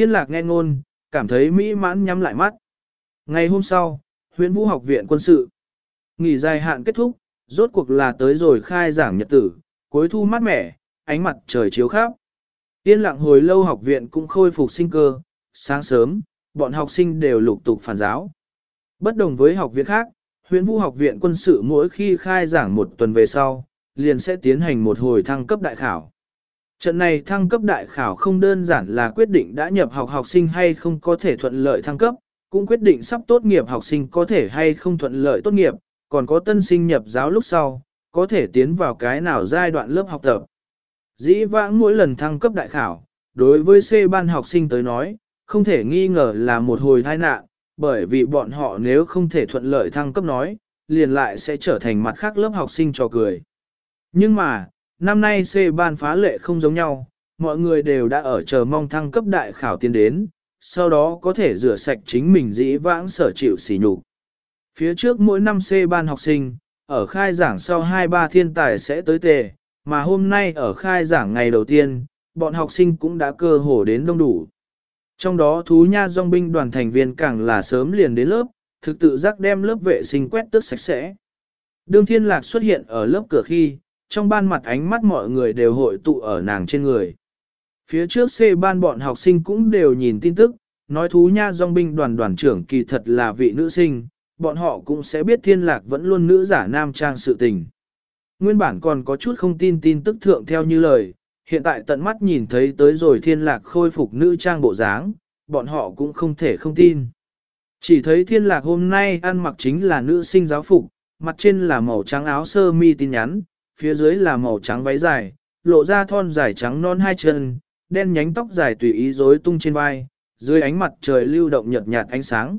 Thiên lạc nghe ngôn, cảm thấy mỹ mãn nhắm lại mắt. Ngày hôm sau, huyện vũ học viện quân sự. Nghỉ dài hạn kết thúc, rốt cuộc là tới rồi khai giảng nhật tử, cuối thu mát mẻ, ánh mặt trời chiếu khắp. Yên lặng hồi lâu học viện cũng khôi phục sinh cơ, sáng sớm, bọn học sinh đều lục tục phản giáo. Bất đồng với học viện khác, huyện vũ học viện quân sự mỗi khi khai giảng một tuần về sau, liền sẽ tiến hành một hồi thăng cấp đại khảo. Trận này thăng cấp đại khảo không đơn giản là quyết định đã nhập học học sinh hay không có thể thuận lợi thăng cấp, cũng quyết định sắp tốt nghiệp học sinh có thể hay không thuận lợi tốt nghiệp, còn có tân sinh nhập giáo lúc sau, có thể tiến vào cái nào giai đoạn lớp học tập. Dĩ vãng mỗi lần thăng cấp đại khảo, đối với C ban học sinh tới nói, không thể nghi ngờ là một hồi tai nạn, bởi vì bọn họ nếu không thể thuận lợi thăng cấp nói, liền lại sẽ trở thành mặt khác lớp học sinh trò cười. Nhưng mà, năm nay C ban phá lệ không giống nhau, mọi người đều đã ở chờ mong thăng cấp đại khảo tiến đến, sau đó có thể rửa sạch chính mình dĩ vãng sở chịu sỉ nhục. Phía trước mỗi năm C ban học sinh, ở khai giảng sau 2-3 thiên tài sẽ tới tề, mà hôm nay ở khai giảng ngày đầu tiên, bọn học sinh cũng đã cơ hồ đến đông đủ. Trong đó thú nha dòng binh đoàn thành viên càng là sớm liền đến lớp, thực tự giác đem lớp vệ sinh quét tước sạch sẽ. Đương thiên lạc xuất hiện ở lớp cửa khi, trong ban mặt ánh mắt mọi người đều hội tụ ở nàng trên người. Phía trước C ban bọn học sinh cũng đều nhìn tin tức, nói thú nha dòng binh đoàn đoàn trưởng kỳ thật là vị nữ sinh, bọn họ cũng sẽ biết thiên lạc vẫn luôn nữ giả nam trang sự tình. Nguyên bản còn có chút không tin tin tức thượng theo như lời, hiện tại tận mắt nhìn thấy tới rồi thiên lạc khôi phục nữ trang bộ dáng, bọn họ cũng không thể không tin. Chỉ thấy thiên lạc hôm nay ăn mặc chính là nữ sinh giáo phục, mặt trên là màu trắng áo sơ mi tin nhắn, phía dưới là màu trắng váy dài, lộ ra thon dài trắng non hai chân, đen nhánh tóc dài tùy ý rối tung trên vai, dưới ánh mặt trời lưu động nhợt nhạt ánh sáng.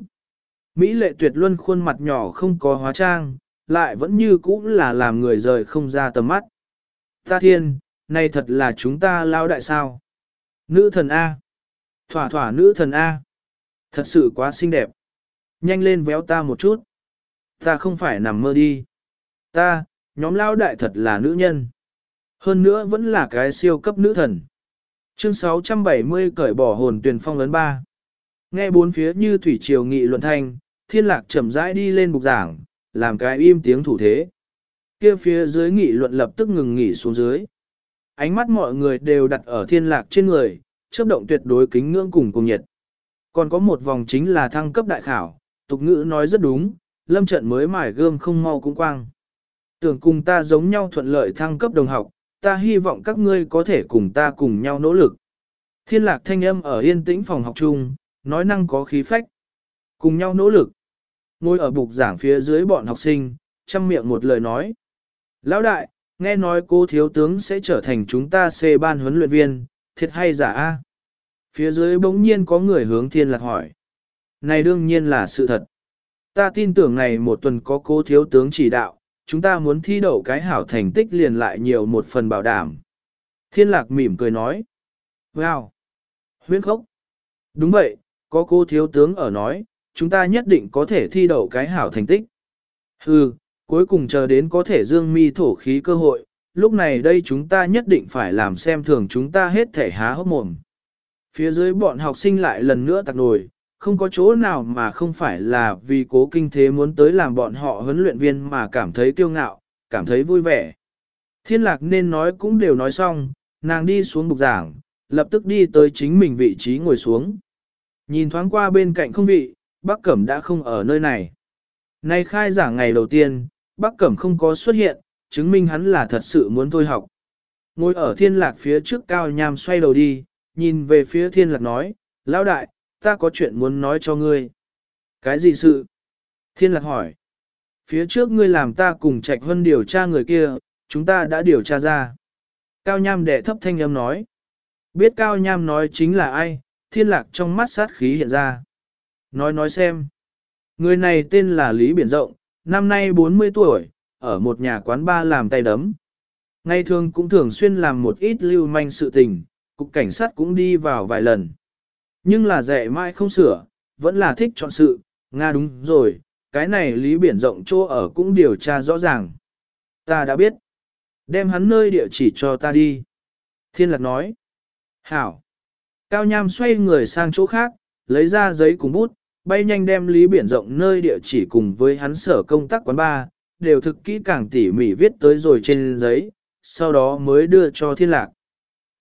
Mỹ lệ tuyệt luân khuôn mặt nhỏ không có hóa trang, lại vẫn như cũ là làm người rời không ra tầm mắt. Ta thiên, này thật là chúng ta lao đại sao. Nữ thần A. Thỏa thỏa nữ thần A. Thật sự quá xinh đẹp. Nhanh lên véo ta một chút. Ta không phải nằm mơ đi. Ta, nhóm lao đại thật là nữ nhân. Hơn nữa vẫn là cái siêu cấp nữ thần. Chương 670 cởi bỏ hồn tuyển phong lớn 3. Nghe bốn phía như thủy triều nghị luận thanh, thiên lạc chậm rãi đi lên bục giảng, làm cái im tiếng thủ thế. kia phía dưới nghị luận lập tức ngừng nghỉ xuống dưới. Ánh mắt mọi người đều đặt ở thiên lạc trên người, chấp động tuyệt đối kính ngưỡng cùng cùng nhiệt. Còn có một vòng chính là thăng cấp đại khảo, tục ngữ nói rất đúng, lâm trận mới mải gươm không mau cũng quang. Tưởng cùng ta giống nhau thuận lợi thăng cấp đồng học, ta hy vọng các ngươi có thể cùng ta cùng nhau nỗ lực. Thiên lạc thanh âm ở yên tĩnh phòng học chung, nói năng có khí phách. Cùng nhau nỗ lực. Ngồi ở bục giảng phía dưới bọn học sinh, chăm miệng một lời nói. Lão đại, nghe nói cô thiếu tướng sẽ trở thành chúng ta C ban huấn luyện viên, thiệt hay giả a? Phía dưới bỗng nhiên có người hướng thiên lạc hỏi. Này đương nhiên là sự thật. Ta tin tưởng này một tuần có cô thiếu tướng chỉ đạo, chúng ta muốn thi đậu cái hảo thành tích liền lại nhiều một phần bảo đảm. Thiên lạc mỉm cười nói. Wow! Huyến khốc! Đúng vậy, có cô thiếu tướng ở nói, chúng ta nhất định có thể thi đậu cái hảo thành tích. Hừ, cuối cùng chờ đến có thể dương mi thổ khí cơ hội, lúc này đây chúng ta nhất định phải làm xem thường chúng ta hết thể há hốc mồm. Phía dưới bọn học sinh lại lần nữa tặc nổi, không có chỗ nào mà không phải là vì cố kinh thế muốn tới làm bọn họ huấn luyện viên mà cảm thấy kiêu ngạo, cảm thấy vui vẻ. Thiên lạc nên nói cũng đều nói xong, nàng đi xuống bục giảng, lập tức đi tới chính mình vị trí ngồi xuống. Nhìn thoáng qua bên cạnh không vị, bác Cẩm đã không ở nơi này. Nay khai giảng ngày đầu tiên, bác Cẩm không có xuất hiện, chứng minh hắn là thật sự muốn thôi học. Ngồi ở thiên lạc phía trước cao nham xoay đầu đi, nhìn về phía thiên lạc nói, lão đại, ta có chuyện muốn nói cho ngươi. Cái gì sự? Thiên lạc hỏi. Phía trước ngươi làm ta cùng Trạch Hân điều tra người kia, chúng ta đã điều tra ra. Cao Nham đệ thấp thanh âm nói. Biết Cao Nham nói chính là ai, thiên lạc trong mắt sát khí hiện ra. Nói nói xem. Người này tên là Lý Biển Rộng, năm nay 40 tuổi, ở một nhà quán ba làm tay đấm. Ngày thường cũng thường xuyên làm một ít lưu manh sự tình, cục cảnh sát cũng đi vào vài lần. Nhưng là dạy mãi không sửa, vẫn là thích chọn sự, Nga đúng rồi, cái này Lý Biển Rộng chỗ ở cũng điều tra rõ ràng. Ta đã biết. Đem hắn nơi địa chỉ cho ta đi. Thiên Lạc nói. Hảo. Cao Nham xoay người sang chỗ khác, lấy ra giấy cùng bút, bay nhanh đem Lý Biển rộng nơi địa chỉ cùng với hắn sở công tác quán ba, đều thực kỹ càng tỉ mỉ viết tới rồi trên giấy, sau đó mới đưa cho thiên lạc.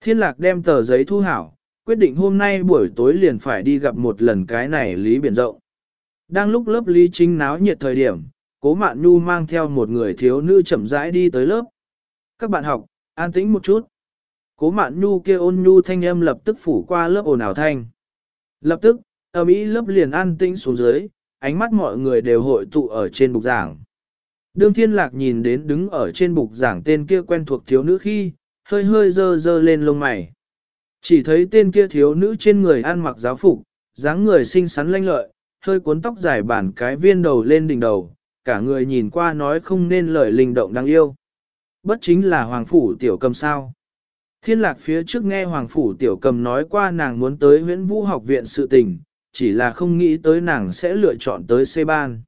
Thiên lạc đem tờ giấy thu hảo, quyết định hôm nay buổi tối liền phải đi gặp một lần cái này Lý Biển rộng. Đang lúc lớp Lý Chính náo nhiệt thời điểm, cố mạn nhu mang theo một người thiếu nữ chậm rãi đi tới lớp. Các bạn học, an tĩnh một chút. Cố mạn nhu kia ôn nhu thanh âm lập tức phủ qua lớp ồn ào thanh. Lập tức, ở Mỹ lớp liền an tĩnh xuống dưới, ánh mắt mọi người đều hội tụ ở trên bục giảng. Đương thiên lạc nhìn đến đứng ở trên bục giảng tên kia quen thuộc thiếu nữ khi, hơi hơi dơ dơ lên lông mày. Chỉ thấy tên kia thiếu nữ trên người ăn mặc giáo phục, dáng người xinh xắn lanh lợi, hơi cuốn tóc dài bản cái viên đầu lên đỉnh đầu, cả người nhìn qua nói không nên lời linh động đáng yêu. Bất chính là Hoàng Phủ Tiểu Cầm sao. Thiên lạc phía trước nghe Hoàng Phủ Tiểu Cầm nói qua nàng muốn tới huyễn vũ học viện sự tình, chỉ là không nghĩ tới nàng sẽ lựa chọn tới xê ban.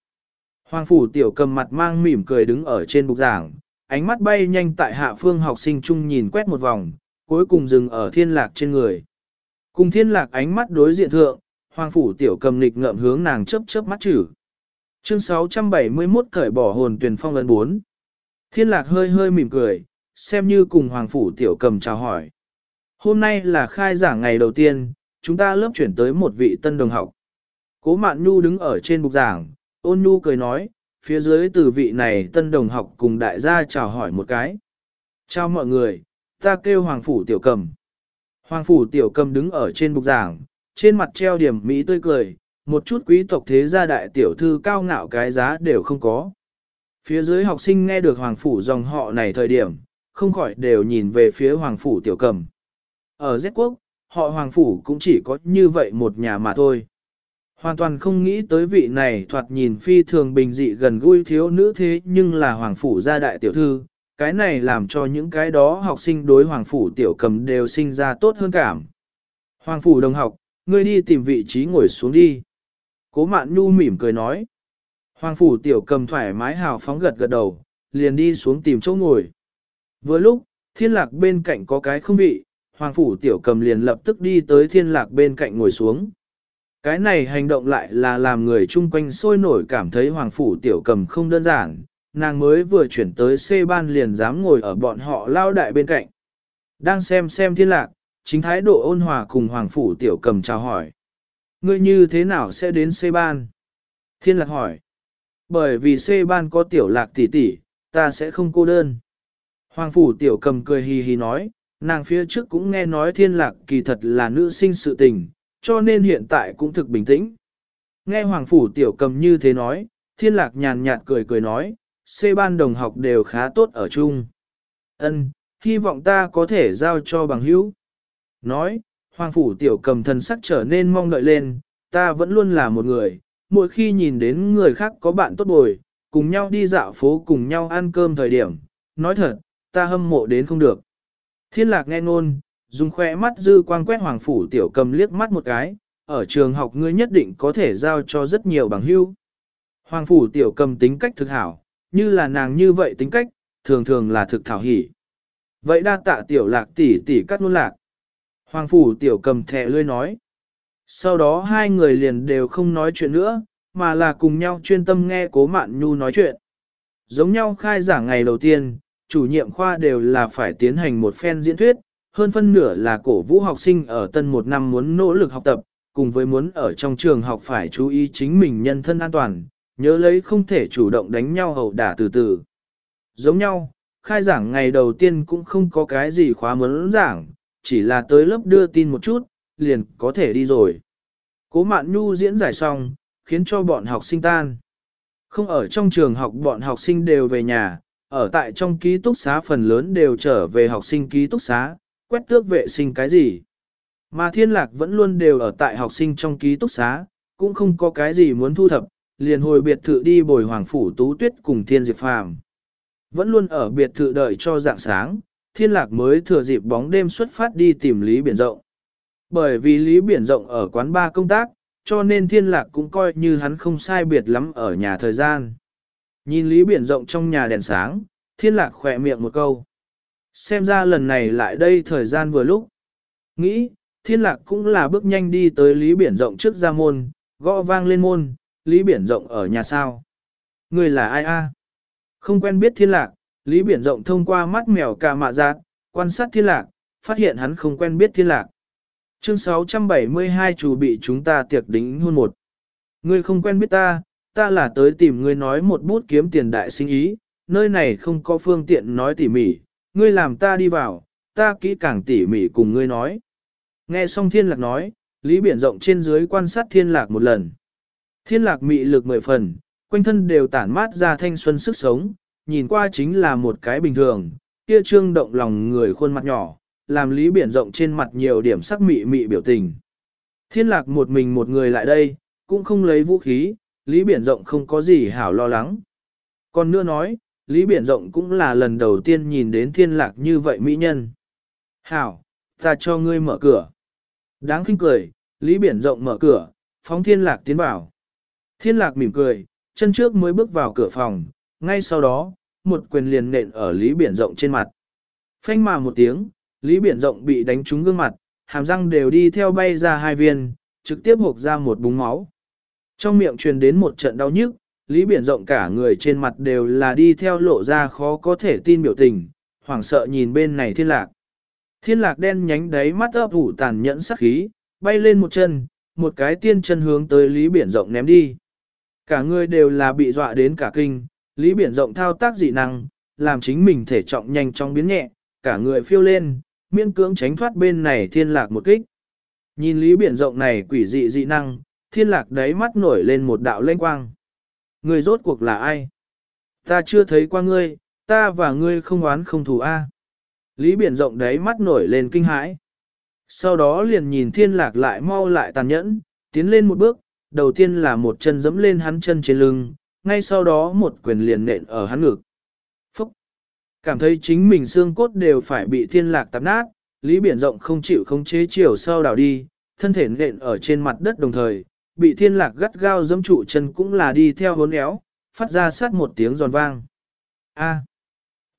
Hoàng Phủ Tiểu Cầm mặt mang mỉm cười đứng ở trên bục giảng, ánh mắt bay nhanh tại hạ phương học sinh chung nhìn quét một vòng, cuối cùng dừng ở thiên lạc trên người. Cùng thiên lạc ánh mắt đối diện thượng, Hoàng Phủ Tiểu Cầm nịch ngậm hướng nàng chớp chớp mắt chữ. Chương 671 cởi bỏ hồn tuyển phong lần 4. Thiên lạc hơi hơi mỉm cười, xem như cùng Hoàng Phủ Tiểu Cầm chào hỏi. Hôm nay là khai giảng ngày đầu tiên, chúng ta lớp chuyển tới một vị tân đồng học. Cố Mạn Nhu đứng ở trên bục giảng, ôn Nhu cười nói, phía dưới từ vị này tân đồng học cùng đại gia chào hỏi một cái. Chào mọi người, ta kêu Hoàng Phủ Tiểu Cầm. Hoàng Phủ Tiểu Cầm đứng ở trên bục giảng, trên mặt treo điểm Mỹ tươi cười, một chút quý tộc thế gia đại tiểu thư cao ngạo cái giá đều không có. Phía dưới học sinh nghe được Hoàng Phủ dòng họ này thời điểm, không khỏi đều nhìn về phía Hoàng Phủ Tiểu Cầm. Ở Z quốc, họ Hoàng Phủ cũng chỉ có như vậy một nhà mà thôi. Hoàn toàn không nghĩ tới vị này thoạt nhìn phi thường bình dị gần gũi thiếu nữ thế nhưng là Hoàng Phủ gia đại tiểu thư, cái này làm cho những cái đó học sinh đối Hoàng Phủ Tiểu Cầm đều sinh ra tốt hơn cảm. Hoàng Phủ đồng học, ngươi đi tìm vị trí ngồi xuống đi. Cố mạn nhu mỉm cười nói. Hoàng phủ tiểu cầm thoải mái hào phóng gật gật đầu, liền đi xuống tìm chỗ ngồi. Vừa lúc, thiên lạc bên cạnh có cái không vị, hoàng phủ tiểu cầm liền lập tức đi tới thiên lạc bên cạnh ngồi xuống. Cái này hành động lại là làm người chung quanh sôi nổi cảm thấy hoàng phủ tiểu cầm không đơn giản, nàng mới vừa chuyển tới C ban liền dám ngồi ở bọn họ lao đại bên cạnh. Đang xem xem thiên lạc, chính thái độ ôn hòa cùng hoàng phủ tiểu cầm chào hỏi. Ngươi như thế nào sẽ đến C ban? Thiên lạc hỏi. Bởi vì C ban có tiểu lạc tỷ tỷ, ta sẽ không cô đơn. Hoàng phủ tiểu cầm cười hì hì nói, nàng phía trước cũng nghe nói thiên lạc kỳ thật là nữ sinh sự tình, cho nên hiện tại cũng thực bình tĩnh. Nghe hoàng phủ tiểu cầm như thế nói, thiên lạc nhàn nhạt cười cười nói, C ban đồng học đều khá tốt ở chung. Ân, hy vọng ta có thể giao cho bằng hữu. Nói, hoàng phủ tiểu cầm thần sắc trở nên mong đợi lên, ta vẫn luôn là một người, mỗi khi nhìn đến người khác có bạn tốt bồi, cùng nhau đi dạo phố cùng nhau ăn cơm thời điểm, nói thật, ta hâm mộ đến không được. Thiên lạc nghe ngôn, dùng khoe mắt dư quang quét hoàng phủ tiểu cầm liếc mắt một cái, ở trường học ngươi nhất định có thể giao cho rất nhiều bằng hưu. Hoàng phủ tiểu cầm tính cách thực hảo, như là nàng như vậy tính cách, thường thường là thực thảo hỉ. Vậy đa tạ tiểu lạc tỷ tỷ cắt nôn lạc. Hoàng phủ tiểu cầm thẻ lươi nói. Sau đó hai người liền đều không nói chuyện nữa, mà là cùng nhau chuyên tâm nghe cố mạn nhu nói chuyện. Giống nhau khai giảng ngày đầu tiên, chủ nhiệm khoa đều là phải tiến hành một phen diễn thuyết, hơn phân nửa là cổ vũ học sinh ở tân một năm muốn nỗ lực học tập, cùng với muốn ở trong trường học phải chú ý chính mình nhân thân an toàn, nhớ lấy không thể chủ động đánh nhau hậu đả từ từ. Giống nhau, khai giảng ngày đầu tiên cũng không có cái gì khóa muốn giảng, chỉ là tới lớp đưa tin một chút, liền có thể đi rồi. Cố Mạn Nhu diễn giải xong, khiến cho bọn học sinh tan. Không ở trong trường học bọn học sinh đều về nhà, ở tại trong ký túc xá phần lớn đều trở về học sinh ký túc xá, quét tước vệ sinh cái gì. Mà thiên lạc vẫn luôn đều ở tại học sinh trong ký túc xá, cũng không có cái gì muốn thu thập, liền hồi biệt thự đi bồi hoàng phủ tú tuyết cùng thiên diệp phàm. Vẫn luôn ở biệt thự đợi cho dạng sáng, thiên lạc mới thừa dịp bóng đêm xuất phát đi tìm Lý Biển Rộng. Bởi vì Lý Biển Rộng ở quán ba công tác, cho nên thiên lạc cũng coi như hắn không sai biệt lắm ở nhà thời gian. Nhìn Lý Biển Rộng trong nhà đèn sáng, thiên lạc khỏe miệng một câu. Xem ra lần này lại đây thời gian vừa lúc. Nghĩ, thiên lạc cũng là bước nhanh đi tới Lý Biển Rộng trước ra môn, gõ vang lên môn, Lý Biển Rộng ở nhà sao. Người là ai a? Không quen biết thiên lạc, Lý Biển Rộng thông qua mắt mèo cà mạ giác, quan sát thiên lạc, phát hiện hắn không quen biết thiên lạc. Chương 672 chủ bị chúng ta tiệc đính hôn một. Ngươi không quen biết ta, ta là tới tìm ngươi nói một bút kiếm tiền đại sinh ý, nơi này không có phương tiện nói tỉ mỉ, ngươi làm ta đi vào, ta kỹ càng tỉ mỉ cùng ngươi nói. Nghe xong thiên lạc nói, Lý Biển rộng trên dưới quan sát thiên lạc một lần. Thiên lạc mị lực mười phần, quanh thân đều tản mát ra thanh xuân sức sống, nhìn qua chính là một cái bình thường, kia trương động lòng người khuôn mặt nhỏ, làm Lý Biển rộng trên mặt nhiều điểm sắc mị mị biểu tình. Thiên lạc một mình một người lại đây, cũng không lấy vũ khí, Lý Biển rộng không có gì hảo lo lắng. Còn nữa nói, Lý Biển rộng cũng là lần đầu tiên nhìn đến thiên lạc như vậy mỹ nhân. Hảo, ta cho ngươi mở cửa. Đáng khinh cười, Lý Biển rộng mở cửa, phóng thiên lạc tiến vào. Thiên lạc mỉm cười, chân trước mới bước vào cửa phòng, ngay sau đó, một quyền liền nện ở Lý Biển rộng trên mặt. Phanh mà một tiếng, Lý Biển rộng bị đánh trúng gương mặt, hàm răng đều đi theo bay ra hai viên, trực tiếp hộp ra một búng máu. Trong miệng truyền đến một trận đau nhức, Lý Biển rộng cả người trên mặt đều là đi theo lộ ra khó có thể tin biểu tình, hoảng sợ nhìn bên này thiên lạc. Thiên lạc đen nhánh đáy mắt ấp ủ tàn nhẫn sắc khí, bay lên một chân, một cái tiên chân hướng tới Lý Biển rộng ném đi. Cả người đều là bị dọa đến cả kinh, Lý Biển rộng thao tác dị năng, làm chính mình thể trọng nhanh trong biến nhẹ, cả người phiêu lên, miễn cưỡng tránh thoát bên này thiên lạc một kích. Nhìn Lý Biển rộng này quỷ dị dị năng, thiên lạc đáy mắt nổi lên một đạo lênh quang. Người rốt cuộc là ai? Ta chưa thấy qua ngươi, ta và ngươi không oán không thù a. Lý biển rộng đáy mắt nổi lên kinh hãi. Sau đó liền nhìn thiên lạc lại mau lại tàn nhẫn, tiến lên một bước, đầu tiên là một chân dẫm lên hắn chân trên lưng, ngay sau đó một quyền liền nện ở hắn ngực. Phúc! Cảm thấy chính mình xương cốt đều phải bị thiên lạc tạp nát, Lý biển rộng không chịu khống chế chiều sau đảo đi, thân thể nện ở trên mặt đất đồng thời, bị thiên lạc gắt gao dẫm trụ chân cũng là đi theo hốn éo, phát ra sát một tiếng giòn vang. A,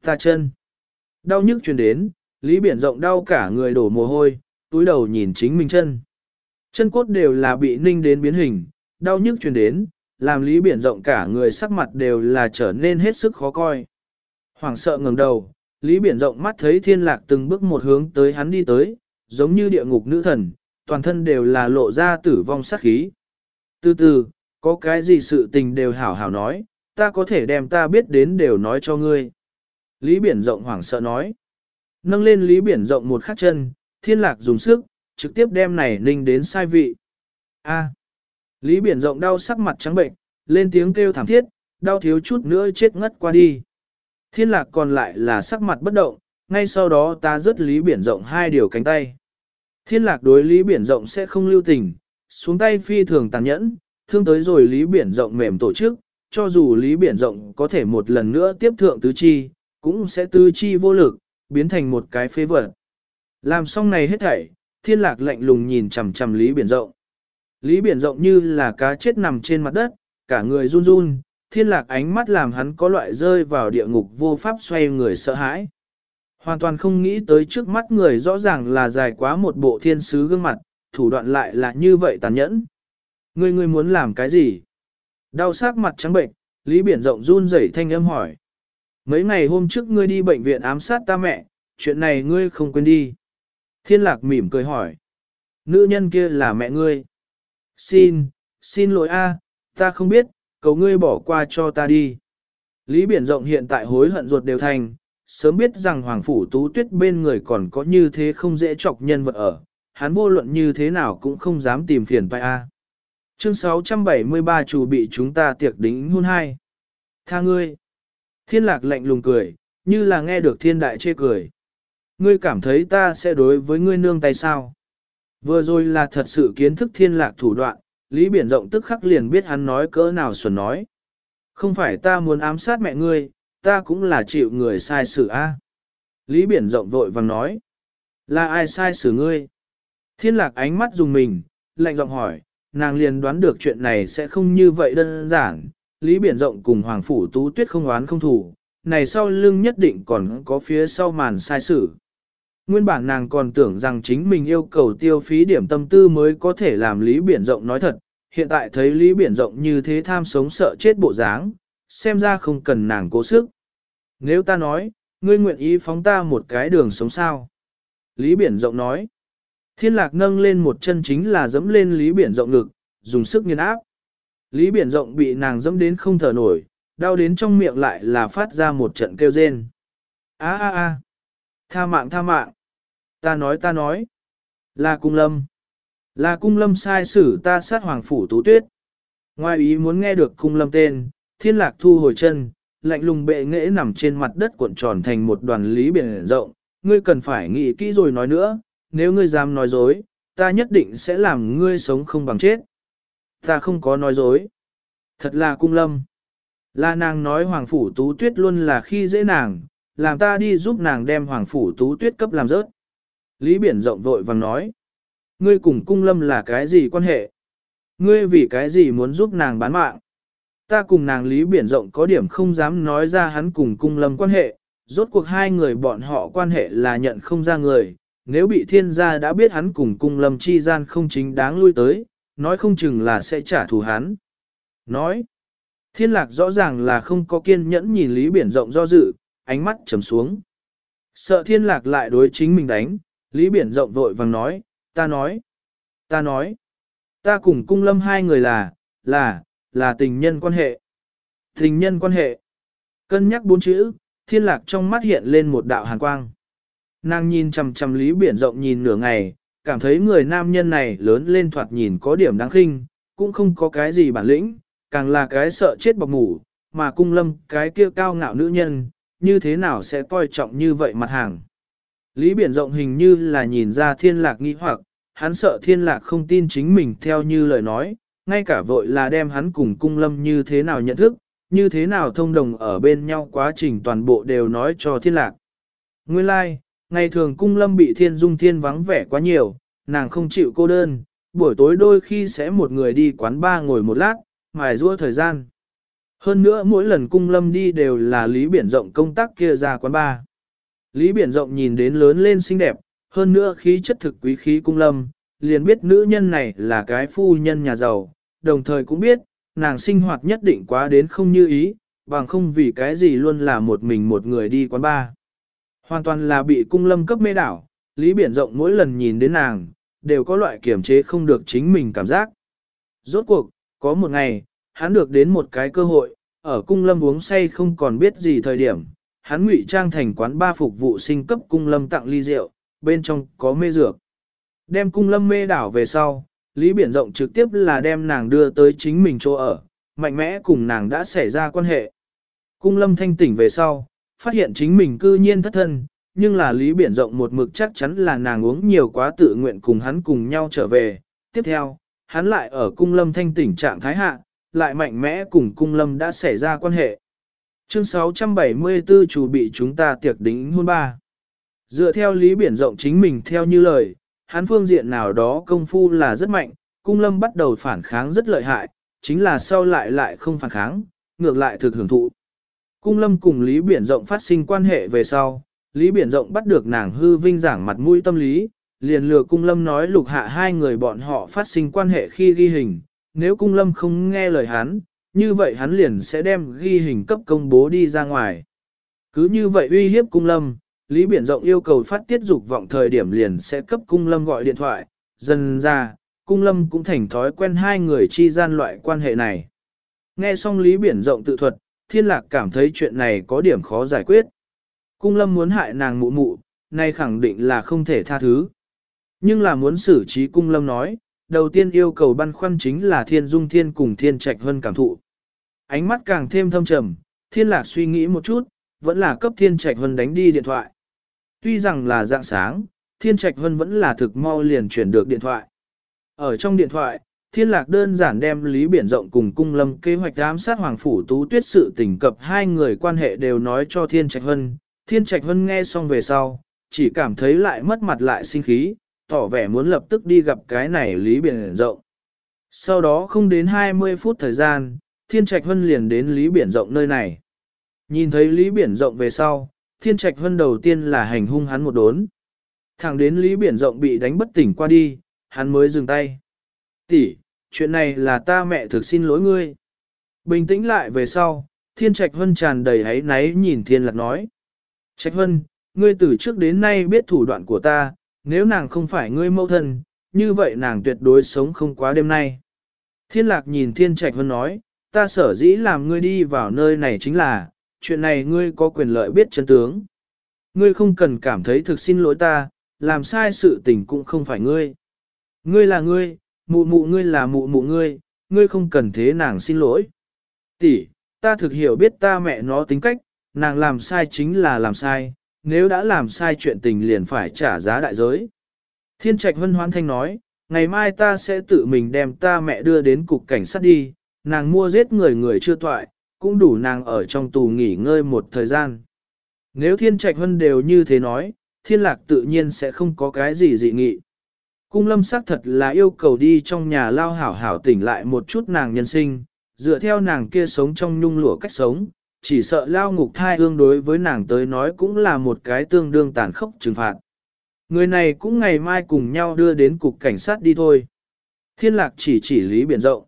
ta chân. Đau nhức truyền đến, Lý Biển rộng đau cả người đổ mồ hôi, túi đầu nhìn chính mình chân. Chân cốt đều là bị ninh đến biến hình, đau nhức truyền đến, làm Lý Biển rộng cả người sắc mặt đều là trở nên hết sức khó coi. Hoàng sợ ngẩng đầu, Lý Biển rộng mắt thấy thiên lạc từng bước một hướng tới hắn đi tới, giống như địa ngục nữ thần, toàn thân đều là lộ ra tử vong sát khí. Từ từ, có cái gì sự tình đều hảo hảo nói, ta có thể đem ta biết đến đều nói cho ngươi. Lý Biển rộng hoảng sợ nói. Nâng lên Lý Biển rộng một khắc chân, thiên lạc dùng sức, trực tiếp đem này ninh đến sai vị. A. Lý Biển rộng đau sắc mặt trắng bệnh, lên tiếng kêu thảm thiết, đau thiếu chút nữa chết ngất qua đi. Thiên lạc còn lại là sắc mặt bất động, ngay sau đó ta rớt Lý Biển rộng hai điều cánh tay. Thiên lạc đối Lý Biển rộng sẽ không lưu tình, xuống tay phi thường tàn nhẫn, thương tới rồi Lý Biển rộng mềm tổ chức, cho dù Lý Biển rộng có thể một lần nữa tiếp thượng tứ chi, cũng sẽ tứ chi vô lực, biến thành một cái phế vật. Làm xong này hết thảy, thiên lạc lạnh lùng nhìn chầm chầm Lý Biển rộng. Lý Biển rộng như là cá chết nằm trên mặt đất, cả người run run, thiên lạc ánh mắt làm hắn có loại rơi vào địa ngục vô pháp xoay người sợ hãi. Hoàn toàn không nghĩ tới trước mắt người rõ ràng là dài quá một bộ thiên sứ gương mặt, thủ đoạn lại là như vậy tàn nhẫn. Ngươi ngươi muốn làm cái gì? Đau sắc mặt trắng bệnh, Lý Biển rộng run rẩy thanh âm hỏi. Mấy ngày hôm trước ngươi đi bệnh viện ám sát ta mẹ, chuyện này ngươi không quên đi. Thiên lạc mỉm cười hỏi. Nữ nhân kia là mẹ ngươi. Xin, xin lỗi a, ta không biết, cầu ngươi bỏ qua cho ta đi. Lý Biển rộng hiện tại hối hận ruột đều thành, sớm biết rằng Hoàng Phủ Tú Tuyết bên người còn có như thế không dễ chọc nhân vật ở, hắn vô luận như thế nào cũng không dám tìm phiền phải a. Chương 673 chủ bị chúng ta tiệc đính hôn hai. Tha ngươi. Thiên lạc lạnh lùng cười, như là nghe được thiên đại chê cười. Ngươi cảm thấy ta sẽ đối với ngươi nương tay sao? Vừa rồi là thật sự kiến thức thiên lạc thủ đoạn, Lý Biển Rộng tức khắc liền biết hắn nói cỡ nào xuẩn nói. Không phải ta muốn ám sát mẹ ngươi, ta cũng là chịu người sai xử a. Lý Biển Rộng vội vàng nói. Là ai sai xử ngươi? Thiên lạc ánh mắt dùng mình, lạnh giọng hỏi, nàng liền đoán được chuyện này sẽ không như vậy đơn giản. Lý Biển Rộng cùng Hoàng Phủ Tú Tuyết không oán không thủ, này sau lưng nhất định còn có phía sau màn sai xử. Nguyên bản nàng còn tưởng rằng chính mình yêu cầu tiêu phí điểm tâm tư mới có thể làm Lý Biển Rộng nói thật, hiện tại thấy Lý Biển Rộng như thế tham sống sợ chết bộ dáng, xem ra không cần nàng cố sức. Nếu ta nói, ngươi nguyện ý phóng ta một cái đường sống sao? Lý Biển Rộng nói, thiên lạc nâng lên một chân chính là dẫm lên Lý Biển Rộng ngực, dùng sức nghiên áp. Lý Biển Rộng bị nàng dẫm đến không thở nổi, đau đến trong miệng lại là phát ra một trận kêu rên. A a a, tha mạng tha mạng, ta nói ta nói, là cung lâm, là cung lâm sai xử ta sát hoàng phủ tú tuyết. Ngoài ý muốn nghe được cung lâm tên, thiên lạc thu hồi chân, lạnh lùng bệ nghệ nằm trên mặt đất cuộn tròn thành một đoàn lý biển rộng, ngươi cần phải nghĩ kỹ rồi nói nữa, nếu ngươi dám nói dối, ta nhất định sẽ làm ngươi sống không bằng chết. Ta không có nói dối. Thật là cung lâm. Là nàng nói Hoàng Phủ Tú Tuyết luôn là khi dễ nàng, làm ta đi giúp nàng đem Hoàng Phủ Tú Tuyết cấp làm rớt. Lý Biển rộng vội vàng nói. Ngươi cùng cung lâm là cái gì quan hệ? Ngươi vì cái gì muốn giúp nàng bán mạng? Ta cùng nàng Lý Biển rộng có điểm không dám nói ra hắn cùng cung lâm quan hệ, rốt cuộc hai người bọn họ quan hệ là nhận không ra người, nếu bị thiên gia đã biết hắn cùng cung lâm chi gian không chính đáng lui tới, nói không chừng là sẽ trả thù hắn. Nói, thiên lạc rõ ràng là không có kiên nhẫn nhìn Lý Biển rộng do dự, ánh mắt trầm xuống. Sợ thiên lạc lại đối chính mình đánh, Lý Biển rộng vội vàng nói, ta nói, ta nói, ta cùng cung lâm hai người là, là, là tình nhân quan hệ. Tình nhân quan hệ. Cân nhắc bốn chữ, thiên lạc trong mắt hiện lên một đạo hàn quang. Nàng nhìn chầm chầm lý biển rộng nhìn nửa ngày, cảm thấy người nam nhân này lớn lên thoạt nhìn có điểm đáng khinh, cũng không có cái gì bản lĩnh, càng là cái sợ chết bọc ngủ, mà cung lâm cái kia cao ngạo nữ nhân, như thế nào sẽ coi trọng như vậy mặt hàng. Lý biển rộng hình như là nhìn ra thiên lạc nghi hoặc, hắn sợ thiên lạc không tin chính mình theo như lời nói, ngay cả vội là đem hắn cùng cung lâm như thế nào nhận thức, như thế nào thông đồng ở bên nhau quá trình toàn bộ đều nói cho thiên lạc. Nguyên lai, like, ngày thường cung lâm bị thiên dung thiên vắng vẻ quá nhiều, nàng không chịu cô đơn, buổi tối đôi khi sẽ một người đi quán ba ngồi một lát, mài rua thời gian. Hơn nữa mỗi lần cung lâm đi đều là Lý Biển Rộng công tác kia ra quán ba. Lý Biển Rộng nhìn đến lớn lên xinh đẹp, hơn nữa khí chất thực quý khí cung lâm, liền biết nữ nhân này là cái phu nhân nhà giàu, đồng thời cũng biết, nàng sinh hoạt nhất định quá đến không như ý, bằng không vì cái gì luôn là một mình một người đi quán bar. Hoàn toàn là bị cung lâm cấp mê đảo, Lý Biển Rộng mỗi lần nhìn đến nàng, đều có loại kiểm chế không được chính mình cảm giác. Rốt cuộc, có một ngày, hắn được đến một cái cơ hội, ở cung lâm uống say không còn biết gì thời điểm, hắn ngụy trang thành quán ba phục vụ sinh cấp cung lâm tặng ly rượu, bên trong có mê dược. Đem cung lâm mê đảo về sau, Lý Biển Rộng trực tiếp là đem nàng đưa tới chính mình chỗ ở, mạnh mẽ cùng nàng đã xảy ra quan hệ. Cung lâm thanh tỉnh về sau, phát hiện chính mình cư nhiên thất thân, nhưng là Lý Biển Rộng một mực chắc chắn là nàng uống nhiều quá tự nguyện cùng hắn cùng nhau trở về. Tiếp theo, hắn lại ở cung lâm thanh tỉnh trạng thái hạ, lại mạnh mẽ cùng cung lâm đã xảy ra quan hệ. Chương 674 chủ bị chúng ta tiệc đính hôn ba. Dựa theo Lý Biển Rộng chính mình theo như lời, hắn phương diện nào đó công phu là rất mạnh, cung lâm bắt đầu phản kháng rất lợi hại, chính là sau lại lại không phản kháng, ngược lại thực hưởng thụ. Cung lâm cùng Lý Biển Rộng phát sinh quan hệ về sau, Lý Biển Rộng bắt được nàng hư vinh giảng mặt mũi tâm lý, liền lừa cung lâm nói lục hạ hai người bọn họ phát sinh quan hệ khi ghi hình, nếu cung lâm không nghe lời hắn, như vậy hắn liền sẽ đem ghi hình cấp công bố đi ra ngoài. Cứ như vậy uy hiếp cung lâm, Lý Biển Rộng yêu cầu phát tiết dục vọng thời điểm liền sẽ cấp cung lâm gọi điện thoại, dần ra, cung lâm cũng thành thói quen hai người chi gian loại quan hệ này. Nghe xong Lý Biển Rộng tự thuật, thiên lạc cảm thấy chuyện này có điểm khó giải quyết. Cung lâm muốn hại nàng mụ mụ, nay khẳng định là không thể tha thứ. Nhưng là muốn xử trí cung lâm nói, đầu tiên yêu cầu băn khoăn chính là thiên dung thiên cùng thiên trạch hơn cảm thụ. Ánh mắt càng thêm thâm trầm, thiên lạc suy nghĩ một chút, vẫn là cấp thiên trạch Hân đánh đi điện thoại. Tuy rằng là dạng sáng, Thiên Trạch Hân vẫn là thực mau liền chuyển được điện thoại. Ở trong điện thoại, Thiên Lạc đơn giản đem Lý Biển Rộng cùng Cung Lâm kế hoạch ám sát Hoàng Phủ Tú Tuyết sự tình cập hai người quan hệ đều nói cho Thiên Trạch Hân. Thiên Trạch Hân nghe xong về sau, chỉ cảm thấy lại mất mặt lại sinh khí, tỏ vẻ muốn lập tức đi gặp cái này Lý Biển Rộng. Sau đó không đến 20 phút thời gian, Thiên Trạch Hân liền đến Lý Biển Rộng nơi này. Nhìn thấy Lý Biển Rộng về sau, Thiên Trạch Hân đầu tiên là hành hung hắn một đốn. Thẳng đến Lý Biển Rộng bị đánh bất tỉnh qua đi, hắn mới dừng tay. Tỷ, chuyện này là ta mẹ thực xin lỗi ngươi. Bình tĩnh lại về sau, Thiên Trạch Hân tràn đầy hấy náy nhìn Thiên Lạc nói. Trạch Hân, ngươi từ trước đến nay biết thủ đoạn của ta, nếu nàng không phải ngươi mẫu thân, như vậy nàng tuyệt đối sống không quá đêm nay. Thiên Lạc nhìn Thiên Trạch Hân nói, ta sở dĩ làm ngươi đi vào nơi này chính là, chuyện này ngươi có quyền lợi biết chân tướng. Ngươi không cần cảm thấy thực xin lỗi ta, làm sai sự tình cũng không phải ngươi. Ngươi là ngươi, mụ mụ ngươi là mụ mụ ngươi, ngươi không cần thế nàng xin lỗi. Tỷ, ta thực hiểu biết ta mẹ nó tính cách, nàng làm sai chính là làm sai, nếu đã làm sai chuyện tình liền phải trả giá đại giới. Thiên trạch Vân hoan thanh nói, ngày mai ta sẽ tự mình đem ta mẹ đưa đến cục cảnh sát đi, nàng mua giết người người chưa toại, cũng đủ nàng ở trong tù nghỉ ngơi một thời gian. Nếu thiên trạch hân đều như thế nói, thiên lạc tự nhiên sẽ không có cái gì dị nghị. Cung lâm xác thật là yêu cầu đi trong nhà lao hảo hảo tỉnh lại một chút nàng nhân sinh, dựa theo nàng kia sống trong nhung lụa cách sống, chỉ sợ lao ngục thai hương đối với nàng tới nói cũng là một cái tương đương tàn khốc trừng phạt. Người này cũng ngày mai cùng nhau đưa đến cục cảnh sát đi thôi. Thiên lạc chỉ chỉ lý biển rộng.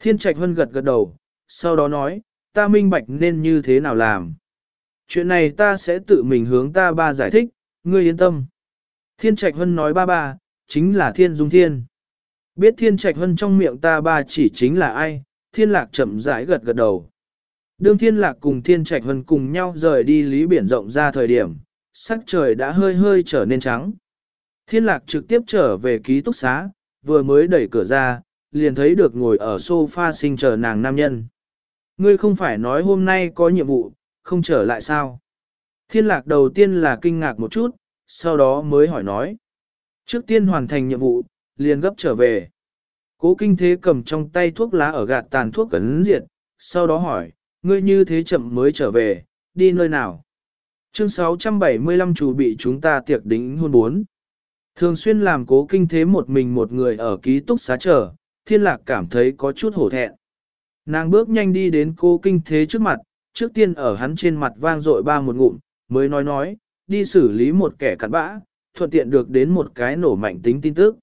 Thiên trạch hân gật gật đầu, sau đó nói, ta minh bạch nên như thế nào làm. Chuyện này ta sẽ tự mình hướng ta ba giải thích, ngươi yên tâm. Thiên trạch hân nói ba ba, chính là thiên dung thiên. Biết thiên trạch hân trong miệng ta ba chỉ chính là ai, thiên lạc chậm rãi gật gật đầu. Đương thiên lạc cùng thiên trạch hân cùng nhau rời đi lý biển rộng ra thời điểm, sắc trời đã hơi hơi trở nên trắng. Thiên lạc trực tiếp trở về ký túc xá, vừa mới đẩy cửa ra, liền thấy được ngồi ở sofa sinh chờ nàng nam nhân. Ngươi không phải nói hôm nay có nhiệm vụ, không trở lại sao? Thiên lạc đầu tiên là kinh ngạc một chút, sau đó mới hỏi nói. Trước tiên hoàn thành nhiệm vụ, liền gấp trở về. Cố kinh thế cầm trong tay thuốc lá ở gạt tàn thuốc cấn diệt, sau đó hỏi, ngươi như thế chậm mới trở về, đi nơi nào? Chương 675 chủ bị chúng ta tiệc đính hôn bốn. Thường xuyên làm cố kinh thế một mình một người ở ký túc xá chờ, thiên lạc cảm thấy có chút hổ thẹn. Nàng bước nhanh đi đến cố kinh thế trước mặt, trước tiên ở hắn trên mặt vang dội ba một ngụm, mới nói nói, đi xử lý một kẻ cặn bã, thuận tiện được đến một cái nổ mạnh tính tin tức.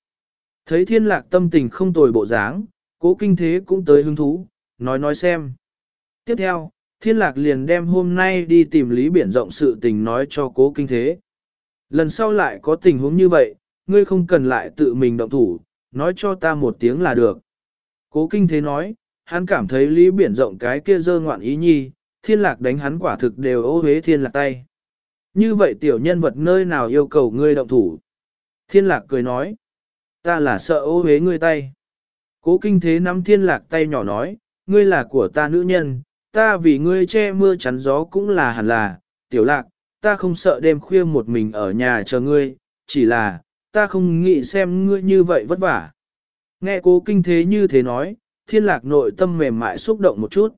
Thấy thiên lạc tâm tình không tồi bộ dáng, cố kinh thế cũng tới hứng thú, nói nói xem. Tiếp theo, thiên lạc liền đem hôm nay đi tìm lý biển rộng sự tình nói cho cố kinh thế. Lần sau lại có tình huống như vậy, ngươi không cần lại tự mình động thủ, nói cho ta một tiếng là được. Cố kinh thế nói, hắn cảm thấy lý biển rộng cái kia dơ ngoạn ý nhi, thiên lạc đánh hắn quả thực đều ô hế thiên lạc tay. Như vậy tiểu nhân vật nơi nào yêu cầu ngươi động thủ? Thiên lạc cười nói, ta là sợ ô hế ngươi tay. Cố kinh thế nắm thiên lạc tay nhỏ nói, ngươi là của ta nữ nhân, ta vì ngươi che mưa chắn gió cũng là hẳn là, tiểu lạc, ta không sợ đêm khuya một mình ở nhà chờ ngươi, chỉ là, ta không nghĩ xem ngươi như vậy vất vả. Nghe cố kinh thế như thế nói, thiên lạc nội tâm mềm mại xúc động một chút.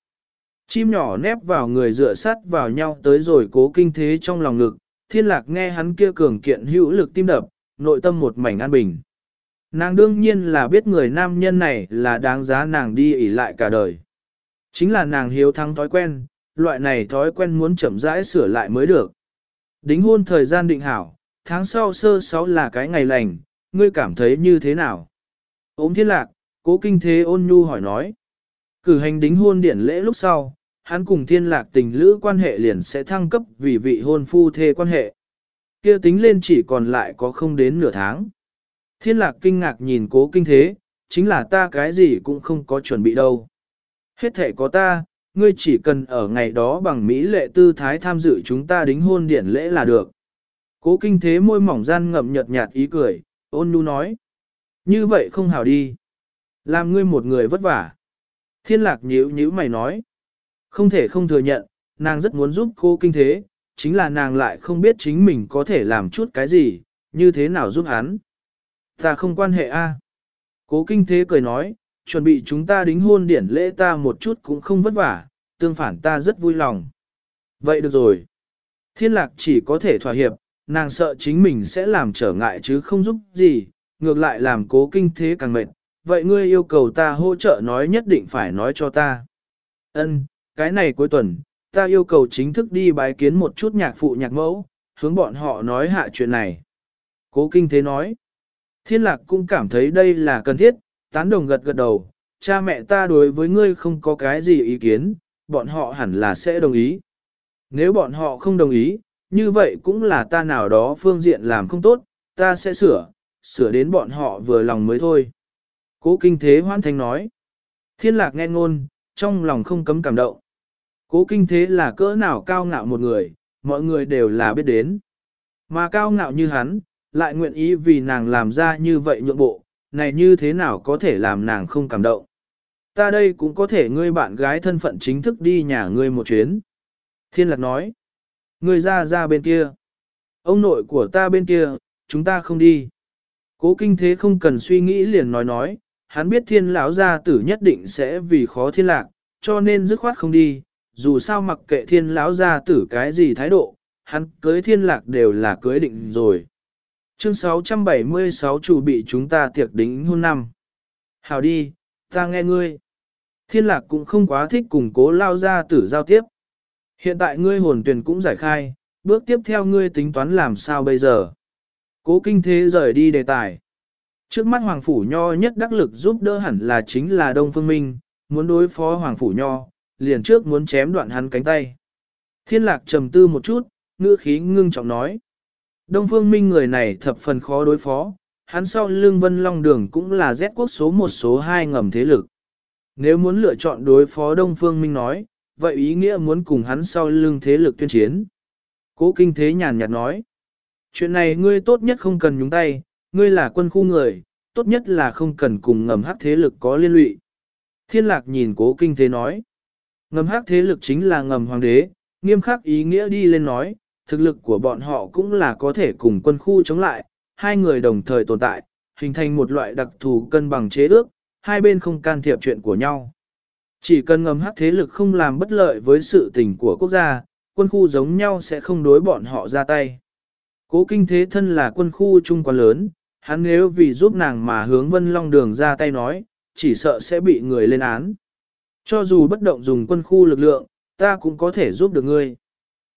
Chim nhỏ nép vào người dựa sát vào nhau tới rồi cố kinh thế trong lòng ngực, thiên lạc nghe hắn kia cường kiện hữu lực tim đập, nội tâm một mảnh an bình. Nàng đương nhiên là biết người nam nhân này là đáng giá nàng đi ỉ lại cả đời. Chính là nàng hiếu thắng thói quen, loại này thói quen muốn chậm rãi sửa lại mới được. Đính hôn thời gian định hảo, tháng sau sơ sáu là cái ngày lành, ngươi cảm thấy như thế nào? Ôm thiên lạc, cố kinh thế ôn nhu hỏi nói. Cử hành đính hôn điển lễ lúc sau, hắn cùng thiên lạc tình lữ quan hệ liền sẽ thăng cấp vì vị hôn phu thê quan hệ. kia tính lên chỉ còn lại có không đến nửa tháng. Thiên lạc kinh ngạc nhìn cố kinh thế, chính là ta cái gì cũng không có chuẩn bị đâu. Hết thể có ta, ngươi chỉ cần ở ngày đó bằng Mỹ lệ tư thái tham dự chúng ta đính hôn điển lễ là được. Cố kinh thế môi mỏng gian ngậm nhợt nhạt ý cười, ôn nhu nói. Như vậy không hảo đi. Làm ngươi một người vất vả. Thiên lạc nhíu nhíu mày nói. Không thể không thừa nhận, nàng rất muốn giúp cô kinh thế, chính là nàng lại không biết chính mình có thể làm chút cái gì, như thế nào giúp hắn. Ta không quan hệ a. Cố kinh thế cười nói, chuẩn bị chúng ta đính hôn điển lễ ta một chút cũng không vất vả, tương phản ta rất vui lòng. Vậy được rồi. Thiên lạc chỉ có thể thỏa hiệp, nàng sợ chính mình sẽ làm trở ngại chứ không giúp gì, ngược lại làm cố kinh thế càng mệt. Vậy ngươi yêu cầu ta hỗ trợ nói nhất định phải nói cho ta. Ân, cái này cuối tuần, ta yêu cầu chính thức đi bái kiến một chút nhạc phụ nhạc mẫu, hướng bọn họ nói hạ chuyện này. Cố kinh thế nói. Thiên lạc cũng cảm thấy đây là cần thiết, tán đồng gật gật đầu, cha mẹ ta đối với ngươi không có cái gì ý kiến, bọn họ hẳn là sẽ đồng ý. Nếu bọn họ không đồng ý, như vậy cũng là ta nào đó phương diện làm không tốt, ta sẽ sửa, sửa đến bọn họ vừa lòng mới thôi. Cố kinh thế hoan thanh nói. Thiên lạc nghe ngôn, trong lòng không cấm cảm động. Cố kinh thế là cỡ nào cao ngạo một người, mọi người đều là biết đến. Mà cao ngạo như hắn, lại nguyện ý vì nàng làm ra như vậy nhượng bộ, này như thế nào có thể làm nàng không cảm động. Ta đây cũng có thể ngươi bạn gái thân phận chính thức đi nhà ngươi một chuyến. Thiên lạc nói, Người ra ra bên kia. Ông nội của ta bên kia, chúng ta không đi. Cố kinh thế không cần suy nghĩ liền nói nói, hắn biết thiên lão gia tử nhất định sẽ vì khó thiên lạc, cho nên dứt khoát không đi, dù sao mặc kệ thiên lão gia tử cái gì thái độ, hắn cưới thiên lạc đều là cưới định rồi. Chương 676 chủ bị chúng ta tiệc đính hôn năm. Hào đi, ta nghe ngươi. Thiên lạc cũng không quá thích cùng cố lao gia tử giao tiếp. Hiện tại ngươi hồn tuyển cũng giải khai, bước tiếp theo ngươi tính toán làm sao bây giờ. Cố kinh thế rời đi đề tài. Trước mắt Hoàng Phủ Nho nhất đắc lực giúp đỡ hẳn là chính là Đông Phương Minh, muốn đối phó Hoàng Phủ Nho, liền trước muốn chém đoạn hắn cánh tay. Thiên lạc trầm tư một chút, ngữ khí ngưng trọng nói. Đông Phương Minh người này thập phần khó đối phó, hắn sau lưng Vân Long Đường cũng là Z quốc số một số hai ngầm thế lực. Nếu muốn lựa chọn đối phó Đông Phương Minh nói, vậy ý nghĩa muốn cùng hắn sau lưng thế lực tuyên chiến. Cố kinh thế nhàn nhạt nói. Chuyện này ngươi tốt nhất không cần nhúng tay, ngươi là quân khu người, tốt nhất là không cần cùng ngầm hắc thế lực có liên lụy. Thiên lạc nhìn cố kinh thế nói. Ngầm hắc thế lực chính là ngầm hoàng đế, nghiêm khắc ý nghĩa đi lên nói, thực lực của bọn họ cũng là có thể cùng quân khu chống lại, hai người đồng thời tồn tại, hình thành một loại đặc thù cân bằng chế ước, hai bên không can thiệp chuyện của nhau. Chỉ cần ngầm hắc thế lực không làm bất lợi với sự tình của quốc gia, quân khu giống nhau sẽ không đối bọn họ ra tay. Cố kinh thế thân là quân khu trung quá lớn, hắn nếu vì giúp nàng mà hướng vân long đường ra tay nói, chỉ sợ sẽ bị người lên án. Cho dù bất động dùng quân khu lực lượng, ta cũng có thể giúp được ngươi.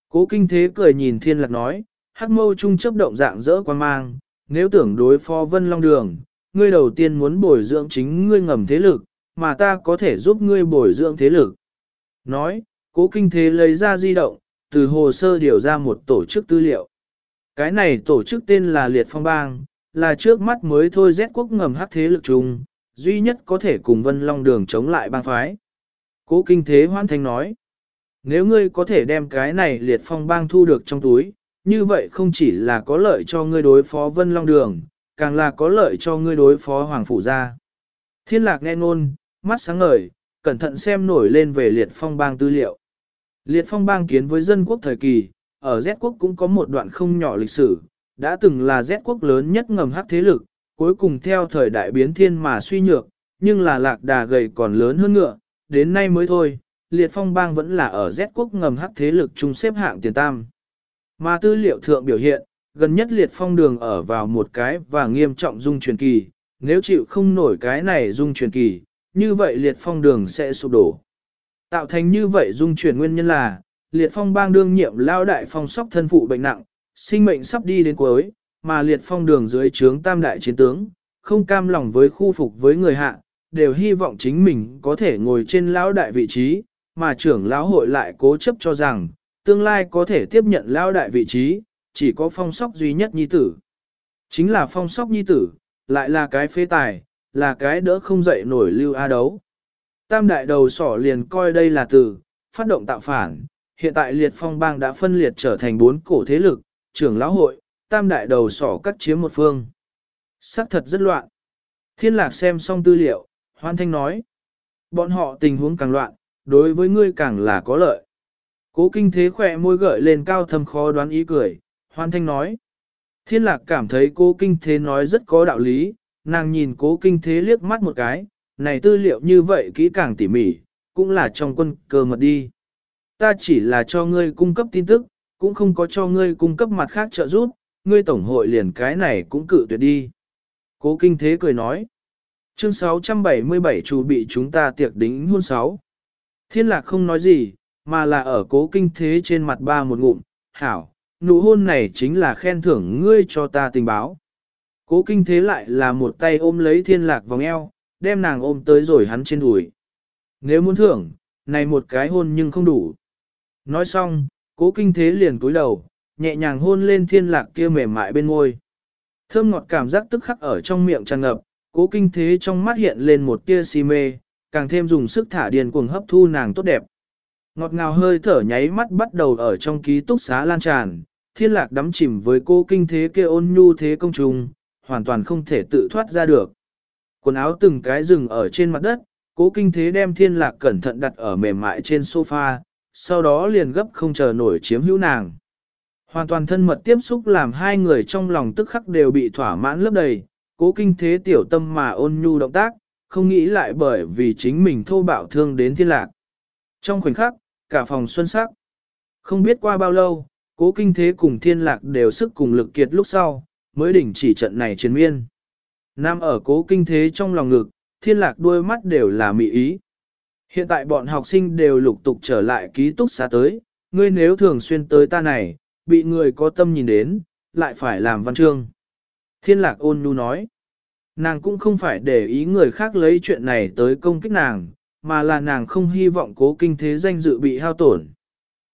Cố kinh thế cười nhìn thiên lạc nói, hắc mâu trung chấp động dạng dỡ quan mang, nếu tưởng đối phó vân long đường, ngươi đầu tiên muốn bồi dưỡng chính ngươi ngầm thế lực, mà ta có thể giúp ngươi bồi dưỡng thế lực. Nói, cố kinh thế lấy ra di động, từ hồ sơ điều ra một tổ chức tư liệu. Cái này tổ chức tên là Liệt Phong Bang, là trước mắt mới thôi Z quốc ngầm hắc thế lực chung, duy nhất có thể cùng Vân Long Đường chống lại bang phái. Cố kinh thế hoan thanh nói, nếu ngươi có thể đem cái này Liệt Phong Bang thu được trong túi, như vậy không chỉ là có lợi cho ngươi đối phó Vân Long Đường, càng là có lợi cho ngươi đối phó Hoàng Phủ Gia. Thiên lạc nghe ngôn, mắt sáng ngời, cẩn thận xem nổi lên về Liệt Phong Bang tư liệu. Liệt Phong Bang kiến với dân quốc thời kỳ, ở Z quốc cũng có một đoạn không nhỏ lịch sử, đã từng là Z quốc lớn nhất ngầm hắc thế lực, cuối cùng theo thời đại biến thiên mà suy nhược, nhưng là lạc đà gầy còn lớn hơn ngựa, đến nay mới thôi, liệt phong bang vẫn là ở Z quốc ngầm hắc thế lực chung xếp hạng tiền tam. Mà tư liệu thượng biểu hiện, gần nhất liệt phong đường ở vào một cái và nghiêm trọng dung truyền kỳ, nếu chịu không nổi cái này dung truyền kỳ, như vậy liệt phong đường sẽ sụp đổ. Tạo thành như vậy dung chuyển nguyên nhân là, liệt phong bang đương nhiệm lao đại phong sóc thân phụ bệnh nặng, sinh mệnh sắp đi đến cuối, mà liệt phong đường dưới trướng tam đại chiến tướng, không cam lòng với khu phục với người hạ, đều hy vọng chính mình có thể ngồi trên lão đại vị trí, mà trưởng lão hội lại cố chấp cho rằng, tương lai có thể tiếp nhận lão đại vị trí, chỉ có phong sóc duy nhất nhi tử. Chính là phong sóc nhi tử, lại là cái phế tài, là cái đỡ không dậy nổi lưu a đấu. Tam đại đầu sỏ liền coi đây là từ, phát động tạo phản, hiện tại liệt phong bang đã phân liệt trở thành bốn cổ thế lực, trưởng lão hội, tam đại đầu sỏ cắt chiếm một phương. Sắc thật rất loạn. Thiên lạc xem xong tư liệu, hoan thanh nói. Bọn họ tình huống càng loạn, đối với ngươi càng là có lợi. Cố kinh thế khỏe môi gợi lên cao thâm khó đoán ý cười, hoan thanh nói. Thiên lạc cảm thấy cố kinh thế nói rất có đạo lý, nàng nhìn cố kinh thế liếc mắt một cái, này tư liệu như vậy kỹ càng tỉ mỉ, cũng là trong quân cơ mật đi. Ta chỉ là cho ngươi cung cấp tin tức, cũng không có cho ngươi cung cấp mặt khác trợ giúp, ngươi tổng hội liền cái này cũng cự tuyệt đi. Cố kinh thế cười nói. Chương 677 chủ bị chúng ta tiệc đính hôn sáu. Thiên lạc không nói gì, mà là ở cố kinh thế trên mặt ba một ngụm, hảo, nụ hôn này chính là khen thưởng ngươi cho ta tình báo. Cố kinh thế lại là một tay ôm lấy thiên lạc vòng eo, đem nàng ôm tới rồi hắn trên đùi. Nếu muốn thưởng, này một cái hôn nhưng không đủ. Nói xong, cố kinh thế liền cúi đầu, nhẹ nhàng hôn lên thiên lạc kia mềm mại bên ngôi. Thơm ngọt cảm giác tức khắc ở trong miệng tràn ngập, cố kinh thế trong mắt hiện lên một tia si mê, càng thêm dùng sức thả điền cuồng hấp thu nàng tốt đẹp. Ngọt ngào hơi thở nháy mắt bắt đầu ở trong ký túc xá lan tràn, thiên lạc đắm chìm với cô kinh thế kia ôn nhu thế công trùng, hoàn toàn không thể tự thoát ra được. Quần áo từng cái rừng ở trên mặt đất, cố kinh thế đem thiên lạc cẩn thận đặt ở mềm mại trên sofa, sau đó liền gấp không chờ nổi chiếm hữu nàng. Hoàn toàn thân mật tiếp xúc làm hai người trong lòng tức khắc đều bị thỏa mãn lấp đầy, cố kinh thế tiểu tâm mà ôn nhu động tác, không nghĩ lại bởi vì chính mình thô bạo thương đến thiên lạc. Trong khoảnh khắc, cả phòng xuân sắc. Không biết qua bao lâu, cố kinh thế cùng thiên lạc đều sức cùng lực kiệt lúc sau, mới đỉnh chỉ trận này chiến miên. Nam ở cố kinh thế trong lòng ngực, thiên lạc đôi mắt đều là mị ý. Hiện tại bọn học sinh đều lục tục trở lại ký túc xá tới, ngươi nếu thường xuyên tới ta này, bị người có tâm nhìn đến, lại phải làm văn chương. Thiên lạc ôn nhu nói, nàng cũng không phải để ý người khác lấy chuyện này tới công kích nàng, mà là nàng không hy vọng cố kinh thế danh dự bị hao tổn.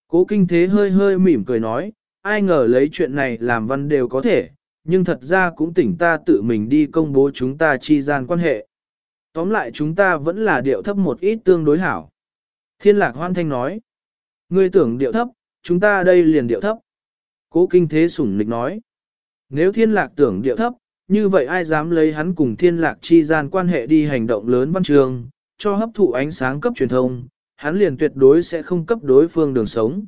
Cố kinh thế hơi hơi mỉm cười nói, ai ngờ lấy chuyện này làm văn đều có thể, nhưng thật ra cũng tỉnh ta tự mình đi công bố chúng ta chi gian quan hệ. Tóm lại chúng ta vẫn là điệu thấp một ít tương đối hảo. Thiên lạc hoan thanh nói, ngươi tưởng điệu thấp, chúng ta đây liền điệu thấp. Cố kinh thế sủng nịch nói, nếu thiên lạc tưởng điệu thấp, như vậy ai dám lấy hắn cùng thiên lạc chi gian quan hệ đi hành động lớn văn trường, cho hấp thụ ánh sáng cấp truyền thông, hắn liền tuyệt đối sẽ không cấp đối phương đường sống.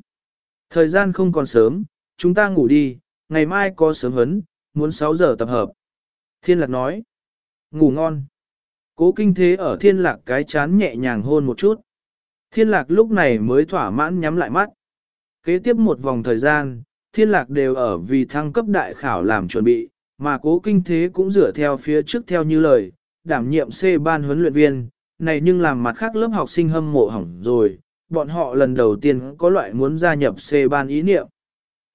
Thời gian không còn sớm, chúng ta ngủ đi, ngày mai có sớm hấn, muốn 6 giờ tập hợp. Thiên lạc nói, ngủ ngon. Cố kinh thế ở thiên lạc cái chán nhẹ nhàng hôn một chút. Thiên lạc lúc này mới thỏa mãn nhắm lại mắt. Kế tiếp một vòng thời gian, thiên lạc đều ở vì thăng cấp đại khảo làm chuẩn bị, mà cố kinh thế cũng dựa theo phía trước theo như lời, đảm nhiệm C ban huấn luyện viên, này nhưng làm mặt khác lớp học sinh hâm mộ hỏng rồi, bọn họ lần đầu tiên có loại muốn gia nhập C ban ý niệm.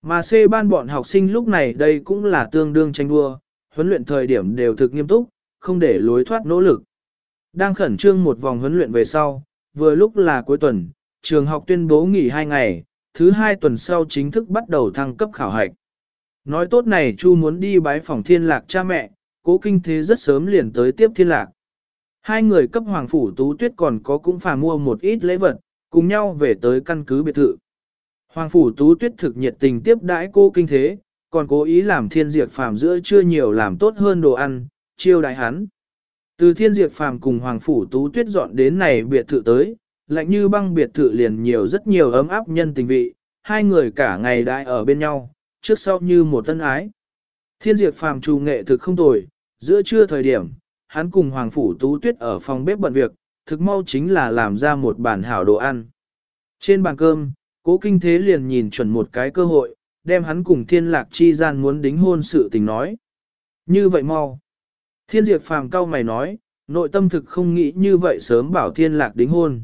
Mà C ban bọn học sinh lúc này đây cũng là tương đương tranh đua, huấn luyện thời điểm đều thực nghiêm túc, không để lối thoát nỗ lực. Đang khẩn trương một vòng huấn luyện về sau, vừa lúc là cuối tuần, trường học tuyên bố nghỉ hai ngày, thứ hai tuần sau chính thức bắt đầu thăng cấp khảo hạch. Nói tốt này Chu muốn đi bái phòng thiên lạc cha mẹ, cố kinh thế rất sớm liền tới tiếp thiên lạc. Hai người cấp hoàng phủ tú tuyết còn có cũng phải mua một ít lễ vật, cùng nhau về tới căn cứ biệt thự. Hoàng phủ tú tuyết thực nhiệt tình tiếp đãi cô kinh thế, còn cố ý làm thiên diệt phàm giữa chưa nhiều làm tốt hơn đồ ăn, chiêu đại hắn. Từ thiên diệt phàm cùng hoàng phủ tú tuyết dọn đến này biệt thự tới, lạnh như băng biệt thự liền nhiều rất nhiều ấm áp nhân tình vị, hai người cả ngày đại ở bên nhau, trước sau như một tân ái. Thiên diệt phàm trù nghệ thực không tồi, giữa trưa thời điểm, hắn cùng hoàng phủ tú tuyết ở phòng bếp bận việc, thực mau chính là làm ra một bản hảo đồ ăn. Trên bàn cơm, cố kinh thế liền nhìn chuẩn một cái cơ hội, đem hắn cùng thiên lạc chi gian muốn đính hôn sự tình nói. Như vậy mau. Thiên diệt phàm cao mày nói, nội tâm thực không nghĩ như vậy sớm bảo thiên lạc đính hôn.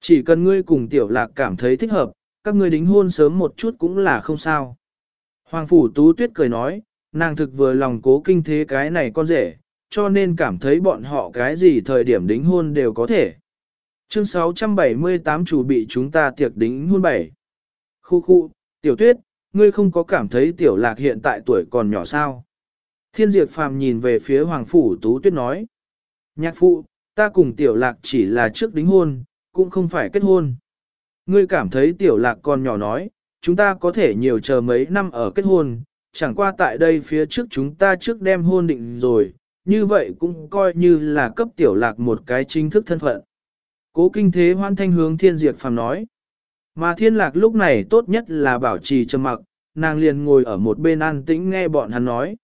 Chỉ cần ngươi cùng tiểu lạc cảm thấy thích hợp, các ngươi đính hôn sớm một chút cũng là không sao. Hoàng phủ tú tuyết cười nói, nàng thực vừa lòng cố kinh thế cái này con rể, cho nên cảm thấy bọn họ cái gì thời điểm đính hôn đều có thể. Chương 678 chủ bị chúng ta tiệc đính hôn bảy. Khu khu, tiểu tuyết, ngươi không có cảm thấy tiểu lạc hiện tại tuổi còn nhỏ sao? Thiên diệt phàm nhìn về phía hoàng phủ tú tuyết nói. Nhạc phụ, ta cùng tiểu lạc chỉ là trước đính hôn, cũng không phải kết hôn. Ngươi cảm thấy tiểu lạc còn nhỏ nói, chúng ta có thể nhiều chờ mấy năm ở kết hôn, chẳng qua tại đây phía trước chúng ta trước đem hôn định rồi, như vậy cũng coi như là cấp tiểu lạc một cái chính thức thân phận. Cố kinh thế hoan thanh hướng thiên diệt phàm nói. Mà thiên lạc lúc này tốt nhất là bảo trì trầm mặc, nàng liền ngồi ở một bên an tĩnh nghe bọn hắn nói.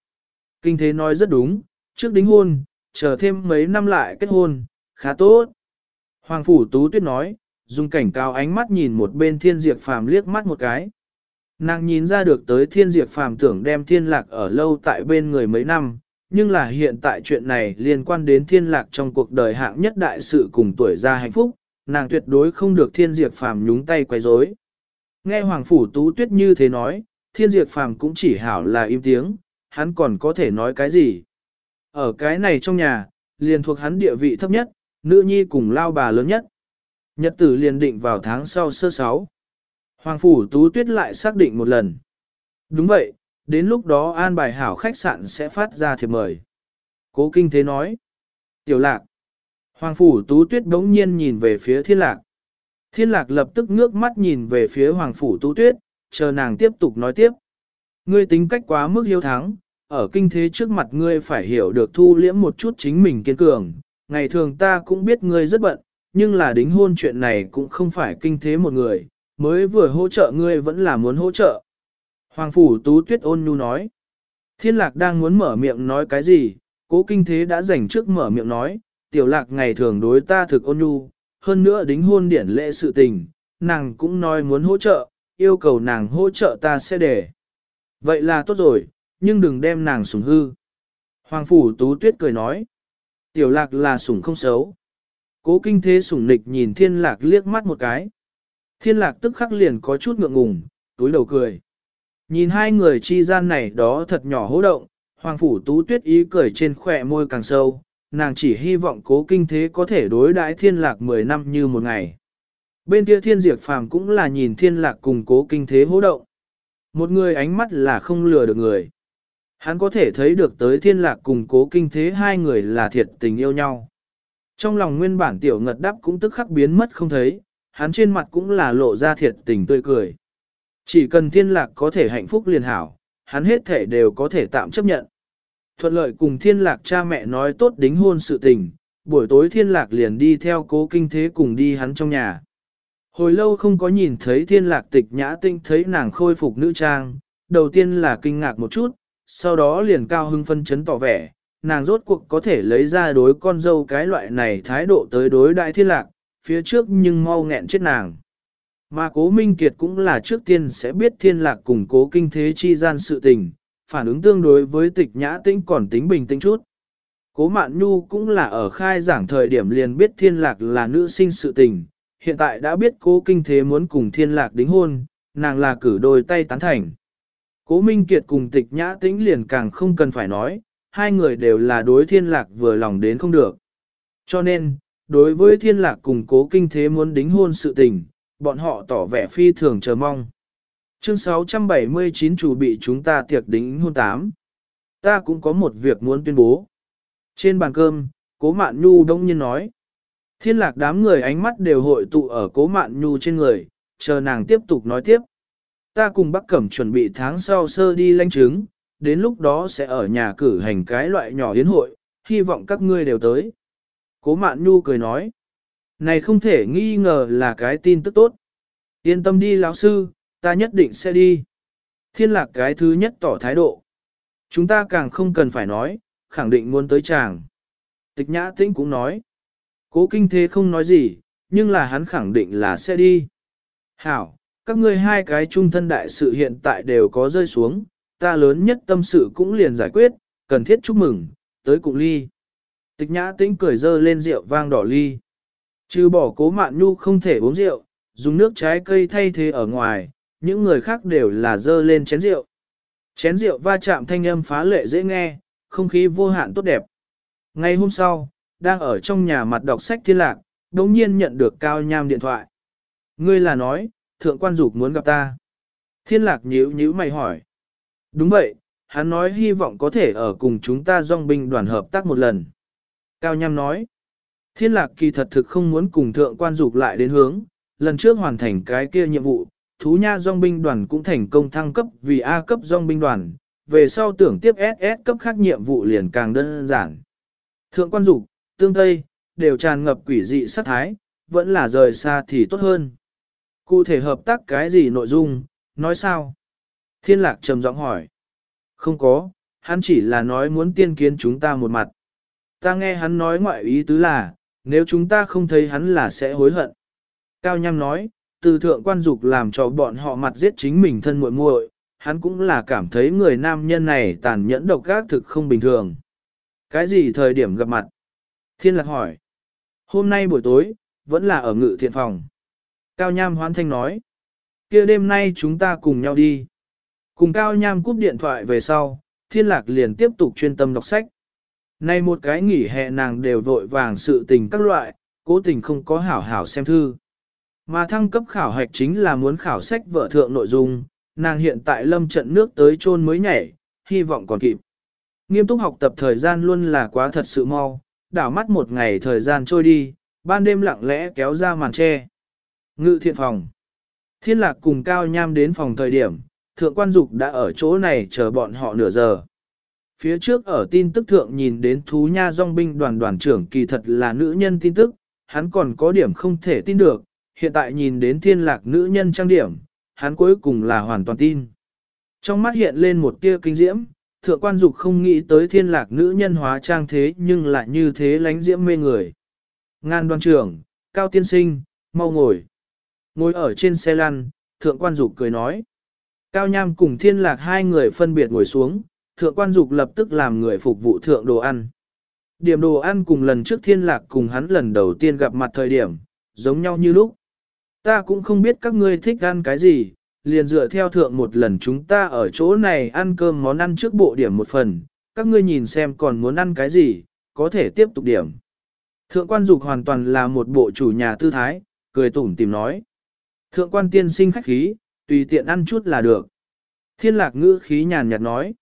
Kinh thế nói rất đúng, trước đính hôn, chờ thêm mấy năm lại kết hôn, khá tốt. Hoàng Phủ Tú Tuyết nói, dùng cảnh cao ánh mắt nhìn một bên thiên diệt phàm liếc mắt một cái. Nàng nhìn ra được tới thiên diệt phàm tưởng đem thiên lạc ở lâu tại bên người mấy năm, nhưng là hiện tại chuyện này liên quan đến thiên lạc trong cuộc đời hạng nhất đại sự cùng tuổi ra hạnh phúc, nàng tuyệt đối không được thiên diệt phàm nhúng tay quay rối. Nghe Hoàng Phủ Tú Tuyết như thế nói, thiên diệt phàm cũng chỉ hảo là im tiếng, hắn còn có thể nói cái gì. Ở cái này trong nhà, liền thuộc hắn địa vị thấp nhất, nữ nhi cùng lao bà lớn nhất. Nhật tử liền định vào tháng sau sơ sáu. Hoàng Phủ Tú Tuyết lại xác định một lần. Đúng vậy, đến lúc đó an bài hảo khách sạn sẽ phát ra thiệp mời. Cố kinh thế nói. Tiểu lạc. Hoàng Phủ Tú Tuyết đống nhiên nhìn về phía thiên lạc. Thiên lạc lập tức ngước mắt nhìn về phía Hoàng Phủ Tú Tuyết, chờ nàng tiếp tục nói tiếp. Ngươi tính cách quá mức hiếu thắng, ở kinh thế trước mặt ngươi phải hiểu được thu liễm một chút chính mình kiên cường. Ngày thường ta cũng biết ngươi rất bận, nhưng là đính hôn chuyện này cũng không phải kinh thế một người, mới vừa hỗ trợ ngươi vẫn là muốn hỗ trợ. Hoàng Phủ Tú Tuyết ôn nhu nói. Thiên lạc đang muốn mở miệng nói cái gì, cố kinh thế đã dành trước mở miệng nói, tiểu lạc ngày thường đối ta thực ôn nhu, hơn nữa đính hôn điển lệ sự tình, nàng cũng nói muốn hỗ trợ, yêu cầu nàng hỗ trợ ta sẽ để. Vậy là tốt rồi, nhưng đừng đem nàng sủng hư. Hoàng Phủ Tú Tuyết cười nói, tiểu lạc là sủng không xấu. Cố kinh thế sủng nịch nhìn thiên lạc liếc mắt một cái. Thiên lạc tức khắc liền có chút ngượng ngùng, túi đầu cười. Nhìn hai người chi gian này đó thật nhỏ hô động, Hoàng Phủ Tú Tuyết ý cười trên khỏe môi càng sâu, nàng chỉ hy vọng cố kinh thế có thể đối đãi thiên lạc 10 năm như một ngày. Bên kia thiên diệt phàm cũng là nhìn thiên lạc cùng cố kinh thế hô động. Một người ánh mắt là không lừa được người. Hắn có thể thấy được tới thiên lạc cùng cố kinh thế hai người là thiệt tình yêu nhau. Trong lòng nguyên bản tiểu ngật đắp cũng tức khắc biến mất không thấy, hắn trên mặt cũng là lộ ra thiệt tình tươi cười. Chỉ cần thiên lạc có thể hạnh phúc liền hảo, hắn hết thể đều có thể tạm chấp nhận. Thuận lợi cùng thiên lạc cha mẹ nói tốt đính hôn sự tình, buổi tối thiên lạc liền đi theo cố kinh thế cùng đi hắn trong nhà. Hồi lâu không có nhìn thấy thiên lạc tịch nhã tinh thấy nàng khôi phục nữ trang, đầu tiên là kinh ngạc một chút, sau đó liền cao hưng phân chấn tỏ vẻ, nàng rốt cuộc có thể lấy ra đối con dâu cái loại này thái độ tới đối đại thiên lạc, phía trước nhưng mau nghẹn chết nàng. Mà cố Minh Kiệt cũng là trước tiên sẽ biết thiên lạc cùng cố kinh thế chi gian sự tình, phản ứng tương đối với tịch nhã tĩnh còn tính bình tĩnh chút. Cố Mạn Nhu cũng là ở khai giảng thời điểm liền biết thiên lạc là nữ sinh sự tình, hiện tại đã biết cố kinh thế muốn cùng thiên lạc đính hôn, nàng là cử đôi tay tán thành. Cố Minh Kiệt cùng tịch nhã tĩnh liền càng không cần phải nói, hai người đều là đối thiên lạc vừa lòng đến không được. Cho nên, đối với thiên lạc cùng cố kinh thế muốn đính hôn sự tình, bọn họ tỏ vẻ phi thường chờ mong. Chương 679 chủ bị chúng ta tiệc đính hôn tám. Ta cũng có một việc muốn tuyên bố. Trên bàn cơm, cố mạn nhu đông nhiên nói. Thiên lạc đám người ánh mắt đều hội tụ ở cố mạn nhu trên người, chờ nàng tiếp tục nói tiếp. Ta cùng bác cẩm chuẩn bị tháng sau sơ đi lanh chứng, đến lúc đó sẽ ở nhà cử hành cái loại nhỏ yến hội, hy vọng các ngươi đều tới. Cố mạn nhu cười nói. Này không thể nghi ngờ là cái tin tức tốt. Yên tâm đi lão sư, ta nhất định sẽ đi. Thiên lạc cái thứ nhất tỏ thái độ. Chúng ta càng không cần phải nói, khẳng định muốn tới chàng. Tịch nhã tĩnh cũng nói. Cố kinh thế không nói gì, nhưng là hắn khẳng định là sẽ đi. Hảo, các ngươi hai cái trung thân đại sự hiện tại đều có rơi xuống, ta lớn nhất tâm sự cũng liền giải quyết, cần thiết chúc mừng, tới cùng ly. Tịch nhã tĩnh cười dơ lên rượu vang đỏ ly. Trừ bỏ cố mạn nhu không thể uống rượu, dùng nước trái cây thay thế ở ngoài, những người khác đều là dơ lên chén rượu. Chén rượu va chạm thanh âm phá lệ dễ nghe, không khí vô hạn tốt đẹp. Ngày hôm sau, đang ở trong nhà mặt đọc sách thiên lạc, đồng nhiên nhận được cao nham điện thoại. Ngươi là nói, thượng quan dục muốn gặp ta. Thiên lạc nhíu nhíu mày hỏi. Đúng vậy, hắn nói hy vọng có thể ở cùng chúng ta dòng binh đoàn hợp tác một lần. Cao nham nói. Thiên lạc kỳ thật thực không muốn cùng thượng quan dục lại đến hướng, lần trước hoàn thành cái kia nhiệm vụ, thú nha dòng binh đoàn cũng thành công thăng cấp vì A cấp dòng binh đoàn, về sau tưởng tiếp SS cấp khác nhiệm vụ liền càng đơn giản. Thượng quan dục, tương tây, đều tràn ngập quỷ dị sát thái, vẫn là rời xa thì tốt hơn. Cụ thể hợp tác cái gì nội dung, nói sao? Thiên lạc trầm giọng hỏi. Không có, hắn chỉ là nói muốn tiên kiến chúng ta một mặt. Ta nghe hắn nói ngoại ý tứ là, nếu chúng ta không thấy hắn là sẽ hối hận. Cao Nham nói, từ thượng quan dục làm cho bọn họ mặt giết chính mình thân muội muội, hắn cũng là cảm thấy người nam nhân này tàn nhẫn độc ác thực không bình thường. Cái gì thời điểm gặp mặt? Thiên lạc hỏi. Hôm nay buổi tối, vẫn là ở ngự thiện phòng. Cao Nham hoán thanh nói. kia đêm nay chúng ta cùng nhau đi. Cùng Cao Nham cúp điện thoại về sau, thiên lạc liền tiếp tục chuyên tâm đọc sách. Nay một cái nghỉ hè nàng đều vội vàng sự tình các loại, cố tình không có hảo hảo xem thư. Mà thăng cấp khảo hạch chính là muốn khảo sách vợ thượng nội dung, nàng hiện tại lâm trận nước tới chôn mới nhảy, hy vọng còn kịp. Nghiêm túc học tập thời gian luôn là quá thật sự mau, đảo mắt một ngày thời gian trôi đi, ban đêm lặng lẽ kéo ra màn tre. Ngự thiện phòng. Thiên lạc cùng Cao Nham đến phòng thời điểm, thượng quan dục đã ở chỗ này chờ bọn họ nửa giờ. Phía trước ở tin tức thượng nhìn đến thú nha dòng binh đoàn đoàn trưởng kỳ thật là nữ nhân tin tức, hắn còn có điểm không thể tin được, hiện tại nhìn đến thiên lạc nữ nhân trang điểm, hắn cuối cùng là hoàn toàn tin. Trong mắt hiện lên một tia kinh diễm, thượng quan dục không nghĩ tới thiên lạc nữ nhân hóa trang thế nhưng lại như thế lánh diễm mê người. Ngan đoàn trưởng, cao tiên sinh, mau ngồi. Ngồi ở trên xe lăn, thượng quan dục cười nói. Cao nham cùng thiên lạc hai người phân biệt ngồi xuống, thượng quan dục lập tức làm người phục vụ thượng đồ ăn. Điểm đồ ăn cùng lần trước thiên lạc cùng hắn lần đầu tiên gặp mặt thời điểm, giống nhau như lúc. Ta cũng không biết các ngươi thích ăn cái gì, liền dựa theo thượng một lần chúng ta ở chỗ này ăn cơm món ăn trước bộ điểm một phần, các ngươi nhìn xem còn muốn ăn cái gì, có thể tiếp tục điểm. Thượng quan dục hoàn toàn là một bộ chủ nhà tư thái, cười tủm tìm nói. Thượng quan tiên sinh khách khí, tùy tiện ăn chút là được. Thiên lạc ngữ khí nhàn nhạt nói.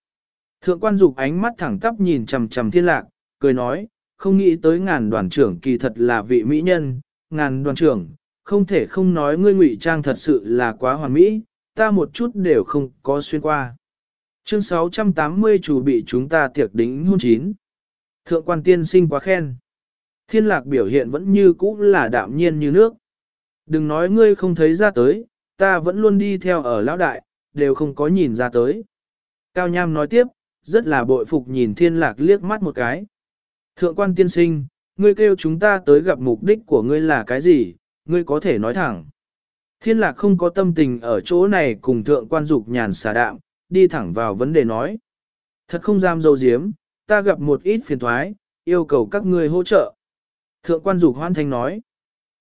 Thượng quan dục ánh mắt thẳng tắp nhìn trầm trầm thiên lạc, cười nói, không nghĩ tới ngàn đoàn trưởng kỳ thật là vị mỹ nhân, ngàn đoàn trưởng, không thể không nói ngươi ngụy trang thật sự là quá hoàn mỹ, ta một chút đều không có xuyên qua. Chương 680 chủ bị chúng ta tiệc đính hôn chín. Thượng quan tiên sinh quá khen. Thiên lạc biểu hiện vẫn như cũ là đạm nhiên như nước. Đừng nói ngươi không thấy ra tới, ta vẫn luôn đi theo ở lão đại, đều không có nhìn ra tới. Cao Nham nói tiếp, rất là bội phục nhìn thiên lạc liếc mắt một cái. Thượng quan tiên sinh, ngươi kêu chúng ta tới gặp mục đích của ngươi là cái gì, ngươi có thể nói thẳng. Thiên lạc không có tâm tình ở chỗ này cùng thượng quan dục nhàn xả đạm, đi thẳng vào vấn đề nói. Thật không dám dâu diếm, ta gặp một ít phiền thoái, yêu cầu các ngươi hỗ trợ. Thượng quan dục hoan thanh nói.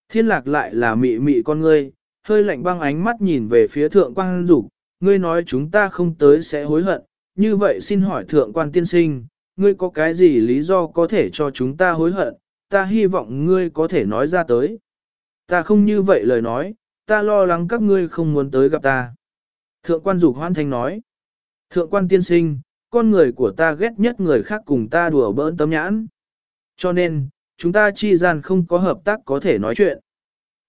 Thiên lạc lại là mị mị con ngươi, hơi lạnh băng ánh mắt nhìn về phía thượng quan dục, ngươi nói chúng ta không tới sẽ hối hận, như vậy xin hỏi thượng quan tiên sinh, ngươi có cái gì lý do có thể cho chúng ta hối hận, ta hy vọng ngươi có thể nói ra tới. Ta không như vậy lời nói, ta lo lắng các ngươi không muốn tới gặp ta. Thượng quan dục hoan thanh nói, thượng quan tiên sinh, con người của ta ghét nhất người khác cùng ta đùa bỡn tấm nhãn. Cho nên, chúng ta chi gian không có hợp tác có thể nói chuyện.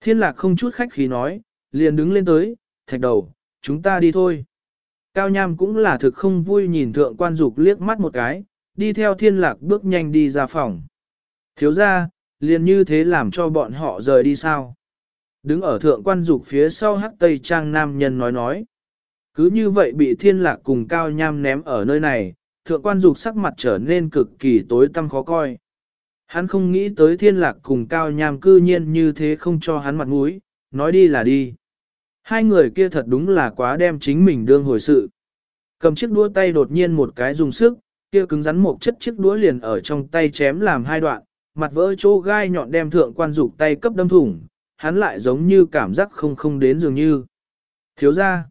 Thiên lạc không chút khách khí nói, liền đứng lên tới, thạch đầu, chúng ta đi thôi. Cao Nham cũng là thực không vui nhìn thượng quan dục liếc mắt một cái, đi theo thiên lạc bước nhanh đi ra phòng. Thiếu ra, liền như thế làm cho bọn họ rời đi sao? Đứng ở thượng quan dục phía sau hắc tây trang nam nhân nói nói. Cứ như vậy bị thiên lạc cùng cao nham ném ở nơi này, thượng quan dục sắc mặt trở nên cực kỳ tối tăm khó coi. Hắn không nghĩ tới thiên lạc cùng cao nham cư nhiên như thế không cho hắn mặt mũi, nói đi là đi. Hai người kia thật đúng là quá đem chính mình đương hồi sự. Cầm chiếc đũa tay đột nhiên một cái dùng sức, kia cứng rắn một chất chiếc đũa liền ở trong tay chém làm hai đoạn, mặt vỡ chỗ gai nhọn đem thượng quan dục tay cấp đâm thủng, hắn lại giống như cảm giác không không đến dường như. Thiếu ra,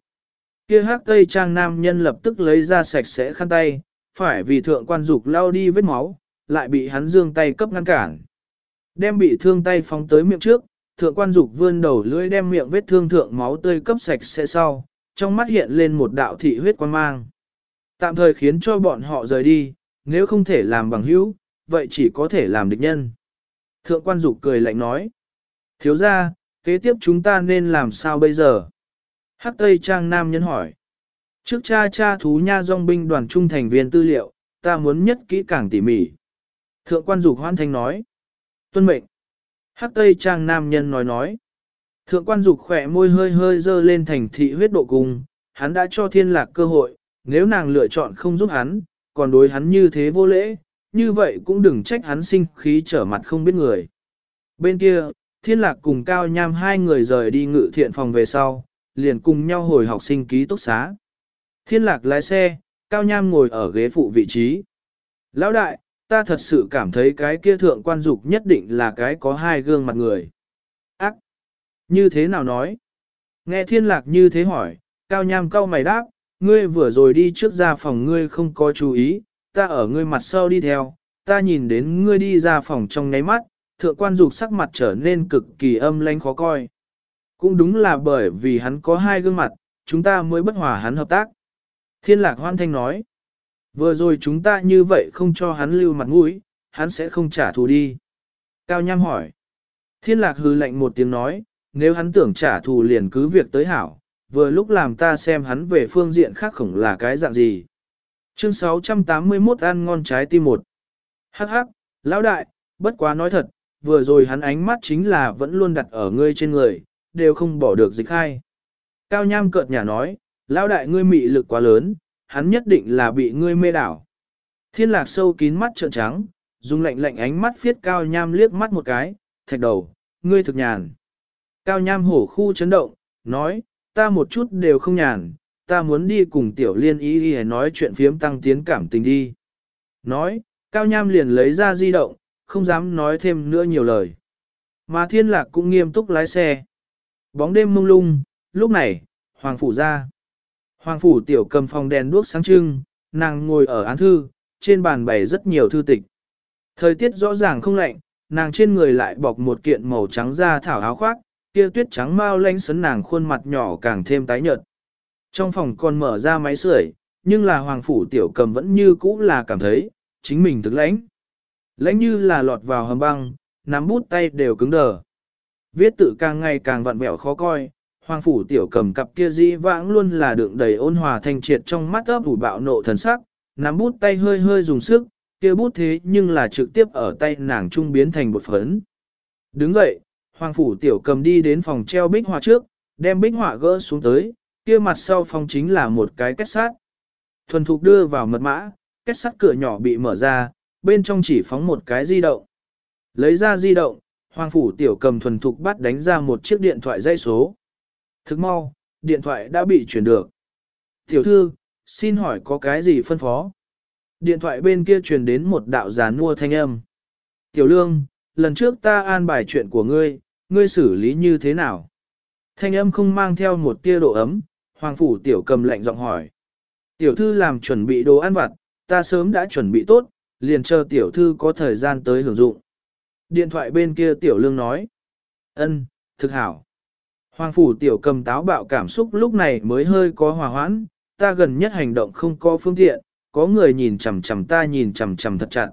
kia hắc tây trang nam nhân lập tức lấy ra sạch sẽ khăn tay, phải vì thượng quan dục lao đi vết máu, lại bị hắn dương tay cấp ngăn cản. Đem bị thương tay phóng tới miệng trước, thượng quan dục vươn đầu lưỡi đem miệng vết thương thượng máu tươi cấp sạch sẽ sau, trong mắt hiện lên một đạo thị huyết quan mang. Tạm thời khiến cho bọn họ rời đi, nếu không thể làm bằng hữu, vậy chỉ có thể làm địch nhân. Thượng quan dục cười lạnh nói. Thiếu ra, kế tiếp chúng ta nên làm sao bây giờ? Hắc Tây Trang Nam nhân hỏi. Trước cha cha thú nha dòng binh đoàn trung thành viên tư liệu, ta muốn nhất kỹ càng tỉ mỉ. Thượng quan dục hoan thanh nói. Tuân mệnh. Hắc Tây Trang Nam nhân nói nói. Thượng quan dục khỏe môi hơi hơi dơ lên thành thị huyết độ cùng, hắn đã cho thiên lạc cơ hội, nếu nàng lựa chọn không giúp hắn, còn đối hắn như thế vô lễ, như vậy cũng đừng trách hắn sinh khí trở mặt không biết người. Bên kia, thiên lạc cùng Cao Nham hai người rời đi ngự thiện phòng về sau, liền cùng nhau hồi học sinh ký túc xá. Thiên lạc lái xe, Cao Nham ngồi ở ghế phụ vị trí. Lão đại, ta thật sự cảm thấy cái kia thượng quan dục nhất định là cái có hai gương mặt người. Ác! Như thế nào nói? Nghe thiên lạc như thế hỏi, Cao Nham cao mày đáp, ngươi vừa rồi đi trước ra phòng ngươi không có chú ý, ta ở ngươi mặt sau đi theo, ta nhìn đến ngươi đi ra phòng trong ngáy mắt, thượng quan dục sắc mặt trở nên cực kỳ âm lanh khó coi. Cũng đúng là bởi vì hắn có hai gương mặt, chúng ta mới bất hòa hắn hợp tác. Thiên lạc hoan thanh nói, vừa rồi chúng ta như vậy không cho hắn lưu mặt mũi, hắn sẽ không trả thù đi. Cao Nham hỏi, thiên lạc hư lạnh một tiếng nói, nếu hắn tưởng trả thù liền cứ việc tới hảo, vừa lúc làm ta xem hắn về phương diện khác khổng là cái dạng gì. Chương 681 ăn ngon trái tim một. Hắc hắc, lão đại, bất quá nói thật, vừa rồi hắn ánh mắt chính là vẫn luôn đặt ở ngươi trên người, đều không bỏ được dịch khai. Cao Nham cợt nhà nói, lão đại ngươi mị lực quá lớn, hắn nhất định là bị ngươi mê đảo. Thiên lạc sâu kín mắt trợn trắng, dùng lạnh lạnh ánh mắt phiết Cao Nham liếc mắt một cái, thạch đầu, ngươi thực nhàn. Cao Nham hổ khu chấn động, nói, ta một chút đều không nhàn, ta muốn đi cùng tiểu liên ý đi nói chuyện phiếm tăng tiến cảm tình đi. Nói, Cao Nham liền lấy ra di động, không dám nói thêm nữa nhiều lời. Mà thiên lạc cũng nghiêm túc lái xe. Bóng đêm mông lung, lúc này, Hoàng Phủ ra. Hoàng Phủ tiểu cầm phòng đèn đuốc sáng trưng, nàng ngồi ở án thư, trên bàn bày rất nhiều thư tịch. Thời tiết rõ ràng không lạnh, nàng trên người lại bọc một kiện màu trắng da thảo áo khoác, kia tuyết trắng mau lanh sấn nàng khuôn mặt nhỏ càng thêm tái nhợt. Trong phòng còn mở ra máy sưởi, nhưng là Hoàng Phủ tiểu cầm vẫn như cũ là cảm thấy, chính mình thực lãnh. Lãnh như là lọt vào hầm băng, nắm bút tay đều cứng đờ. Viết tự càng ngày càng vặn vẹo khó coi, hoàng phủ tiểu cầm cặp kia dĩ vãng luôn là đựng đầy ôn hòa thanh triệt trong mắt ấp ủ bạo nộ thần sắc, nắm bút tay hơi hơi dùng sức, kia bút thế nhưng là trực tiếp ở tay nàng trung biến thành bột phấn. Đứng dậy, hoàng phủ tiểu cầm đi đến phòng treo bích họa trước, đem bích họa gỡ xuống tới, kia mặt sau phòng chính là một cái kết sắt. Thuần thục đưa vào mật mã, kết sắt cửa nhỏ bị mở ra, bên trong chỉ phóng một cái di động. Lấy ra di động, Hoàng Phủ Tiểu cầm thuần thục bắt đánh ra một chiếc điện thoại dây số. Thức mau, điện thoại đã bị chuyển được. Tiểu thư, xin hỏi có cái gì phân phó? Điện thoại bên kia truyền đến một đạo gián mua thanh âm. Tiểu lương, lần trước ta an bài chuyện của ngươi, ngươi xử lý như thế nào? Thanh âm không mang theo một tia độ ấm, Hoàng Phủ Tiểu cầm lạnh giọng hỏi. Tiểu thư làm chuẩn bị đồ ăn vặt, ta sớm đã chuẩn bị tốt, liền chờ tiểu thư có thời gian tới hưởng dụng. Điện thoại bên kia tiểu lương nói. ân, thực hảo. Hoàng phủ tiểu cầm táo bạo cảm xúc lúc này mới hơi có hòa hoãn, ta gần nhất hành động không có phương tiện, có người nhìn chằm chằm ta nhìn chằm chằm thật chặt.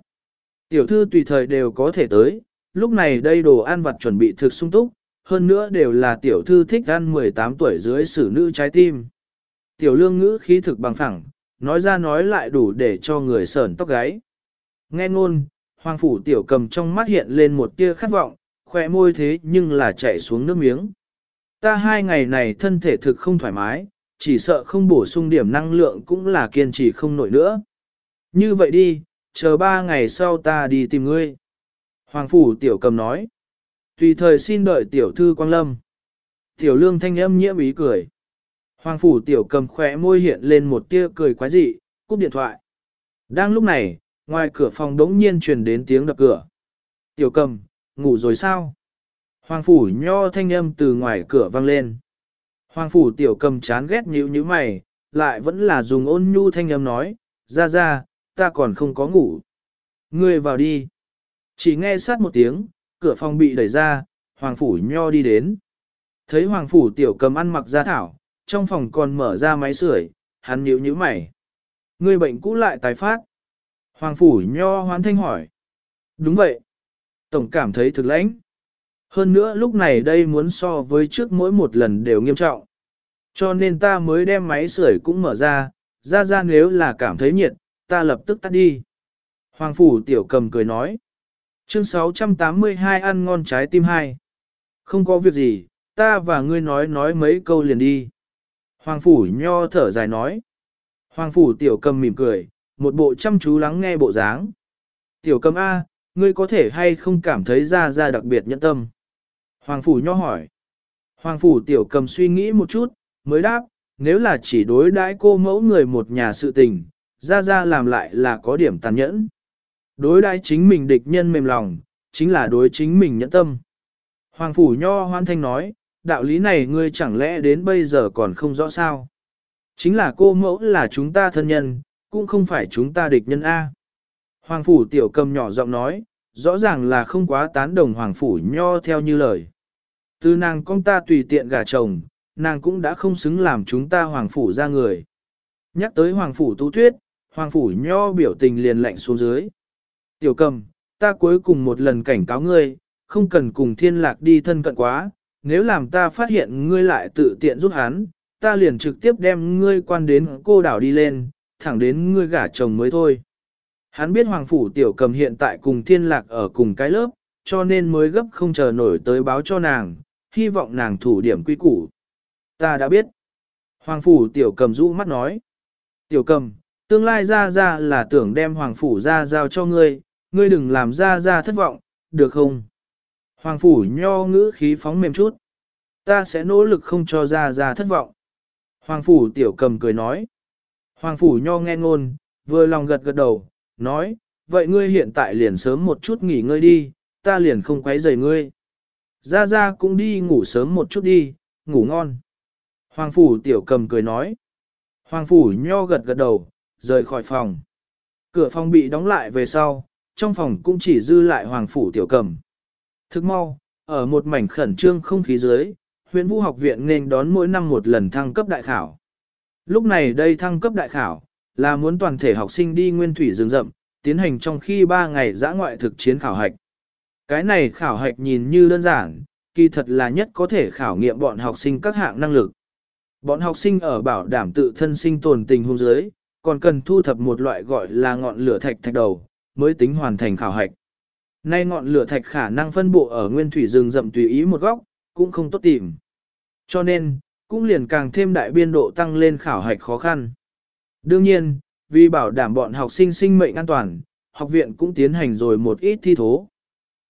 Tiểu thư tùy thời đều có thể tới, lúc này đây đồ ăn vặt chuẩn bị thực sung túc, hơn nữa đều là tiểu thư thích ăn 18 tuổi dưới xử nữ trái tim. Tiểu lương ngữ khí thực bằng phẳng, nói ra nói lại đủ để cho người sờn tóc gáy. Nghe ngôn, hoàng phủ tiểu cầm trong mắt hiện lên một tia khát vọng, khỏe môi thế nhưng là chạy xuống nước miếng. Ta hai ngày này thân thể thực không thoải mái, chỉ sợ không bổ sung điểm năng lượng cũng là kiên trì không nổi nữa. Như vậy đi, chờ ba ngày sau ta đi tìm ngươi. Hoàng phủ tiểu cầm nói. Tùy thời xin đợi tiểu thư Quang Lâm. Tiểu lương thanh âm nhiễm ý cười. Hoàng phủ tiểu cầm khỏe môi hiện lên một tia cười quái dị, cúp điện thoại. Đang lúc này, ngoài cửa phòng đống nhiên truyền đến tiếng đập cửa. Tiểu cầm, ngủ rồi sao? Hoàng phủ nho thanh âm từ ngoài cửa vang lên. Hoàng phủ tiểu cầm chán ghét nhíu như mày, lại vẫn là dùng ôn nhu thanh âm nói, ra ra, ta còn không có ngủ. Ngươi vào đi. Chỉ nghe sát một tiếng, cửa phòng bị đẩy ra, hoàng phủ nho đi đến. Thấy hoàng phủ tiểu cầm ăn mặc ra thảo, trong phòng còn mở ra máy sưởi, hắn nhíu nhíu mày. Ngươi bệnh cũ lại tái phát. Hoàng phủ nho hoán thanh hỏi. Đúng vậy. Tổng cảm thấy thực lãnh. Hơn nữa lúc này đây muốn so với trước mỗi một lần đều nghiêm trọng. Cho nên ta mới đem máy sưởi cũng mở ra, ra ra nếu là cảm thấy nhiệt, ta lập tức tắt đi. Hoàng phủ tiểu cầm cười nói. Chương 682 ăn ngon trái tim hai. Không có việc gì, ta và ngươi nói nói mấy câu liền đi. Hoàng phủ nho thở dài nói. Hoàng phủ tiểu cầm mỉm cười, một bộ chăm chú lắng nghe bộ dáng. Tiểu cầm A, ngươi có thể hay không cảm thấy ra ra đặc biệt nhẫn tâm? Hoàng phủ nho hỏi. Hoàng phủ tiểu cầm suy nghĩ một chút, mới đáp, nếu là chỉ đối đãi cô mẫu người một nhà sự tình, ra ra làm lại là có điểm tàn nhẫn. Đối đãi chính mình địch nhân mềm lòng, chính là đối chính mình nhẫn tâm. Hoàng phủ nho hoan thanh nói, đạo lý này ngươi chẳng lẽ đến bây giờ còn không rõ sao. Chính là cô mẫu là chúng ta thân nhân, cũng không phải chúng ta địch nhân A. Hoàng phủ tiểu cầm nhỏ giọng nói, rõ ràng là không quá tán đồng hoàng phủ nho theo như lời. Từ nàng con ta tùy tiện gả chồng, nàng cũng đã không xứng làm chúng ta hoàng phủ ra người. Nhắc tới hoàng phủ tu tuyết, hoàng phủ nho biểu tình liền lạnh xuống dưới. Tiểu cầm, ta cuối cùng một lần cảnh cáo ngươi, không cần cùng thiên lạc đi thân cận quá, nếu làm ta phát hiện ngươi lại tự tiện giúp hắn, ta liền trực tiếp đem ngươi quan đến cô đảo đi lên, thẳng đến ngươi gả chồng mới thôi. Hắn biết Hoàng Phủ Tiểu Cầm hiện tại cùng thiên lạc ở cùng cái lớp, cho nên mới gấp không chờ nổi tới báo cho nàng, hy vọng nàng thủ điểm quy củ. Ta đã biết. Hoàng Phủ Tiểu Cầm rũ mắt nói. Tiểu Cầm, tương lai ra ra là tưởng đem Hoàng Phủ ra giao cho ngươi, ngươi đừng làm ra ra thất vọng, được không? Hoàng Phủ nho ngữ khí phóng mềm chút. Ta sẽ nỗ lực không cho ra ra thất vọng. Hoàng Phủ Tiểu Cầm cười nói. Hoàng Phủ nho nghe ngôn, vừa lòng gật gật đầu, nói, vậy ngươi hiện tại liền sớm một chút nghỉ ngơi đi, ta liền không quấy rầy ngươi. Ra ra cũng đi ngủ sớm một chút đi, ngủ ngon. Hoàng phủ tiểu cầm cười nói. Hoàng phủ nho gật gật đầu, rời khỏi phòng. Cửa phòng bị đóng lại về sau, trong phòng cũng chỉ dư lại hoàng phủ tiểu cầm. Thức mau, ở một mảnh khẩn trương không khí dưới, huyện vũ học viện nên đón mỗi năm một lần thăng cấp đại khảo. Lúc này đây thăng cấp đại khảo, là muốn toàn thể học sinh đi nguyên thủy rừng rậm, tiến hành trong khi 3 ngày giã ngoại thực chiến khảo hạch. Cái này khảo hạch nhìn như đơn giản, kỳ thật là nhất có thể khảo nghiệm bọn học sinh các hạng năng lực. Bọn học sinh ở bảo đảm tự thân sinh tồn tình huống dưới, còn cần thu thập một loại gọi là ngọn lửa thạch thạch đầu, mới tính hoàn thành khảo hạch. Nay ngọn lửa thạch khả năng phân bộ ở nguyên thủy rừng rậm tùy ý một góc, cũng không tốt tìm. Cho nên, cũng liền càng thêm đại biên độ tăng lên khảo hạch khó khăn. Đương nhiên, vì bảo đảm bọn học sinh sinh mệnh an toàn, học viện cũng tiến hành rồi một ít thi thố.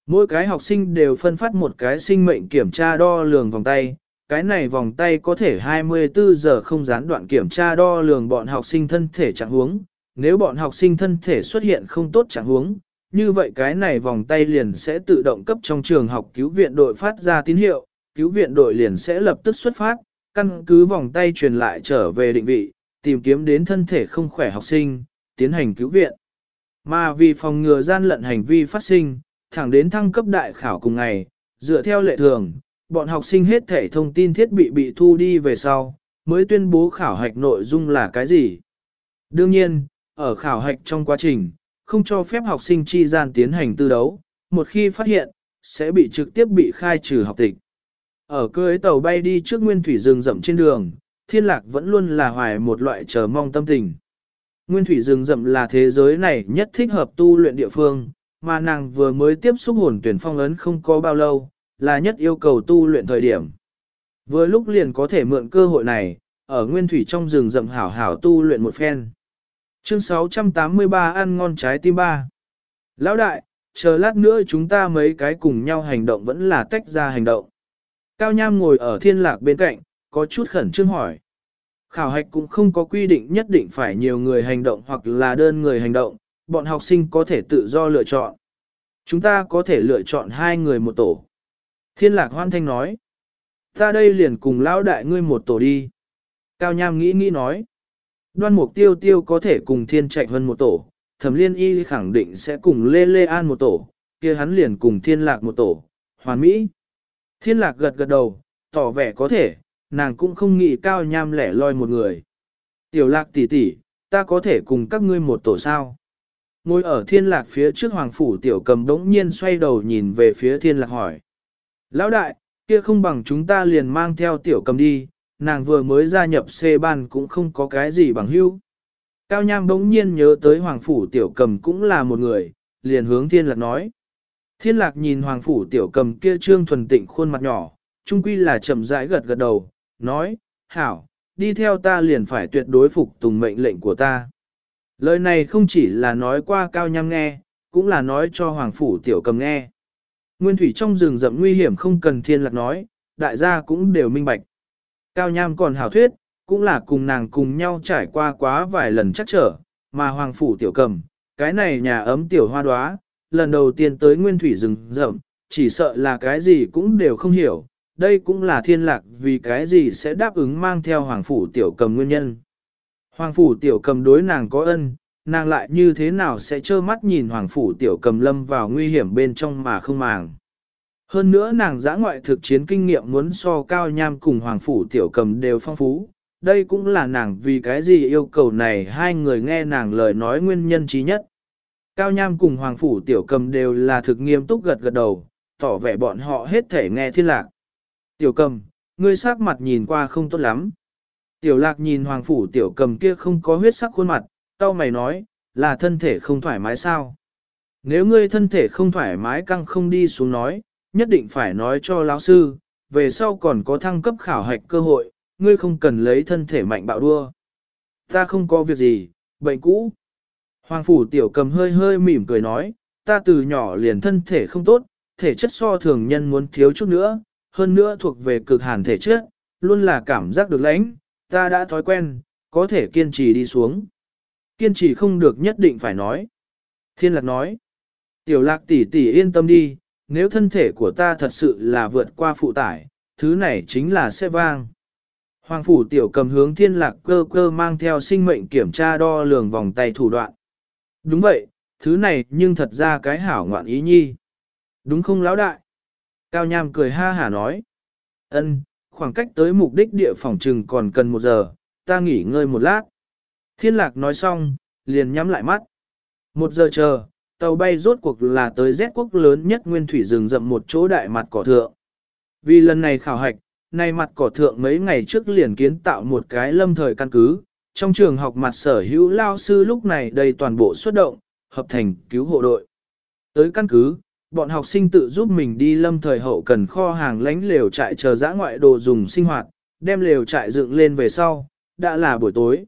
Mỗi cái học sinh đều phân phát một cái sinh mệnh kiểm tra đo lường vòng tay, cái này vòng tay có thể 24 giờ không gián đoạn kiểm tra đo lường bọn học sinh thân thể trạng huống. Nếu bọn học sinh thân thể xuất hiện không tốt trạng huống, như vậy cái này vòng tay liền sẽ tự động cấp trong trường học cứu viện đội phát ra tín hiệu, cứu viện đội liền sẽ lập tức xuất phát, căn cứ vòng tay truyền lại trở về định vị, tìm kiếm đến thân thể không khỏe học sinh, tiến hành cứu viện. Mà vì phòng ngừa gian lận hành vi phát sinh, thẳng đến thăng cấp đại khảo cùng ngày, dựa theo lệ thường, bọn học sinh hết thể thông tin thiết bị bị thu đi về sau, mới tuyên bố khảo hạch nội dung là cái gì. Đương nhiên, ở khảo hạch trong quá trình, không cho phép học sinh chi gian tiến hành tư đấu, một khi phát hiện, sẽ bị trực tiếp bị khai trừ học tịch. Ở cưới tàu bay đi trước nguyên thủy rừng rậm trên đường, thiên lạc vẫn luôn là hoài một loại chờ mong tâm tình. Nguyên thủy rừng rậm là thế giới này nhất thích hợp tu luyện địa phương, mà nàng vừa mới tiếp xúc hồn tuyển phong ấn không có bao lâu, là nhất yêu cầu tu luyện thời điểm. Vừa lúc liền có thể mượn cơ hội này, ở nguyên thủy trong rừng rậm hảo hảo tu luyện một phen. Chương 683 ăn ngon trái tim ba. Lão đại, chờ lát nữa chúng ta mấy cái cùng nhau hành động vẫn là tách ra hành động. Cao Nham ngồi ở thiên lạc bên cạnh, có chút khẩn trương hỏi. Khảo hạch cũng không có quy định nhất định phải nhiều người hành động hoặc là đơn người hành động, bọn học sinh có thể tự do lựa chọn. Chúng ta có thể lựa chọn hai người một tổ. Thiên lạc hoan thanh nói. Ta đây liền cùng lão đại ngươi một tổ đi. Cao Nham nghĩ nghĩ nói. Đoan mục tiêu tiêu có thể cùng thiên trạch hơn một tổ. Thẩm liên y khẳng định sẽ cùng Lê Lê An một tổ. kia hắn liền cùng thiên lạc một tổ. Hoàn Mỹ. Thiên lạc gật gật đầu, tỏ vẻ có thể, nàng cũng không nghĩ cao nham lẻ loi một người. Tiểu lạc tỷ tỷ, ta có thể cùng các ngươi một tổ sao. Ngồi ở thiên lạc phía trước hoàng phủ tiểu cầm đống nhiên xoay đầu nhìn về phía thiên lạc hỏi. Lão đại, kia không bằng chúng ta liền mang theo tiểu cầm đi, nàng vừa mới gia nhập C ban cũng không có cái gì bằng hữu. Cao nham đống nhiên nhớ tới hoàng phủ tiểu cầm cũng là một người, liền hướng thiên lạc nói. Thiên lạc nhìn hoàng phủ tiểu cầm kia trương thuần tịnh khuôn mặt nhỏ, trung quy là chậm rãi gật gật đầu, nói, hảo, đi theo ta liền phải tuyệt đối phục tùng mệnh lệnh của ta. Lời này không chỉ là nói qua cao nham nghe, cũng là nói cho hoàng phủ tiểu cầm nghe. Nguyên thủy trong rừng rậm nguy hiểm không cần thiên lạc nói, đại gia cũng đều minh bạch. Cao nham còn hảo thuyết, cũng là cùng nàng cùng nhau trải qua quá vài lần chắc trở, mà hoàng phủ tiểu cầm, cái này nhà ấm tiểu hoa đoá, lần đầu tiên tới nguyên thủy rừng rậm, chỉ sợ là cái gì cũng đều không hiểu, đây cũng là thiên lạc vì cái gì sẽ đáp ứng mang theo hoàng phủ tiểu cầm nguyên nhân. Hoàng phủ tiểu cầm đối nàng có ân, nàng lại như thế nào sẽ trơ mắt nhìn hoàng phủ tiểu cầm lâm vào nguy hiểm bên trong mà không màng. Hơn nữa nàng giã ngoại thực chiến kinh nghiệm muốn so cao nham cùng hoàng phủ tiểu cầm đều phong phú, đây cũng là nàng vì cái gì yêu cầu này hai người nghe nàng lời nói nguyên nhân trí nhất. Cao nham cùng hoàng phủ tiểu cầm đều là thực nghiêm túc gật gật đầu, tỏ vẻ bọn họ hết thể nghe thiên lạc. Tiểu cầm, ngươi sắc mặt nhìn qua không tốt lắm. Tiểu lạc nhìn hoàng phủ tiểu cầm kia không có huyết sắc khuôn mặt, tao mày nói, là thân thể không thoải mái sao. Nếu ngươi thân thể không thoải mái căng không đi xuống nói, nhất định phải nói cho lão sư, về sau còn có thăng cấp khảo hạch cơ hội, ngươi không cần lấy thân thể mạnh bạo đua. Ta không có việc gì, bệnh cũ. Hoàng phủ tiểu cầm hơi hơi mỉm cười nói, ta từ nhỏ liền thân thể không tốt, thể chất so thường nhân muốn thiếu chút nữa, hơn nữa thuộc về cực hàn thể chất, luôn là cảm giác được lãnh, ta đã thói quen, có thể kiên trì đi xuống. Kiên trì không được nhất định phải nói. Thiên lạc nói, tiểu lạc tỷ tỷ yên tâm đi, nếu thân thể của ta thật sự là vượt qua phụ tải, thứ này chính là xe vang. Hoàng phủ tiểu cầm hướng thiên lạc cơ cơ mang theo sinh mệnh kiểm tra đo lường vòng tay thủ đoạn. Đúng vậy, thứ này nhưng thật ra cái hảo ngoạn ý nhi. Đúng không lão đại? Cao Nham cười ha hả nói. ân khoảng cách tới mục đích địa phòng trừng còn cần một giờ, ta nghỉ ngơi một lát. Thiên lạc nói xong, liền nhắm lại mắt. Một giờ chờ, tàu bay rốt cuộc là tới Z quốc lớn nhất nguyên thủy rừng rậm một chỗ đại mặt cỏ thượng. Vì lần này khảo hạch, nay mặt cỏ thượng mấy ngày trước liền kiến tạo một cái lâm thời căn cứ, trong trường học mặt sở hữu lao sư lúc này đầy toàn bộ xuất động, hợp thành cứu hộ đội. Tới căn cứ, bọn học sinh tự giúp mình đi lâm thời hậu cần kho hàng lánh lều trại chờ dã ngoại đồ dùng sinh hoạt, đem lều trại dựng lên về sau, đã là buổi tối.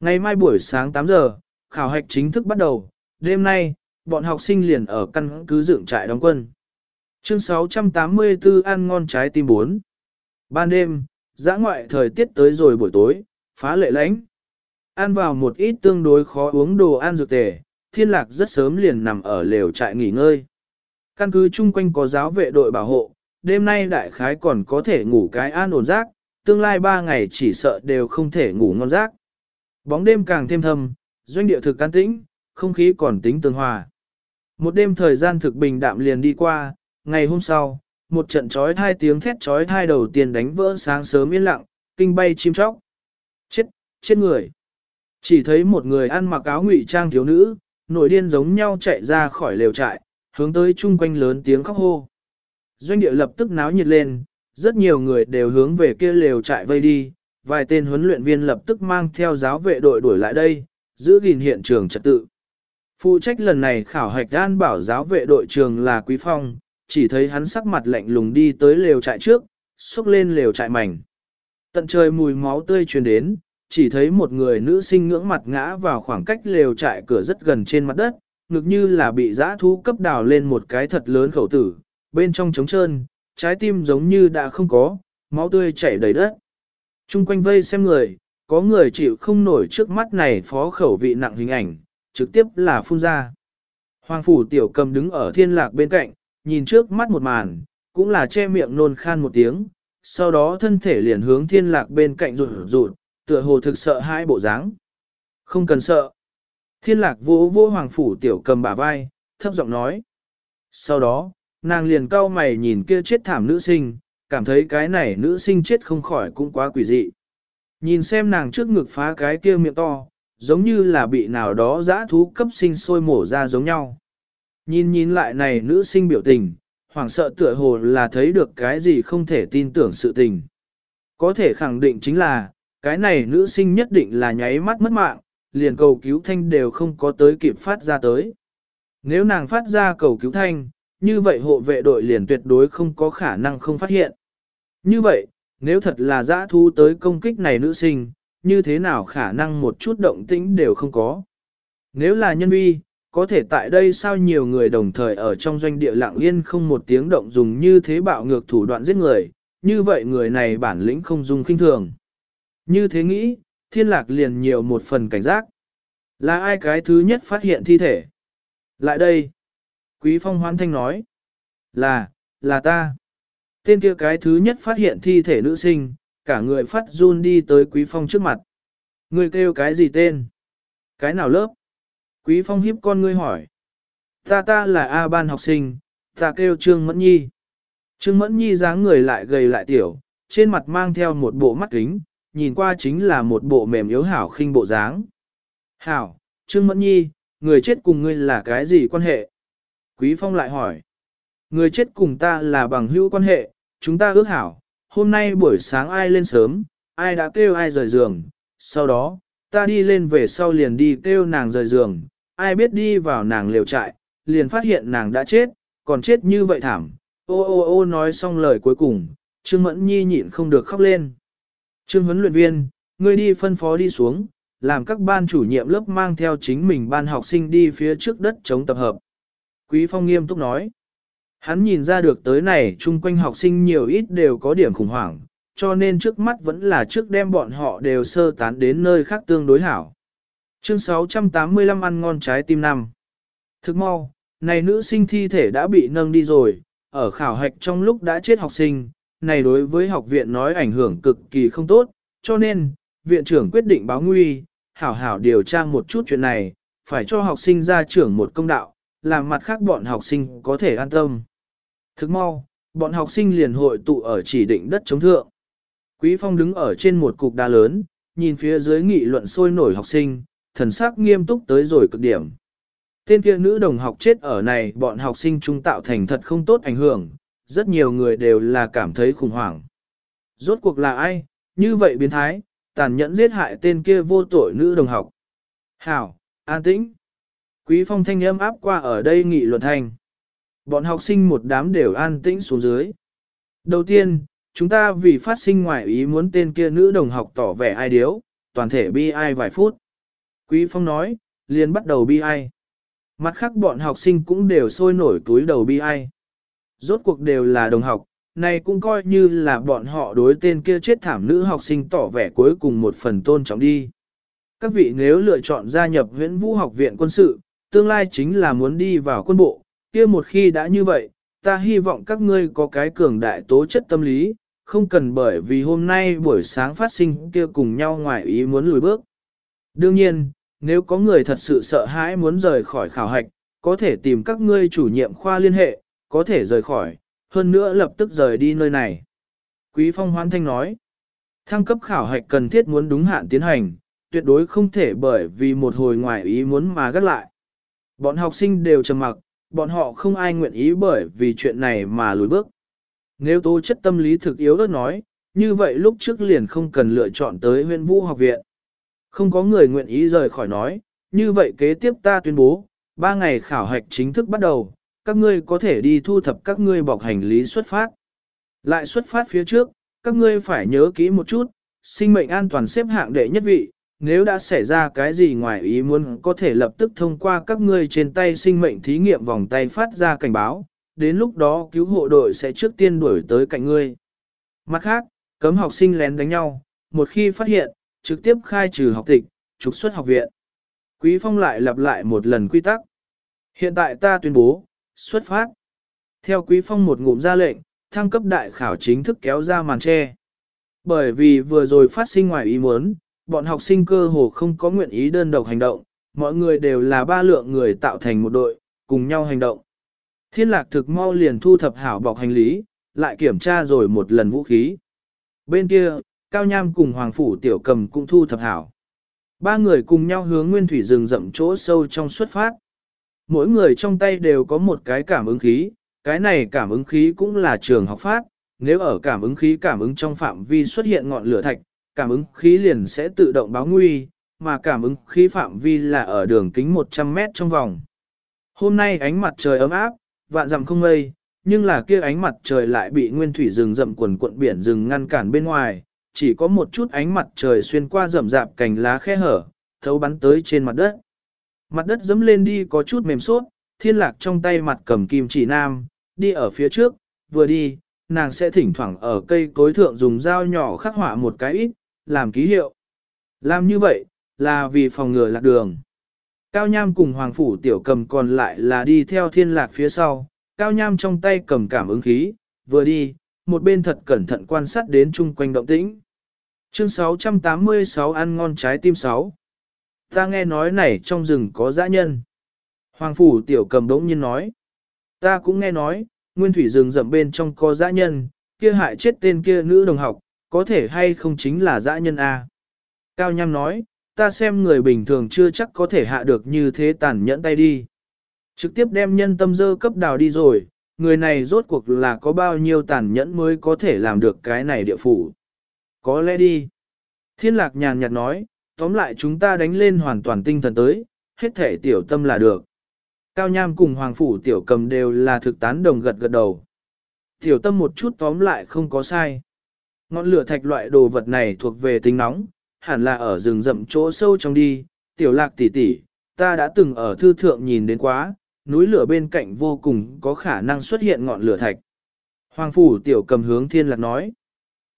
Ngày mai buổi sáng 8 giờ, khảo hạch chính thức bắt đầu, đêm nay, bọn học sinh liền ở căn cứ dựng trại đóng quân. Chương 684 ăn ngon trái tim 4 Ban đêm, dã ngoại thời tiết tới rồi buổi tối, phá lệ lãnh. Ăn vào một ít tương đối khó uống đồ ăn dược tề, thiên lạc rất sớm liền nằm ở lều trại nghỉ ngơi. Căn cứ chung quanh có giáo vệ đội bảo hộ, đêm nay đại khái còn có thể ngủ cái an ổn giấc, tương lai ba ngày chỉ sợ đều không thể ngủ ngon giấc. Bóng đêm càng thêm thâm, doanh địa thực can tĩnh, không khí còn tính tương hòa. Một đêm thời gian thực bình đạm liền đi qua, ngày hôm sau, một trận trói thai tiếng thét trói thai đầu tiên đánh vỡ sáng sớm yên lặng, kinh bay chim chóc. Chết, chết người. Chỉ thấy một người ăn mặc áo ngụy trang thiếu nữ, nổi điên giống nhau chạy ra khỏi lều trại, hướng tới chung quanh lớn tiếng khóc hô. Doanh địa lập tức náo nhiệt lên, rất nhiều người đều hướng về kia lều trại vây đi, vài tên huấn luyện viên lập tức mang theo giáo vệ đội đuổi lại đây, giữ gìn hiện trường trật tự. Phụ trách lần này khảo hạch an bảo giáo vệ đội trường là Quý Phong, chỉ thấy hắn sắc mặt lạnh lùng đi tới lều trại trước, xúc lên lều trại mảnh. Tận trời mùi máu tươi truyền đến, chỉ thấy một người nữ sinh ngưỡng mặt ngã vào khoảng cách lều trại cửa rất gần trên mặt đất, ngực như là bị giã thú cấp đào lên một cái thật lớn khẩu tử, bên trong trống trơn, trái tim giống như đã không có, máu tươi chảy đầy đất. Trung quanh vây xem người, có người chịu không nổi trước mắt này phó khẩu vị nặng hình ảnh, trực tiếp là phun ra. Hoàng phủ tiểu cầm đứng ở thiên lạc bên cạnh, nhìn trước mắt một màn, cũng là che miệng nôn khan một tiếng, sau đó thân thể liền hướng thiên lạc bên cạnh rụt rụt, tựa hồ thực sợ hai bộ dáng. Không cần sợ. Thiên lạc vỗ vỗ hoàng phủ tiểu cầm bả vai, thấp giọng nói. Sau đó, nàng liền cao mày nhìn kia chết thảm nữ sinh, cảm thấy cái này nữ sinh chết không khỏi cũng quá quỷ dị. Nhìn xem nàng trước ngực phá cái kia miệng to, giống như là bị nào đó dã thú cấp sinh sôi mổ ra giống nhau. Nhìn nhìn lại này nữ sinh biểu tình, hoảng sợ tựa hồ là thấy được cái gì không thể tin tưởng sự tình. Có thể khẳng định chính là, cái này nữ sinh nhất định là nháy mắt mất mạng, liền cầu cứu thanh đều không có tới kịp phát ra tới. Nếu nàng phát ra cầu cứu thanh, như vậy hộ vệ đội liền tuyệt đối không có khả năng không phát hiện. Như vậy, nếu thật là dã thu tới công kích này nữ sinh, như thế nào khả năng một chút động tĩnh đều không có. Nếu là nhân vi, có thể tại đây sao nhiều người đồng thời ở trong doanh địa lặng yên không một tiếng động dùng như thế bạo ngược thủ đoạn giết người, như vậy người này bản lĩnh không dùng kinh thường. Như thế nghĩ, thiên lạc liền nhiều một phần cảnh giác. Là ai cái thứ nhất phát hiện thi thể? Lại đây. Quý phong hoan thanh nói. Là, là ta. Tên kia cái thứ nhất phát hiện thi thể nữ sinh, cả người phát run đi tới quý phong trước mặt. Ngươi kêu cái gì tên? Cái nào lớp? Quý Phong hiếp con ngươi hỏi. Ta ta là A ban học sinh, ta kêu Trương Mẫn Nhi. Trương Mẫn Nhi dáng người lại gầy lại tiểu, trên mặt mang theo một bộ mắt kính, nhìn qua chính là một bộ mềm yếu hảo khinh bộ dáng. Hảo, Trương Mẫn Nhi, người chết cùng ngươi là cái gì quan hệ? Quý Phong lại hỏi. Người chết cùng ta là bằng hữu quan hệ, chúng ta ước hảo, hôm nay buổi sáng ai lên sớm, ai đã kêu ai rời giường, sau đó, ta đi lên về sau liền đi kêu nàng rời giường, ai biết đi vào nàng liều trại, liền phát hiện nàng đã chết, còn chết như vậy thảm. Ô ô ô nói xong lời cuối cùng, Trương Mẫn Nhi nhịn không được khóc lên. Trương huấn luyện viên, ngươi đi phân phó đi xuống, làm các ban chủ nhiệm lớp mang theo chính mình ban học sinh đi phía trước đất chống tập hợp. Quý Phong nghiêm túc nói. Hắn nhìn ra được tới này chung quanh học sinh nhiều ít đều có điểm khủng hoảng, cho nên trước mắt vẫn là trước đem bọn họ đều sơ tán đến nơi khác tương đối hảo. Chương 685 ăn ngon trái tim năm. Thức mau, này nữ sinh thi thể đã bị nâng đi rồi, ở khảo hạch trong lúc đã chết học sinh, này đối với học viện nói ảnh hưởng cực kỳ không tốt, cho nên, viện trưởng quyết định báo nguy, hảo hảo điều tra một chút chuyện này, phải cho học sinh ra trưởng một công đạo, làm mặt khác bọn học sinh có thể an tâm. Thức mau, bọn học sinh liền hội tụ ở chỉ định đất chống thượng. Quý Phong đứng ở trên một cục đá lớn, nhìn phía dưới nghị luận sôi nổi học sinh, thần sắc nghiêm túc tới rồi cực điểm. Tên kia nữ đồng học chết ở này bọn học sinh trung tạo thành thật không tốt ảnh hưởng, rất nhiều người đều là cảm thấy khủng hoảng. Rốt cuộc là ai, như vậy biến thái, tàn nhẫn giết hại tên kia vô tội nữ đồng học. Hảo, an tĩnh. Quý phong thanh âm áp qua ở đây nghị luận thành. Bọn học sinh một đám đều an tĩnh xuống dưới. Đầu tiên, chúng ta vì phát sinh ngoại ý muốn tên kia nữ đồng học tỏ vẻ ai điếu, toàn thể bi ai vài phút. Quý Phong nói, liền bắt đầu bi ai. Mặt khác bọn học sinh cũng đều sôi nổi túi đầu bi ai. Rốt cuộc đều là đồng học, này cũng coi như là bọn họ đối tên kia chết thảm nữ học sinh tỏ vẻ cuối cùng một phần tôn trọng đi. Các vị nếu lựa chọn gia nhập huyện vũ học viện quân sự, tương lai chính là muốn đi vào quân bộ, kia một khi đã như vậy, ta hy vọng các ngươi có cái cường đại tố chất tâm lý, không cần bởi vì hôm nay buổi sáng phát sinh kia cùng nhau ngoài ý muốn lùi bước. Đương nhiên, nếu có người thật sự sợ hãi muốn rời khỏi khảo hạch, có thể tìm các ngươi chủ nhiệm khoa liên hệ, có thể rời khỏi, hơn nữa lập tức rời đi nơi này. Quý Phong hoan thanh nói, thăng cấp khảo hạch cần thiết muốn đúng hạn tiến hành, tuyệt đối không thể bởi vì một hồi ngoài ý muốn mà gắt lại. Bọn học sinh đều trầm mặc, bọn họ không ai nguyện ý bởi vì chuyện này mà lùi bước. Nếu tố chất tâm lý thực yếu đất nói, như vậy lúc trước liền không cần lựa chọn tới huyện vũ học viện. Không có người nguyện ý rời khỏi nói, như vậy kế tiếp ta tuyên bố, ba ngày khảo hạch chính thức bắt đầu, các ngươi có thể đi thu thập các ngươi bọc hành lý xuất phát. Lại xuất phát phía trước, các ngươi phải nhớ kỹ một chút, sinh mệnh an toàn xếp hạng đệ nhất vị, nếu đã xảy ra cái gì ngoài ý muốn có thể lập tức thông qua các ngươi trên tay sinh mệnh thí nghiệm vòng tay phát ra cảnh báo, đến lúc đó cứu hộ đội sẽ trước tiên đuổi tới cạnh ngươi. Mặt khác, cấm học sinh lén đánh nhau, một khi phát hiện, trực tiếp khai trừ học tịch, trục xuất học viện. Quý Phong lại lặp lại một lần quy tắc. Hiện tại ta tuyên bố, xuất phát. Theo Quý Phong một ngụm ra lệnh, thăng cấp đại khảo chính thức kéo ra màn che. Bởi vì vừa rồi phát sinh ngoài ý muốn, bọn học sinh cơ hồ không có nguyện ý đơn độc hành động, mọi người đều là ba lượng người tạo thành một đội, cùng nhau hành động. Thiên lạc thực mau liền thu thập hảo bọc hành lý, lại kiểm tra rồi một lần vũ khí. Bên kia, Cao Nham cùng Hoàng Phủ Tiểu Cầm cũng thu thập hảo. Ba người cùng nhau hướng nguyên thủy rừng rậm chỗ sâu trong xuất phát. Mỗi người trong tay đều có một cái cảm ứng khí, cái này cảm ứng khí cũng là trường học phát. Nếu ở cảm ứng khí cảm ứng trong phạm vi xuất hiện ngọn lửa thạch, cảm ứng khí liền sẽ tự động báo nguy, mà cảm ứng khí phạm vi là ở đường kính 100 mét trong vòng. Hôm nay ánh mặt trời ấm áp, vạn dặm không mây, nhưng là kia ánh mặt trời lại bị nguyên thủy rừng rậm quần cuộn biển rừng ngăn cản bên ngoài, chỉ có một chút ánh mặt trời xuyên qua rậm rạp cành lá khe hở, thấu bắn tới trên mặt đất. Mặt đất dẫm lên đi có chút mềm suốt, thiên lạc trong tay mặt cầm kim chỉ nam, đi ở phía trước, vừa đi, nàng sẽ thỉnh thoảng ở cây cối thượng dùng dao nhỏ khắc họa một cái ít, làm ký hiệu. Làm như vậy, là vì phòng ngừa lạc đường. Cao Nham cùng Hoàng Phủ Tiểu Cầm còn lại là đi theo thiên lạc phía sau, Cao Nham trong tay cầm cảm ứng khí, vừa đi, một bên thật cẩn thận quan sát đến chung quanh động tĩnh. Chương 686 ăn ngon trái tim 6. Ta nghe nói này trong rừng có dã nhân. Hoàng phủ tiểu cầm đống nhiên nói. Ta cũng nghe nói, nguyên thủy rừng rậm bên trong có dã nhân, kia hại chết tên kia nữ đồng học, có thể hay không chính là dã nhân A. Cao Nham nói, ta xem người bình thường chưa chắc có thể hạ được như thế tàn nhẫn tay đi. Trực tiếp đem nhân tâm dơ cấp đào đi rồi, người này rốt cuộc là có bao nhiêu tàn nhẫn mới có thể làm được cái này địa phủ. Có lẽ đi. Thiên lạc nhàn nhạt nói, tóm lại chúng ta đánh lên hoàn toàn tinh thần tới, hết thể tiểu tâm là được. Cao Nham cùng Hoàng Phủ tiểu cầm đều là thực tán đồng gật gật đầu. Tiểu tâm một chút tóm lại không có sai. Ngọn lửa thạch loại đồ vật này thuộc về tính nóng, hẳn là ở rừng rậm chỗ sâu trong đi. Tiểu lạc tỷ tỷ, ta đã từng ở thư thượng nhìn đến quá, núi lửa bên cạnh vô cùng có khả năng xuất hiện ngọn lửa thạch. Hoàng Phủ tiểu cầm hướng thiên lạc nói.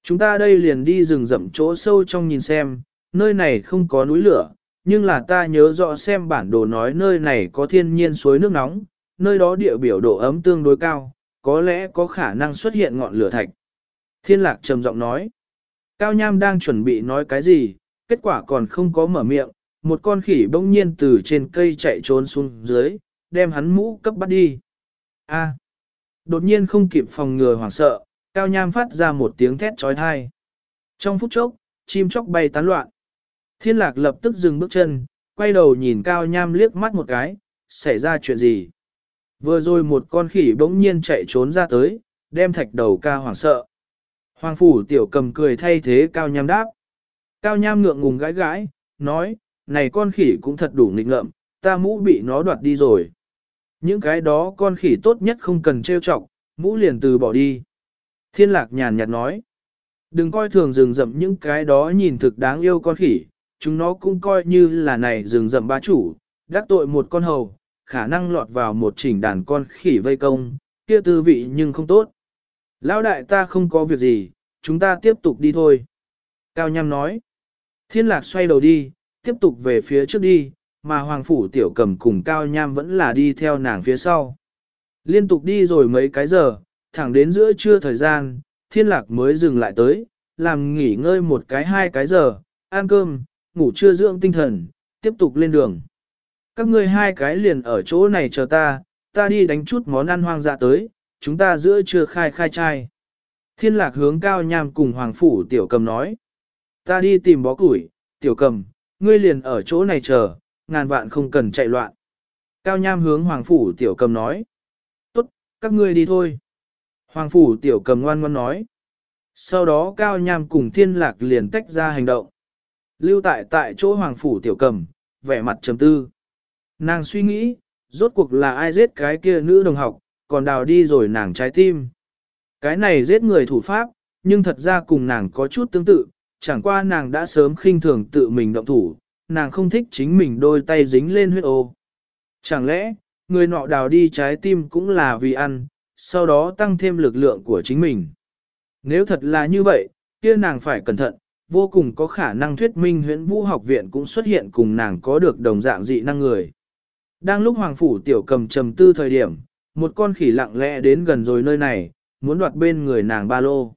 Chúng ta đây liền đi rừng rậm chỗ sâu trong nhìn xem, nơi này không có núi lửa, nhưng là ta nhớ rõ xem bản đồ nói nơi này có thiên nhiên suối nước nóng, nơi đó địa biểu độ ấm tương đối cao, có lẽ có khả năng xuất hiện ngọn lửa thạch. Thiên lạc trầm giọng nói, Cao Nham đang chuẩn bị nói cái gì, kết quả còn không có mở miệng, một con khỉ bỗng nhiên từ trên cây chạy trốn xuống dưới, đem hắn mũ cấp bắt đi. A. đột nhiên không kịp phòng ngừa hoảng sợ, Cao Nham phát ra một tiếng thét trói thai. Trong phút chốc, chim chóc bay tán loạn. Thiên lạc lập tức dừng bước chân, quay đầu nhìn Cao Nham liếc mắt một cái, xảy ra chuyện gì. Vừa rồi một con khỉ bỗng nhiên chạy trốn ra tới, đem thạch đầu ca hoảng sợ. Hoàng phủ tiểu cầm cười thay thế Cao Nham đáp. Cao Nham ngượng ngùng gãi gãi, nói, này con khỉ cũng thật đủ nghịch ngợm, ta mũ bị nó đoạt đi rồi. Những cái đó con khỉ tốt nhất không cần trêu chọc, mũ liền từ bỏ đi. Thiên lạc nhàn nhạt nói. Đừng coi thường rừng rậm những cái đó nhìn thực đáng yêu con khỉ, chúng nó cũng coi như là này rừng rậm bá chủ, đắc tội một con hầu, khả năng lọt vào một chỉnh đàn con khỉ vây công, kia tư vị nhưng không tốt. Lão đại ta không có việc gì, chúng ta tiếp tục đi thôi. Cao Nham nói. Thiên lạc xoay đầu đi, tiếp tục về phía trước đi, mà Hoàng Phủ Tiểu Cầm cùng Cao Nham vẫn là đi theo nàng phía sau. Liên tục đi rồi mấy cái giờ, thẳng đến giữa trưa thời gian, thiên lạc mới dừng lại tới, làm nghỉ ngơi một cái hai cái giờ, ăn cơm, ngủ chưa dưỡng tinh thần, tiếp tục lên đường. Các ngươi hai cái liền ở chỗ này chờ ta, ta đi đánh chút món ăn hoang dã tới, chúng ta giữa trưa khai khai trai. Thiên lạc hướng cao nham cùng hoàng phủ tiểu cầm nói. Ta đi tìm bó củi, tiểu cầm, ngươi liền ở chỗ này chờ, ngàn vạn không cần chạy loạn. Cao nham hướng hoàng phủ tiểu cầm nói. Tốt, các ngươi đi thôi. Hoàng phủ tiểu cầm ngoan ngoan nói. Sau đó cao nham cùng thiên lạc liền tách ra hành động. Lưu tại tại chỗ hoàng phủ tiểu cầm, vẻ mặt trầm tư. Nàng suy nghĩ, rốt cuộc là ai giết cái kia nữ đồng học, còn đào đi rồi nàng trái tim. Cái này giết người thủ pháp, nhưng thật ra cùng nàng có chút tương tự, chẳng qua nàng đã sớm khinh thường tự mình động thủ, nàng không thích chính mình đôi tay dính lên huyết ô. Chẳng lẽ, người nọ đào đi trái tim cũng là vì ăn, sau đó tăng thêm lực lượng của chính mình. Nếu thật là như vậy, kia nàng phải cẩn thận, vô cùng có khả năng thuyết minh huyễn vũ học viện cũng xuất hiện cùng nàng có được đồng dạng dị năng người. Đang lúc Hoàng Phủ Tiểu cầm trầm tư thời điểm, một con khỉ lặng lẽ đến gần rồi nơi này, muốn đoạt bên người nàng ba lô.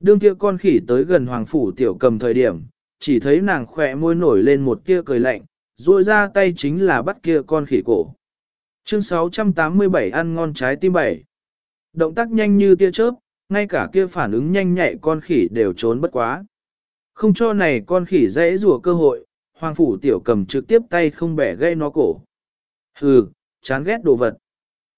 Đương kia con khỉ tới gần Hoàng Phủ Tiểu cầm thời điểm, chỉ thấy nàng khỏe môi nổi lên một kia cười lạnh, rồi ra tay chính là bắt kia con khỉ cổ. Chương 687 ăn ngon trái tim bảy. Động tác nhanh như tia chớp, ngay cả kia phản ứng nhanh nhạy con khỉ đều trốn bất quá. Không cho này con khỉ dễ rùa cơ hội, hoàng phủ tiểu cầm trực tiếp tay không bẻ gây nó cổ. Hừ, chán ghét đồ vật.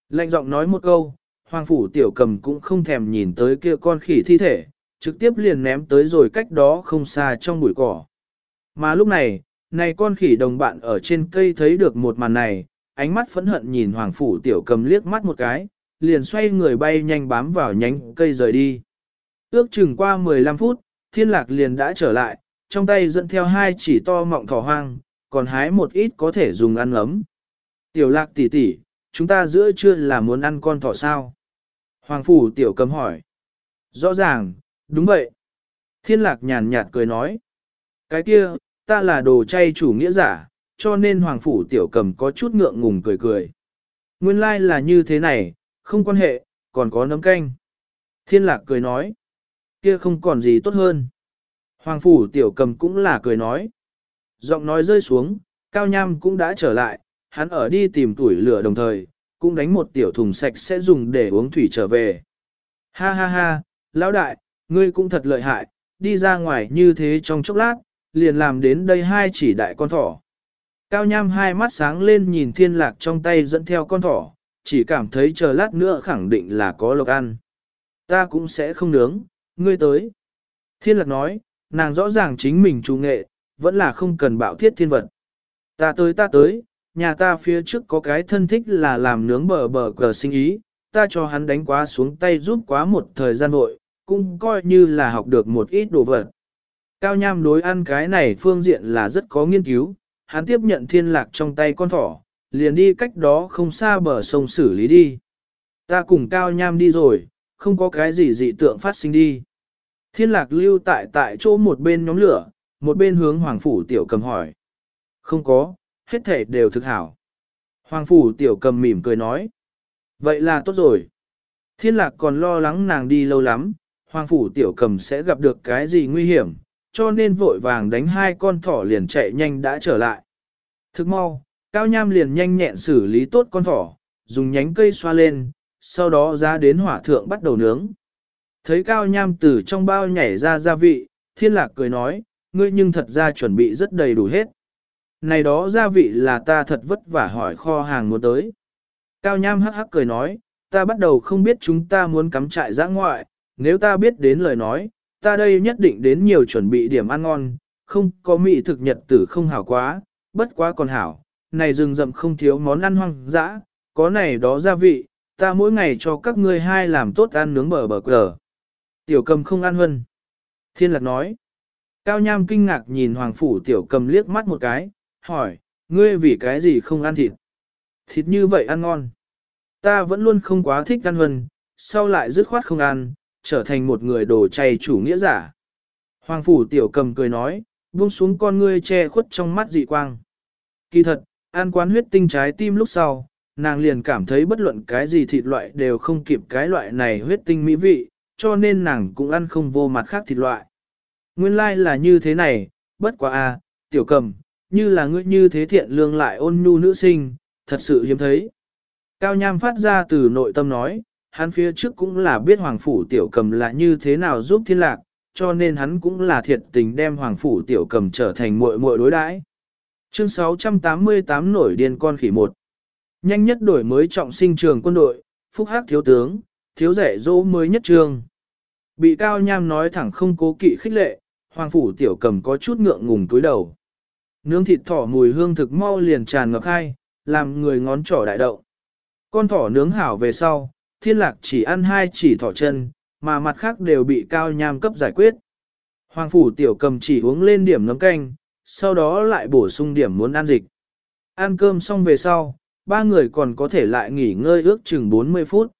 Lạnh giọng nói một câu, hoàng phủ tiểu cầm cũng không thèm nhìn tới kia con khỉ thi thể, trực tiếp liền ném tới rồi cách đó không xa trong bụi cỏ. Mà lúc này, này con khỉ đồng bạn ở trên cây thấy được một màn này, ánh mắt phẫn hận nhìn hoàng phủ tiểu cầm liếc mắt một cái, liền xoay người bay nhanh bám vào nhánh cây rời đi. Ước chừng qua 15 phút, thiên lạc liền đã trở lại, trong tay dẫn theo hai chỉ to mọng thỏ hoang, còn hái một ít có thể dùng ăn ấm. Tiểu lạc tỷ tỷ, chúng ta giữa trưa là muốn ăn con thỏ sao? Hoàng phủ tiểu cầm hỏi. Rõ ràng, đúng vậy. Thiên lạc nhàn nhạt cười nói. Cái kia, ta là đồ chay chủ nghĩa giả, cho nên hoàng phủ tiểu cầm có chút ngượng ngùng cười cười. Nguyên lai like là như thế này, không quan hệ, còn có nấm canh. Thiên lạc cười nói, kia không còn gì tốt hơn. Hoàng phủ tiểu cầm cũng là cười nói. Giọng nói rơi xuống, Cao Nham cũng đã trở lại, hắn ở đi tìm tuổi lửa đồng thời, cũng đánh một tiểu thùng sạch sẽ dùng để uống thủy trở về. Ha ha ha, lão đại, ngươi cũng thật lợi hại, đi ra ngoài như thế trong chốc lát, liền làm đến đây hai chỉ đại con thỏ. Cao Nham hai mắt sáng lên nhìn thiên lạc trong tay dẫn theo con thỏ, chỉ cảm thấy chờ lát nữa khẳng định là có lộc ăn. Ta cũng sẽ không nướng, ngươi tới. Thiên lạc nói, nàng rõ ràng chính mình chủ nghệ, vẫn là không cần bạo thiết thiên vật. Ta tới ta tới, nhà ta phía trước có cái thân thích là làm nướng bờ bờ cờ sinh ý, ta cho hắn đánh quá xuống tay giúp quá một thời gian nội, cũng coi như là học được một ít đồ vật. Cao Nham đối ăn cái này phương diện là rất có nghiên cứu, hắn tiếp nhận thiên lạc trong tay con thỏ, liền đi cách đó không xa bờ sông xử lý đi. Ta cùng Cao Nham đi rồi, không có cái gì dị tượng phát sinh đi. Thiên lạc lưu tại tại chỗ một bên nhóm lửa, một bên hướng Hoàng Phủ Tiểu Cầm hỏi. Không có, hết thể đều thực hảo. Hoàng Phủ Tiểu Cầm mỉm cười nói. Vậy là tốt rồi. Thiên lạc còn lo lắng nàng đi lâu lắm, Hoàng Phủ Tiểu Cầm sẽ gặp được cái gì nguy hiểm, cho nên vội vàng đánh hai con thỏ liền chạy nhanh đã trở lại. Thức mau, Cao Nham liền nhanh nhẹn xử lý tốt con thỏ, dùng nhánh cây xoa lên, sau đó ra đến hỏa thượng bắt đầu nướng. Thấy Cao Nham từ trong bao nhảy ra gia vị, thiên lạc cười nói, ngươi nhưng thật ra chuẩn bị rất đầy đủ hết. Này đó gia vị là ta thật vất vả hỏi kho hàng muốn tới. Cao Nham hắc hắc cười nói, ta bắt đầu không biết chúng ta muốn cắm trại giã ngoại, nếu ta biết đến lời nói, ta đây nhất định đến nhiều chuẩn bị điểm ăn ngon, không có mỹ thực nhật tử không hảo quá, bất quá còn hảo, này rừng rậm không thiếu món ăn hoang dã, có này đó gia vị, ta mỗi ngày cho các ngươi hai làm tốt ăn nướng bờ bờ cờ. Tiểu cầm không ăn hơn. Thiên lạc nói. Cao Nham kinh ngạc nhìn Hoàng Phủ tiểu cầm liếc mắt một cái, hỏi, ngươi vì cái gì không ăn thịt? Thịt như vậy ăn ngon. Ta vẫn luôn không quá thích ăn hơn, sau lại dứt khoát không ăn, trở thành một người đồ chay chủ nghĩa giả. Hoàng Phủ tiểu cầm cười nói, buông xuống con ngươi che khuất trong mắt dị quang. Kỳ thật, ăn quán huyết tinh trái tim lúc sau, nàng liền cảm thấy bất luận cái gì thịt loại đều không kịp cái loại này huyết tinh mỹ vị, cho nên nàng cũng ăn không vô mặt khác thịt loại. Nguyên lai like là như thế này, bất quá a, tiểu cầm, như là ngươi như thế thiện lương lại ôn nhu nữ sinh, thật sự hiếm thấy. Cao Nham phát ra từ nội tâm nói, hắn phía trước cũng là biết Hoàng Phủ Tiểu Cầm là như thế nào giúp thiên lạc, cho nên hắn cũng là thiệt tình đem Hoàng Phủ Tiểu Cầm trở thành muội muội đối đãi. Chương 688 nổi điên con khỉ một. Nhanh nhất đổi mới trọng sinh trường quân đội, phúc hắc thiếu tướng, thiếu rẻ dỗ mới nhất trường. Bị Cao Nham nói thẳng không cố kỵ khích lệ, Hoàng Phủ Tiểu Cầm có chút ngượng ngùng túi đầu. Nướng thịt thỏ mùi hương thực mau liền tràn ngập hai, làm người ngón trỏ đại đậu. Con thỏ nướng hảo về sau, thiên lạc chỉ ăn hai chỉ thỏ chân, mà mặt khác đều bị cao nham cấp giải quyết. Hoàng phủ tiểu cầm chỉ uống lên điểm nấm canh, sau đó lại bổ sung điểm muốn ăn dịch. Ăn cơm xong về sau, ba người còn có thể lại nghỉ ngơi ước chừng 40 phút.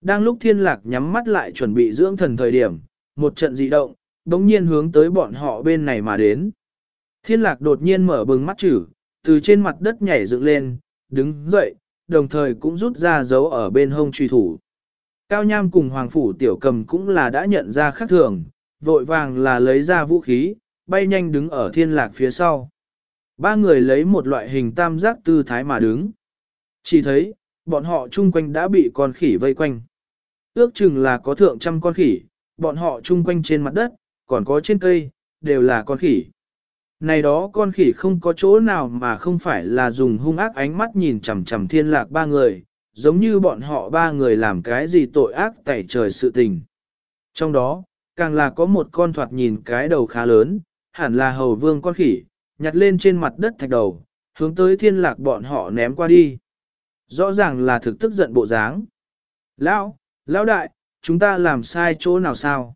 Đang lúc thiên lạc nhắm mắt lại chuẩn bị dưỡng thần thời điểm, một trận dị động, đống nhiên hướng tới bọn họ bên này mà đến. Thiên lạc đột nhiên mở bừng mắt chữ, từ trên mặt đất nhảy dựng lên, đứng dậy, đồng thời cũng rút ra dấu ở bên hông truy thủ. Cao Nham cùng Hoàng Phủ Tiểu Cầm cũng là đã nhận ra khác thường, vội vàng là lấy ra vũ khí, bay nhanh đứng ở thiên lạc phía sau. Ba người lấy một loại hình tam giác tư thái mà đứng. Chỉ thấy, bọn họ chung quanh đã bị con khỉ vây quanh. Ước chừng là có thượng trăm con khỉ, bọn họ chung quanh trên mặt đất, còn có trên cây, đều là con khỉ. Này đó con khỉ không có chỗ nào mà không phải là dùng hung ác ánh mắt nhìn chằm chằm thiên lạc ba người, giống như bọn họ ba người làm cái gì tội ác tẩy trời sự tình. Trong đó, càng là có một con thoạt nhìn cái đầu khá lớn, hẳn là hầu vương con khỉ, nhặt lên trên mặt đất thạch đầu, hướng tới thiên lạc bọn họ ném qua đi. Rõ ràng là thực tức giận bộ dáng. Lão, lão đại, chúng ta làm sai chỗ nào sao?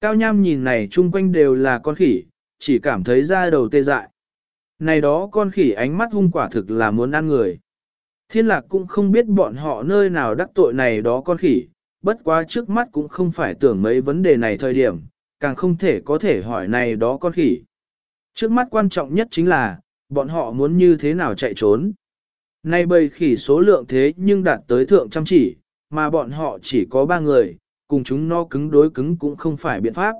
Cao Nham nhìn này chung quanh đều là con khỉ, chỉ cảm thấy da đầu tê dại. Này đó con khỉ ánh mắt hung quả thực là muốn ăn người. Thiên lạc cũng không biết bọn họ nơi nào đắc tội này đó con khỉ, bất quá trước mắt cũng không phải tưởng mấy vấn đề này thời điểm, càng không thể có thể hỏi này đó con khỉ. Trước mắt quan trọng nhất chính là, bọn họ muốn như thế nào chạy trốn. Nay bầy khỉ số lượng thế nhưng đạt tới thượng trăm chỉ, mà bọn họ chỉ có ba người, cùng chúng no cứng đối cứng cũng không phải biện pháp.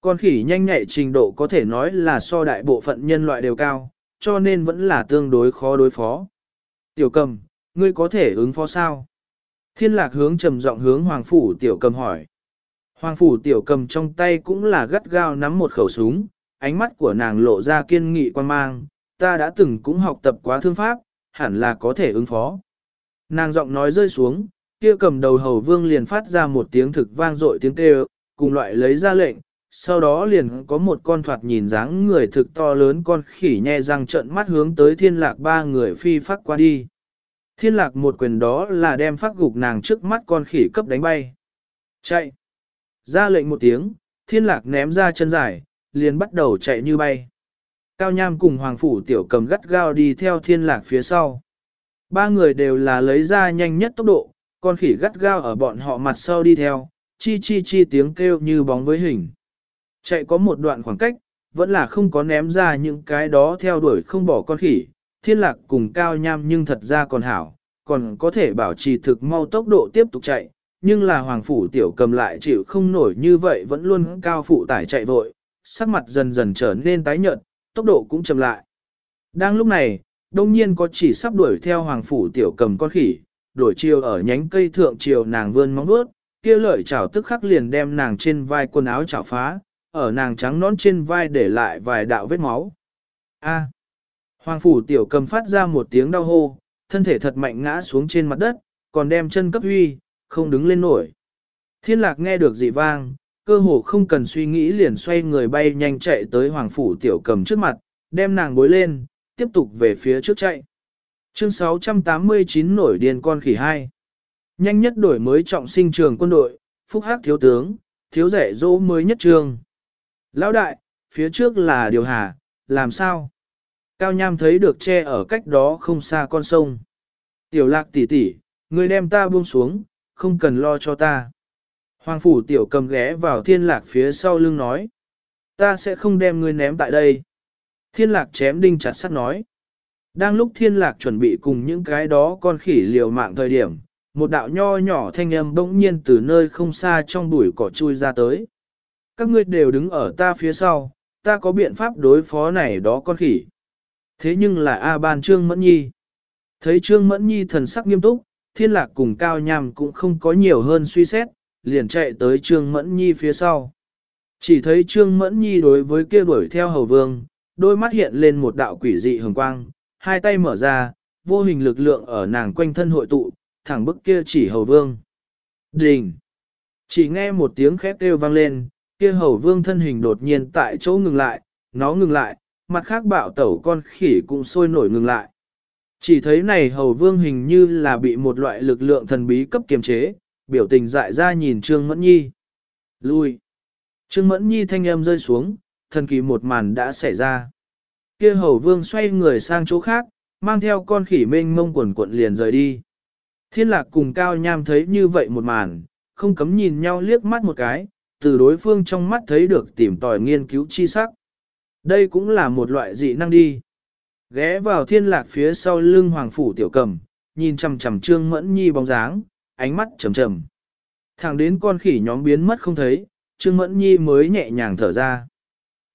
Con khỉ nhanh nhạy trình độ có thể nói là so đại bộ phận nhân loại đều cao, cho nên vẫn là tương đối khó đối phó. Tiểu cầm, ngươi có thể ứng phó sao? Thiên lạc hướng trầm giọng hướng hoàng phủ tiểu cầm hỏi. Hoàng phủ tiểu cầm trong tay cũng là gắt gao nắm một khẩu súng, ánh mắt của nàng lộ ra kiên nghị quan mang, ta đã từng cũng học tập quá thương pháp, hẳn là có thể ứng phó. Nàng giọng nói rơi xuống, kia cầm đầu hầu vương liền phát ra một tiếng thực vang dội tiếng kêu, cùng loại lấy ra lệnh, sau đó liền có một con thoạt nhìn dáng người thực to lớn con khỉ nhe răng trận mắt hướng tới thiên lạc ba người phi phát qua đi. Thiên lạc một quyền đó là đem phát gục nàng trước mắt con khỉ cấp đánh bay. Chạy! Ra lệnh một tiếng, thiên lạc ném ra chân dài, liền bắt đầu chạy như bay. Cao Nham cùng Hoàng Phủ Tiểu cầm gắt gao đi theo thiên lạc phía sau. Ba người đều là lấy ra nhanh nhất tốc độ, con khỉ gắt gao ở bọn họ mặt sau đi theo, chi chi chi tiếng kêu như bóng với hình. Chạy có một đoạn khoảng cách, vẫn là không có ném ra những cái đó theo đuổi không bỏ con khỉ, thiên lạc cùng cao nham nhưng thật ra còn hảo, còn có thể bảo trì thực mau tốc độ tiếp tục chạy, nhưng là hoàng phủ tiểu cầm lại chịu không nổi như vậy vẫn luôn cao phụ tải chạy vội, sắc mặt dần dần trở nên tái nhợt, tốc độ cũng chậm lại. Đang lúc này, đông nhiên có chỉ sắp đuổi theo hoàng phủ tiểu cầm con khỉ, đổi chiều ở nhánh cây thượng chiều nàng vươn móng vuốt, kia lợi chảo tức khắc liền đem nàng trên vai quần áo chảo phá, ở nàng trắng nón trên vai để lại vài đạo vết máu. A. Hoàng phủ tiểu cầm phát ra một tiếng đau hô, thân thể thật mạnh ngã xuống trên mặt đất, còn đem chân cấp huy, không đứng lên nổi. Thiên lạc nghe được dị vang, cơ hồ không cần suy nghĩ liền xoay người bay nhanh chạy tới hoàng phủ tiểu cầm trước mặt, đem nàng bối lên, tiếp tục về phía trước chạy. Chương 689 nổi điên con khỉ hai Nhanh nhất đổi mới trọng sinh trường quân đội, phúc hắc thiếu tướng, thiếu rẻ dỗ mới nhất trường. Lão đại, phía trước là điều hà, làm sao? Cao Nham thấy được che ở cách đó không xa con sông. Tiểu lạc tỷ tỷ, người đem ta buông xuống, không cần lo cho ta. Hoàng phủ tiểu cầm ghé vào thiên lạc phía sau lưng nói. Ta sẽ không đem ngươi ném tại đây. Thiên lạc chém đinh chặt sắt nói. Đang lúc thiên lạc chuẩn bị cùng những cái đó con khỉ liều mạng thời điểm, một đạo nho nhỏ thanh âm bỗng nhiên từ nơi không xa trong bụi cỏ chui ra tới. Các ngươi đều đứng ở ta phía sau, ta có biện pháp đối phó này đó con khỉ. Thế nhưng là A Ban Trương Mẫn Nhi. Thấy Trương Mẫn Nhi thần sắc nghiêm túc, thiên lạc cùng cao nhằm cũng không có nhiều hơn suy xét, liền chạy tới Trương Mẫn Nhi phía sau. Chỉ thấy Trương Mẫn Nhi đối với kia đuổi theo hầu vương, đôi mắt hiện lên một đạo quỷ dị hồng quang, hai tay mở ra, vô hình lực lượng ở nàng quanh thân hội tụ, thẳng bức kia chỉ hầu vương. Đình! Chỉ nghe một tiếng khét kêu vang lên, kia hầu vương thân hình đột nhiên tại chỗ ngừng lại, nó ngừng lại, mặt khác bạo tẩu con khỉ cũng sôi nổi ngừng lại. Chỉ thấy này hầu vương hình như là bị một loại lực lượng thần bí cấp kiềm chế, biểu tình dại ra nhìn Trương Mẫn Nhi. Lui. Trương Mẫn Nhi thanh âm rơi xuống, thần kỳ một màn đã xảy ra. kia hầu vương xoay người sang chỗ khác, mang theo con khỉ mênh mông quần cuộn liền rời đi. Thiên lạc cùng cao nham thấy như vậy một màn, không cấm nhìn nhau liếc mắt một cái, từ đối phương trong mắt thấy được tìm tòi nghiên cứu chi sắc. Đây cũng là một loại dị năng đi. Ghé vào thiên lạc phía sau lưng hoàng phủ tiểu cầm, nhìn chầm chầm trương mẫn nhi bóng dáng, ánh mắt trầm trầm. Thẳng đến con khỉ nhóm biến mất không thấy, trương mẫn nhi mới nhẹ nhàng thở ra.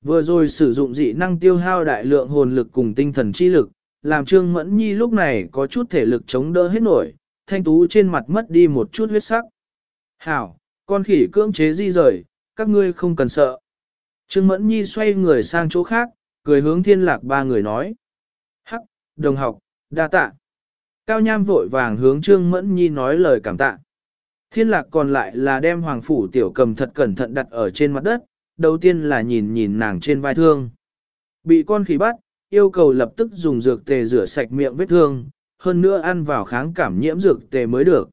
Vừa rồi sử dụng dị năng tiêu hao đại lượng hồn lực cùng tinh thần chi lực, làm trương mẫn nhi lúc này có chút thể lực chống đỡ hết nổi, thanh tú trên mặt mất đi một chút huyết sắc. Hảo, con khỉ cưỡng chế di rời, các ngươi không cần sợ. Trương Mẫn Nhi xoay người sang chỗ khác, cười hướng thiên lạc ba người nói. Hắc, đồng học, đa tạ. Cao Nham vội vàng hướng Trương Mẫn Nhi nói lời cảm tạ. Thiên lạc còn lại là đem hoàng phủ tiểu cầm thật cẩn thận đặt ở trên mặt đất, đầu tiên là nhìn nhìn nàng trên vai thương. Bị con khỉ bắt, yêu cầu lập tức dùng dược tề rửa sạch miệng vết thương, hơn nữa ăn vào kháng cảm nhiễm dược tề mới được.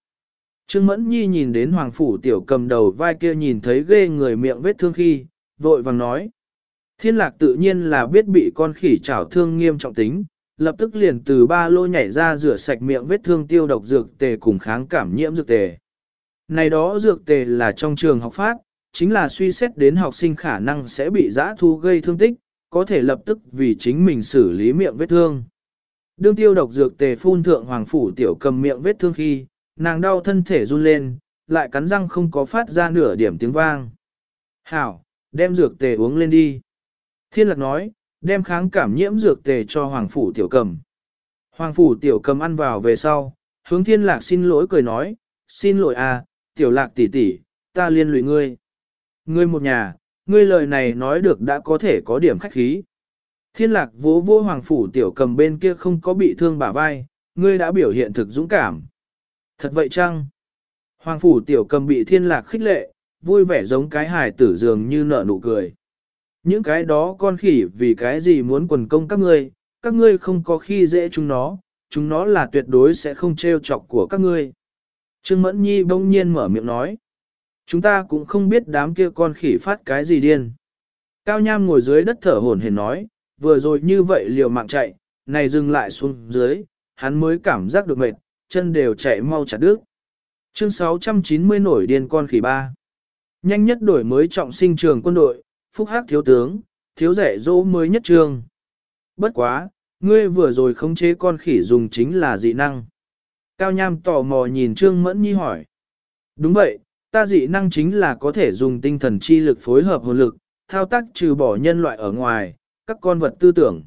Trương Mẫn Nhi nhìn đến Hoàng Phủ Tiểu cầm đầu vai kia nhìn thấy ghê người miệng vết thương khi, vội vàng nói. Thiên lạc tự nhiên là biết bị con khỉ trảo thương nghiêm trọng tính, lập tức liền từ ba lô nhảy ra rửa sạch miệng vết thương tiêu độc dược tề cùng kháng cảm nhiễm dược tề. Này đó dược tề là trong trường học phát, chính là suy xét đến học sinh khả năng sẽ bị giã thu gây thương tích, có thể lập tức vì chính mình xử lý miệng vết thương. Đương tiêu độc dược tề phun thượng hoàng phủ tiểu cầm miệng vết thương khi, nàng đau thân thể run lên, lại cắn răng không có phát ra nửa điểm tiếng vang. Hảo, đem dược tề uống lên đi. Thiên lạc nói, đem kháng cảm nhiễm dược tề cho Hoàng Phủ Tiểu Cầm. Hoàng Phủ Tiểu Cầm ăn vào về sau, hướng thiên lạc xin lỗi cười nói, xin lỗi à, Tiểu Lạc tỷ tỷ, ta liên lụy ngươi. Ngươi một nhà, ngươi lời này nói được đã có thể có điểm khách khí. Thiên lạc vỗ vô Hoàng Phủ Tiểu Cầm bên kia không có bị thương bả vai, ngươi đã biểu hiện thực dũng cảm. Thật vậy chăng? Hoàng Phủ Tiểu Cầm bị thiên lạc khích lệ, vui vẻ giống cái hài tử dường như nở nụ cười. Những cái đó con khỉ vì cái gì muốn quần công các ngươi, các ngươi không có khi dễ chúng nó, chúng nó là tuyệt đối sẽ không trêu chọc của các ngươi. Trương Mẫn Nhi bỗng nhiên mở miệng nói. Chúng ta cũng không biết đám kia con khỉ phát cái gì điên. Cao Nham ngồi dưới đất thở hổn hển nói, vừa rồi như vậy liều mạng chạy, này dừng lại xuống dưới, hắn mới cảm giác được mệt, chân đều chạy mau chặt đứt. Chương 690 nổi điên con khỉ ba. Nhanh nhất đổi mới trọng sinh trường quân đội, phúc hắc thiếu tướng, thiếu rẻ dỗ mới nhất trương. Bất quá, ngươi vừa rồi khống chế con khỉ dùng chính là dị năng. Cao Nham tò mò nhìn Trương Mẫn Nhi hỏi. Đúng vậy, ta dị năng chính là có thể dùng tinh thần chi lực phối hợp hồn lực, thao tác trừ bỏ nhân loại ở ngoài, các con vật tư tưởng.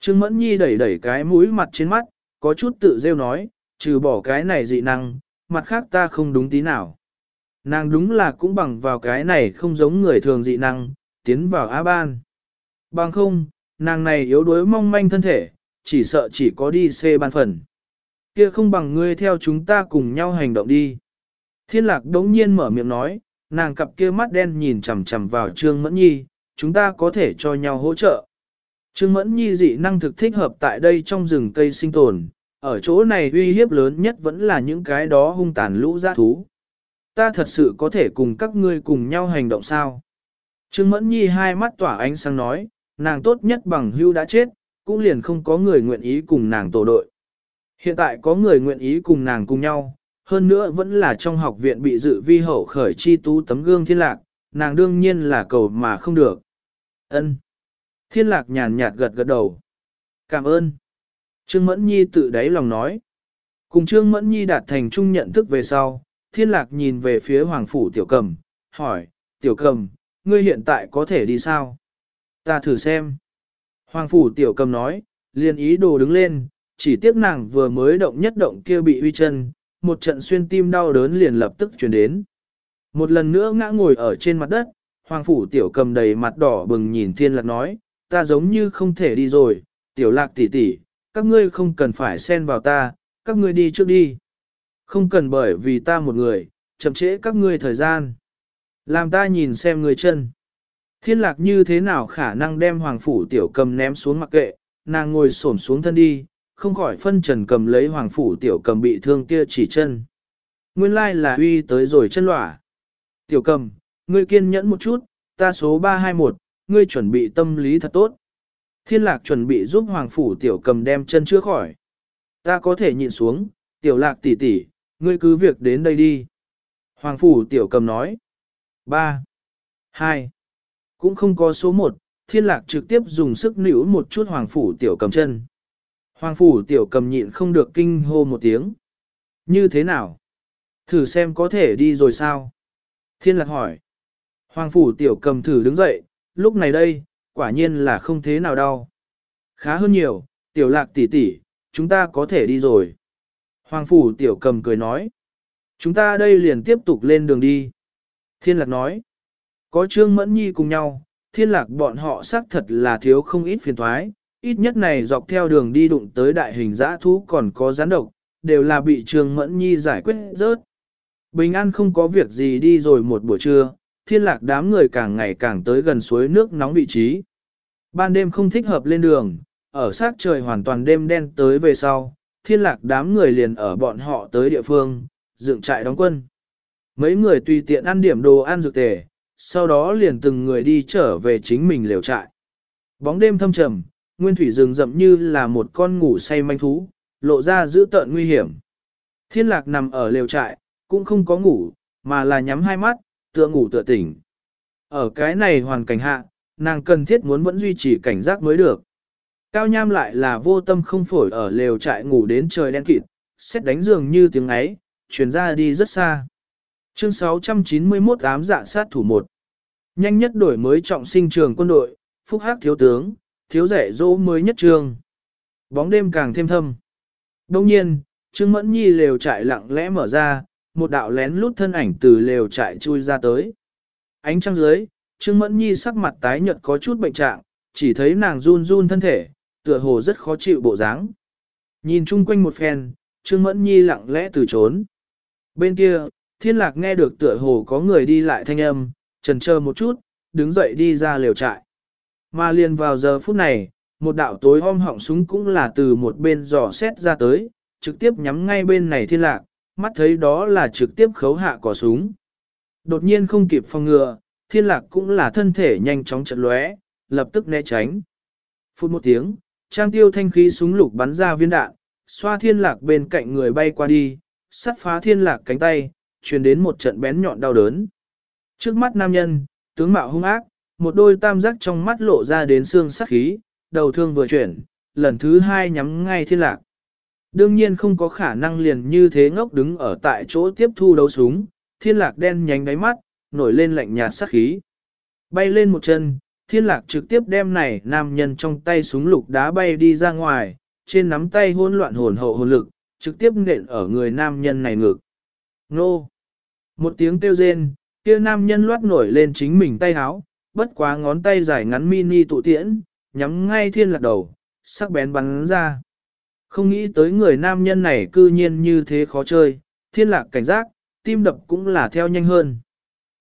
Trương Mẫn Nhi đẩy đẩy cái mũi mặt trên mắt, có chút tự rêu nói, trừ bỏ cái này dị năng, mặt khác ta không đúng tí nào. Nàng đúng là cũng bằng vào cái này không giống người thường dị năng, tiến vào A Ban. Bằng không, nàng này yếu đuối mong manh thân thể, chỉ sợ chỉ có đi C ban phần. Kia không bằng ngươi theo chúng ta cùng nhau hành động đi. Thiên lạc đống nhiên mở miệng nói, nàng cặp kia mắt đen nhìn chằm chằm vào Trương Mẫn Nhi, chúng ta có thể cho nhau hỗ trợ. Trương Mẫn Nhi dị năng thực thích hợp tại đây trong rừng cây sinh tồn, ở chỗ này uy hiếp lớn nhất vẫn là những cái đó hung tàn lũ giã thú. Ta thật sự có thể cùng các ngươi cùng nhau hành động sao? Trương Mẫn Nhi hai mắt tỏa ánh sáng nói, nàng tốt nhất bằng hưu đã chết, cũng liền không có người nguyện ý cùng nàng tổ đội. Hiện tại có người nguyện ý cùng nàng cùng nhau, hơn nữa vẫn là trong học viện bị dự vi hậu khởi chi tú tấm gương thiên lạc, nàng đương nhiên là cầu mà không được. ân Thiên lạc nhàn nhạt gật gật đầu. Cảm ơn. Trương Mẫn Nhi tự đáy lòng nói. Cùng Trương Mẫn Nhi đạt thành chung nhận thức về sau, thiên lạc nhìn về phía Hoàng Phủ Tiểu Cầm, hỏi, Tiểu Cầm, ngươi hiện tại có thể đi sao? Ta thử xem. Hoàng Phủ Tiểu Cầm nói, liền ý đồ đứng lên, chỉ tiếc nàng vừa mới động nhất động kia bị uy chân, một trận xuyên tim đau đớn liền lập tức chuyển đến. Một lần nữa ngã ngồi ở trên mặt đất, Hoàng Phủ Tiểu Cầm đầy mặt đỏ bừng nhìn thiên lạc nói, ta giống như không thể đi rồi, Tiểu Lạc tỷ tỷ, các ngươi không cần phải xen vào ta, các ngươi đi trước đi. Không cần bởi vì ta một người, chậm trễ các ngươi thời gian. Làm ta nhìn xem người chân. Thiên lạc như thế nào khả năng đem hoàng phủ tiểu cầm ném xuống mặc kệ, nàng ngồi xổm xuống thân đi, không khỏi phân trần cầm lấy hoàng phủ tiểu cầm bị thương kia chỉ chân. Nguyên lai là uy tới rồi chân lỏa. Tiểu cầm, ngươi kiên nhẫn một chút, ta số 321, ngươi chuẩn bị tâm lý thật tốt. Thiên lạc chuẩn bị giúp hoàng phủ tiểu cầm đem chân chữa khỏi. Ta có thể nhịn xuống, tiểu lạc tỷ tỷ, ngươi cứ việc đến đây đi. Hoàng phủ tiểu cầm nói. 3. 2. Cũng không có số 1, thiên lạc trực tiếp dùng sức nữ một chút hoàng phủ tiểu cầm chân. Hoàng phủ tiểu cầm nhịn không được kinh hô một tiếng. Như thế nào? Thử xem có thể đi rồi sao? Thiên lạc hỏi. Hoàng phủ tiểu cầm thử đứng dậy, lúc này đây, quả nhiên là không thế nào đau. Khá hơn nhiều, tiểu lạc tỷ tỷ, chúng ta có thể đi rồi. Hoàng phủ tiểu cầm cười nói. Chúng ta đây liền tiếp tục lên đường đi. Thiên lạc nói. Có Trương Mẫn Nhi cùng nhau, thiên lạc bọn họ xác thật là thiếu không ít phiền thoái, ít nhất này dọc theo đường đi đụng tới đại hình dã thú còn có gián độc, đều là bị Trương Mẫn Nhi giải quyết rớt. Bình an không có việc gì đi rồi một buổi trưa, thiên lạc đám người càng ngày càng tới gần suối nước nóng vị trí. Ban đêm không thích hợp lên đường, ở sát trời hoàn toàn đêm đen tới về sau, thiên lạc đám người liền ở bọn họ tới địa phương, dựng trại đóng quân. Mấy người tùy tiện ăn điểm đồ ăn dược tề, sau đó liền từng người đi trở về chính mình liều trại. Bóng đêm thâm trầm, nguyên thủy rừng rậm như là một con ngủ say manh thú, lộ ra giữ tợn nguy hiểm. Thiên lạc nằm ở liều trại, cũng không có ngủ, mà là nhắm hai mắt, tựa ngủ tựa tỉnh. Ở cái này hoàn cảnh hạ, nàng cần thiết muốn vẫn duy trì cảnh giác mới được. Cao nham lại là vô tâm không phổi ở lều trại ngủ đến trời đen kịt, xét đánh giường như tiếng ấy, chuyển ra đi rất xa. Chương 691 ám dạ sát thủ 1 Nhanh nhất đổi mới trọng sinh trường quân đội, phúc hắc thiếu tướng, thiếu rẻ dỗ mới nhất trường. Bóng đêm càng thêm thâm. Đông nhiên, Trương Mẫn Nhi lều trại lặng lẽ mở ra, một đạo lén lút thân ảnh từ lều trại chui ra tới. Ánh trăng dưới, Trương Mẫn Nhi sắc mặt tái nhợt có chút bệnh trạng, chỉ thấy nàng run run thân thể, tựa hồ rất khó chịu bộ dáng. Nhìn chung quanh một phen, Trương Mẫn Nhi lặng lẽ từ trốn. Bên kia, thiên lạc nghe được tựa hồ có người đi lại thanh âm, trần chờ một chút, đứng dậy đi ra liều trại. Mà liền vào giờ phút này, một đạo tối om họng súng cũng là từ một bên dò xét ra tới, trực tiếp nhắm ngay bên này thiên lạc, mắt thấy đó là trực tiếp khấu hạ cỏ súng. Đột nhiên không kịp phòng ngừa, thiên lạc cũng là thân thể nhanh chóng chật lóe, lập tức né tránh. Phút một tiếng, trang tiêu thanh khí súng lục bắn ra viên đạn, xoa thiên lạc bên cạnh người bay qua đi, sắt phá thiên lạc cánh tay, truyền đến một trận bén nhọn đau đớn. Trước mắt nam nhân, tướng mạo hung ác, một đôi tam giác trong mắt lộ ra đến xương sắc khí, đầu thương vừa chuyển, lần thứ hai nhắm ngay thiên lạc. Đương nhiên không có khả năng liền như thế ngốc đứng ở tại chỗ tiếp thu đấu súng, thiên lạc đen nhánh đáy mắt, nổi lên lạnh nhạt sắc khí. Bay lên một chân, thiên lạc trực tiếp đem này nam nhân trong tay súng lục đá bay đi ra ngoài, trên nắm tay hỗn loạn hồn hậu hồn lực, trực tiếp nện ở người nam nhân này ngực. Nô! Một tiếng kêu rên, kia nam nhân loát nổi lên chính mình tay háo, bất quá ngón tay dài ngắn mini tụ tiễn, nhắm ngay thiên lạc đầu, sắc bén bắn ra. Không nghĩ tới người nam nhân này cư nhiên như thế khó chơi, thiên lạc cảnh giác, tim đập cũng là theo nhanh hơn.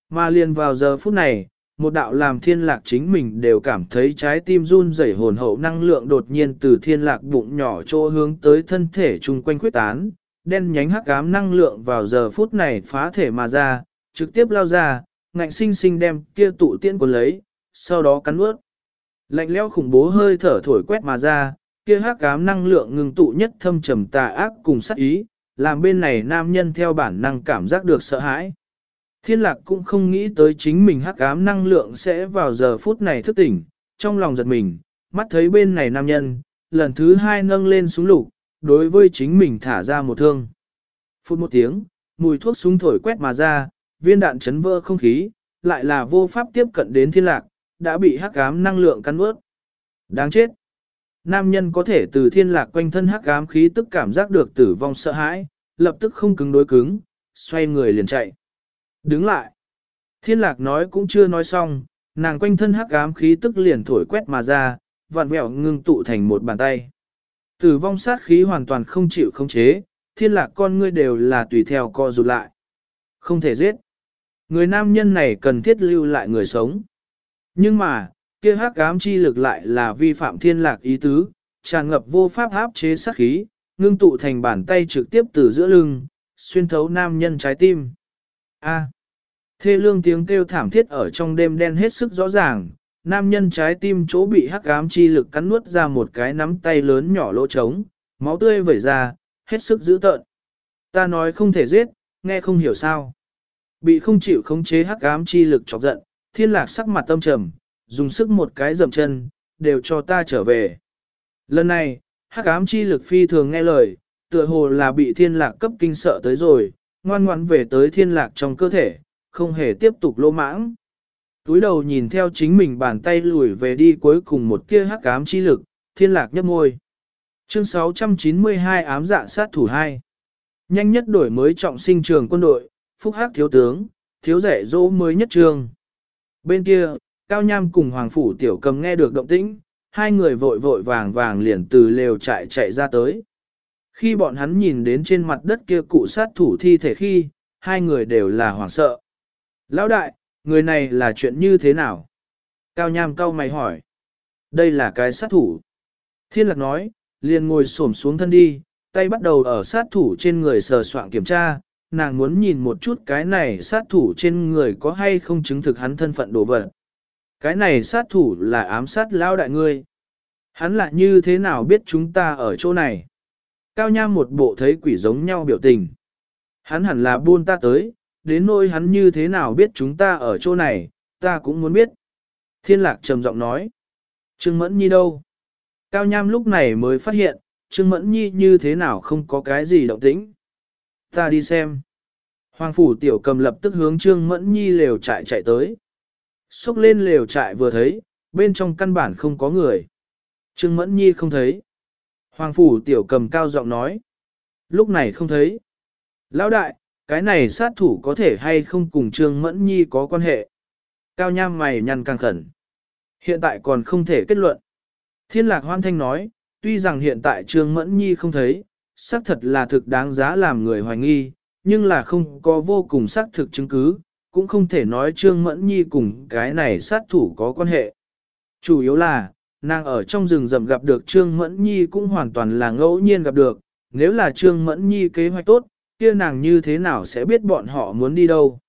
Mà liền vào giờ phút này, một đạo làm thiên lạc chính mình đều cảm thấy trái tim run rẩy hồn hậu năng lượng đột nhiên từ thiên lạc bụng nhỏ chỗ hướng tới thân thể chung quanh quyết tán, đen nhánh hắc ám năng lượng vào giờ phút này phá thể mà ra, trực tiếp lao ra, ngạnh sinh sinh đem kia tụ tiễn cuốn lấy, sau đó cắn nuốt, Lạnh lẽo khủng bố hơi thở thổi quét mà ra, kia hắc ám năng lượng ngừng tụ nhất thâm trầm tà ác cùng sát ý, làm bên này nam nhân theo bản năng cảm giác được sợ hãi. Thiên lạc cũng không nghĩ tới chính mình hắc ám năng lượng sẽ vào giờ phút này thức tỉnh, trong lòng giật mình, mắt thấy bên này nam nhân, lần thứ hai nâng lên súng lục, đối với chính mình thả ra một thương. Phút một tiếng, mùi thuốc súng thổi quét mà ra, viên đạn chấn vỡ không khí, lại là vô pháp tiếp cận đến thiên lạc, đã bị hắc ám năng lượng cắn ướt. Đáng chết! Nam nhân có thể từ thiên lạc quanh thân hắc ám khí tức cảm giác được tử vong sợ hãi, lập tức không cứng đối cứng, xoay người liền chạy. Đứng lại! Thiên lạc nói cũng chưa nói xong, nàng quanh thân hắc ám khí tức liền thổi quét mà ra, vạn vẹo ngưng tụ thành một bàn tay. Tử vong sát khí hoàn toàn không chịu không chế, thiên lạc con ngươi đều là tùy theo co rụt lại. Không thể giết. Người nam nhân này cần thiết lưu lại người sống. Nhưng mà, kia hắc ám chi lực lại là vi phạm thiên lạc ý tứ, tràn ngập vô pháp áp chế sát khí, ngưng tụ thành bàn tay trực tiếp từ giữa lưng, xuyên thấu nam nhân trái tim. A. Thê lương tiếng kêu thảm thiết ở trong đêm đen hết sức rõ ràng, nam nhân trái tim chỗ bị hắc ám chi lực cắn nuốt ra một cái nắm tay lớn nhỏ lỗ trống, máu tươi vẩy ra, hết sức dữ tợn. Ta nói không thể giết, nghe không hiểu sao. Bị không chịu khống chế hắc ám chi lực chọc giận, thiên lạc sắc mặt tâm trầm, dùng sức một cái dầm chân, đều cho ta trở về. Lần này, hắc ám chi lực phi thường nghe lời, tựa hồ là bị thiên lạc cấp kinh sợ tới rồi, ngoan ngoãn về tới thiên lạc trong cơ thể, không hề tiếp tục lô mãng. Túi đầu nhìn theo chính mình bàn tay lùi về đi cuối cùng một tia hắc ám chi lực, thiên lạc nhấp môi. Chương 692 ám dạ sát thủ 2 Nhanh nhất đổi mới trọng sinh trường quân đội, phúc hắc thiếu tướng, thiếu rẻ dỗ mới nhất trường. Bên kia, Cao Nham cùng Hoàng Phủ Tiểu Cầm nghe được động tĩnh, hai người vội vội vàng vàng liền từ lều chạy chạy ra tới. Khi bọn hắn nhìn đến trên mặt đất kia cụ sát thủ thi thể khi, hai người đều là hoảng sợ. Lão đại, người này là chuyện như thế nào? Cao Nham cao mày hỏi. Đây là cái sát thủ. Thiên lạc nói, liền ngồi xổm xuống thân đi, tay bắt đầu ở sát thủ trên người sờ soạn kiểm tra, nàng muốn nhìn một chút cái này sát thủ trên người có hay không chứng thực hắn thân phận đồ vật. Cái này sát thủ là ám sát lao đại ngươi. Hắn lại như thế nào biết chúng ta ở chỗ này? Cao Nham một bộ thấy quỷ giống nhau biểu tình. Hắn hẳn là buôn ta tới, đến nỗi hắn như thế nào biết chúng ta ở chỗ này, ta cũng muốn biết. Thiên lạc trầm giọng nói. Trương Mẫn Nhi đâu? Cao Nham lúc này mới phát hiện, Trương Mẫn Nhi như thế nào không có cái gì động tĩnh. Ta đi xem. Hoàng phủ tiểu cầm lập tức hướng Trương Mẫn Nhi lều chạy chạy tới. Xúc lên lều trại vừa thấy, bên trong căn bản không có người. Trương Mẫn Nhi không thấy. Hoàng phủ tiểu cầm cao giọng nói. Lúc này không thấy. Lão đại, cái này sát thủ có thể hay không cùng Trương Mẫn Nhi có quan hệ. Cao nham mày nhăn càng khẩn. Hiện tại còn không thể kết luận. Thiên lạc hoan thanh nói, tuy rằng hiện tại Trương Mẫn Nhi không thấy, xác thật là thực đáng giá làm người hoài nghi, nhưng là không có vô cùng xác thực chứng cứ, cũng không thể nói Trương Mẫn Nhi cùng cái này sát thủ có quan hệ. Chủ yếu là, nàng ở trong rừng rậm gặp được Trương Mẫn Nhi cũng hoàn toàn là ngẫu nhiên gặp được, nếu là Trương Mẫn Nhi kế hoạch tốt, kia nàng như thế nào sẽ biết bọn họ muốn đi đâu.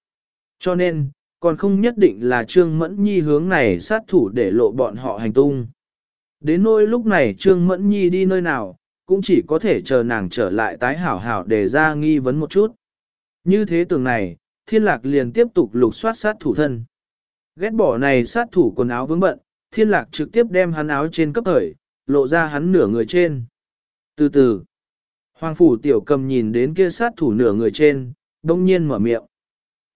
Cho nên, còn không nhất định là Trương Mẫn Nhi hướng này sát thủ để lộ bọn họ hành tung. Đến nỗi lúc này Trương Mẫn Nhi đi nơi nào, cũng chỉ có thể chờ nàng trở lại tái hảo hảo để ra nghi vấn một chút. Như thế tưởng này, thiên lạc liền tiếp tục lục soát sát thủ thân. Ghét bỏ này sát thủ quần áo vướng bận, thiên lạc trực tiếp đem hắn áo trên cấp thời, lộ ra hắn nửa người trên. Từ từ, Hoàng phủ tiểu cầm nhìn đến kia sát thủ nửa người trên, đông nhiên mở miệng.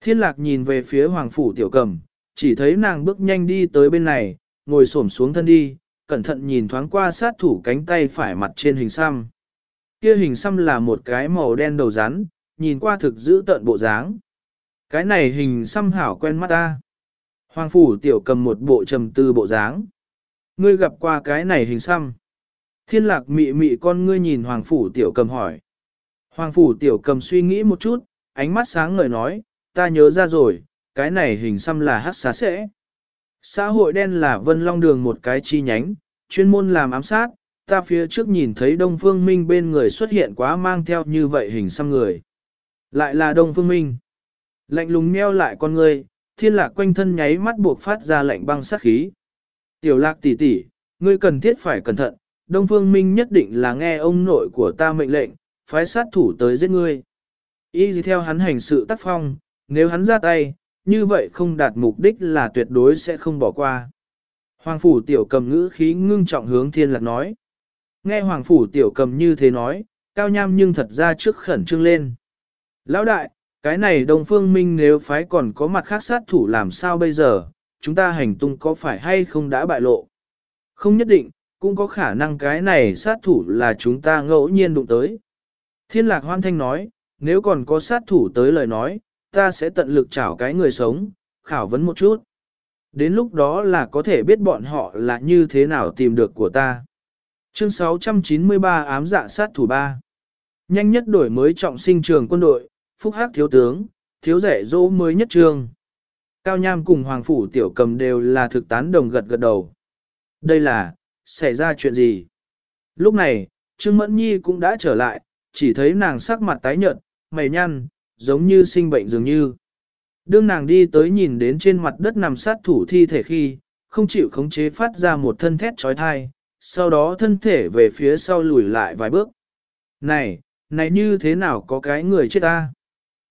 Thiên lạc nhìn về phía hoàng phủ tiểu cầm, chỉ thấy nàng bước nhanh đi tới bên này, ngồi xổm xuống thân đi, cẩn thận nhìn thoáng qua sát thủ cánh tay phải mặt trên hình xăm. Kia hình xăm là một cái màu đen đầu rắn, nhìn qua thực giữ tận bộ dáng. Cái này hình xăm hảo quen mắt ta. Hoàng phủ tiểu cầm một bộ trầm tư bộ dáng. Ngươi gặp qua cái này hình xăm. Thiên lạc mị mị con ngươi nhìn Hoàng phủ tiểu cầm hỏi. Hoàng phủ tiểu cầm suy nghĩ một chút, ánh mắt sáng ngời nói, ta nhớ ra rồi, cái này hình xăm là hát xá sẽ. Xã hội đen là vân long đường một cái chi nhánh, chuyên môn làm ám sát, ta phía trước nhìn thấy Đông Phương Minh bên người xuất hiện quá mang theo như vậy hình xăm người. Lại là Đông Phương Minh. Lạnh lùng meo lại con ngươi, thiên lạc quanh thân nháy mắt buộc phát ra lạnh băng sát khí. Tiểu lạc tỷ tỷ, ngươi cần thiết phải cẩn thận, Đông Phương Minh nhất định là nghe ông nội của ta mệnh lệnh, phái sát thủ tới giết ngươi. Y gì theo hắn hành sự tác phong, nếu hắn ra tay, như vậy không đạt mục đích là tuyệt đối sẽ không bỏ qua. Hoàng phủ tiểu cầm ngữ khí ngưng trọng hướng thiên lạc nói. Nghe hoàng phủ tiểu cầm như thế nói, cao nham nhưng thật ra trước khẩn trương lên. Lão đại, cái này Đông Phương Minh nếu phái còn có mặt khác sát thủ làm sao bây giờ, chúng ta hành tung có phải hay không đã bại lộ? Không nhất định, cũng có khả năng cái này sát thủ là chúng ta ngẫu nhiên đụng tới. Thiên lạc hoan thanh nói, nếu còn có sát thủ tới lời nói, ta sẽ tận lực chảo cái người sống, khảo vấn một chút. Đến lúc đó là có thể biết bọn họ là như thế nào tìm được của ta. Chương 693 ám dạ sát thủ 3 Nhanh nhất đổi mới trọng sinh trường quân đội, phúc hắc thiếu tướng, thiếu rẻ dỗ mới nhất trường. Cao Nham cùng Hoàng Phủ Tiểu Cầm đều là thực tán đồng gật gật đầu. Đây là, xảy ra chuyện gì? Lúc này, Trương Mẫn Nhi cũng đã trở lại, chỉ thấy nàng sắc mặt tái nhợt, mày nhăn, giống như sinh bệnh dường như. Đương nàng đi tới nhìn đến trên mặt đất nằm sát thủ thi thể khi, không chịu khống chế phát ra một thân thét trói thai, sau đó thân thể về phía sau lùi lại vài bước. Này, này như thế nào có cái người chết ta?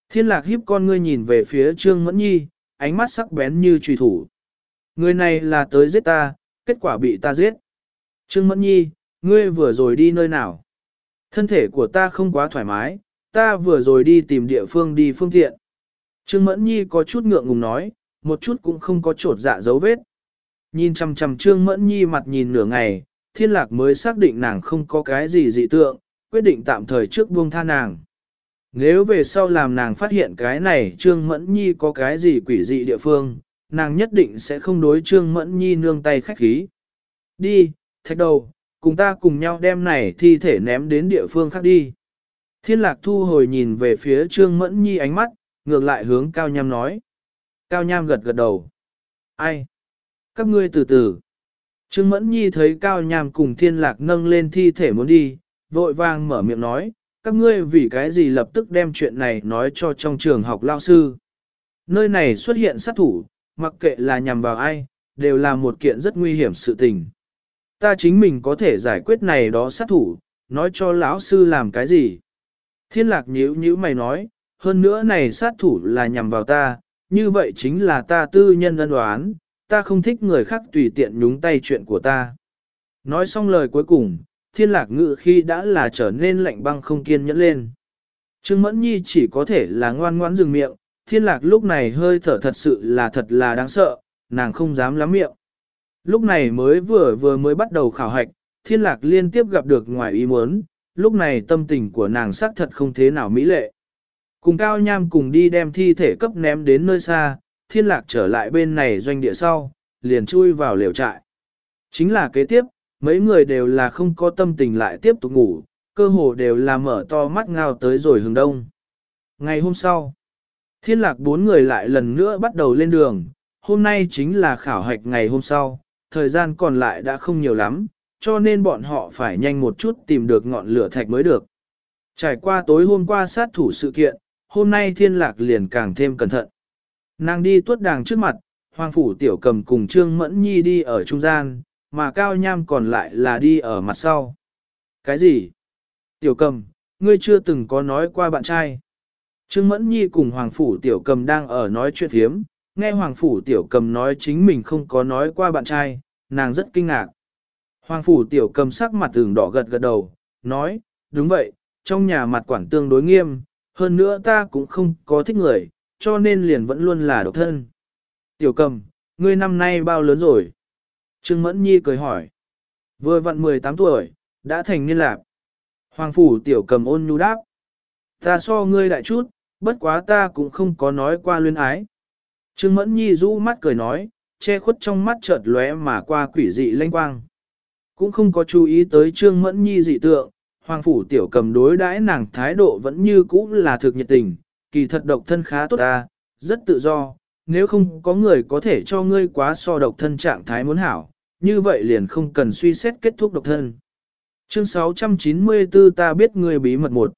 Thiên lạc hiếp con ngươi nhìn về phía Trương Mẫn Nhi, ánh mắt sắc bén như trùy thủ. Người này là tới giết ta, kết quả bị ta giết. Trương Mẫn Nhi, ngươi vừa rồi đi nơi nào? Thân thể của ta không quá thoải mái, ta vừa rồi đi tìm địa phương đi phương tiện. Trương Mẫn Nhi có chút ngượng ngùng nói, một chút cũng không có trột dạ dấu vết. Nhìn chằm chằm Trương Mẫn Nhi mặt nhìn nửa ngày, thiên lạc mới xác định nàng không có cái gì dị tượng, quyết định tạm thời trước buông tha nàng. Nếu về sau làm nàng phát hiện cái này Trương Mẫn Nhi có cái gì quỷ dị địa phương, nàng nhất định sẽ không đối Trương Mẫn Nhi nương tay khách khí. Đi, thạch đầu, cùng ta cùng nhau đem này thi thể ném đến địa phương khác đi. Thiên lạc thu hồi nhìn về phía Trương Mẫn Nhi ánh mắt, ngược lại hướng Cao Nham nói. Cao Nham gật gật đầu. Ai? Các ngươi từ từ. Trương Mẫn Nhi thấy Cao Nham cùng thiên lạc nâng lên thi thể muốn đi, vội vàng mở miệng nói, các ngươi vì cái gì lập tức đem chuyện này nói cho trong trường học lao sư. Nơi này xuất hiện sát thủ, mặc kệ là nhằm vào ai, đều là một kiện rất nguy hiểm sự tình. Ta chính mình có thể giải quyết này đó sát thủ, nói cho lão sư làm cái gì. Thiên lạc nhíu nhíu mày nói, hơn nữa này sát thủ là nhằm vào ta, như vậy chính là ta tư nhân ân đoán, ta không thích người khác tùy tiện nhúng tay chuyện của ta. Nói xong lời cuối cùng, thiên lạc ngự khi đã là trở nên lạnh băng không kiên nhẫn lên. Trương Mẫn Nhi chỉ có thể là ngoan ngoãn dừng miệng, thiên lạc lúc này hơi thở thật sự là thật là đáng sợ, nàng không dám lắm miệng. Lúc này mới vừa vừa mới bắt đầu khảo hạch, thiên lạc liên tiếp gặp được ngoài ý muốn, lúc này tâm tình của nàng xác thật không thế nào mỹ lệ. Cùng cao nham cùng đi đem thi thể cấp ném đến nơi xa, thiên lạc trở lại bên này doanh địa sau, liền chui vào liều trại. Chính là kế tiếp, mấy người đều là không có tâm tình lại tiếp tục ngủ, cơ hồ đều là mở to mắt ngao tới rồi hướng đông. Ngày hôm sau, thiên lạc bốn người lại lần nữa bắt đầu lên đường, hôm nay chính là khảo hạch ngày hôm sau, thời gian còn lại đã không nhiều lắm, cho nên bọn họ phải nhanh một chút tìm được ngọn lửa thạch mới được. Trải qua tối hôm qua sát thủ sự kiện, hôm nay thiên lạc liền càng thêm cẩn thận. Nàng đi tuốt đàng trước mặt, hoàng phủ tiểu cầm cùng Trương Mẫn Nhi đi ở trung gian, mà cao nham còn lại là đi ở mặt sau. Cái gì? Tiểu cầm, ngươi chưa từng có nói qua bạn trai. Trương Mẫn Nhi cùng Hoàng Phủ Tiểu Cầm đang ở nói chuyện thiếm, nghe Hoàng Phủ Tiểu Cầm nói chính mình không có nói qua bạn trai, nàng rất kinh ngạc. Hoàng Phủ Tiểu Cầm sắc mặt tường đỏ gật gật đầu, nói, đúng vậy, trong nhà mặt quản tương đối nghiêm, hơn nữa ta cũng không có thích người, cho nên liền vẫn luôn là độc thân. Tiểu Cầm, ngươi năm nay bao lớn rồi? Trương Mẫn Nhi cười hỏi. Vừa vặn 18 tuổi, đã thành niên lạc. Hoàng Phủ Tiểu Cầm ôn nhu đáp. Ta so ngươi đại chút, bất quá ta cũng không có nói qua luyến ái. Trương Mẫn Nhi rũ mắt cười nói, che khuất trong mắt chợt lóe mà qua quỷ dị lanh quang. Cũng không có chú ý tới Trương Mẫn Nhi dị tượng, Hoàng Phủ Tiểu cầm đối đãi nàng thái độ vẫn như cũ là thực nhiệt tình, kỳ thật độc thân khá tốt ta, rất tự do, nếu không có người có thể cho ngươi quá so độc thân trạng thái muốn hảo, như vậy liền không cần suy xét kết thúc độc thân. Chương 694 ta biết ngươi bí mật một.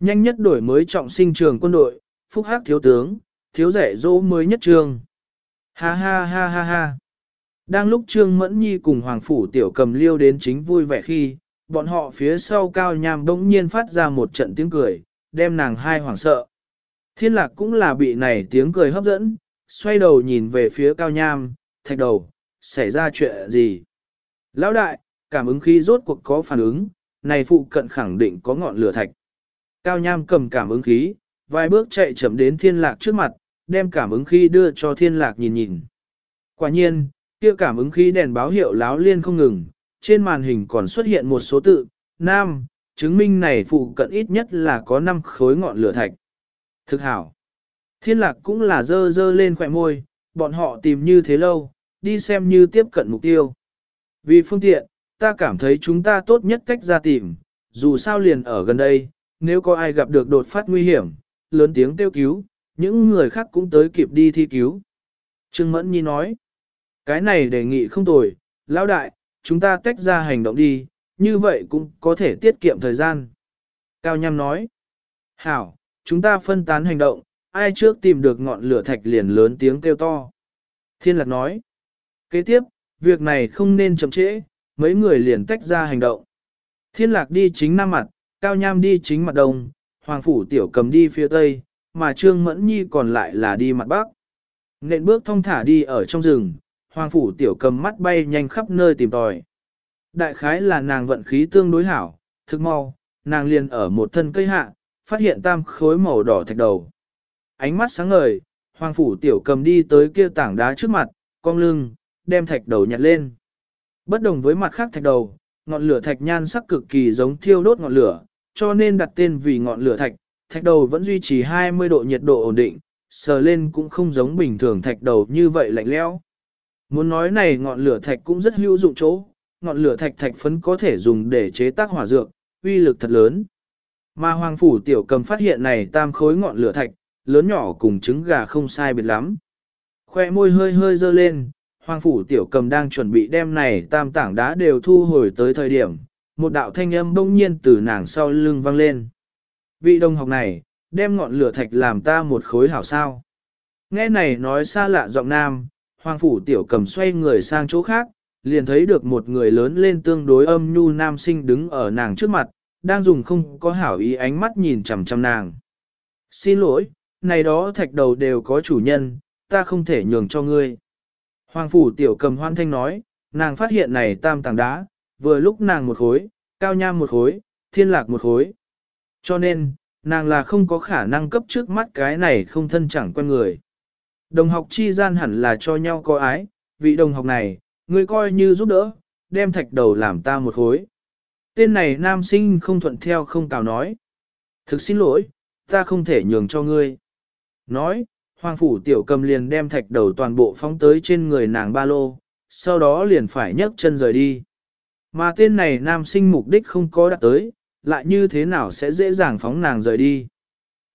Nhanh nhất đổi mới trọng sinh trường quân đội, phúc hắc thiếu tướng, thiếu rẻ dỗ mới nhất trương Ha ha ha ha ha. Đang lúc Trương Mẫn Nhi cùng Hoàng Phủ Tiểu Cầm liêu đến chính vui vẻ khi, bọn họ phía sau cao nham bỗng nhiên phát ra một trận tiếng cười, đem nàng hai hoảng sợ. Thiên lạc cũng là bị này tiếng cười hấp dẫn, xoay đầu nhìn về phía cao nham, thạch đầu, xảy ra chuyện gì? Lão đại, cảm ứng khí rốt cuộc có phản ứng, này phụ cận khẳng định có ngọn lửa thạch. Cao Nham cầm cảm ứng khí, vài bước chạy chậm đến thiên lạc trước mặt, đem cảm ứng khí đưa cho thiên lạc nhìn nhìn. Quả nhiên, kia cảm ứng khí đèn báo hiệu láo liên không ngừng, trên màn hình còn xuất hiện một số tự, nam, chứng minh này phụ cận ít nhất là có 5 khối ngọn lửa thạch. Thực hảo. Thiên lạc cũng là dơ dơ lên khỏe môi, bọn họ tìm như thế lâu, đi xem như tiếp cận mục tiêu. Vì phương tiện, ta cảm thấy chúng ta tốt nhất cách ra tìm, dù sao liền ở gần đây, nếu có ai gặp được đột phát nguy hiểm, lớn tiếng kêu cứu, những người khác cũng tới kịp đi thi cứu. Trương Mẫn Nhi nói, cái này đề nghị không tồi, lão đại, chúng ta tách ra hành động đi, như vậy cũng có thể tiết kiệm thời gian. Cao Nham nói, hảo, chúng ta phân tán hành động, ai trước tìm được ngọn lửa thạch liền lớn tiếng kêu to. Thiên Lạc nói, kế tiếp, việc này không nên chậm trễ, mấy người liền tách ra hành động. Thiên Lạc đi chính nam mặt, Cao Nham đi chính mặt đông, Hoàng Phủ Tiểu cầm đi phía tây, mà Trương Mẫn Nhi còn lại là đi mặt bắc. Nện bước thông thả đi ở trong rừng, Hoàng Phủ Tiểu cầm mắt bay nhanh khắp nơi tìm tòi. Đại khái là nàng vận khí tương đối hảo, thực mau, nàng liền ở một thân cây hạ, phát hiện tam khối màu đỏ thạch đầu. Ánh mắt sáng ngời, Hoàng Phủ Tiểu cầm đi tới kia tảng đá trước mặt, cong lưng, đem thạch đầu nhặt lên. Bất đồng với mặt khác thạch đầu, ngọn lửa thạch nhan sắc cực kỳ giống thiêu đốt ngọn lửa, cho nên đặt tên vì ngọn lửa thạch, thạch đầu vẫn duy trì 20 độ nhiệt độ ổn định, sờ lên cũng không giống bình thường thạch đầu như vậy lạnh lẽo. Muốn nói này ngọn lửa thạch cũng rất hữu dụng chỗ, ngọn lửa thạch thạch phấn có thể dùng để chế tác hỏa dược, uy lực thật lớn. Mà hoàng phủ tiểu cầm phát hiện này tam khối ngọn lửa thạch, lớn nhỏ cùng trứng gà không sai biệt lắm. Khoe môi hơi hơi dơ lên, hoàng phủ tiểu cầm đang chuẩn bị đem này tam tảng đá đều thu hồi tới thời điểm, một đạo thanh âm bỗng nhiên từ nàng sau lưng vang lên. Vị đồng học này, đem ngọn lửa thạch làm ta một khối hảo sao. Nghe này nói xa lạ giọng nam, hoàng phủ tiểu cầm xoay người sang chỗ khác, liền thấy được một người lớn lên tương đối âm nhu nam sinh đứng ở nàng trước mặt, đang dùng không có hảo ý ánh mắt nhìn chằm chằm nàng. Xin lỗi, này đó thạch đầu đều có chủ nhân, ta không thể nhường cho ngươi. Hoàng phủ tiểu cầm hoan thanh nói, nàng phát hiện này tam tàng đá, vừa lúc nàng một khối, cao nham một khối, thiên lạc một khối. Cho nên, nàng là không có khả năng cấp trước mắt cái này không thân chẳng quen người. Đồng học chi gian hẳn là cho nhau có ái, vị đồng học này, người coi như giúp đỡ, đem thạch đầu làm ta một khối. Tên này nam sinh không thuận theo không cào nói. Thực xin lỗi, ta không thể nhường cho ngươi. Nói, hoàng phủ tiểu cầm liền đem thạch đầu toàn bộ phóng tới trên người nàng ba lô, sau đó liền phải nhấc chân rời đi. Mà tên này nam sinh mục đích không có đạt tới, lại như thế nào sẽ dễ dàng phóng nàng rời đi.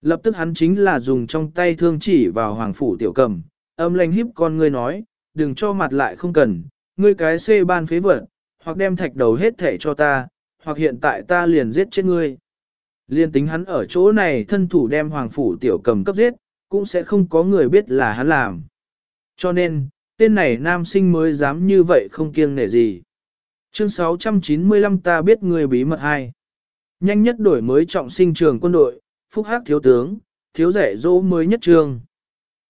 Lập tức hắn chính là dùng trong tay thương chỉ vào hoàng phủ tiểu cầm, âm lanh hiếp con ngươi nói, đừng cho mặt lại không cần, ngươi cái xê ban phế vật, hoặc đem thạch đầu hết thể cho ta, hoặc hiện tại ta liền giết chết ngươi. Liên tính hắn ở chỗ này thân thủ đem hoàng phủ tiểu cầm cấp giết, cũng sẽ không có người biết là hắn làm. Cho nên, tên này nam sinh mới dám như vậy không kiêng nể gì. Chương 695 ta biết người bí mật hai. Nhanh nhất đổi mới trọng sinh trường quân đội, phúc hắc thiếu tướng, thiếu rẻ dỗ mới nhất trường.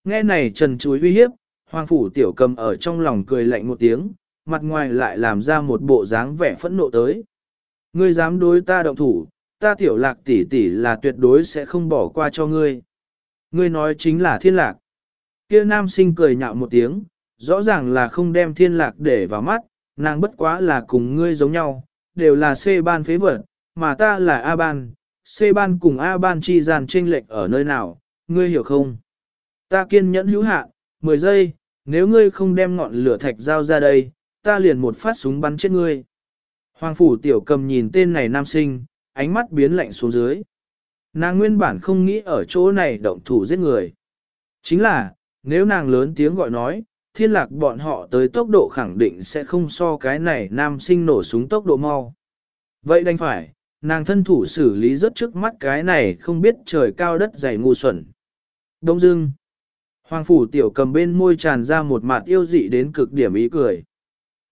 Nghe này trần chuối uy hiếp, hoàng phủ tiểu cầm ở trong lòng cười lạnh một tiếng, mặt ngoài lại làm ra một bộ dáng vẻ phẫn nộ tới. Ngươi dám đối ta động thủ, ta tiểu lạc tỷ tỷ là tuyệt đối sẽ không bỏ qua cho ngươi. Ngươi nói chính là thiên lạc. Kia nam sinh cười nhạo một tiếng, rõ ràng là không đem thiên lạc để vào mắt, nàng bất quá là cùng ngươi giống nhau, đều là C ban phế vật, mà ta là A ban, C ban cùng A ban chi gian chênh lệch ở nơi nào, ngươi hiểu không? Ta kiên nhẫn hữu hạn, 10 giây, nếu ngươi không đem ngọn lửa thạch giao ra đây, ta liền một phát súng bắn chết ngươi. Hoàng phủ tiểu cầm nhìn tên này nam sinh, ánh mắt biến lạnh xuống dưới. Nàng nguyên bản không nghĩ ở chỗ này động thủ giết người. Chính là, nếu nàng lớn tiếng gọi nói, thiên lạc bọn họ tới tốc độ khẳng định sẽ không so cái này nam sinh nổ súng tốc độ mau. Vậy đành phải, nàng thân thủ xử lý rất trước mắt cái này không biết trời cao đất dày ngu xuẩn. Đông dưng, hoàng phủ tiểu cầm bên môi tràn ra một mặt yêu dị đến cực điểm ý cười.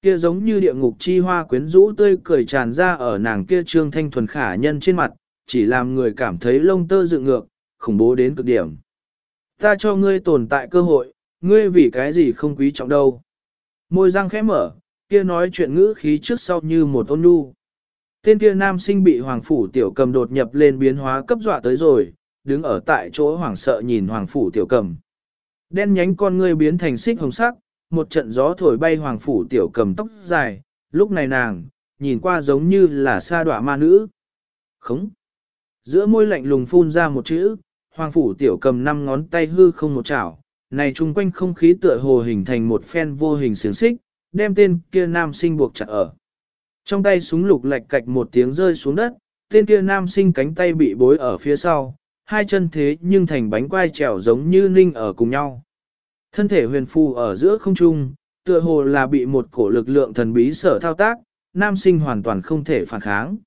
Kia giống như địa ngục chi hoa quyến rũ tươi cười tràn ra ở nàng kia trương thanh thuần khả nhân trên mặt, chỉ làm người cảm thấy lông tơ dựng ngược, khủng bố đến cực điểm. Ta cho ngươi tồn tại cơ hội, ngươi vì cái gì không quý trọng đâu. Môi răng khẽ mở, kia nói chuyện ngữ khí trước sau như một ôn nhu. Tên kia nam sinh bị hoàng phủ tiểu cầm đột nhập lên biến hóa cấp dọa tới rồi, đứng ở tại chỗ hoảng sợ nhìn hoàng phủ tiểu cầm. Đen nhánh con ngươi biến thành xích hồng sắc, một trận gió thổi bay hoàng phủ tiểu cầm tóc dài, lúc này nàng, nhìn qua giống như là sa đọa ma nữ. Khống. Giữa môi lạnh lùng phun ra một chữ, hoàng phủ tiểu cầm năm ngón tay hư không một chảo, này chung quanh không khí tựa hồ hình thành một phen vô hình xiềng xích, đem tên kia nam sinh buộc chặt ở. Trong tay súng lục lạch cạch một tiếng rơi xuống đất, tên kia nam sinh cánh tay bị bối ở phía sau, hai chân thế nhưng thành bánh quai trèo giống như ninh ở cùng nhau. Thân thể huyền phù ở giữa không trung, tựa hồ là bị một cổ lực lượng thần bí sở thao tác, nam sinh hoàn toàn không thể phản kháng.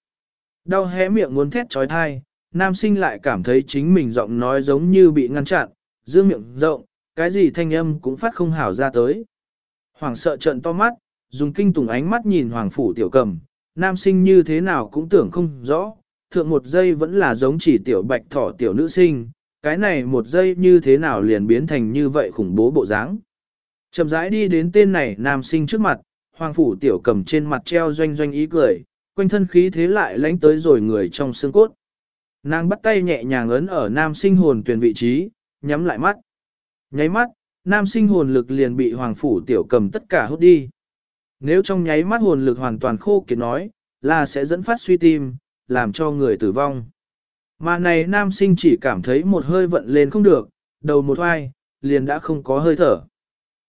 Đau hé miệng muốn thét trói thai, nam sinh lại cảm thấy chính mình giọng nói giống như bị ngăn chặn, dương miệng rộng, cái gì thanh âm cũng phát không hảo ra tới. Hoàng sợ trận to mắt, dùng kinh tùng ánh mắt nhìn hoàng phủ tiểu cầm, nam sinh như thế nào cũng tưởng không rõ, thượng một giây vẫn là giống chỉ tiểu bạch thỏ tiểu nữ sinh, cái này một giây như thế nào liền biến thành như vậy khủng bố bộ dáng. Chậm rãi đi đến tên này nam sinh trước mặt, hoàng phủ tiểu cầm trên mặt treo doanh doanh ý cười, quanh thân khí thế lại lánh tới rồi người trong xương cốt. Nàng bắt tay nhẹ nhàng ấn ở nam sinh hồn tuyển vị trí, nhắm lại mắt. Nháy mắt, nam sinh hồn lực liền bị hoàng phủ tiểu cầm tất cả hút đi. Nếu trong nháy mắt hồn lực hoàn toàn khô kiệt nói, là sẽ dẫn phát suy tim, làm cho người tử vong. Mà này nam sinh chỉ cảm thấy một hơi vận lên không được, đầu một hoai, liền đã không có hơi thở.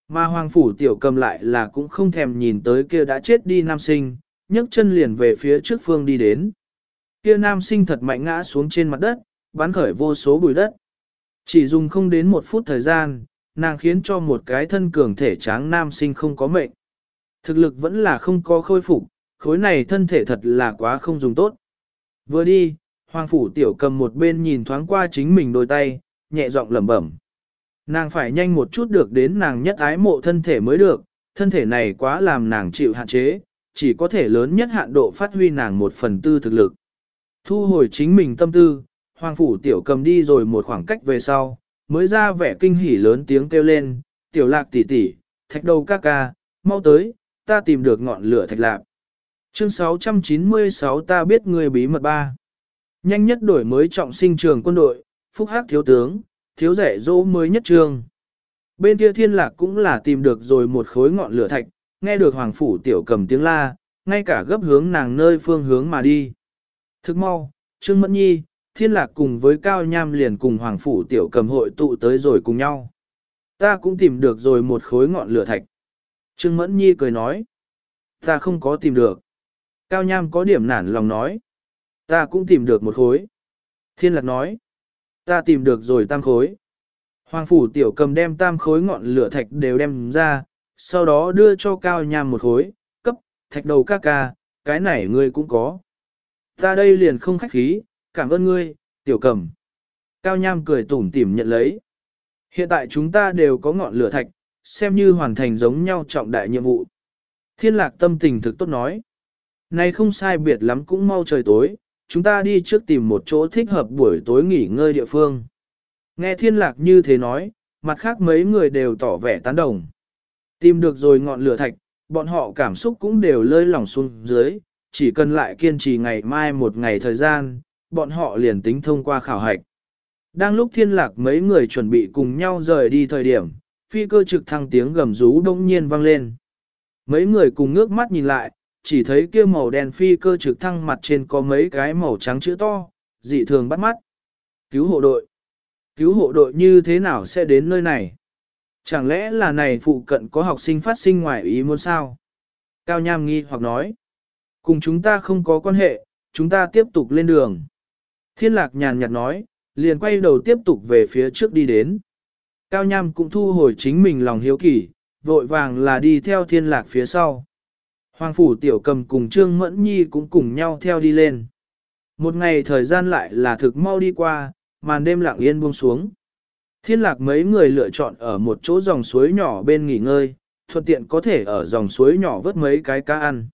Mà hoàng phủ tiểu cầm lại là cũng không thèm nhìn tới kia đã chết đi nam sinh, nhấc chân liền về phía trước phương đi đến. Kia nam sinh thật mạnh ngã xuống trên mặt đất, bắn khởi vô số bụi đất. Chỉ dùng không đến một phút thời gian, nàng khiến cho một cái thân cường thể tráng nam sinh không có mệnh. Thực lực vẫn là không có khôi phục, khối này thân thể thật là quá không dùng tốt. Vừa đi, Hoàng phủ tiểu cầm một bên nhìn thoáng qua chính mình đôi tay, nhẹ giọng lẩm bẩm. Nàng phải nhanh một chút được đến nàng nhất ái mộ thân thể mới được, thân thể này quá làm nàng chịu hạn chế, chỉ có thể lớn nhất hạn độ phát huy nàng một phần tư thực lực. Thu hồi chính mình tâm tư, hoàng phủ tiểu cầm đi rồi một khoảng cách về sau, mới ra vẻ kinh hỉ lớn tiếng kêu lên, tiểu lạc tỷ tỷ, thạch đầu ca ca, mau tới, ta tìm được ngọn lửa thạch lạc. Chương 696 ta biết người bí mật ba. Nhanh nhất đổi mới trọng sinh trường quân đội, phúc hắc thiếu tướng, thiếu rẻ dỗ mới nhất trường. Bên kia thiên lạc cũng là tìm được rồi một khối ngọn lửa thạch, nghe được hoàng phủ tiểu cầm tiếng la, ngay cả gấp hướng nàng nơi phương hướng mà đi. Thức mau, Trương Mẫn Nhi, thiên lạc cùng với Cao Nham liền cùng hoàng phủ tiểu cầm hội tụ tới rồi cùng nhau. Ta cũng tìm được rồi một khối ngọn lửa thạch. Trương Mẫn Nhi cười nói. Ta không có tìm được. Cao Nham có điểm nản lòng nói. Ta cũng tìm được một khối. Thiên lạc nói. Ta tìm được rồi tam khối. Hoàng phủ tiểu cầm đem tam khối ngọn lửa thạch đều đem ra, sau đó đưa cho Cao Nham một khối, cấp, thạch đầu ca ca, cái này ngươi cũng có. Ta đây liền không khách khí, cảm ơn ngươi, tiểu cầm. Cao Nham cười tủm tỉm nhận lấy. Hiện tại chúng ta đều có ngọn lửa thạch, xem như hoàn thành giống nhau trọng đại nhiệm vụ. Thiên lạc tâm tình thực tốt nói. Này không sai biệt lắm cũng mau trời tối, chúng ta đi trước tìm một chỗ thích hợp buổi tối nghỉ ngơi địa phương. Nghe thiên lạc như thế nói, mặt khác mấy người đều tỏ vẻ tán đồng. Tìm được rồi ngọn lửa thạch, bọn họ cảm xúc cũng đều lơi lỏng xuống dưới, chỉ cần lại kiên trì ngày mai một ngày thời gian, bọn họ liền tính thông qua khảo hạch. Đang lúc thiên lạc mấy người chuẩn bị cùng nhau rời đi thời điểm, phi cơ trực thăng tiếng gầm rú đông nhiên vang lên. Mấy người cùng ngước mắt nhìn lại, chỉ thấy kia màu đen phi cơ trực thăng mặt trên có mấy cái màu trắng chữ to, dị thường bắt mắt. Cứu hộ đội. Cứu hộ đội như thế nào sẽ đến nơi này? Chẳng lẽ là này phụ cận có học sinh phát sinh ngoài ý muốn sao? Cao Nham nghi hoặc nói. Cùng chúng ta không có quan hệ, chúng ta tiếp tục lên đường. Thiên lạc nhàn nhạt nói, liền quay đầu tiếp tục về phía trước đi đến. Cao Nham cũng thu hồi chính mình lòng hiếu kỳ, vội vàng là đi theo thiên lạc phía sau. Hoàng phủ tiểu cầm cùng Trương Mẫn Nhi cũng cùng nhau theo đi lên. Một ngày thời gian lại là thực mau đi qua, màn đêm lặng yên buông xuống. Thiên lạc mấy người lựa chọn ở một chỗ dòng suối nhỏ bên nghỉ ngơi, thuận tiện có thể ở dòng suối nhỏ vớt mấy cái cá ăn.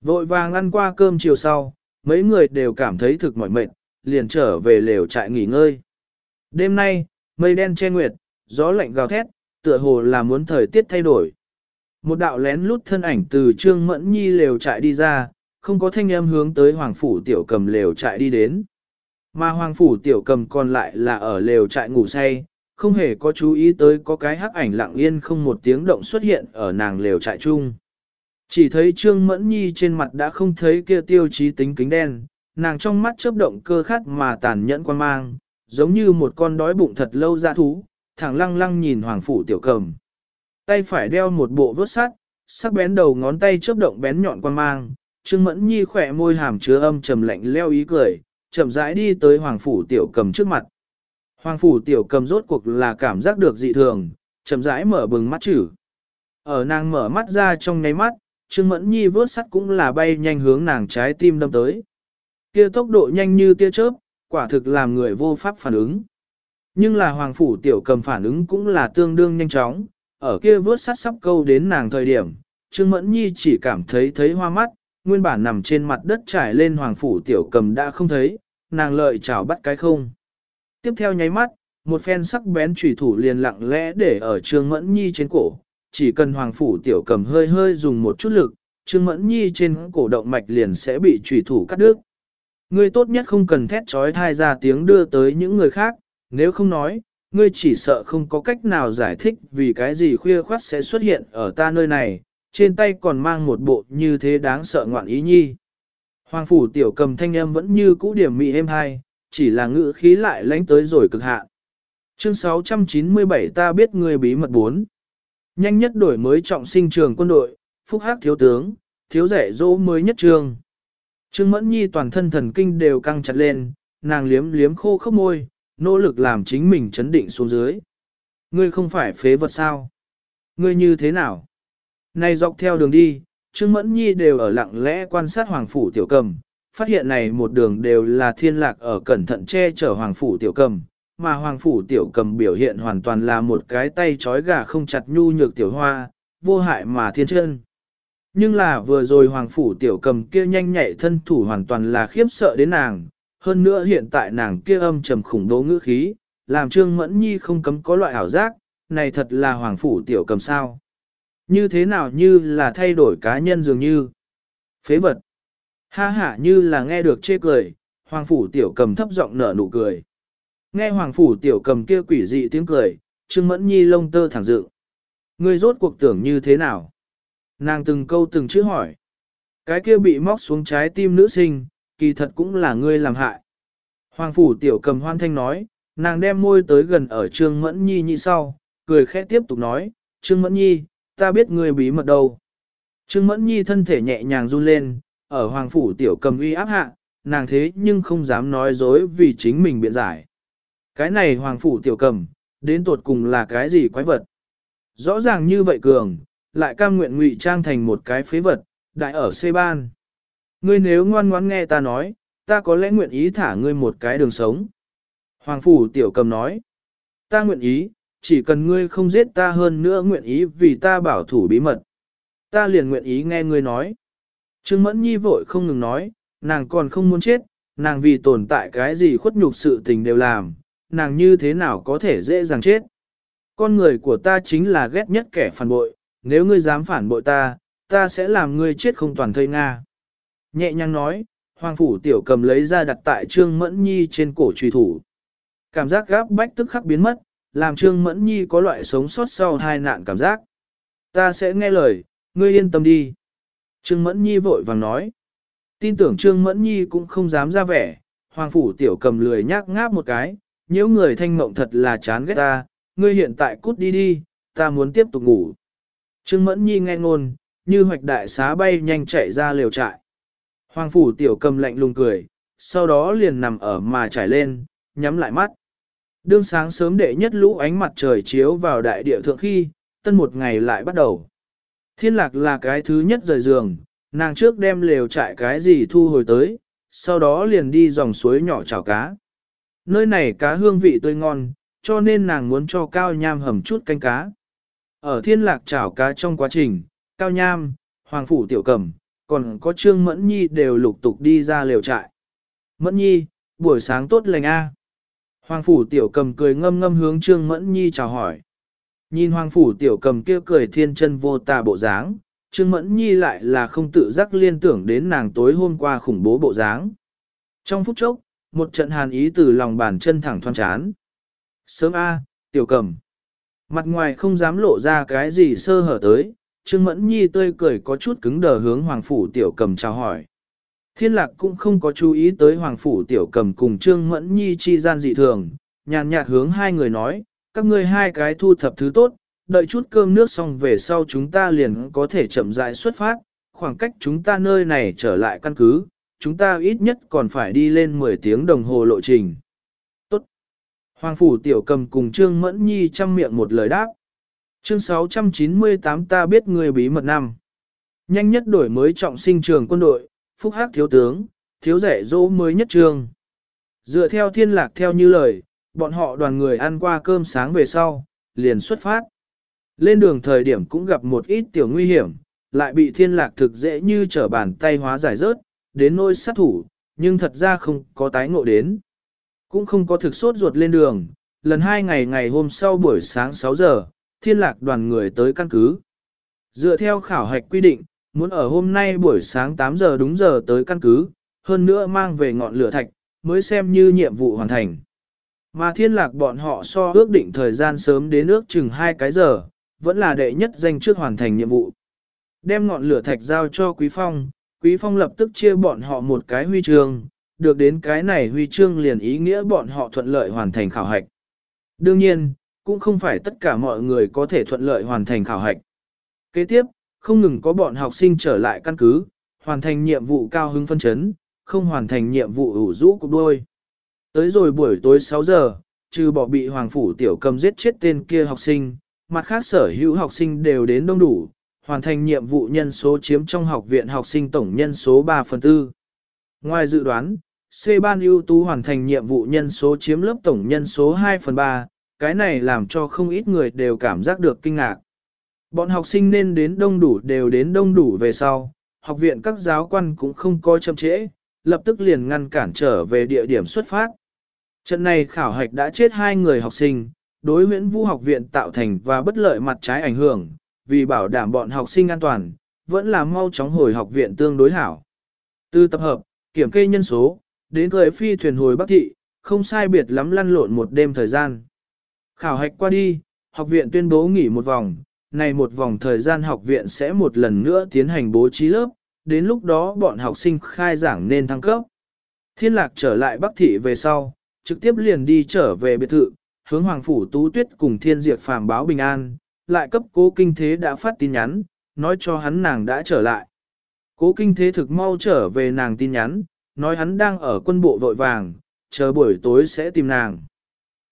Vội vàng ăn qua cơm chiều sau, mấy người đều cảm thấy thực mỏi mệt, liền trở về lều trại nghỉ ngơi. Đêm nay, mây đen che nguyệt, gió lạnh gào thét, tựa hồ là muốn thời tiết thay đổi. Một đạo lén lút thân ảnh từ Trương Mẫn Nhi lều trại đi ra, không có thanh âm hướng tới Hoàng Phủ Tiểu Cầm lều trại đi đến. Mà Hoàng Phủ Tiểu Cầm còn lại là ở lều trại ngủ say, không hề có chú ý tới có cái hắc ảnh lặng yên không một tiếng động xuất hiện ở nàng lều trại chung. Chỉ thấy Trương Mẫn Nhi trên mặt đã không thấy kia tiêu chí tính kính đen, nàng trong mắt chớp động cơ khát mà tàn nhẫn quan mang, giống như một con đói bụng thật lâu ra thú, thẳng lăng lăng nhìn Hoàng Phủ Tiểu Cầm. Tay phải đeo một bộ vớt sắt, sắc bén đầu ngón tay chớp động bén nhọn quan mang, Trương Mẫn Nhi khỏe môi hàm chứa âm trầm lạnh leo ý cười, chậm rãi đi tới Hoàng Phủ Tiểu Cầm trước mặt. Hoàng Phủ Tiểu Cầm rốt cuộc là cảm giác được dị thường, chậm rãi mở bừng mắt chữ. Ở nàng mở mắt ra trong nháy mắt, Trương Mẫn Nhi vớt sắt cũng là bay nhanh hướng nàng trái tim đâm tới. Kia tốc độ nhanh như tia chớp, quả thực làm người vô pháp phản ứng. Nhưng là Hoàng Phủ Tiểu Cầm phản ứng cũng là tương đương nhanh chóng, ở kia vớt sắt sắp câu đến nàng thời điểm, Trương Mẫn Nhi chỉ cảm thấy thấy hoa mắt, nguyên bản nằm trên mặt đất trải lên hoàng phủ tiểu cầm đã không thấy, nàng lợi chảo bắt cái không. Tiếp theo nháy mắt, một phen sắc bén chủy thủ liền lặng lẽ để ở Trương Mẫn Nhi trên cổ, chỉ cần hoàng phủ tiểu cầm hơi hơi dùng một chút lực, Trương Mẫn Nhi trên cổ động mạch liền sẽ bị chủy thủ cắt đứt. Ngươi tốt nhất không cần thét trói thai ra tiếng đưa tới những người khác, nếu không nói, ngươi chỉ sợ không có cách nào giải thích vì cái gì khuya khoát sẽ xuất hiện ở ta nơi này, trên tay còn mang một bộ như thế đáng sợ ngoạn ý nhi. Hoàng phủ tiểu cầm thanh âm vẫn như cũ điểm mị êm hai, chỉ là ngữ khí lại lánh tới rồi cực hạn. Chương 697 ta biết ngươi bí mật 4. Nhanh nhất đổi mới trọng sinh trường quân đội, phúc hắc thiếu tướng, thiếu rẻ dỗ mới nhất trường. Trương Mẫn Nhi toàn thân thần kinh đều căng chặt lên, nàng liếm liếm khô khốc môi, nỗ lực làm chính mình chấn định xuống dưới. Ngươi không phải phế vật sao? Ngươi như thế nào? Này dọc theo đường đi, Trương Mẫn Nhi đều ở lặng lẽ quan sát Hoàng Phủ Tiểu Cầm, phát hiện này một đường đều là thiên lạc ở cẩn thận che chở Hoàng Phủ Tiểu Cầm, mà Hoàng Phủ Tiểu Cầm biểu hiện hoàn toàn là một cái tay trói gà không chặt nhu nhược tiểu hoa, vô hại mà thiên chân. Nhưng là vừa rồi Hoàng Phủ Tiểu Cầm kia nhanh nhạy thân thủ hoàn toàn là khiếp sợ đến nàng, hơn nữa hiện tại nàng kia âm trầm khủng bố ngữ khí, làm Trương Mẫn Nhi không cấm có loại ảo giác, này thật là Hoàng Phủ Tiểu Cầm sao. Như thế nào như là thay đổi cá nhân dường như. Phế vật. Ha ha như là nghe được chê cười, Hoàng Phủ Tiểu Cầm thấp giọng nở nụ cười. Nghe Hoàng Phủ Tiểu Cầm kia quỷ dị tiếng cười, Trương Mẫn Nhi lông tơ thẳng dự. Ngươi rốt cuộc tưởng như thế nào? Nàng từng câu từng chữ hỏi. Cái kia bị móc xuống trái tim nữ sinh, kỳ thật cũng là ngươi làm hại. Hoàng phủ tiểu cầm hoan thanh nói, nàng đem môi tới gần ở Trương Mẫn Nhi như sau, cười khẽ tiếp tục nói, Trương Mẫn Nhi, ta biết ngươi bí mật đâu. Trương Mẫn Nhi thân thể nhẹ nhàng run lên, ở Hoàng phủ tiểu cầm uy áp hạ, nàng thế nhưng không dám nói dối vì chính mình biện giải. Cái này Hoàng phủ tiểu cầm, đến tột cùng là cái gì quái vật? Rõ ràng như vậy cường, lại cam nguyện ngụy trang thành một cái phế vật, đại ở xê ban. Ngươi nếu ngoan ngoãn nghe ta nói, ta có lẽ nguyện ý thả ngươi một cái đường sống. Hoàng phủ tiểu cầm nói, ta nguyện ý, chỉ cần ngươi không giết ta hơn nữa nguyện ý vì ta bảo thủ bí mật. Ta liền nguyện ý nghe ngươi nói. Trương Mẫn Nhi vội không ngừng nói, nàng còn không muốn chết, nàng vì tồn tại cái gì khuất nhục sự tình đều làm, nàng như thế nào có thể dễ dàng chết. Con người của ta chính là ghét nhất kẻ phản bội, nếu ngươi dám phản bội ta, ta sẽ làm ngươi chết không toàn thây Nga. Nhẹ nhàng nói, Hoàng Phủ Tiểu cầm lấy ra đặt tại Trương Mẫn Nhi trên cổ truy thủ. Cảm giác gáp bách tức khắc biến mất, làm Trương Mẫn Nhi có loại sống sót sau hai nạn cảm giác. Ta sẽ nghe lời, ngươi yên tâm đi. Trương Mẫn Nhi vội vàng nói. Tin tưởng Trương Mẫn Nhi cũng không dám ra vẻ, Hoàng Phủ Tiểu cầm lười nhác ngáp một cái, nếu người thanh mộng thật là chán ghét ta, ngươi hiện tại cút đi đi, ta muốn tiếp tục ngủ. Trương Mẫn Nhi nghe ngôn, như hoạch đại xá bay nhanh chạy ra liều trại. Hoàng Phủ Tiểu cầm lạnh lùng cười, sau đó liền nằm ở mà trải lên, nhắm lại mắt. Đương sáng sớm đệ nhất lũ ánh mặt trời chiếu vào đại địa thượng khi, tân một ngày lại bắt đầu. Thiên lạc là cái thứ nhất rời giường, nàng trước đem lều trại cái gì thu hồi tới, sau đó liền đi dòng suối nhỏ chảo cá. Nơi này cá hương vị tươi ngon, cho nên nàng muốn cho cao nham hầm chút canh cá. Ở thiên lạc chảo cá trong quá trình, cao nham, hoàng phủ tiểu cầm, còn có trương mẫn nhi đều lục tục đi ra liều trại. Mẫn nhi, buổi sáng tốt lành a Hoàng phủ tiểu cầm cười ngâm ngâm hướng trương mẫn nhi chào hỏi. Nhìn hoàng phủ tiểu cầm kia cười thiên chân vô tà bộ dáng, trương mẫn nhi lại là không tự giác liên tưởng đến nàng tối hôm qua khủng bố bộ dáng. Trong phút chốc, một trận hàn ý từ lòng bàn chân thẳng thoăn chán. Sớm A, tiểu cầm. Mặt ngoài không dám lộ ra cái gì sơ hở tới, Trương Mẫn Nhi tươi cười có chút cứng đờ hướng Hoàng Phủ tiểu cầm chào hỏi. Thiên lạc cũng không có chú ý tới Hoàng Phủ tiểu cầm cùng Trương Mẫn Nhi chi gian dị thường, nhàn nhạt hướng hai người nói, các ngươi hai cái thu thập thứ tốt, đợi chút cơm nước xong về sau chúng ta liền có thể chậm rãi xuất phát, khoảng cách chúng ta nơi này trở lại căn cứ, chúng ta ít nhất còn phải đi lên 10 tiếng đồng hồ lộ trình. Hoàng Phủ tiểu cầm cùng Trương Mẫn Nhi chăm miệng một lời đáp. Chương 698 ta biết người bí mật năm. Nhanh nhất đổi mới trọng sinh trường quân đội, phúc hắc thiếu tướng, thiếu rẻ dỗ mới nhất trường. Dựa theo thiên lạc theo như lời, bọn họ đoàn người ăn qua cơm sáng về sau, liền xuất phát. Lên đường thời điểm cũng gặp một ít tiểu nguy hiểm, lại bị thiên lạc thực dễ như trở bàn tay hóa giải rớt, đến nôi sát thủ, nhưng thật ra không có tái ngộ đến. Cũng không có thực sốt ruột lên đường, lần hai ngày ngày hôm sau buổi sáng 6 giờ, thiên lạc đoàn người tới căn cứ. Dựa theo khảo hạch quy định, muốn ở hôm nay buổi sáng 8 giờ đúng giờ tới căn cứ, hơn nữa mang về ngọn lửa thạch, mới xem như nhiệm vụ hoàn thành. Mà thiên lạc bọn họ so ước định thời gian sớm đến ước chừng 2 cái giờ, vẫn là đệ nhất danh trước hoàn thành nhiệm vụ. Đem ngọn lửa thạch giao cho Quý Phong, Quý Phong lập tức chia bọn họ một cái huy chương, được đến cái này huy chương liền ý nghĩa bọn họ thuận lợi hoàn thành khảo hạch. Đương nhiên, cũng không phải tất cả mọi người có thể thuận lợi hoàn thành khảo hạch. Kế tiếp, không ngừng có bọn học sinh trở lại căn cứ, hoàn thành nhiệm vụ cao hứng phân chấn, không hoàn thành nhiệm vụ ủ rũ cục đôi. Tới rồi buổi tối 6 giờ, trừ bỏ bị Hoàng Phủ Tiểu Cầm giết chết tên kia học sinh, mặt khác sở hữu học sinh đều đến đông đủ, hoàn thành nhiệm vụ nhân số chiếm trong học viện học sinh tổng nhân số 3 phần 4. Ngoài dự đoán, C ban ưu tú hoàn thành nhiệm vụ nhân số chiếm lớp tổng nhân số 2 phần 3, cái này làm cho không ít người đều cảm giác được kinh ngạc. Bọn học sinh nên đến đông đủ đều đến đông đủ về sau, học viện các giáo quan cũng không coi chậm trễ, lập tức liền ngăn cản trở về địa điểm xuất phát. Trận này khảo hạch đã chết hai người học sinh, đối huyện vũ học viện tạo thành và bất lợi mặt trái ảnh hưởng, vì bảo đảm bọn học sinh an toàn, vẫn là mau chóng hồi học viện tương đối hảo. Từ tập hợp, kiểm kê nhân số, đến cười phi thuyền hồi Bắc Thị, không sai biệt lắm lăn lộn một đêm thời gian. Khảo hạch qua đi, học viện tuyên bố nghỉ một vòng, này một vòng thời gian học viện sẽ một lần nữa tiến hành bố trí lớp, đến lúc đó bọn học sinh khai giảng nên thăng cấp. Thiên lạc trở lại Bắc Thị về sau, trực tiếp liền đi trở về biệt thự, hướng Hoàng Phủ Tú Tuyết cùng Thiên Diệp phàm báo bình an, lại cấp cố kinh thế đã phát tin nhắn, nói cho hắn nàng đã trở lại. Cố kinh thế thực mau trở về nàng tin nhắn, nói hắn đang ở quân bộ vội vàng, chờ buổi tối sẽ tìm nàng.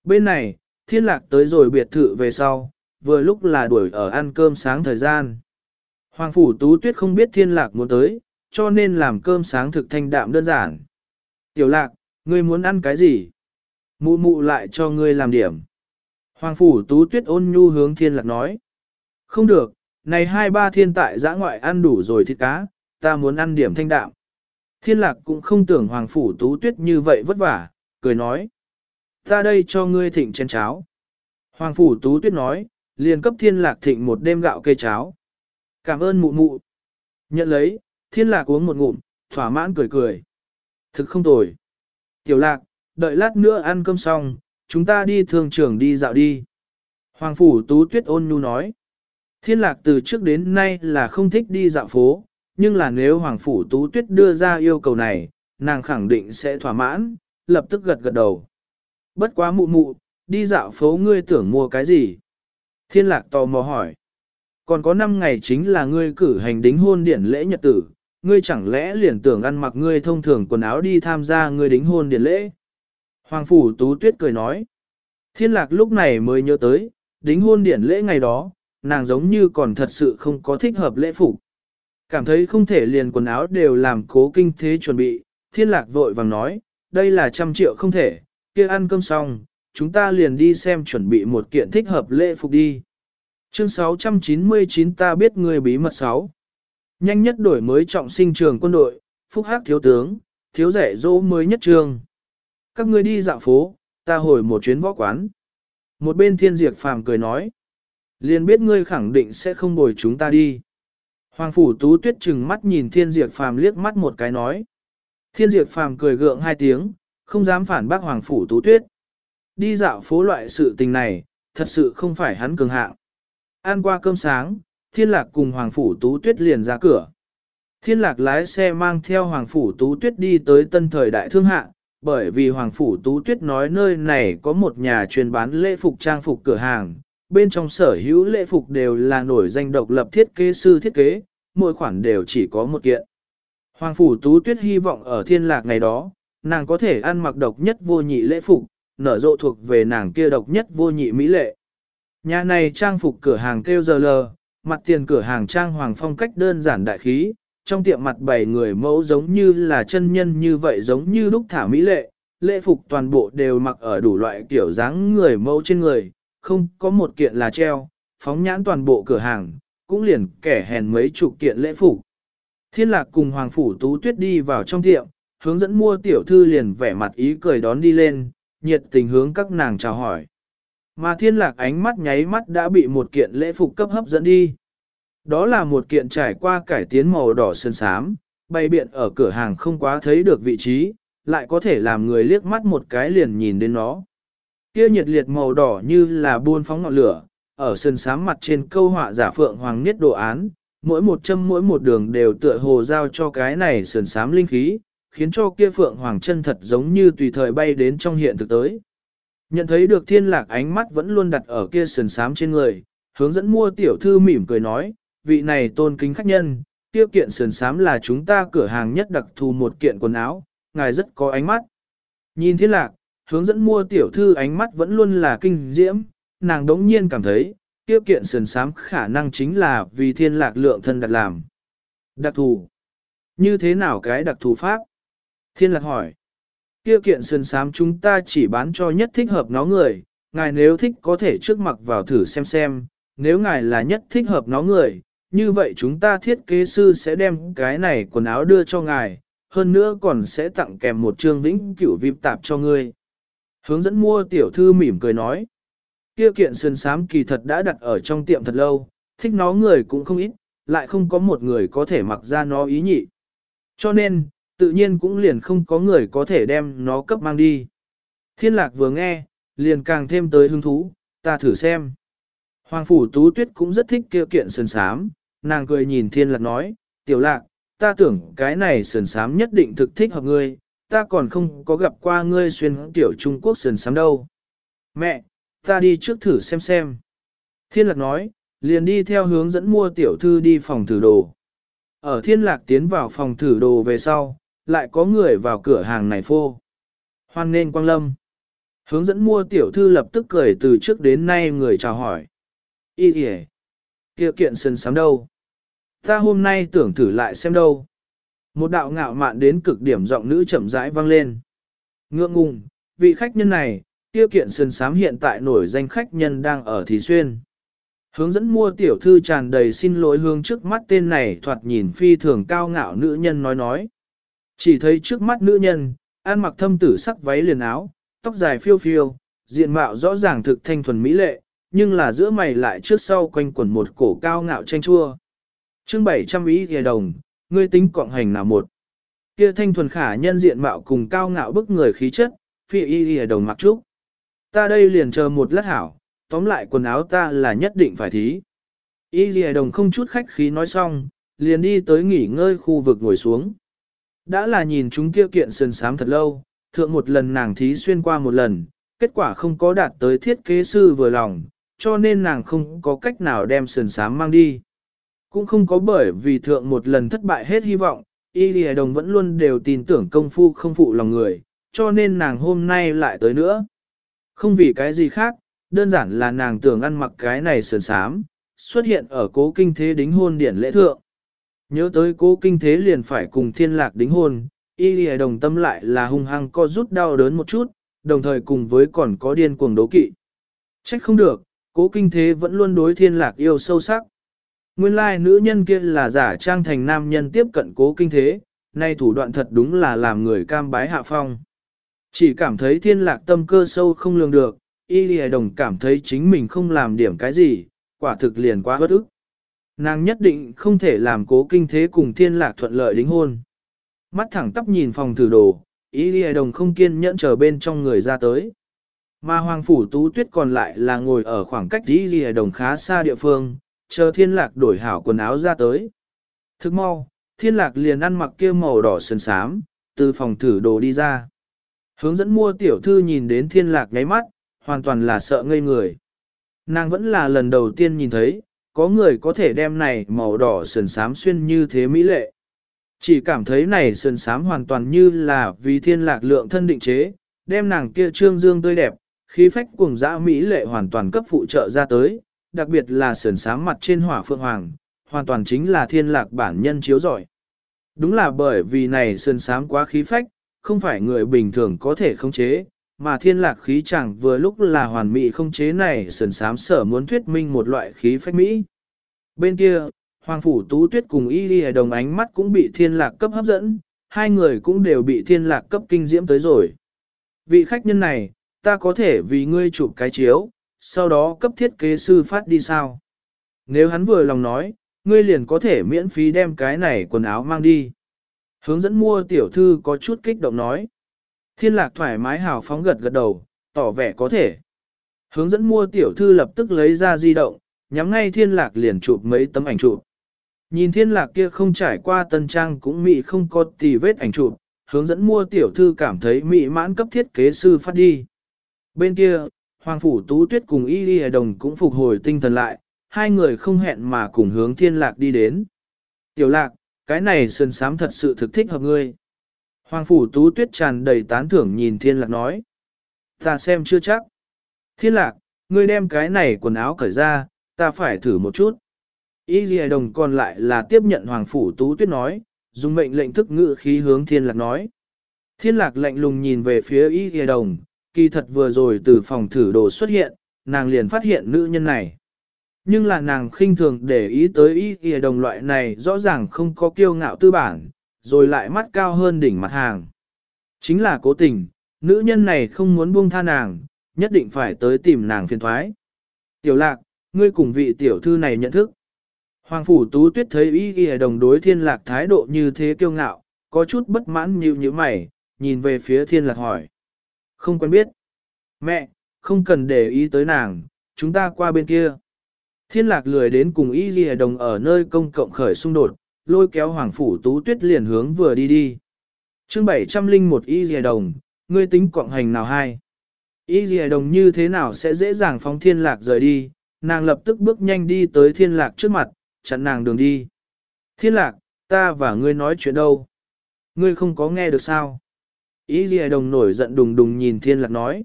Bên này, thiên lạc tới rồi biệt thự về sau, vừa lúc là đuổi ở ăn cơm sáng thời gian. Hoàng phủ tú tuyết không biết thiên lạc muốn tới, cho nên làm cơm sáng thực thanh đạm đơn giản. Tiểu lạc, ngươi muốn ăn cái gì? Mụ mụ lại cho ngươi làm điểm. Hoàng phủ tú tuyết ôn nhu hướng thiên lạc nói. Không được, này hai ba thiên tại giã ngoại ăn đủ rồi thịt cá, ta muốn ăn điểm thanh đạm. Thiên lạc cũng không tưởng hoàng phủ tú tuyết như vậy vất vả, cười nói. Ta đây cho ngươi thịnh chén cháo. Hoàng phủ tú tuyết nói, liền cấp thiên lạc thịnh một đêm gạo cây cháo. Cảm ơn mụ mụ. Nhận lấy, thiên lạc uống một ngụm, thỏa mãn cười cười. Thực không tồi. Tiểu lạc, đợi lát nữa ăn cơm xong, chúng ta đi thường trường đi dạo đi. Hoàng phủ tú tuyết ôn nhu nói. Thiên lạc từ trước đến nay là không thích đi dạo phố, nhưng là nếu Hoàng phủ tú tuyết đưa ra yêu cầu này, nàng khẳng định sẽ thỏa mãn, lập tức gật gật đầu. Bất quá mụ mụ, đi dạo phố ngươi tưởng mua cái gì? Thiên lạc tò mò hỏi. Còn có 5 ngày chính là ngươi cử hành đính hôn điển lễ nhật tử, ngươi chẳng lẽ liền tưởng ăn mặc ngươi thông thường quần áo đi tham gia ngươi đính hôn điển lễ? Hoàng Phủ Tú Tuyết cười nói. Thiên lạc lúc này mới nhớ tới, đính hôn điển lễ ngày đó, nàng giống như còn thật sự không có thích hợp lễ phục. Cảm thấy không thể liền quần áo đều làm cố kinh thế chuẩn bị, thiên lạc vội vàng nói, đây là trăm triệu không thể, kia ăn cơm xong, chúng ta liền đi xem chuẩn bị một kiện thích hợp lễ phục đi. Chương 699 ta biết người bí mật 6. Nhanh nhất đổi mới trọng sinh trường quân đội, phúc hắc thiếu tướng, thiếu rẻ dỗ mới nhất trường. Các ngươi đi dạo phố, ta hồi một chuyến võ quán. Một bên thiên diệt phàm cười nói. Liền biết ngươi khẳng định sẽ không bồi chúng ta đi. Hoàng phủ tú tuyết chừng mắt nhìn thiên diệt phàm liếc mắt một cái nói. Thiên diệt phàm cười gượng hai tiếng, không dám phản bác hoàng phủ tú tuyết. Đi dạo phố loại sự tình này, thật sự không phải hắn cường hạng. Ăn qua cơm sáng, thiên lạc cùng Hoàng Phủ Tú Tuyết liền ra cửa. Thiên lạc lái xe mang theo Hoàng Phủ Tú Tuyết đi tới tân thời đại thương hạng, bởi vì Hoàng Phủ Tú Tuyết nói nơi này có một nhà chuyên bán lễ phục trang phục cửa hàng, bên trong sở hữu lễ phục đều là nổi danh độc lập thiết kế sư thiết kế, mỗi khoản đều chỉ có một kiện. Hoàng Phủ Tú Tuyết hy vọng ở thiên lạc ngày đó, nàng có thể ăn mặc độc nhất vô nhị lễ phục, nở rộ thuộc về nàng kia độc nhất vô nhị mỹ lệ. Nhà này trang phục cửa hàng kêu giờ lờ, mặt tiền cửa hàng trang hoàng phong cách đơn giản đại khí, trong tiệm mặt bảy người mẫu giống như là chân nhân như vậy giống như lúc thả mỹ lệ, lễ phục toàn bộ đều mặc ở đủ loại kiểu dáng người mẫu trên người, không có một kiện là treo, phóng nhãn toàn bộ cửa hàng, cũng liền kẻ hèn mấy chục kiện lễ phục. Thiên lạc cùng Hoàng Phủ Tú Tuyết đi vào trong tiệm, hướng dẫn mua tiểu thư liền vẻ mặt ý cười đón đi lên, nhiệt tình hướng các nàng chào hỏi. Mà thiên lạc ánh mắt nháy mắt đã bị một kiện lễ phục cấp hấp dẫn đi. Đó là một kiện trải qua cải tiến màu đỏ sơn sám, bay biện ở cửa hàng không quá thấy được vị trí, lại có thể làm người liếc mắt một cái liền nhìn đến nó. Kia nhiệt liệt màu đỏ như là buôn phóng ngọn lửa, ở sơn sám mặt trên câu họa giả phượng hoàng niết đồ án, mỗi một châm mỗi một đường đều tựa hồ giao cho cái này sơn sám linh khí, khiến cho kia phượng hoàng chân thật giống như tùy thời bay đến trong hiện thực tới. Nhận thấy được thiên lạc ánh mắt vẫn luôn đặt ở kia sườn sám trên người, hướng dẫn mua tiểu thư mỉm cười nói, vị này tôn kính khách nhân, tiêu kiện sườn sám là chúng ta cửa hàng nhất đặc thù một kiện quần áo, ngài rất có ánh mắt. Nhìn thiên lạc, hướng dẫn mua tiểu thư ánh mắt vẫn luôn là kinh diễm, nàng đống nhiên cảm thấy, tiêu kiện sườn sám khả năng chính là vì thiên lạc lượng thân đặt làm. Đặc thù. Như thế nào cái đặc thù pháp? Thiên lạc hỏi. Kia kiện sườn sám chúng ta chỉ bán cho nhất thích hợp nó người, ngài nếu thích có thể trước mặc vào thử xem xem, nếu ngài là nhất thích hợp nó người, như vậy chúng ta thiết kế sư sẽ đem cái này quần áo đưa cho ngài, hơn nữa còn sẽ tặng kèm một chương vĩnh cửu vip tạp cho ngươi. Hướng dẫn mua tiểu thư mỉm cười nói, kia kiện sườn sám kỳ thật đã đặt ở trong tiệm thật lâu, thích nó người cũng không ít, lại không có một người có thể mặc ra nó ý nhị. Cho nên, tự nhiên cũng liền không có người có thể đem nó cấp mang đi. Thiên lạc vừa nghe, liền càng thêm tới hứng thú, ta thử xem. Hoàng phủ tú tuyết cũng rất thích kia kiện sườn sám, nàng cười nhìn thiên lạc nói, tiểu lạc, ta tưởng cái này sườn sám nhất định thực thích hợp ngươi, ta còn không có gặp qua ngươi xuyên tiểu Trung Quốc sườn sám đâu. Mẹ, ta đi trước thử xem xem. Thiên lạc nói, liền đi theo hướng dẫn mua tiểu thư đi phòng thử đồ. Ở thiên lạc tiến vào phòng thử đồ về sau, lại có người vào cửa hàng này phô. Hoan nên quang lâm. Hướng dẫn mua tiểu thư lập tức cười từ trước đến nay người chào hỏi. Ý kìa, kia kiện sân sám đâu? Ta hôm nay tưởng thử lại xem đâu. Một đạo ngạo mạn đến cực điểm giọng nữ chậm rãi vang lên. Ngượng ngùng, vị khách nhân này, tiêu kiện sơn sám hiện tại nổi danh khách nhân đang ở Thí Xuyên. Hướng dẫn mua tiểu thư tràn đầy xin lỗi hướng trước mắt tên này thoạt nhìn phi thường cao ngạo nữ nhân nói nói. Chỉ thấy trước mắt nữ nhân, ăn mặc thâm tử sắc váy liền áo, tóc dài phiêu phiêu, diện mạo rõ ràng thực thanh thuần mỹ lệ, nhưng là giữa mày lại trước sau quanh quẩn một cổ cao ngạo tranh chua. chương 700 ý thìa đồng, ngươi tính cộng hành nào một. Kia thanh thuần khả nhân diện mạo cùng cao ngạo bức người khí chất, phi y thìa đồng mặc trúc. Ta đây liền chờ một lát hảo, tóm lại quần áo ta là nhất định phải thí. Y thìa đồng không chút khách khí nói xong, liền đi tới nghỉ ngơi khu vực ngồi xuống. Đã là nhìn chúng kia kiện sườn sám thật lâu, thượng một lần nàng thí xuyên qua một lần, kết quả không có đạt tới thiết kế sư vừa lòng, cho nên nàng không có cách nào đem sườn sám mang đi. Cũng không có bởi vì thượng một lần thất bại hết hy vọng, y lì đồng vẫn luôn đều tin tưởng công phu không phụ lòng người, cho nên nàng hôm nay lại tới nữa. Không vì cái gì khác, đơn giản là nàng tưởng ăn mặc cái này sườn sám, xuất hiện ở cố kinh thế đính hôn điển lễ thượng. Nhớ tới cố kinh thế liền phải cùng thiên lạc đính hôn, y lì đồng tâm lại là hung hăng co rút đau đớn một chút, đồng thời cùng với còn có điên cuồng đấu kỵ. Trách không được, cố kinh thế vẫn luôn đối thiên lạc yêu sâu sắc. Nguyên lai nữ nhân kia là giả trang thành nam nhân tiếp cận cố kinh thế, nay thủ đoạn thật đúng là làm người cam bái hạ phong. Chỉ cảm thấy thiên lạc tâm cơ sâu không lường được, y lì đồng cảm thấy chính mình không làm điểm cái gì, quả thực liền quá bất ức. Nàng nhất định không thể làm cố kinh thế cùng thiên lạc thuận lợi đính hôn. Mắt thẳng tắp nhìn phòng thử đồ, y lì đồng không kiên nhẫn chờ bên trong người ra tới. Mà hoàng phủ tú tuyết còn lại là ngồi ở khoảng cách y lì đồng khá xa địa phương, chờ thiên lạc đổi hảo quần áo ra tới. Thức mau, thiên lạc liền ăn mặc kia màu đỏ sơn sám, từ phòng thử đồ đi ra. Hướng dẫn mua tiểu thư nhìn đến thiên lạc ngáy mắt, hoàn toàn là sợ ngây người. Nàng vẫn là lần đầu tiên nhìn thấy, có người có thể đem này màu đỏ sườn sám xuyên như thế mỹ lệ. Chỉ cảm thấy này sườn sám hoàn toàn như là vì thiên lạc lượng thân định chế, đem nàng kia trương dương tươi đẹp, khí phách cùng dã mỹ lệ hoàn toàn cấp phụ trợ ra tới, đặc biệt là sườn sám mặt trên hỏa phượng hoàng, hoàn toàn chính là thiên lạc bản nhân chiếu giỏi. Đúng là bởi vì này sườn sám quá khí phách, không phải người bình thường có thể khống chế, mà thiên lạc khí chẳng vừa lúc là hoàn mỹ không chế này sườn sám sở muốn thuyết minh một loại khí phách mỹ. Bên kia, Hoàng Phủ Tú Tuyết cùng Y Ghi đồng ánh mắt cũng bị thiên lạc cấp hấp dẫn, hai người cũng đều bị thiên lạc cấp kinh diễm tới rồi. Vị khách nhân này, ta có thể vì ngươi chụp cái chiếu, sau đó cấp thiết kế sư phát đi sao? Nếu hắn vừa lòng nói, ngươi liền có thể miễn phí đem cái này quần áo mang đi. Hướng dẫn mua tiểu thư có chút kích động nói. Thiên lạc thoải mái hào phóng gật gật đầu, tỏ vẻ có thể. Hướng dẫn mua tiểu thư lập tức lấy ra di động, nhắm ngay thiên lạc liền chụp mấy tấm ảnh chụp. Nhìn thiên lạc kia không trải qua tân trang cũng mị không có tì vết ảnh chụp, hướng dẫn mua tiểu thư cảm thấy mị mãn cấp thiết kế sư phát đi. Bên kia, Hoàng Phủ Tú Tuyết cùng Y y Đồng cũng phục hồi tinh thần lại, hai người không hẹn mà cùng hướng thiên lạc đi đến. Tiểu lạc, cái này sơn sám thật sự thực thích hợp ngươi. Hoàng Phủ Tú Tuyết tràn đầy tán thưởng nhìn thiên lạc nói. Ta xem chưa chắc. Thiên lạc, ngươi đem cái này quần áo cởi ra, ta phải thử một chút. Y Ghi Đồng còn lại là tiếp nhận Hoàng Phủ Tú Tuyết nói, dùng mệnh lệnh thức ngự khí hướng Thiên Lạc nói. Thiên Lạc lạnh lùng nhìn về phía Y Ghi Đồng, kỳ thật vừa rồi từ phòng thử đồ xuất hiện, nàng liền phát hiện nữ nhân này. Nhưng là nàng khinh thường để ý tới ý kìa Đồng loại này rõ ràng không có kiêu ngạo tư bản, rồi lại mắt cao hơn đỉnh mặt hàng. Chính là cố tình, nữ nhân này không muốn buông tha nàng, nhất định phải tới tìm nàng phiền thoái. Tiểu lạc, ngươi cùng vị tiểu thư này nhận thức. Hoàng Phủ Tú Tuyết thấy ý kìa đồng đối thiên lạc thái độ như thế kiêu ngạo, có chút bất mãn như như mày, nhìn về phía thiên lạc hỏi. Không quen biết. Mẹ, không cần để ý tới nàng, chúng ta qua bên kia. Thiên lạc lười đến cùng y ghi đồng ở nơi công cộng khởi xung đột, lôi kéo hoàng phủ tú tuyết liền hướng vừa đi đi. chương 701 y ghi đồng, ngươi tính cộng hành nào hay Y ghi đồng như thế nào sẽ dễ dàng phóng thiên lạc rời đi, nàng lập tức bước nhanh đi tới thiên lạc trước mặt, chặn nàng đường đi. Thiên lạc, ta và ngươi nói chuyện đâu? Ngươi không có nghe được sao? Ý ghi đồng nổi giận đùng đùng nhìn thiên lạc nói.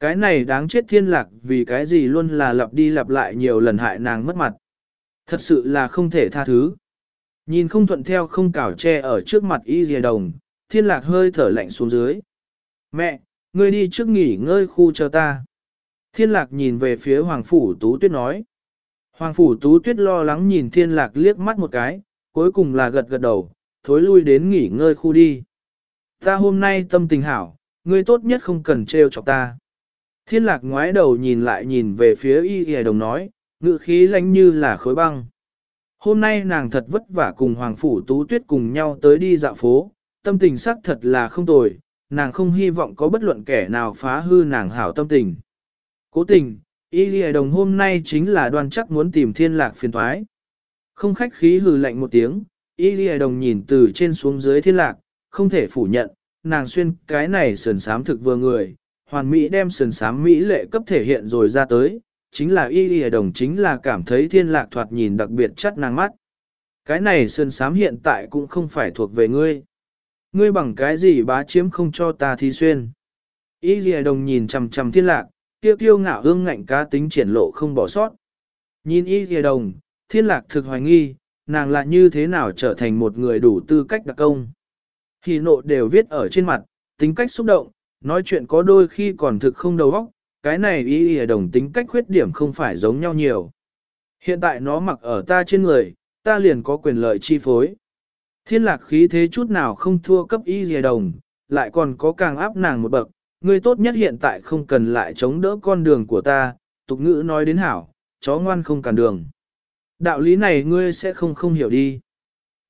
Cái này đáng chết thiên lạc vì cái gì luôn là lặp đi lặp lại nhiều lần hại nàng mất mặt. Thật sự là không thể tha thứ. Nhìn không thuận theo không cảo che ở trước mặt y dìa đồng, thiên lạc hơi thở lạnh xuống dưới. Mẹ, ngươi đi trước nghỉ ngơi khu cho ta. Thiên lạc nhìn về phía Hoàng Phủ Tú Tuyết nói. Hoàng Phủ Tú Tuyết lo lắng nhìn thiên lạc liếc mắt một cái, cuối cùng là gật gật đầu, thối lui đến nghỉ ngơi khu đi. Ta hôm nay tâm tình hảo, ngươi tốt nhất không cần trêu chọc ta. Thiên lạc ngoái đầu nhìn lại nhìn về phía y y đồng nói, ngự khí lánh như là khối băng. Hôm nay nàng thật vất vả cùng Hoàng Phủ Tú Tuyết cùng nhau tới đi dạo phố, tâm tình sắc thật là không tồi, nàng không hy vọng có bất luận kẻ nào phá hư nàng hảo tâm tình. Cố tình, y y đồng hôm nay chính là đoan chắc muốn tìm thiên lạc phiền thoái. Không khách khí hừ lạnh một tiếng, y y đồng nhìn từ trên xuống dưới thiên lạc, không thể phủ nhận, nàng xuyên cái này sườn sám thực vừa người, hoàn mỹ đem sườn sám mỹ lệ cấp thể hiện rồi ra tới, chính là y y đồng chính là cảm thấy thiên lạc thoạt nhìn đặc biệt chất nàng mắt. Cái này sườn sám hiện tại cũng không phải thuộc về ngươi. Ngươi bằng cái gì bá chiếm không cho ta thi xuyên. Y y đồng nhìn chầm chầm thiên lạc, kia kiêu ngạo hương ngạnh cá tính triển lộ không bỏ sót. Nhìn y y đồng, thiên lạc thực hoài nghi, nàng lại như thế nào trở thành một người đủ tư cách đặc công. Hỉ nộ đều viết ở trên mặt, tính cách xúc động, nói chuyện có đôi khi còn thực không đầu óc, cái này y ý đồng tính cách khuyết điểm không phải giống nhau nhiều. Hiện tại nó mặc ở ta trên người, ta liền có quyền lợi chi phối. Thiên lạc khí thế chút nào không thua cấp y ý đồng, lại còn có càng áp nàng một bậc, ngươi tốt nhất hiện tại không cần lại chống đỡ con đường của ta, tục ngữ nói đến hảo, chó ngoan không cản đường. Đạo lý này ngươi sẽ không không hiểu đi.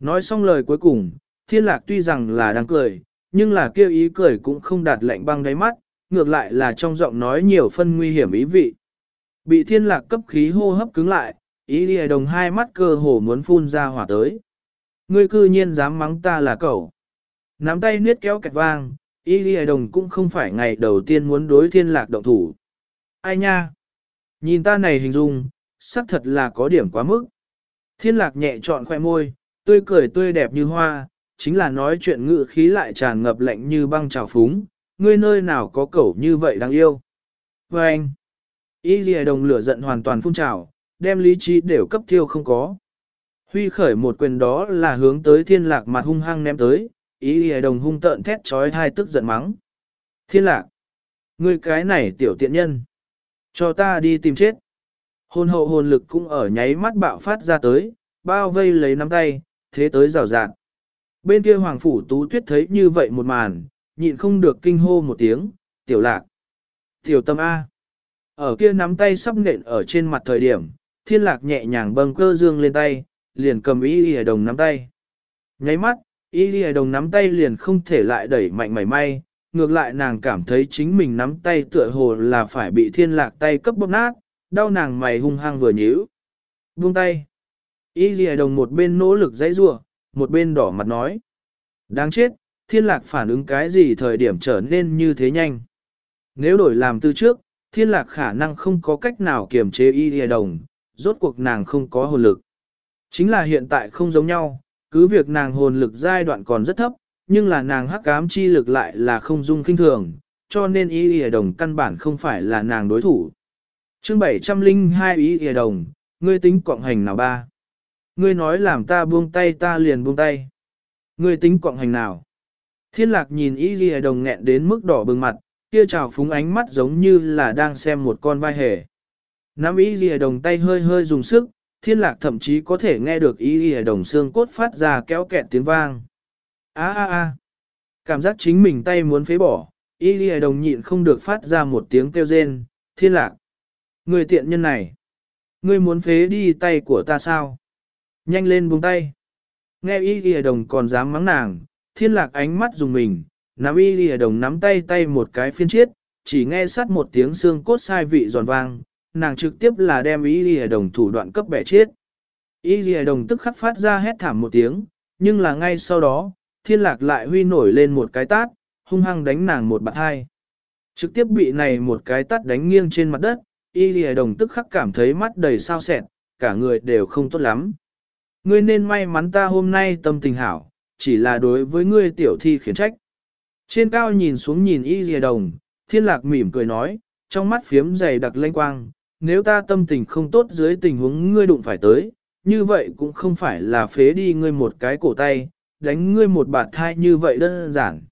Nói xong lời cuối cùng, thiên lạc tuy rằng là đang cười, nhưng là kêu ý cười cũng không đạt lạnh băng đáy mắt, ngược lại là trong giọng nói nhiều phân nguy hiểm ý vị. Bị thiên lạc cấp khí hô hấp cứng lại, ý lìa đồng hai mắt cơ hồ muốn phun ra hỏa tới. Ngươi cư nhiên dám mắng ta là cậu. Nắm tay niết kéo kẹt vang, ý lìa đồng cũng không phải ngày đầu tiên muốn đối thiên lạc động thủ. Ai nha? Nhìn ta này hình dung, sắc thật là có điểm quá mức. Thiên lạc nhẹ trọn khoẻ môi, tươi cười tươi đẹp như hoa, chính là nói chuyện ngự khí lại tràn ngập lạnh như băng trào phúng, ngươi nơi nào có cẩu như vậy đáng yêu. Và anh, ý lìa đồng lửa giận hoàn toàn phun trào, đem lý trí đều cấp thiêu không có. Huy khởi một quyền đó là hướng tới thiên lạc mặt hung hăng ném tới, ý lìa đồng hung tợn thét trói hai tức giận mắng. Thiên lạc, ngươi cái này tiểu tiện nhân, cho ta đi tìm chết. Hồn hậu hồn lực cũng ở nháy mắt bạo phát ra tới, bao vây lấy nắm tay, thế tới rào rạng. Bên kia Hoàng Phủ Tú Tuyết thấy như vậy một màn, nhịn không được kinh hô một tiếng, tiểu lạc. Tiểu tâm A. Ở kia nắm tay sắp nện ở trên mặt thời điểm, thiên lạc nhẹ nhàng bâng cơ dương lên tay, liền cầm y y đồng nắm tay. Nháy mắt, y y đồng nắm tay liền không thể lại đẩy mạnh mảy may, ngược lại nàng cảm thấy chính mình nắm tay tựa hồ là phải bị thiên lạc tay cấp bóp nát, đau nàng mày hung hăng vừa nhíu. Buông tay. Y y đồng một bên nỗ lực dãy rua, một bên đỏ mặt nói. Đáng chết, thiên lạc phản ứng cái gì thời điểm trở nên như thế nhanh. Nếu đổi làm từ trước, thiên lạc khả năng không có cách nào kiềm chế y hề đồng, rốt cuộc nàng không có hồn lực. Chính là hiện tại không giống nhau, cứ việc nàng hồn lực giai đoạn còn rất thấp, nhưng là nàng hắc ám chi lực lại là không dung kinh thường, cho nên y hề đồng căn bản không phải là nàng đối thủ. chương 702 y hề đồng, ngươi tính cộng hành nào ba? Ngươi nói làm ta buông tay ta liền buông tay. Ngươi tính quọng hành nào? Thiên lạc nhìn y ghi đồng nghẹn đến mức đỏ bừng mặt, kia trào phúng ánh mắt giống như là đang xem một con vai hề. Nắm y ghi đồng tay hơi hơi dùng sức, thiên lạc thậm chí có thể nghe được y ghi đồng xương cốt phát ra kéo kẹt tiếng vang. Á á á! Cảm giác chính mình tay muốn phế bỏ, y ghi đồng nhịn không được phát ra một tiếng kêu rên, thiên lạc. Người tiện nhân này! Ngươi muốn phế đi tay của ta sao? Nhanh lên buông tay. Nghe y ghi đồng còn dám mắng nàng, thiên lạc ánh mắt dùng mình, nắm y ghi đồng nắm tay tay một cái phiên chiết, chỉ nghe sắt một tiếng xương cốt sai vị giòn vang, nàng trực tiếp là đem y ghi đồng thủ đoạn cấp bẻ chết. Y ghi đồng tức khắc phát ra hét thảm một tiếng, nhưng là ngay sau đó, thiên lạc lại huy nổi lên một cái tát, hung hăng đánh nàng một bạc hai. Trực tiếp bị này một cái tát đánh nghiêng trên mặt đất, y lìa đồng tức khắc cảm thấy mắt đầy sao sẹn, cả người đều không tốt lắm. Ngươi nên may mắn ta hôm nay tâm tình hảo, chỉ là đối với ngươi tiểu thi khiển trách. Trên cao nhìn xuống nhìn y dìa đồng, thiên lạc mỉm cười nói, trong mắt phiếm dày đặc lanh quang, nếu ta tâm tình không tốt dưới tình huống ngươi đụng phải tới, như vậy cũng không phải là phế đi ngươi một cái cổ tay, đánh ngươi một bạt thai như vậy đơn giản.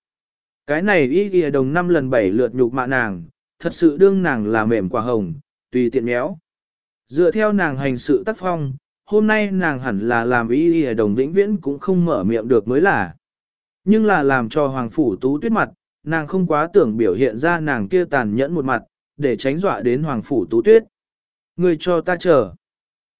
Cái này y dìa đồng năm lần bảy lượt nhục mạ nàng, thật sự đương nàng là mềm quả hồng, tùy tiện méo. Dựa theo nàng hành sự tác phong, hôm nay nàng hẳn là làm y ghi đồng vĩnh viễn cũng không mở miệng được mới là. Nhưng là làm cho Hoàng Phủ Tú tuyết mặt, nàng không quá tưởng biểu hiện ra nàng kia tàn nhẫn một mặt, để tránh dọa đến Hoàng Phủ Tú tuyết. Người cho ta chờ.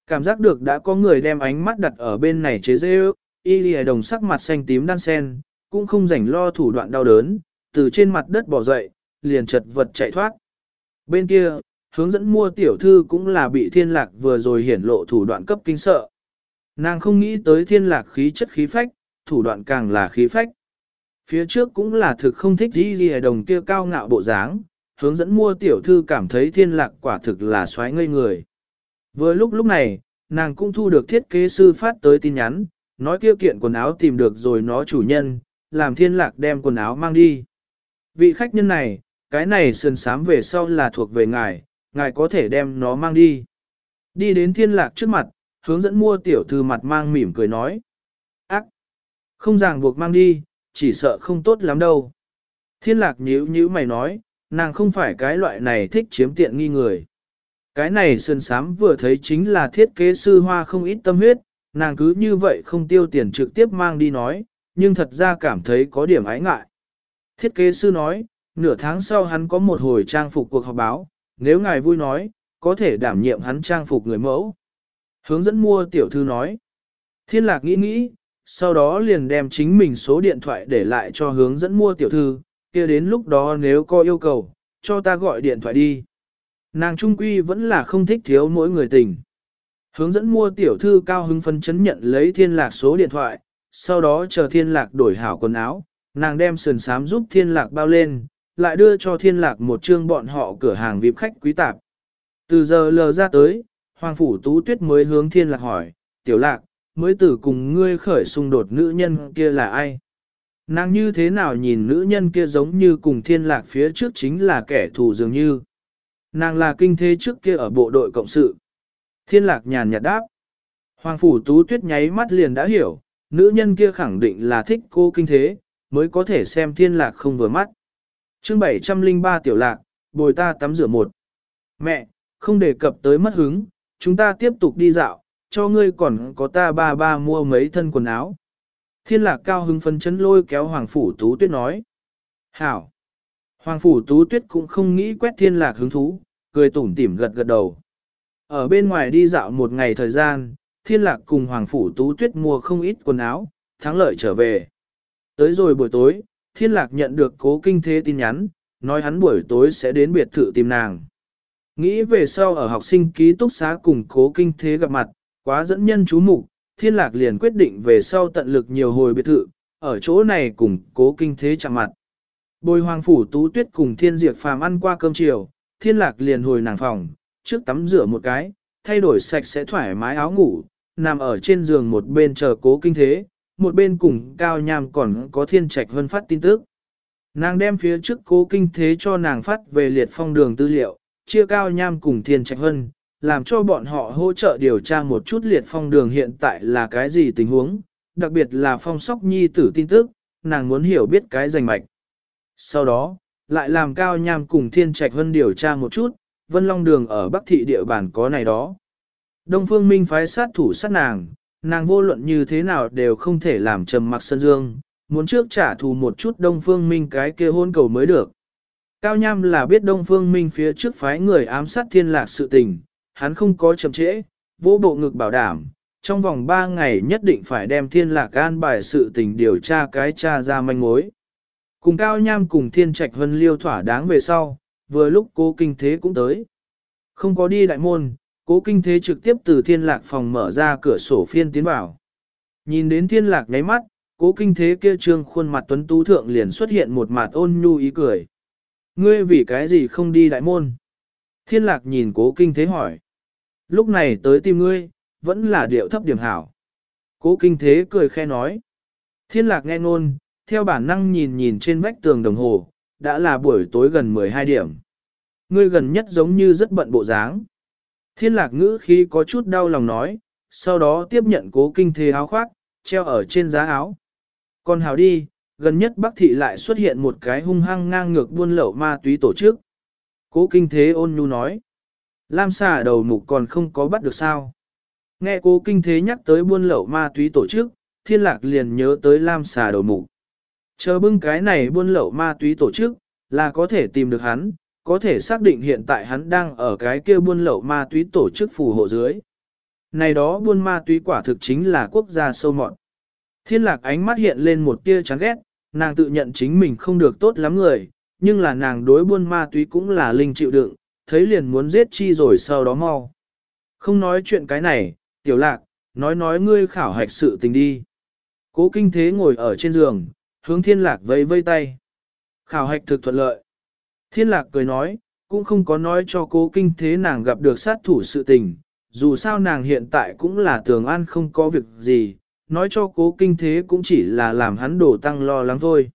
Cảm giác được đã có người đem ánh mắt đặt ở bên này chế dê ước, y lìa đồng sắc mặt xanh tím đan sen, cũng không rảnh lo thủ đoạn đau đớn, từ trên mặt đất bỏ dậy, liền chật vật chạy thoát. Bên kia, hướng dẫn mua tiểu thư cũng là bị thiên lạc vừa rồi hiển lộ thủ đoạn cấp kinh sợ. Nàng không nghĩ tới thiên lạc khí chất khí phách, thủ đoạn càng là khí phách. Phía trước cũng là thực không thích đi ghi đồng kia cao ngạo bộ dáng, hướng dẫn mua tiểu thư cảm thấy thiên lạc quả thực là xoáy ngây người. Vừa lúc lúc này, nàng cũng thu được thiết kế sư phát tới tin nhắn, nói kia kiện quần áo tìm được rồi nó chủ nhân, làm thiên lạc đem quần áo mang đi. Vị khách nhân này, cái này sườn sám về sau là thuộc về ngài, ngài có thể đem nó mang đi. Đi đến thiên lạc trước mặt, hướng dẫn mua tiểu thư mặt mang mỉm cười nói. Ác! Không ràng buộc mang đi, chỉ sợ không tốt lắm đâu. Thiên lạc nhíu nhíu mày nói, nàng không phải cái loại này thích chiếm tiện nghi người. Cái này sơn sám vừa thấy chính là thiết kế sư hoa không ít tâm huyết, nàng cứ như vậy không tiêu tiền trực tiếp mang đi nói, nhưng thật ra cảm thấy có điểm ái ngại. Thiết kế sư nói, nửa tháng sau hắn có một hồi trang phục cuộc họp báo, nếu ngài vui nói, có thể đảm nhiệm hắn trang phục người mẫu. Hướng dẫn mua tiểu thư nói. Thiên lạc nghĩ nghĩ, sau đó liền đem chính mình số điện thoại để lại cho hướng dẫn mua tiểu thư, kia đến lúc đó nếu có yêu cầu, cho ta gọi điện thoại đi. Nàng trung quy vẫn là không thích thiếu mỗi người tình. Hướng dẫn mua tiểu thư cao hứng phân chấn nhận lấy thiên lạc số điện thoại, sau đó chờ thiên lạc đổi hảo quần áo, nàng đem sườn sám giúp thiên lạc bao lên, lại đưa cho thiên lạc một chương bọn họ cửa hàng VIP khách quý tạp. Từ giờ lờ ra tới, Hoàng Phủ Tú Tuyết mới hướng thiên lạc hỏi, tiểu lạc, mới tử cùng ngươi khởi xung đột nữ nhân kia là ai? Nàng như thế nào nhìn nữ nhân kia giống như cùng thiên lạc phía trước chính là kẻ thù dường như. Nàng là kinh thế trước kia ở bộ đội cộng sự. Thiên lạc nhàn nhạt đáp. Hoàng Phủ Tú Tuyết nháy mắt liền đã hiểu, nữ nhân kia khẳng định là thích cô kinh thế, mới có thể xem thiên lạc không vừa mắt chương 703 tiểu lạc, bồi ta tắm rửa một. Mẹ, không đề cập tới mất hứng, chúng ta tiếp tục đi dạo, cho ngươi còn có ta ba ba mua mấy thân quần áo. Thiên lạc cao hứng phân chấn lôi kéo Hoàng Phủ Tú Tuyết nói. Hảo! Hoàng Phủ Tú Tuyết cũng không nghĩ quét thiên lạc hứng thú, cười tủm tỉm gật gật đầu. Ở bên ngoài đi dạo một ngày thời gian, thiên lạc cùng Hoàng Phủ Tú Tuyết mua không ít quần áo, thắng lợi trở về. Tới rồi buổi tối, thiên lạc nhận được cố kinh thế tin nhắn, nói hắn buổi tối sẽ đến biệt thự tìm nàng. Nghĩ về sau ở học sinh ký túc xá cùng cố kinh thế gặp mặt, quá dẫn nhân chú mục thiên lạc liền quyết định về sau tận lực nhiều hồi biệt thự, ở chỗ này cùng cố kinh thế chạm mặt. Bồi hoàng phủ tú tuyết cùng thiên diệt phàm ăn qua cơm chiều, thiên lạc liền hồi nàng phòng, trước tắm rửa một cái, thay đổi sạch sẽ thoải mái áo ngủ, nằm ở trên giường một bên chờ cố kinh thế, một bên cùng cao nham còn có thiên trạch hơn phát tin tức. Nàng đem phía trước cố kinh thế cho nàng phát về liệt phong đường tư liệu, chia cao nham cùng thiên trạch hơn, làm cho bọn họ hỗ trợ điều tra một chút liệt phong đường hiện tại là cái gì tình huống, đặc biệt là phong sóc nhi tử tin tức, nàng muốn hiểu biết cái rành mạch. Sau đó, lại làm cao nham cùng thiên trạch hơn điều tra một chút, vân long đường ở bắc thị địa bàn có này đó. Đông phương minh phái sát thủ sát nàng, nàng vô luận như thế nào đều không thể làm trầm mặc sân dương, muốn trước trả thù một chút đông phương minh cái kia hôn cầu mới được. Cao nham là biết đông phương minh phía trước phái người ám sát thiên lạc sự tình, hắn không có chậm trễ, vô bộ ngực bảo đảm, trong vòng 3 ngày nhất định phải đem thiên lạc an bài sự tình điều tra cái tra ra manh mối. Cùng Cao Nham cùng Thiên Trạch Vân liêu thỏa đáng về sau, vừa lúc cô kinh thế cũng tới. Không có đi đại môn, cố kinh thế trực tiếp từ thiên lạc phòng mở ra cửa sổ phiên tiến vào. Nhìn đến thiên lạc ngáy mắt, cố kinh thế kia trương khuôn mặt tuấn tú thượng liền xuất hiện một mặt ôn nhu ý cười. Ngươi vì cái gì không đi đại môn? Thiên lạc nhìn cố kinh thế hỏi. Lúc này tới tìm ngươi, vẫn là điệu thấp điểm hảo. Cố kinh thế cười khe nói. Thiên lạc nghe ngôn, theo bản năng nhìn nhìn trên vách tường đồng hồ, đã là buổi tối gần 12 điểm. Ngươi gần nhất giống như rất bận bộ dáng. Thiên lạc ngữ khi có chút đau lòng nói, sau đó tiếp nhận cố kinh thế áo khoác, treo ở trên giá áo. Còn hào đi, gần nhất Bắc Thị lại xuất hiện một cái hung hăng ngang ngược buôn lậu ma túy tổ chức. Cố kinh thế ôn nhu nói. Lam xà đầu mục còn không có bắt được sao. Nghe cố kinh thế nhắc tới buôn lậu ma túy tổ chức, thiên lạc liền nhớ tới Lam xà đầu mục. Chờ bưng cái này buôn lậu ma túy tổ chức, là có thể tìm được hắn, có thể xác định hiện tại hắn đang ở cái kia buôn lậu ma túy tổ chức phù hộ dưới. Này đó buôn ma túy quả thực chính là quốc gia sâu mọn. Thiên lạc ánh mắt hiện lên một tia chán ghét, nàng tự nhận chính mình không được tốt lắm người, nhưng là nàng đối buôn ma túy cũng là linh chịu đựng, thấy liền muốn giết chi rồi sau đó mau. Không nói chuyện cái này, tiểu lạc, nói nói ngươi khảo hạch sự tình đi. Cố kinh thế ngồi ở trên giường, hướng thiên lạc vây vây tay. Khảo hạch thực thuận lợi. Thiên lạc cười nói, cũng không có nói cho cố kinh thế nàng gặp được sát thủ sự tình, dù sao nàng hiện tại cũng là tường an không có việc gì, nói cho cố kinh thế cũng chỉ là làm hắn đổ tăng lo lắng thôi.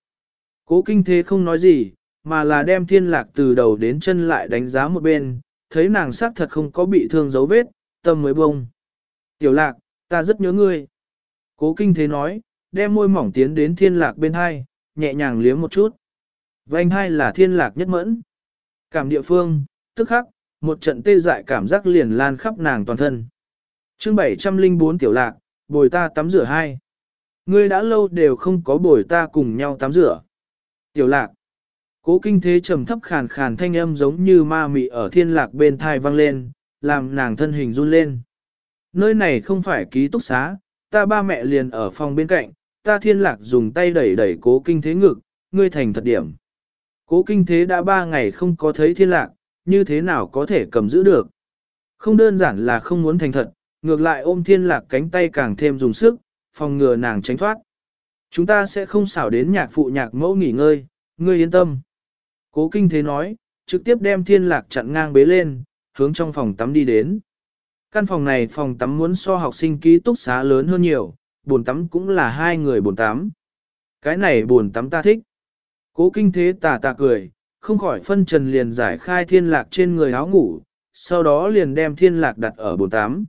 Cố kinh thế không nói gì, mà là đem thiên lạc từ đầu đến chân lại đánh giá một bên, thấy nàng xác thật không có bị thương dấu vết, tâm mới bông. Tiểu lạc, ta rất nhớ ngươi. Cố kinh thế nói, đem môi mỏng tiến đến thiên lạc bên hai, nhẹ nhàng liếm một chút. Vành hai là thiên lạc nhất mẫn. Cảm địa phương, tức khắc, một trận tê dại cảm giác liền lan khắp nàng toàn thân. chương 704 tiểu lạc, bồi ta tắm rửa hai. Ngươi đã lâu đều không có bồi ta cùng nhau tắm rửa. Tiểu lạc. Cố kinh thế trầm thấp khàn khàn thanh âm giống như ma mị ở thiên lạc bên thai vang lên, làm nàng thân hình run lên. Nơi này không phải ký túc xá, ta ba mẹ liền ở phòng bên cạnh, ta thiên lạc dùng tay đẩy đẩy cố kinh thế ngực, ngươi thành thật điểm. Cố kinh thế đã ba ngày không có thấy thiên lạc, như thế nào có thể cầm giữ được. Không đơn giản là không muốn thành thật, ngược lại ôm thiên lạc cánh tay càng thêm dùng sức, phòng ngừa nàng tránh thoát. Chúng ta sẽ không xảo đến nhạc phụ nhạc mẫu nghỉ ngơi, ngươi yên tâm. Cố kinh thế nói, trực tiếp đem thiên lạc chặn ngang bế lên, hướng trong phòng tắm đi đến. Căn phòng này phòng tắm muốn so học sinh ký túc xá lớn hơn nhiều, bồn tắm cũng là hai người bồn tắm. Cái này bồn tắm ta thích. Cố kinh thế tà tà cười, không khỏi phân trần liền giải khai thiên lạc trên người áo ngủ, sau đó liền đem thiên lạc đặt ở bồn tắm.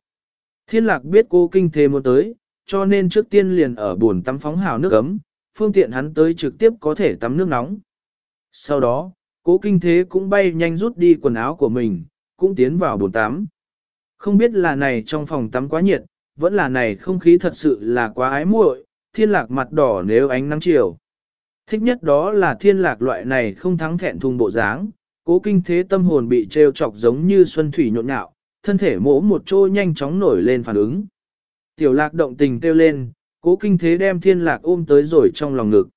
Thiên lạc biết cô kinh thế muốn tới, cho nên trước tiên liền ở bồn tắm phóng hào nước ấm, phương tiện hắn tới trực tiếp có thể tắm nước nóng. Sau đó, cố kinh thế cũng bay nhanh rút đi quần áo của mình, cũng tiến vào bồn tắm. Không biết là này trong phòng tắm quá nhiệt, vẫn là này không khí thật sự là quá ái muội, thiên lạc mặt đỏ nếu ánh nắng chiều. Thích nhất đó là thiên lạc loại này không thắng thẹn thùng bộ dáng, cố kinh thế tâm hồn bị trêu chọc giống như xuân thủy nhộn nhạo, thân thể mỗ một chỗ nhanh chóng nổi lên phản ứng. Tiểu lạc động tình kêu lên, cố kinh thế đem thiên lạc ôm tới rồi trong lòng ngực.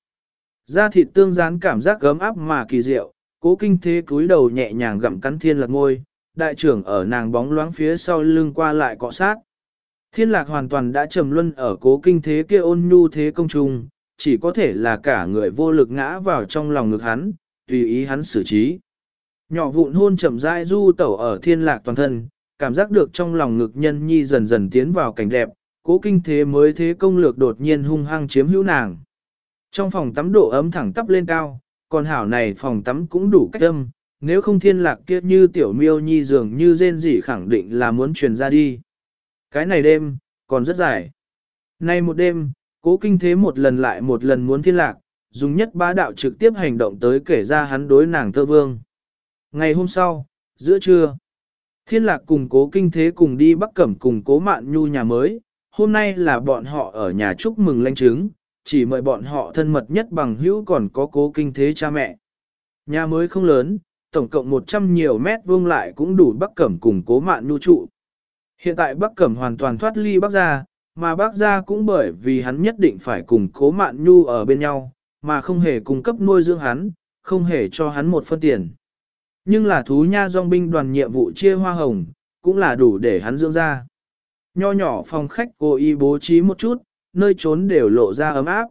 Da thịt tương gián cảm giác gấm áp mà kỳ diệu, cố kinh thế cúi đầu nhẹ nhàng gặm cắn thiên lạc ngôi, đại trưởng ở nàng bóng loáng phía sau lưng qua lại cọ sát. Thiên lạc hoàn toàn đã trầm luân ở cố kinh thế kia ôn nhu thế công trùng chỉ có thể là cả người vô lực ngã vào trong lòng ngực hắn, tùy ý hắn xử trí. Nhỏ vụn hôn chậm rãi du tẩu ở thiên lạc toàn thân, cảm giác được trong lòng ngực nhân nhi dần dần tiến vào cảnh đẹp, cố kinh thế mới thế công lược đột nhiên hung hăng chiếm hữu nàng. Trong phòng tắm độ ấm thẳng tắp lên cao, còn hảo này phòng tắm cũng đủ cách âm, nếu không thiên lạc kia như tiểu miêu nhi dường như rên dị khẳng định là muốn truyền ra đi. Cái này đêm, còn rất dài. Nay một đêm, cố kinh thế một lần lại một lần muốn thiên lạc, dùng nhất bá đạo trực tiếp hành động tới kể ra hắn đối nàng tơ vương. Ngày hôm sau, giữa trưa, thiên lạc cùng cố kinh thế cùng đi bắc cẩm cùng cố mạn nhu nhà mới, hôm nay là bọn họ ở nhà chúc mừng lanh chứng, chỉ mời bọn họ thân mật nhất bằng hữu còn có cố kinh thế cha mẹ. Nhà mới không lớn, tổng cộng 100 nhiều mét vuông lại cũng đủ bắc cẩm cùng cố mạn nhu trụ. Hiện tại bắc cẩm hoàn toàn thoát ly bắc gia, mà bác gia cũng bởi vì hắn nhất định phải cùng cố mạn nhu ở bên nhau, mà không hề cung cấp nuôi dưỡng hắn, không hề cho hắn một phân tiền. Nhưng là thú nha dòng binh đoàn nhiệm vụ chia hoa hồng, cũng là đủ để hắn dưỡng ra. Nho nhỏ phòng khách cô y bố trí một chút, nơi trốn đều lộ ra ấm áp.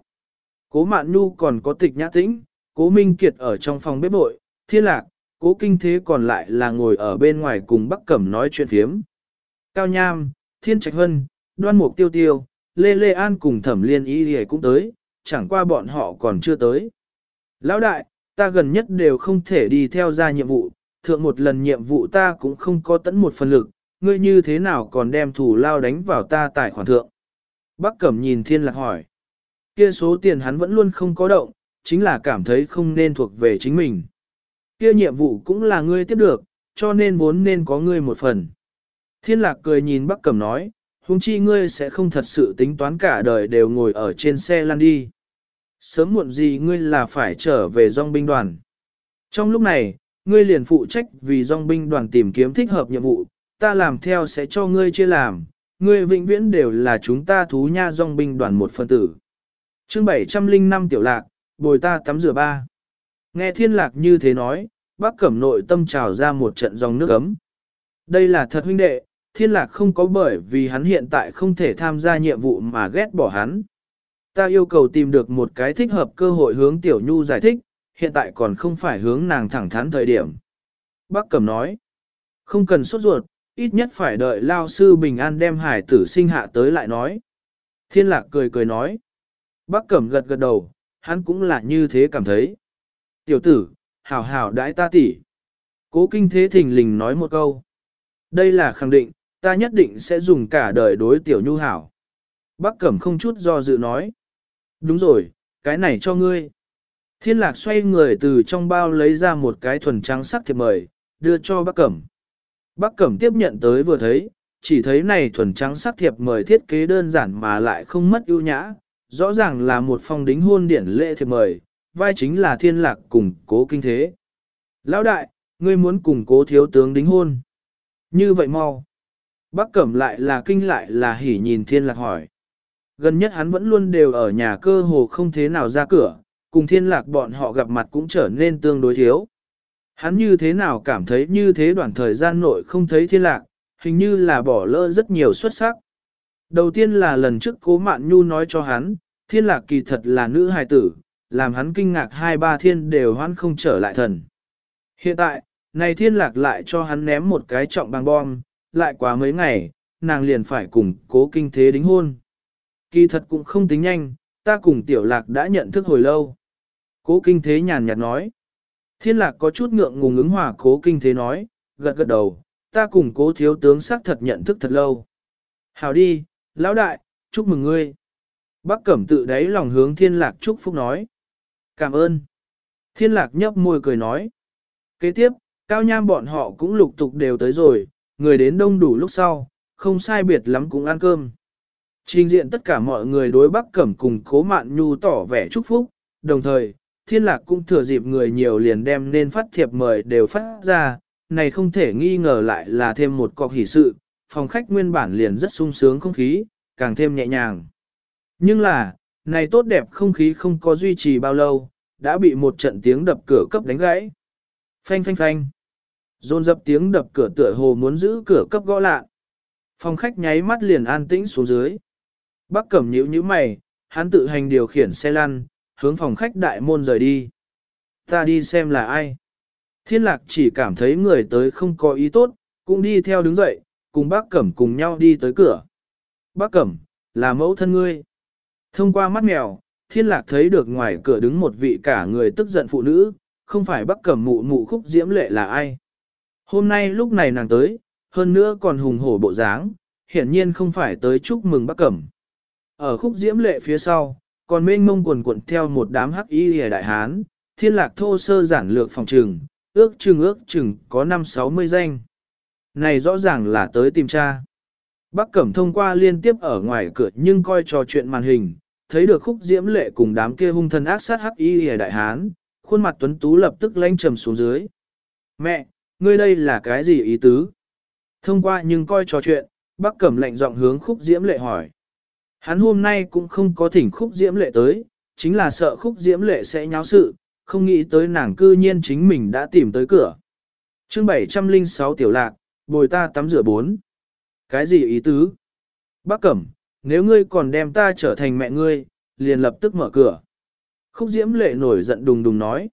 Cố Mạn Nhu còn có tịch nhã tĩnh, cố Minh Kiệt ở trong phòng bếp bội, thiên lạc, cố kinh thế còn lại là ngồi ở bên ngoài cùng Bắc Cẩm nói chuyện phiếm. Cao Nham, Thiên Trạch Hân, Đoan Mục Tiêu Tiêu, Lê Lê An cùng Thẩm Liên ý Lì cũng tới, chẳng qua bọn họ còn chưa tới. Lão đại, ta gần nhất đều không thể đi theo ra nhiệm vụ, thượng một lần nhiệm vụ ta cũng không có tận một phần lực, ngươi như thế nào còn đem thủ lao đánh vào ta tài khoản thượng. Bắc Cẩm nhìn Thiên Lạc hỏi. Kia số tiền hắn vẫn luôn không có động, chính là cảm thấy không nên thuộc về chính mình. Kia nhiệm vụ cũng là ngươi tiếp được, cho nên vốn nên có ngươi một phần. Thiên lạc cười nhìn Bắc Cẩm nói, huống chi ngươi sẽ không thật sự tính toán cả đời đều ngồi ở trên xe lăn đi. Sớm muộn gì ngươi là phải trở về dòng binh đoàn. Trong lúc này, ngươi liền phụ trách vì dòng binh đoàn tìm kiếm thích hợp nhiệm vụ, ta làm theo sẽ cho ngươi chia làm, ngươi vĩnh viễn đều là chúng ta thú nha dòng binh đoàn một phân tử. chương 705 tiểu lạc, bồi ta tắm rửa ba. Nghe thiên lạc như thế nói, bác cẩm nội tâm trào ra một trận dòng nước ấm. Đây là thật huynh đệ, thiên lạc không có bởi vì hắn hiện tại không thể tham gia nhiệm vụ mà ghét bỏ hắn. Ta yêu cầu tìm được một cái thích hợp cơ hội hướng Tiểu Nhu giải thích, hiện tại còn không phải hướng nàng thẳng thắn thời điểm. Bác Cẩm nói, không cần sốt ruột, ít nhất phải đợi lao sư bình an đem hải tử sinh hạ tới lại nói. Thiên lạc cười cười nói, bác Cẩm gật gật đầu, hắn cũng là như thế cảm thấy. Tiểu tử, hảo hảo đãi ta tỉ. Cố kinh thế thình lình nói một câu. Đây là khẳng định, ta nhất định sẽ dùng cả đời đối tiểu nhu hảo. Bác Cẩm không chút do dự nói. Đúng rồi, cái này cho ngươi. Thiên lạc xoay người từ trong bao lấy ra một cái thuần trắng sắc thiệp mời, đưa cho bác Cẩm. Bác Cẩm tiếp nhận tới vừa thấy, chỉ thấy này thuần trắng sắc thiệp mời thiết kế đơn giản mà lại không mất ưu nhã, rõ ràng là một phong đính hôn điển lệ thiệp mời, vai chính là thiên lạc cùng cố kinh thế. Lão đại, ngươi muốn cùng cố thiếu tướng đính hôn. Như vậy mau. Bác Cẩm lại là kinh lại là hỉ nhìn thiên lạc hỏi. Gần nhất hắn vẫn luôn đều ở nhà cơ hồ không thế nào ra cửa, cùng thiên lạc bọn họ gặp mặt cũng trở nên tương đối thiếu. Hắn như thế nào cảm thấy như thế đoạn thời gian nội không thấy thiên lạc, hình như là bỏ lỡ rất nhiều xuất sắc. Đầu tiên là lần trước cố mạn nhu nói cho hắn, thiên lạc kỳ thật là nữ hài tử, làm hắn kinh ngạc hai ba thiên đều hoan không trở lại thần. Hiện tại, này thiên lạc lại cho hắn ném một cái trọng bằng bom, lại quá mấy ngày, nàng liền phải cùng cố kinh thế đính hôn. Kỳ thật cũng không tính nhanh, ta cùng tiểu lạc đã nhận thức hồi lâu. Cố kinh thế nhàn nhạt nói. Thiên lạc có chút ngượng ngùng ứng hòa cố kinh thế nói, gật gật đầu, ta cùng cố thiếu tướng xác thật nhận thức thật lâu. Hào đi, lão đại, chúc mừng ngươi. Bác cẩm tự đáy lòng hướng thiên lạc chúc phúc nói. Cảm ơn. Thiên lạc nhấp môi cười nói. Kế tiếp, cao nham bọn họ cũng lục tục đều tới rồi, người đến đông đủ lúc sau, không sai biệt lắm cũng ăn cơm. Trình diện tất cả mọi người đối Bắc Cẩm cùng Cố Mạn Nhu tỏ vẻ chúc phúc, đồng thời, thiên lạc cũng thừa dịp người nhiều liền đem nên phát thiệp mời đều phát ra, này không thể nghi ngờ lại là thêm một cọc hỷ sự, phòng khách nguyên bản liền rất sung sướng không khí, càng thêm nhẹ nhàng. Nhưng là, này tốt đẹp không khí không có duy trì bao lâu, đã bị một trận tiếng đập cửa cấp đánh gãy. Phanh phanh phanh. Dồn dập tiếng đập cửa tựa hồ muốn giữ cửa cấp gõ lạ. Phòng khách nháy mắt liền an tĩnh xuống dưới. Bác cẩm nhíu như mày, hắn tự hành điều khiển xe lăn, hướng phòng khách đại môn rời đi. Ta đi xem là ai. Thiên lạc chỉ cảm thấy người tới không có ý tốt, cũng đi theo đứng dậy, cùng bác cẩm cùng nhau đi tới cửa. Bác cẩm, là mẫu thân ngươi. Thông qua mắt mèo, thiên lạc thấy được ngoài cửa đứng một vị cả người tức giận phụ nữ, không phải bác cẩm mụ mụ khúc diễm lệ là ai. Hôm nay lúc này nàng tới, hơn nữa còn hùng hổ bộ dáng, hiển nhiên không phải tới chúc mừng bác cẩm. Ở khúc diễm lệ phía sau, còn mênh mông quần cuộn theo một đám hắc y hề đại hán, thiên lạc thô sơ giản lược phòng trừng, ước chừng ước chừng có 5-60 danh. Này rõ ràng là tới tìm cha. Bác Cẩm thông qua liên tiếp ở ngoài cửa nhưng coi trò chuyện màn hình, thấy được khúc diễm lệ cùng đám kia hung thân ác sát hắc y hề đại hán, khuôn mặt tuấn tú lập tức lanh trầm xuống dưới. Mẹ, ngươi đây là cái gì ý tứ? Thông qua nhưng coi trò chuyện, bác Cẩm lệnh giọng hướng khúc diễm lệ hỏi. Hắn hôm nay cũng không có thỉnh khúc diễm lệ tới, chính là sợ khúc diễm lệ sẽ nháo sự, không nghĩ tới nàng cư nhiên chính mình đã tìm tới cửa. chương 706 tiểu lạc, bồi ta tắm rửa bốn. Cái gì ý tứ? Bác Cẩm, nếu ngươi còn đem ta trở thành mẹ ngươi, liền lập tức mở cửa. Khúc Diễm Lệ nổi giận đùng đùng nói.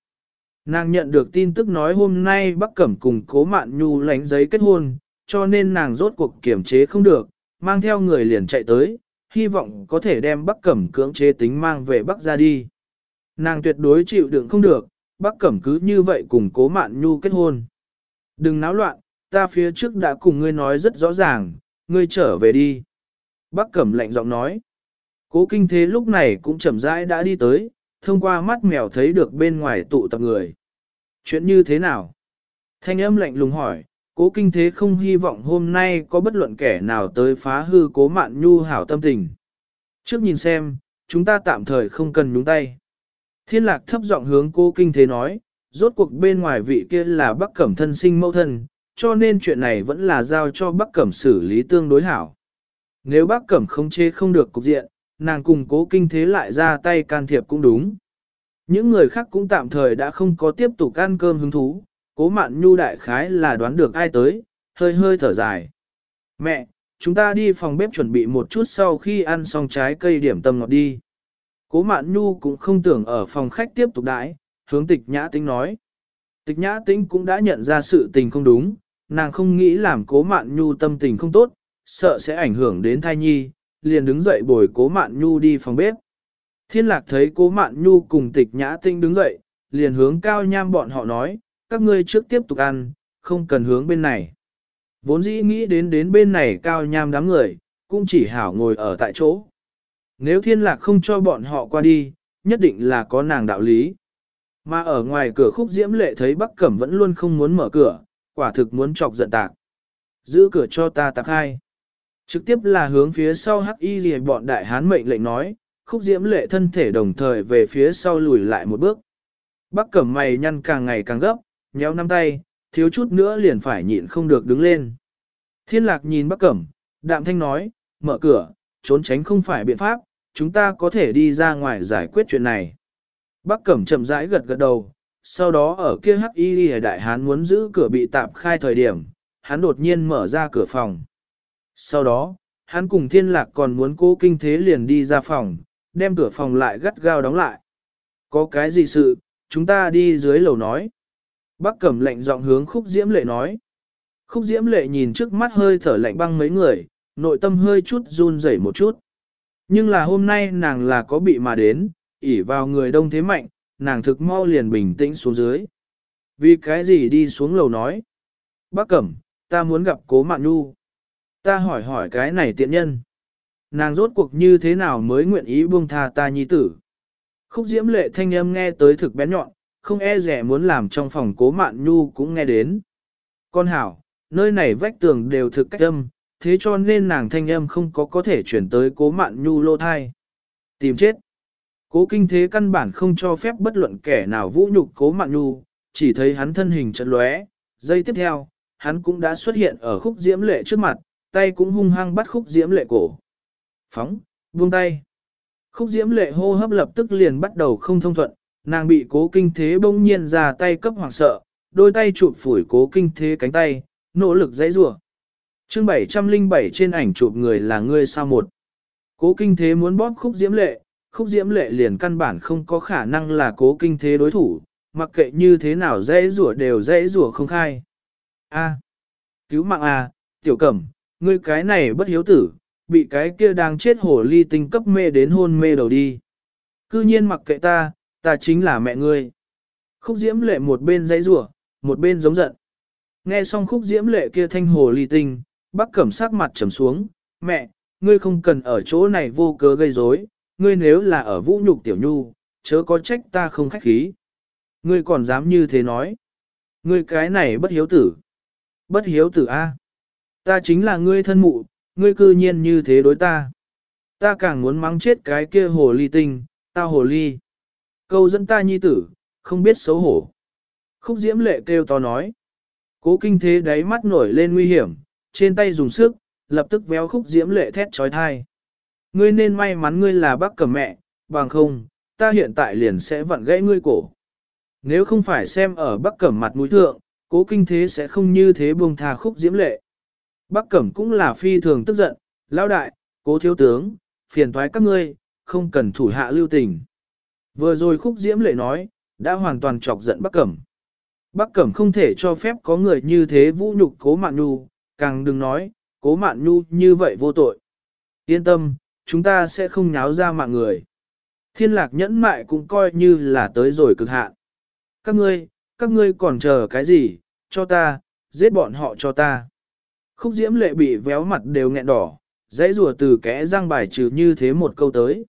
Nàng nhận được tin tức nói hôm nay Bắc Cẩm cùng Cố Mạn Nhu lánh giấy kết hôn, cho nên nàng rốt cuộc kiểm chế không được, mang theo người liền chạy tới, hy vọng có thể đem Bắc Cẩm cưỡng chế tính mang về Bắc ra đi. Nàng tuyệt đối chịu đựng không được, Bắc Cẩm cứ như vậy cùng Cố Mạn Nhu kết hôn. Đừng náo loạn, ta phía trước đã cùng ngươi nói rất rõ ràng, ngươi trở về đi. Bắc Cẩm lạnh giọng nói. Cố kinh thế lúc này cũng chậm rãi đã đi tới, thông qua mắt mèo thấy được bên ngoài tụ tập người. Chuyện như thế nào? Thanh âm lạnh lùng hỏi, cố kinh thế không hy vọng hôm nay có bất luận kẻ nào tới phá hư cố mạn nhu hảo tâm tình. Trước nhìn xem, chúng ta tạm thời không cần nhúng tay. Thiên lạc thấp giọng hướng cố kinh thế nói, rốt cuộc bên ngoài vị kia là bắc cẩm thân sinh mẫu thân, cho nên chuyện này vẫn là giao cho bắc cẩm xử lý tương đối hảo. Nếu bắc cẩm không chê không được cục diện, nàng cùng cố kinh thế lại ra tay can thiệp cũng đúng. Những người khác cũng tạm thời đã không có tiếp tục ăn cơm hứng thú, cố mạn nhu đại khái là đoán được ai tới, hơi hơi thở dài. Mẹ, chúng ta đi phòng bếp chuẩn bị một chút sau khi ăn xong trái cây điểm tâm ngọt đi. Cố mạn nhu cũng không tưởng ở phòng khách tiếp tục đãi, hướng tịch nhã tính nói. Tịch nhã tính cũng đã nhận ra sự tình không đúng, nàng không nghĩ làm cố mạn nhu tâm tình không tốt, sợ sẽ ảnh hưởng đến thai nhi, liền đứng dậy bồi cố mạn nhu đi phòng bếp. Thiên lạc thấy cố mạn nhu cùng tịch nhã tinh đứng dậy, liền hướng cao nham bọn họ nói, các ngươi trước tiếp tục ăn, không cần hướng bên này. Vốn dĩ nghĩ đến đến bên này cao nham đám người, cũng chỉ hảo ngồi ở tại chỗ. Nếu thiên lạc không cho bọn họ qua đi, nhất định là có nàng đạo lý. Mà ở ngoài cửa khúc diễm lệ thấy Bắc Cẩm vẫn luôn không muốn mở cửa, quả thực muốn chọc giận tạc. Giữ cửa cho ta tạc hai. Trực tiếp là hướng phía sau hắc y gì bọn đại hán mệnh lệnh nói, khúc diễm lệ thân thể đồng thời về phía sau lùi lại một bước. Bắc cẩm mày nhăn càng ngày càng gấp, nhéo nắm tay, thiếu chút nữa liền phải nhịn không được đứng lên. Thiên lạc nhìn bắc cẩm, đạm thanh nói, mở cửa, trốn tránh không phải biện pháp, chúng ta có thể đi ra ngoài giải quyết chuyện này. Bắc cẩm chậm rãi gật gật đầu, sau đó ở kia hắc y đại hán muốn giữ cửa bị tạm khai thời điểm, hắn đột nhiên mở ra cửa phòng. Sau đó, hắn cùng thiên lạc còn muốn cố kinh thế liền đi ra phòng, đem cửa phòng lại gắt gao đóng lại. Có cái gì sự, chúng ta đi dưới lầu nói. Bác cẩm lệnh giọng hướng khúc diễm lệ nói. Khúc diễm lệ nhìn trước mắt hơi thở lạnh băng mấy người, nội tâm hơi chút run rẩy một chút. Nhưng là hôm nay nàng là có bị mà đến, ỉ vào người đông thế mạnh, nàng thực mau liền bình tĩnh xuống dưới. Vì cái gì đi xuống lầu nói? Bác Cẩm, ta muốn gặp cố Mạn nu. Ta hỏi hỏi cái này tiện nhân. Nàng rốt cuộc như thế nào mới nguyện ý buông tha ta nhi tử. Khúc diễm lệ thanh âm nghe tới thực bén nhọn, không e rẻ muốn làm trong phòng cố mạn nhu cũng nghe đến. Con hảo, nơi này vách tường đều thực cách âm, thế cho nên nàng thanh âm không có có thể chuyển tới cố mạn nhu lô thai. Tìm chết. Cố kinh thế căn bản không cho phép bất luận kẻ nào vũ nhục cố mạn nhu, chỉ thấy hắn thân hình chật lóe. Giây tiếp theo, hắn cũng đã xuất hiện ở khúc diễm lệ trước mặt, tay cũng hung hăng bắt khúc diễm lệ cổ. Phóng, buông tay. Khúc diễm lệ hô hấp lập tức liền bắt đầu không thông thuận, nàng bị cố kinh thế bỗng nhiên ra tay cấp hoảng sợ, đôi tay chụp phủi cố kinh thế cánh tay, nỗ lực dãy rủa. Chương 707 trên ảnh chụp người là ngươi sao một. Cố kinh thế muốn bóp khúc diễm lệ, khúc diễm lệ liền căn bản không có khả năng là cố kinh thế đối thủ, mặc kệ như thế nào dãy rủa đều dãy rủa không khai. A. Cứu mạng A, tiểu cẩm, ngươi cái này bất hiếu tử, bị cái kia đang chết hổ ly tinh cấp mê đến hôn mê đầu đi. Cư nhiên mặc kệ ta, ta chính là mẹ ngươi. Khúc diễm lệ một bên dãy rủa, một bên giống giận. Nghe xong khúc diễm lệ kia thanh hồ ly tinh, bác cẩm sắc mặt trầm xuống, mẹ, ngươi không cần ở chỗ này vô cớ gây rối, ngươi nếu là ở vũ nhục tiểu nhu, chớ có trách ta không khách khí. Ngươi còn dám như thế nói. Ngươi cái này bất hiếu tử. Bất hiếu tử A. Ta chính là ngươi thân mụ, ngươi cư nhiên như thế đối ta. Ta càng muốn mắng chết cái kia hồ ly tinh, tao hồ ly. Câu dẫn ta nhi tử, không biết xấu hổ. Khúc diễm lệ kêu to nói. Cố kinh thế đáy mắt nổi lên nguy hiểm, trên tay dùng sức, lập tức véo khúc diễm lệ thét trói thai. Ngươi nên may mắn ngươi là bác cầm mẹ, bằng không, ta hiện tại liền sẽ vặn gãy ngươi cổ. Nếu không phải xem ở bắc cẩm mặt mũi thượng, Cố kinh thế sẽ không như thế buông thà khúc diễm lệ. Bắc Cẩm cũng là phi thường tức giận, lão đại, cố thiếu tướng, phiền thoái các ngươi, không cần thủ hạ lưu tình. Vừa rồi khúc diễm lệ nói, đã hoàn toàn chọc giận Bắc Cẩm. Bắc Cẩm không thể cho phép có người như thế vũ nhục cố mạn nhu, càng đừng nói, cố mạn nhu như vậy vô tội. Yên tâm, chúng ta sẽ không nháo ra mạng người. Thiên lạc nhẫn mại cũng coi như là tới rồi cực hạn. Các ngươi, các ngươi còn chờ cái gì, cho ta, giết bọn họ cho ta. Khúc diễm lệ bị véo mặt đều nghẹn đỏ, dãy rùa từ kẽ răng bài trừ như thế một câu tới.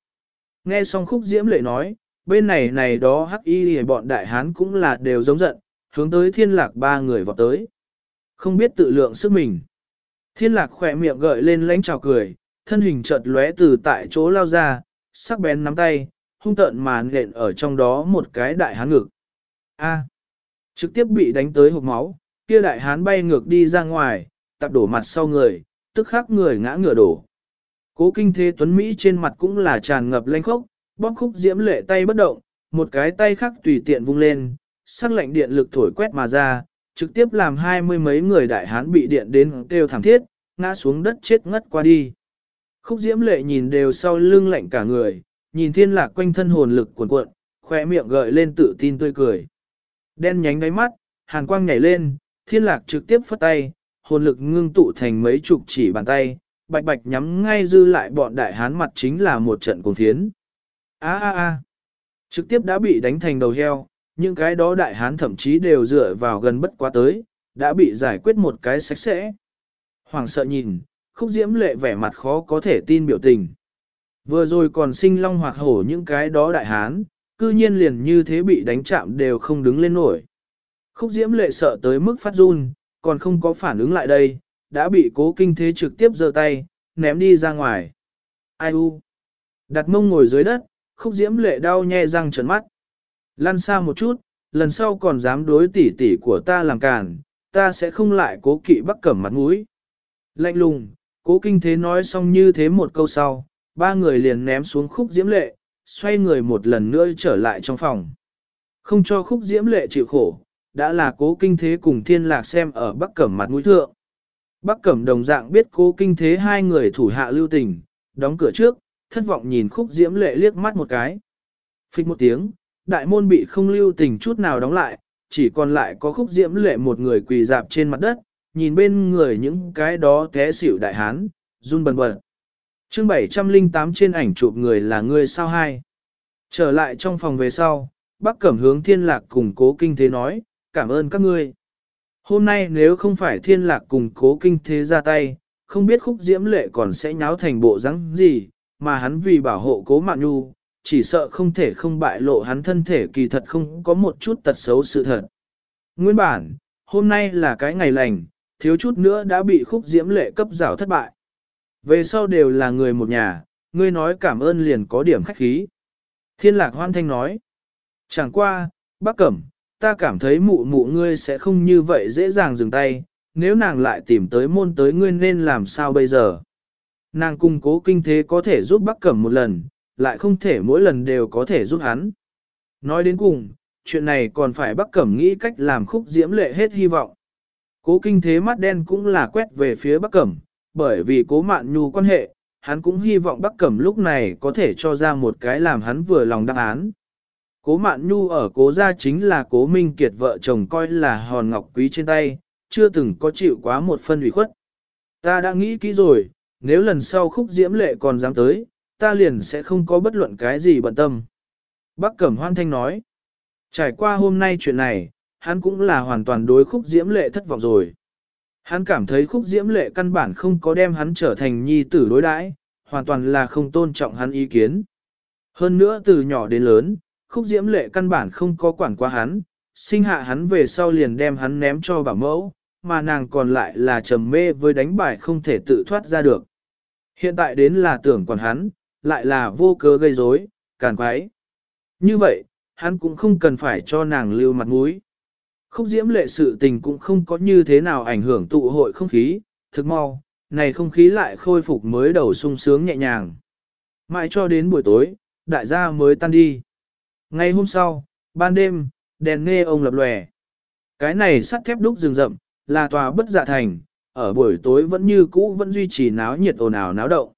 Nghe xong khúc diễm lệ nói, bên này này đó hắc y bọn đại hán cũng là đều giống giận, hướng tới thiên lạc ba người vào tới. Không biết tự lượng sức mình. Thiên lạc khỏe miệng gợi lên lánh trào cười, thân hình chợt lóe từ tại chỗ lao ra, sắc bén nắm tay, hung tợn mà nện ở trong đó một cái đại hán ngực. A. trực tiếp bị đánh tới hộp máu, kia đại hán bay ngược đi ra ngoài, tập đổ mặt sau người, tức khắc người ngã ngửa đổ. Cố kinh thế tuấn Mỹ trên mặt cũng là tràn ngập lanh khốc, bóp khúc diễm lệ tay bất động, một cái tay khác tùy tiện vung lên, sắc lạnh điện lực thổi quét mà ra, trực tiếp làm hai mươi mấy người đại hán bị điện đến kêu thảm thiết, ngã xuống đất chết ngất qua đi. Khúc diễm lệ nhìn đều sau lưng lạnh cả người, nhìn thiên lạc quanh thân hồn lực cuộn cuộn, khỏe miệng gợi lên tự tin tươi cười. Đen nhánh đáy mắt, hàn quang nhảy lên, thiên lạc trực tiếp phất tay, hồn lực ngưng tụ thành mấy chục chỉ bàn tay, bạch bạch nhắm ngay dư lại bọn đại hán mặt chính là một trận cùng thiến. A a a, trực tiếp đã bị đánh thành đầu heo, những cái đó đại hán thậm chí đều dựa vào gần bất quá tới, đã bị giải quyết một cái sạch sẽ. Hoàng sợ nhìn, khúc diễm lệ vẻ mặt khó có thể tin biểu tình. Vừa rồi còn sinh long hoặc hổ những cái đó đại hán, cư nhiên liền như thế bị đánh chạm đều không đứng lên nổi. Khúc diễm lệ sợ tới mức phát run, còn không có phản ứng lại đây, đã bị cố kinh thế trực tiếp giơ tay, ném đi ra ngoài. Ai u? Đặt mông ngồi dưới đất, khúc diễm lệ đau nhe răng trấn mắt. Lăn xa một chút, lần sau còn dám đối tỷ tỷ của ta làm càn, ta sẽ không lại cố kỵ bắt cẩm mặt mũi. Lạnh lùng, cố kinh thế nói xong như thế một câu sau, ba người liền ném xuống khúc diễm lệ, xoay người một lần nữa trở lại trong phòng. Không cho khúc diễm lệ chịu khổ, đã là cố kinh thế cùng thiên lạc xem ở bắc cẩm mặt mũi thượng. Bắc cẩm đồng dạng biết cố kinh thế hai người thủ hạ lưu tình, đóng cửa trước, thất vọng nhìn khúc diễm lệ liếc mắt một cái. Phích một tiếng, đại môn bị không lưu tình chút nào đóng lại, chỉ còn lại có khúc diễm lệ một người quỳ dạp trên mặt đất, nhìn bên người những cái đó té xỉu đại hán, run bần bật. Chương 708 trên ảnh chụp người là người sao hai. Trở lại trong phòng về sau, bác cẩm hướng thiên lạc cùng cố kinh thế nói, cảm ơn các ngươi. Hôm nay nếu không phải thiên lạc cùng cố kinh thế ra tay, không biết khúc diễm lệ còn sẽ nháo thành bộ rắn gì, mà hắn vì bảo hộ cố mạn nhu, chỉ sợ không thể không bại lộ hắn thân thể kỳ thật không có một chút tật xấu sự thật. Nguyên bản, hôm nay là cái ngày lành, thiếu chút nữa đã bị khúc diễm lệ cấp rào thất bại. Về sau đều là người một nhà, ngươi nói cảm ơn liền có điểm khách khí. Thiên lạc hoan thanh nói. Chẳng qua, bác cẩm, ta cảm thấy mụ mụ ngươi sẽ không như vậy dễ dàng dừng tay, nếu nàng lại tìm tới môn tới ngươi nên làm sao bây giờ. Nàng cung cố kinh thế có thể giúp bác cẩm một lần, lại không thể mỗi lần đều có thể giúp hắn. Nói đến cùng, chuyện này còn phải bác cẩm nghĩ cách làm khúc diễm lệ hết hy vọng. Cố kinh thế mắt đen cũng là quét về phía bác cẩm, bởi vì cố mạn nhu quan hệ, hắn cũng hy vọng bác cẩm lúc này có thể cho ra một cái làm hắn vừa lòng đáp án. Cố mạn nhu ở cố gia chính là cố minh kiệt vợ chồng coi là hòn ngọc quý trên tay, chưa từng có chịu quá một phân ủy khuất. Ta đã nghĩ kỹ rồi, nếu lần sau khúc diễm lệ còn dám tới, ta liền sẽ không có bất luận cái gì bận tâm. Bác Cẩm Hoan Thanh nói, trải qua hôm nay chuyện này, hắn cũng là hoàn toàn đối khúc diễm lệ thất vọng rồi. Hắn cảm thấy khúc diễm lệ căn bản không có đem hắn trở thành nhi tử đối đãi, hoàn toàn là không tôn trọng hắn ý kiến. Hơn nữa từ nhỏ đến lớn, khúc diễm lệ căn bản không có quản qua hắn, sinh hạ hắn về sau liền đem hắn ném cho bảo mẫu, mà nàng còn lại là trầm mê với đánh bài không thể tự thoát ra được. Hiện tại đến là tưởng còn hắn, lại là vô cớ gây rối, càn quái. Như vậy, hắn cũng không cần phải cho nàng lưu mặt mũi. Khúc diễm lệ sự tình cũng không có như thế nào ảnh hưởng tụ hội không khí, thực mau, này không khí lại khôi phục mới đầu sung sướng nhẹ nhàng. Mãi cho đến buổi tối, đại gia mới tan đi. Ngay hôm sau, ban đêm, đèn nghe ông lập lòe. Cái này sắt thép đúc rừng rậm, là tòa bất dạ thành, ở buổi tối vẫn như cũ vẫn duy trì náo nhiệt ồn ào náo động.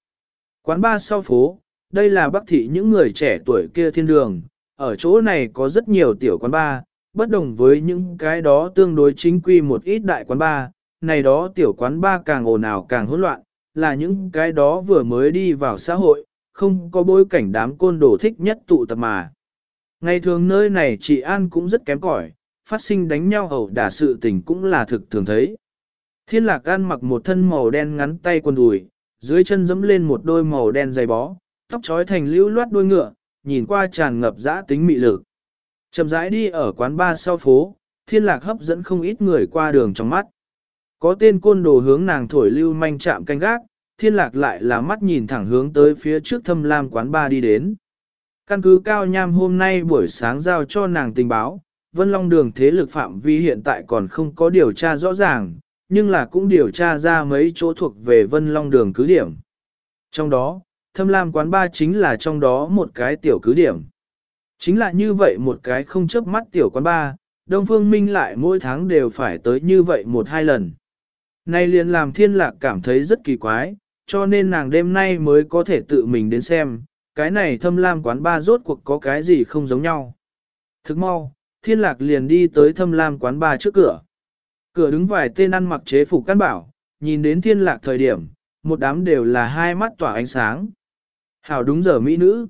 Quán ba sau phố, đây là bắc thị những người trẻ tuổi kia thiên đường, ở chỗ này có rất nhiều tiểu quán ba, bất đồng với những cái đó tương đối chính quy một ít đại quán ba, này đó tiểu quán ba càng ồn ào càng hỗn loạn, là những cái đó vừa mới đi vào xã hội, không có bối cảnh đám côn đồ thích nhất tụ tập mà. Ngày thường nơi này chị An cũng rất kém cỏi, phát sinh đánh nhau ẩu đả sự tình cũng là thực thường thấy. Thiên lạc An mặc một thân màu đen ngắn tay quần đùi, dưới chân dẫm lên một đôi màu đen dày bó, tóc trói thành lưu loát đuôi ngựa, nhìn qua tràn ngập dã tính mị lực. Chậm rãi đi ở quán ba sau phố, thiên lạc hấp dẫn không ít người qua đường trong mắt. Có tên côn đồ hướng nàng thổi lưu manh chạm canh gác, thiên lạc lại là mắt nhìn thẳng hướng tới phía trước thâm lam quán ba đi đến. Căn cứ cao nham hôm nay buổi sáng giao cho nàng tình báo, Vân Long đường thế lực phạm vi hiện tại còn không có điều tra rõ ràng, nhưng là cũng điều tra ra mấy chỗ thuộc về Vân Long đường cứ điểm. Trong đó, thâm lam quán ba chính là trong đó một cái tiểu cứ điểm. Chính là như vậy một cái không chớp mắt tiểu quán ba, Đông Phương Minh lại mỗi tháng đều phải tới như vậy một hai lần. Nay liền làm thiên lạc cảm thấy rất kỳ quái, cho nên nàng đêm nay mới có thể tự mình đến xem, cái này thâm lam quán ba rốt cuộc có cái gì không giống nhau. Thức mau, thiên lạc liền đi tới thâm lam quán ba trước cửa. Cửa đứng vài tên ăn mặc chế phục căn bảo, nhìn đến thiên lạc thời điểm, một đám đều là hai mắt tỏa ánh sáng. Hảo đúng giờ mỹ nữ.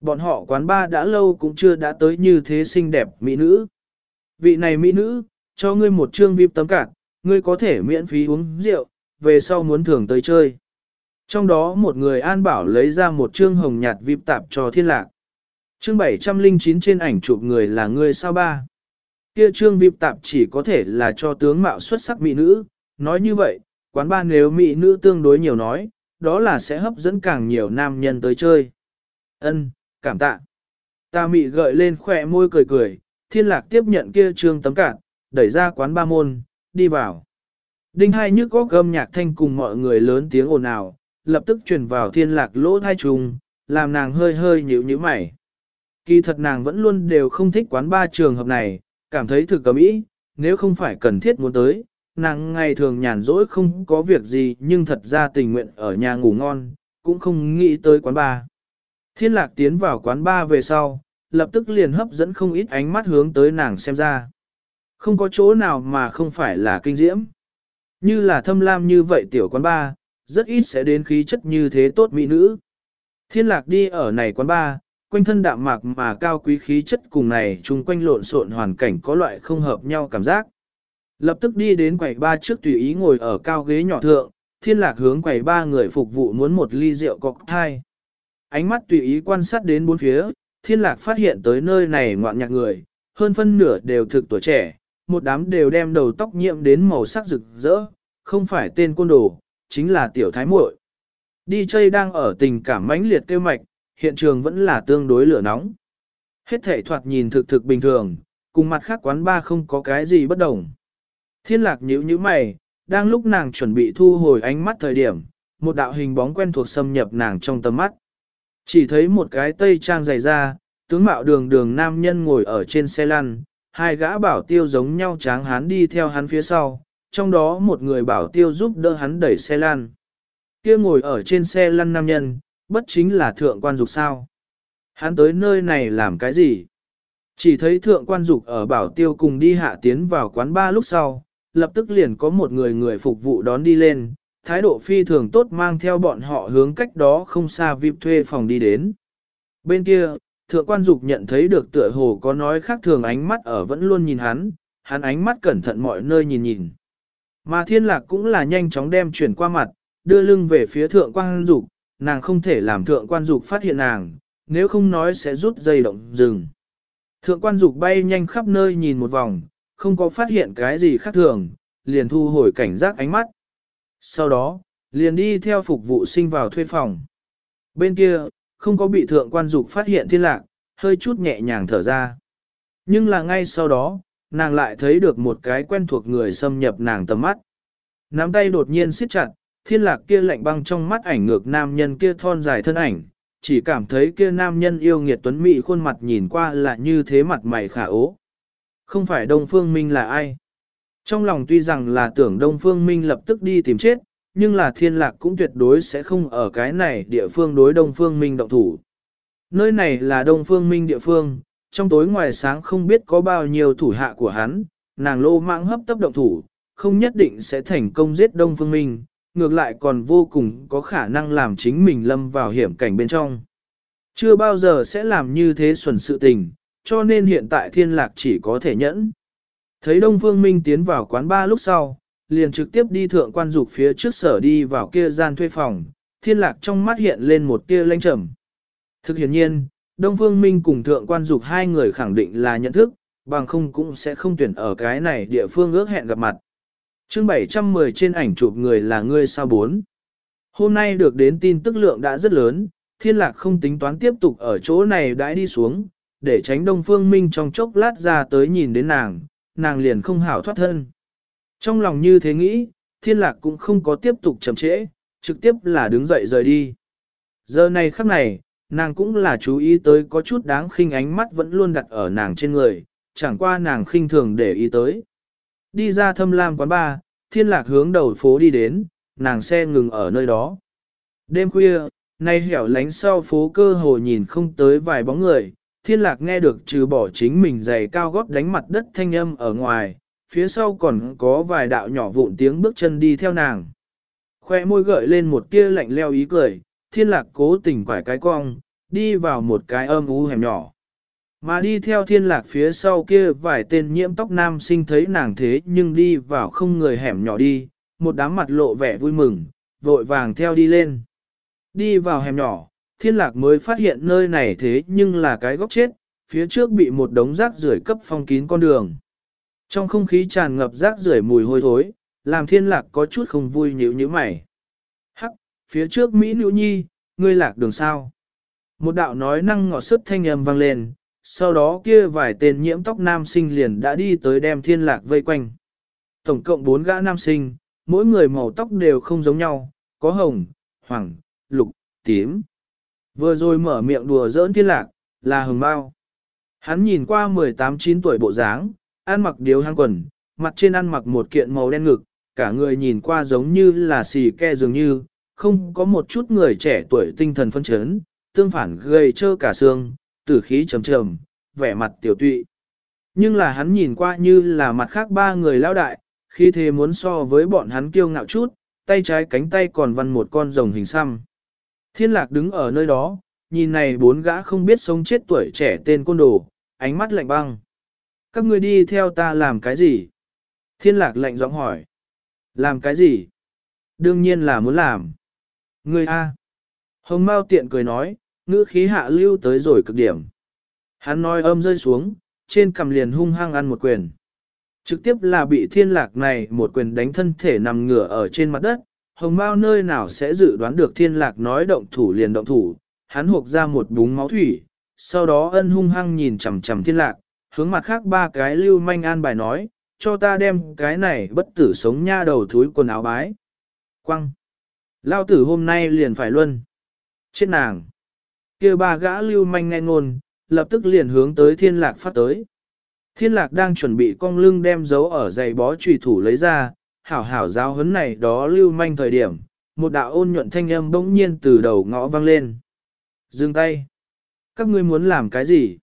Bọn họ quán ba đã lâu cũng chưa đã tới như thế xinh đẹp mỹ nữ. Vị này mỹ nữ, cho ngươi một chương vip tấm cạt, ngươi có thể miễn phí uống rượu, về sau muốn thưởng tới chơi. Trong đó một người an bảo lấy ra một chương hồng nhạt vip tạp cho thiên lạc. Chương 709 trên ảnh chụp người là người sao ba. Kia trương vip tạp chỉ có thể là cho tướng mạo xuất sắc mỹ nữ, nói như vậy, quán ba nếu mỹ nữ tương đối nhiều nói, đó là sẽ hấp dẫn càng nhiều nam nhân tới chơi. Ân, cảm tạ. Ta mị gợi lên khỏe môi cười cười, thiên lạc tiếp nhận kia trương tấm cạn, đẩy ra quán ba môn, đi vào. Đinh hai nhức có gâm nhạc thanh cùng mọi người lớn tiếng ồn ào, lập tức truyền vào thiên lạc lỗ thai trùng, làm nàng hơi hơi nhíu nhíu mày. Kỳ thật nàng vẫn luôn đều không thích quán ba trường hợp này, cảm thấy thực cầm ý, nếu không phải cần thiết muốn tới, nàng ngày thường nhàn rỗi không có việc gì nhưng thật ra tình nguyện ở nhà ngủ ngon, cũng không nghĩ tới quán ba. Thiên lạc tiến vào quán ba về sau, lập tức liền hấp dẫn không ít ánh mắt hướng tới nàng xem ra. Không có chỗ nào mà không phải là kinh diễm. Như là thâm lam như vậy tiểu quán ba, rất ít sẽ đến khí chất như thế tốt mỹ nữ. Thiên lạc đi ở này quán ba, quanh thân đạm mạc mà cao quý khí chất cùng này chung quanh lộn xộn hoàn cảnh có loại không hợp nhau cảm giác. Lập tức đi đến quầy ba trước tùy ý ngồi ở cao ghế nhỏ thượng, thiên lạc hướng quầy ba người phục vụ muốn một ly rượu cocktail. Ánh mắt tùy ý quan sát đến bốn phía, thiên lạc phát hiện tới nơi này ngoạn nhạc người, hơn phân nửa đều thực tuổi trẻ, một đám đều đem đầu tóc nhiễm đến màu sắc rực rỡ, không phải tên côn đồ, chính là tiểu thái muội. Đi chơi đang ở tình cảm mãnh liệt kêu mạch, hiện trường vẫn là tương đối lửa nóng. Hết thể thoạt nhìn thực thực bình thường, cùng mặt khác quán ba không có cái gì bất đồng. Thiên lạc nhíu như mày, đang lúc nàng chuẩn bị thu hồi ánh mắt thời điểm, một đạo hình bóng quen thuộc xâm nhập nàng trong tầm mắt. Chỉ thấy một cái tây trang dày ra, tướng mạo đường đường nam nhân ngồi ở trên xe lăn, hai gã bảo tiêu giống nhau tráng hán đi theo hắn phía sau, trong đó một người bảo tiêu giúp đỡ hắn đẩy xe lăn. Kia ngồi ở trên xe lăn nam nhân, bất chính là thượng quan dục sao. Hắn tới nơi này làm cái gì? Chỉ thấy thượng quan dục ở bảo tiêu cùng đi hạ tiến vào quán ba lúc sau, lập tức liền có một người người phục vụ đón đi lên, thái độ phi thường tốt mang theo bọn họ hướng cách đó không xa VIP thuê phòng đi đến. Bên kia, thượng quan dục nhận thấy được tựa hồ có nói khác thường ánh mắt ở vẫn luôn nhìn hắn, hắn ánh mắt cẩn thận mọi nơi nhìn nhìn. Mà thiên lạc cũng là nhanh chóng đem chuyển qua mặt, đưa lưng về phía thượng quan dục, nàng không thể làm thượng quan dục phát hiện nàng, nếu không nói sẽ rút dây động rừng. Thượng quan dục bay nhanh khắp nơi nhìn một vòng, không có phát hiện cái gì khác thường, liền thu hồi cảnh giác ánh mắt. Sau đó, liền đi theo phục vụ sinh vào thuê phòng. Bên kia, không có bị thượng quan dục phát hiện thiên lạc, hơi chút nhẹ nhàng thở ra. Nhưng là ngay sau đó, nàng lại thấy được một cái quen thuộc người xâm nhập nàng tầm mắt. Nắm tay đột nhiên siết chặt, thiên lạc kia lạnh băng trong mắt ảnh ngược nam nhân kia thon dài thân ảnh, chỉ cảm thấy kia nam nhân yêu nghiệt tuấn mỹ khuôn mặt nhìn qua là như thế mặt mày khả ố. Không phải Đông Phương Minh là ai? Trong lòng tuy rằng là tưởng Đông Phương Minh lập tức đi tìm chết, nhưng là thiên lạc cũng tuyệt đối sẽ không ở cái này địa phương đối Đông Phương Minh động thủ. Nơi này là Đông Phương Minh địa phương, trong tối ngoài sáng không biết có bao nhiêu thủ hạ của hắn, nàng lô mạng hấp tấp động thủ, không nhất định sẽ thành công giết Đông Phương Minh, ngược lại còn vô cùng có khả năng làm chính mình lâm vào hiểm cảnh bên trong. Chưa bao giờ sẽ làm như thế xuẩn sự tình, cho nên hiện tại thiên lạc chỉ có thể nhẫn. Thấy Đông Phương Minh tiến vào quán ba lúc sau, liền trực tiếp đi thượng quan dục phía trước sở đi vào kia gian thuê phòng, thiên lạc trong mắt hiện lên một tia lanh trầm. Thực hiện nhiên, Đông Phương Minh cùng thượng quan dục hai người khẳng định là nhận thức, bằng không cũng sẽ không tuyển ở cái này địa phương ước hẹn gặp mặt. chương 710 trên ảnh chụp người là ngươi sao bốn. Hôm nay được đến tin tức lượng đã rất lớn, thiên lạc không tính toán tiếp tục ở chỗ này đãi đi xuống, để tránh Đông Phương Minh trong chốc lát ra tới nhìn đến nàng, nàng liền không hảo thoát thân. Trong lòng như thế nghĩ, thiên lạc cũng không có tiếp tục chậm trễ, trực tiếp là đứng dậy rời đi. Giờ này khắc này, nàng cũng là chú ý tới có chút đáng khinh ánh mắt vẫn luôn đặt ở nàng trên người, chẳng qua nàng khinh thường để ý tới. Đi ra thâm lam quán ba, thiên lạc hướng đầu phố đi đến, nàng xe ngừng ở nơi đó. Đêm khuya, nay hẻo lánh sau phố cơ hồ nhìn không tới vài bóng người, thiên lạc nghe được trừ bỏ chính mình giày cao gót đánh mặt đất thanh âm ở ngoài, phía sau còn có vài đạo nhỏ vụn tiếng bước chân đi theo nàng. Khoe môi gợi lên một tia lạnh leo ý cười, thiên lạc cố tình quải cái cong, đi vào một cái âm ú hẻm nhỏ. Mà đi theo thiên lạc phía sau kia vài tên nhiễm tóc nam sinh thấy nàng thế nhưng đi vào không người hẻm nhỏ đi, một đám mặt lộ vẻ vui mừng, vội vàng theo đi lên. Đi vào hẻm nhỏ, thiên lạc mới phát hiện nơi này thế nhưng là cái góc chết, phía trước bị một đống rác rưởi cấp phong kín con đường. Trong không khí tràn ngập rác rưởi mùi hôi thối, làm thiên lạc có chút không vui nhíu như mày. Phía trước Mỹ nữ nhi, ngươi lạc đường sao. Một đạo nói năng ngọt sức thanh âm vang lên, sau đó kia vài tên nhiễm tóc nam sinh liền đã đi tới đem thiên lạc vây quanh. Tổng cộng bốn gã nam sinh, mỗi người màu tóc đều không giống nhau, có hồng, hoàng, lục, tím. Vừa rồi mở miệng đùa giỡn thiên lạc, là hồng bao. Hắn nhìn qua 18-9 tuổi bộ dáng, ăn mặc điếu hang quần, mặt trên ăn mặc một kiện màu đen ngực, cả người nhìn qua giống như là xì ke dường như, không có một chút người trẻ tuổi tinh thần phân chấn, tương phản gầy trơ cả xương, tử khí trầm trầm, vẻ mặt tiểu tụy. Nhưng là hắn nhìn qua như là mặt khác ba người lao đại, khi thế muốn so với bọn hắn kiêu ngạo chút, tay trái cánh tay còn văn một con rồng hình xăm. Thiên lạc đứng ở nơi đó, nhìn này bốn gã không biết sống chết tuổi trẻ tên côn đồ, ánh mắt lạnh băng. Các ngươi đi theo ta làm cái gì? Thiên lạc lạnh giọng hỏi. Làm cái gì? Đương nhiên là muốn làm. Ngươi A. Hồng Mao tiện cười nói, ngữ khí hạ lưu tới rồi cực điểm. Hắn nói âm rơi xuống, trên cầm liền hung hăng ăn một quyền. Trực tiếp là bị thiên lạc này một quyền đánh thân thể nằm ngửa ở trên mặt đất, hồng Mao nơi nào sẽ dự đoán được thiên lạc nói động thủ liền động thủ, hắn hộp ra một búng máu thủy, sau đó ân hung hăng nhìn chầm chầm thiên lạc, hướng mặt khác ba cái lưu manh an bài nói, cho ta đem cái này bất tử sống nha đầu thúi quần áo bái. Quăng! Lao tử hôm nay liền phải luân. Chết nàng! kia ba gã lưu manh nghe ngôn, lập tức liền hướng tới thiên lạc phát tới. Thiên lạc đang chuẩn bị cong lưng đem dấu ở giày bó trùy thủ lấy ra, hảo hảo giáo hấn này đó lưu manh thời điểm, một đạo ôn nhuận thanh âm bỗng nhiên từ đầu ngõ vang lên. Dừng tay! Các ngươi muốn làm cái gì?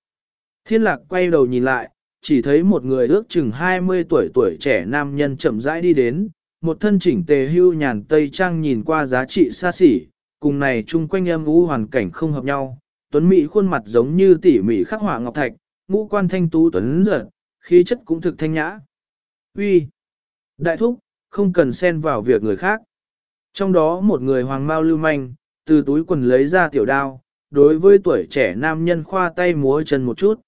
Thiên lạc quay đầu nhìn lại, chỉ thấy một người ước chừng 20 tuổi tuổi trẻ nam nhân chậm rãi đi đến, một thân chỉnh tề hưu nhàn tây trang nhìn qua giá trị xa xỉ, cùng này chung quanh âm u hoàn cảnh không hợp nhau. Tuấn Mỹ khuôn mặt giống như tỉ mỉ khắc họa ngọc thạch, ngũ quan thanh tú tuấn giật, khí chất cũng thực thanh nhã. Uy, Đại thúc, không cần xen vào việc người khác. Trong đó một người hoàng mao lưu manh, từ túi quần lấy ra tiểu đao, đối với tuổi trẻ nam nhân khoa tay múa chân một chút.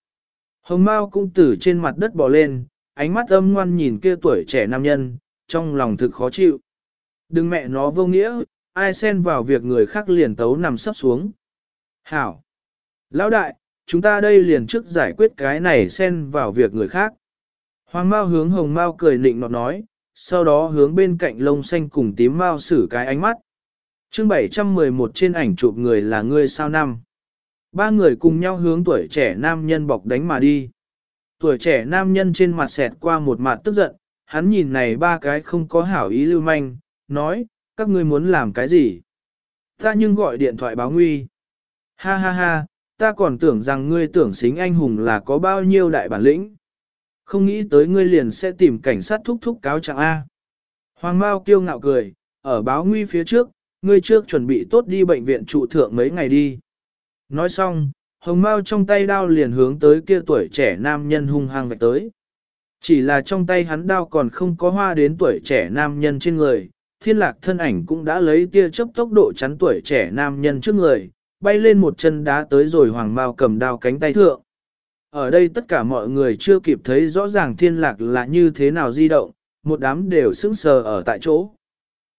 Hồng Mao cũng từ trên mặt đất bò lên, ánh mắt âm ngoan nhìn kia tuổi trẻ nam nhân, trong lòng thực khó chịu. Đừng mẹ nó vô nghĩa, ai xen vào việc người khác liền tấu nằm sắp xuống. Hảo! Lão đại, chúng ta đây liền trước giải quyết cái này xen vào việc người khác. Hoàng Mao hướng Hồng Mao cười nịnh nọt nói, sau đó hướng bên cạnh lông xanh cùng tím Mao xử cái ánh mắt. chương 711 trên ảnh chụp người là ngươi sao năm. Ba người cùng nhau hướng tuổi trẻ nam nhân bọc đánh mà đi. Tuổi trẻ nam nhân trên mặt xẹt qua một mặt tức giận, hắn nhìn này ba cái không có hảo ý lưu manh, nói, các ngươi muốn làm cái gì? Ta nhưng gọi điện thoại báo nguy. Ha ha ha, ta còn tưởng rằng ngươi tưởng xính anh hùng là có bao nhiêu đại bản lĩnh. Không nghĩ tới ngươi liền sẽ tìm cảnh sát thúc thúc cáo trạng A. Hoàng Mao kiêu ngạo cười, ở báo nguy phía trước, ngươi trước chuẩn bị tốt đi bệnh viện trụ thượng mấy ngày đi. Nói xong, hồng mao trong tay đao liền hướng tới kia tuổi trẻ nam nhân hung hăng vạch tới. Chỉ là trong tay hắn đao còn không có hoa đến tuổi trẻ nam nhân trên người, thiên lạc thân ảnh cũng đã lấy tia chớp tốc độ chắn tuổi trẻ nam nhân trước người, bay lên một chân đá tới rồi hoàng mao cầm đao cánh tay thượng. Ở đây tất cả mọi người chưa kịp thấy rõ ràng thiên lạc là như thế nào di động, một đám đều sững sờ ở tại chỗ.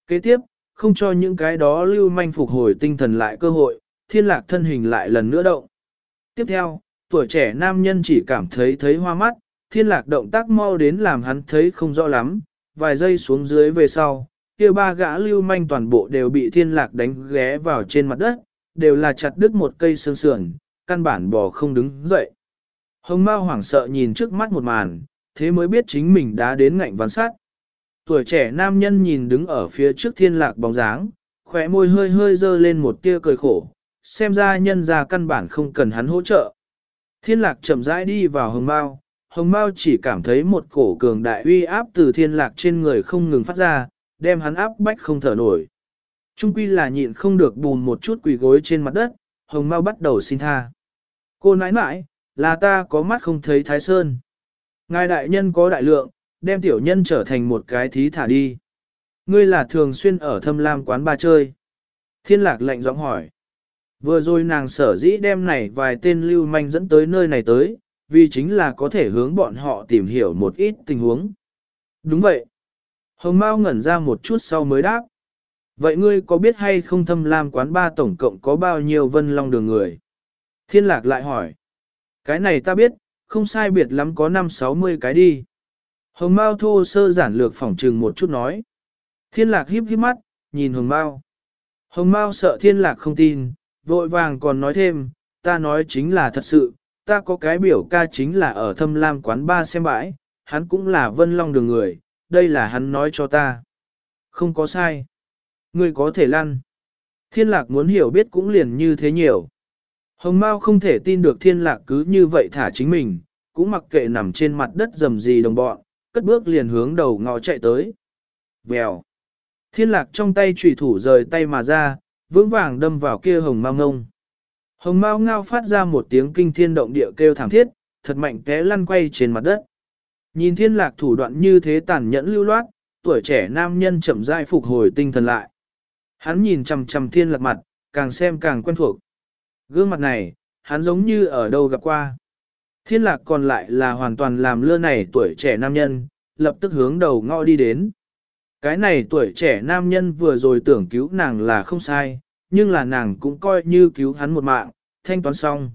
Kế tiếp, không cho những cái đó lưu manh phục hồi tinh thần lại cơ hội, thiên lạc thân hình lại lần nữa động. Tiếp theo, tuổi trẻ nam nhân chỉ cảm thấy thấy hoa mắt, thiên lạc động tác mau đến làm hắn thấy không rõ lắm, vài giây xuống dưới về sau, kia ba gã lưu manh toàn bộ đều bị thiên lạc đánh ghé vào trên mặt đất, đều là chặt đứt một cây xương sườn, căn bản bò không đứng dậy. Hồng Mao hoảng sợ nhìn trước mắt một màn, thế mới biết chính mình đã đến ngạnh ván sát. Tuổi trẻ nam nhân nhìn đứng ở phía trước thiên lạc bóng dáng, khỏe môi hơi hơi dơ lên một tia cười khổ, xem ra nhân ra căn bản không cần hắn hỗ trợ. Thiên lạc chậm rãi đi vào hồng mao, hồng mao chỉ cảm thấy một cổ cường đại uy áp từ thiên lạc trên người không ngừng phát ra, đem hắn áp bách không thở nổi. Trung quy là nhịn không được bùn một chút quỳ gối trên mặt đất, hồng mao bắt đầu xin tha. Cô nãi nãi, là ta có mắt không thấy thái sơn. Ngài đại nhân có đại lượng, đem tiểu nhân trở thành một cái thí thả đi. Ngươi là thường xuyên ở thâm lam quán ba chơi. Thiên lạc lạnh giọng hỏi. Vừa rồi nàng sở dĩ đem này vài tên lưu manh dẫn tới nơi này tới, vì chính là có thể hướng bọn họ tìm hiểu một ít tình huống. Đúng vậy. Hồng Mao ngẩn ra một chút sau mới đáp. Vậy ngươi có biết hay không thâm lam quán ba tổng cộng có bao nhiêu vân long đường người? Thiên lạc lại hỏi. Cái này ta biết, không sai biệt lắm có 5-60 cái đi. Hồng Mao thô sơ giản lược phỏng trừng một chút nói. Thiên lạc híp híp mắt, nhìn Hồng Mao. Hồng Mao sợ thiên lạc không tin, vội vàng còn nói thêm, ta nói chính là thật sự, ta có cái biểu ca chính là ở thâm lam quán ba xem bãi, hắn cũng là vân long đường người, đây là hắn nói cho ta. Không có sai. Ngươi có thể lăn. Thiên lạc muốn hiểu biết cũng liền như thế nhiều. Hồng Mao không thể tin được thiên lạc cứ như vậy thả chính mình, cũng mặc kệ nằm trên mặt đất dầm gì đồng bọn, cất bước liền hướng đầu ngõ chạy tới. Vèo. Thiên lạc trong tay trùy thủ rời tay mà ra, vững vàng đâm vào kia hồng mao ngông. Hồng mao ngao phát ra một tiếng kinh thiên động địa kêu thảm thiết, thật mạnh té lăn quay trên mặt đất. Nhìn thiên lạc thủ đoạn như thế tàn nhẫn lưu loát, tuổi trẻ nam nhân chậm rãi phục hồi tinh thần lại. Hắn nhìn chầm chầm thiên lạc mặt, càng xem càng quen thuộc. Gương mặt này, hắn giống như ở đâu gặp qua. Thiên lạc còn lại là hoàn toàn làm lơ này tuổi trẻ nam nhân, lập tức hướng đầu ngõ đi đến. Cái này tuổi trẻ nam nhân vừa rồi tưởng cứu nàng là không sai, nhưng là nàng cũng coi như cứu hắn một mạng, thanh toán xong.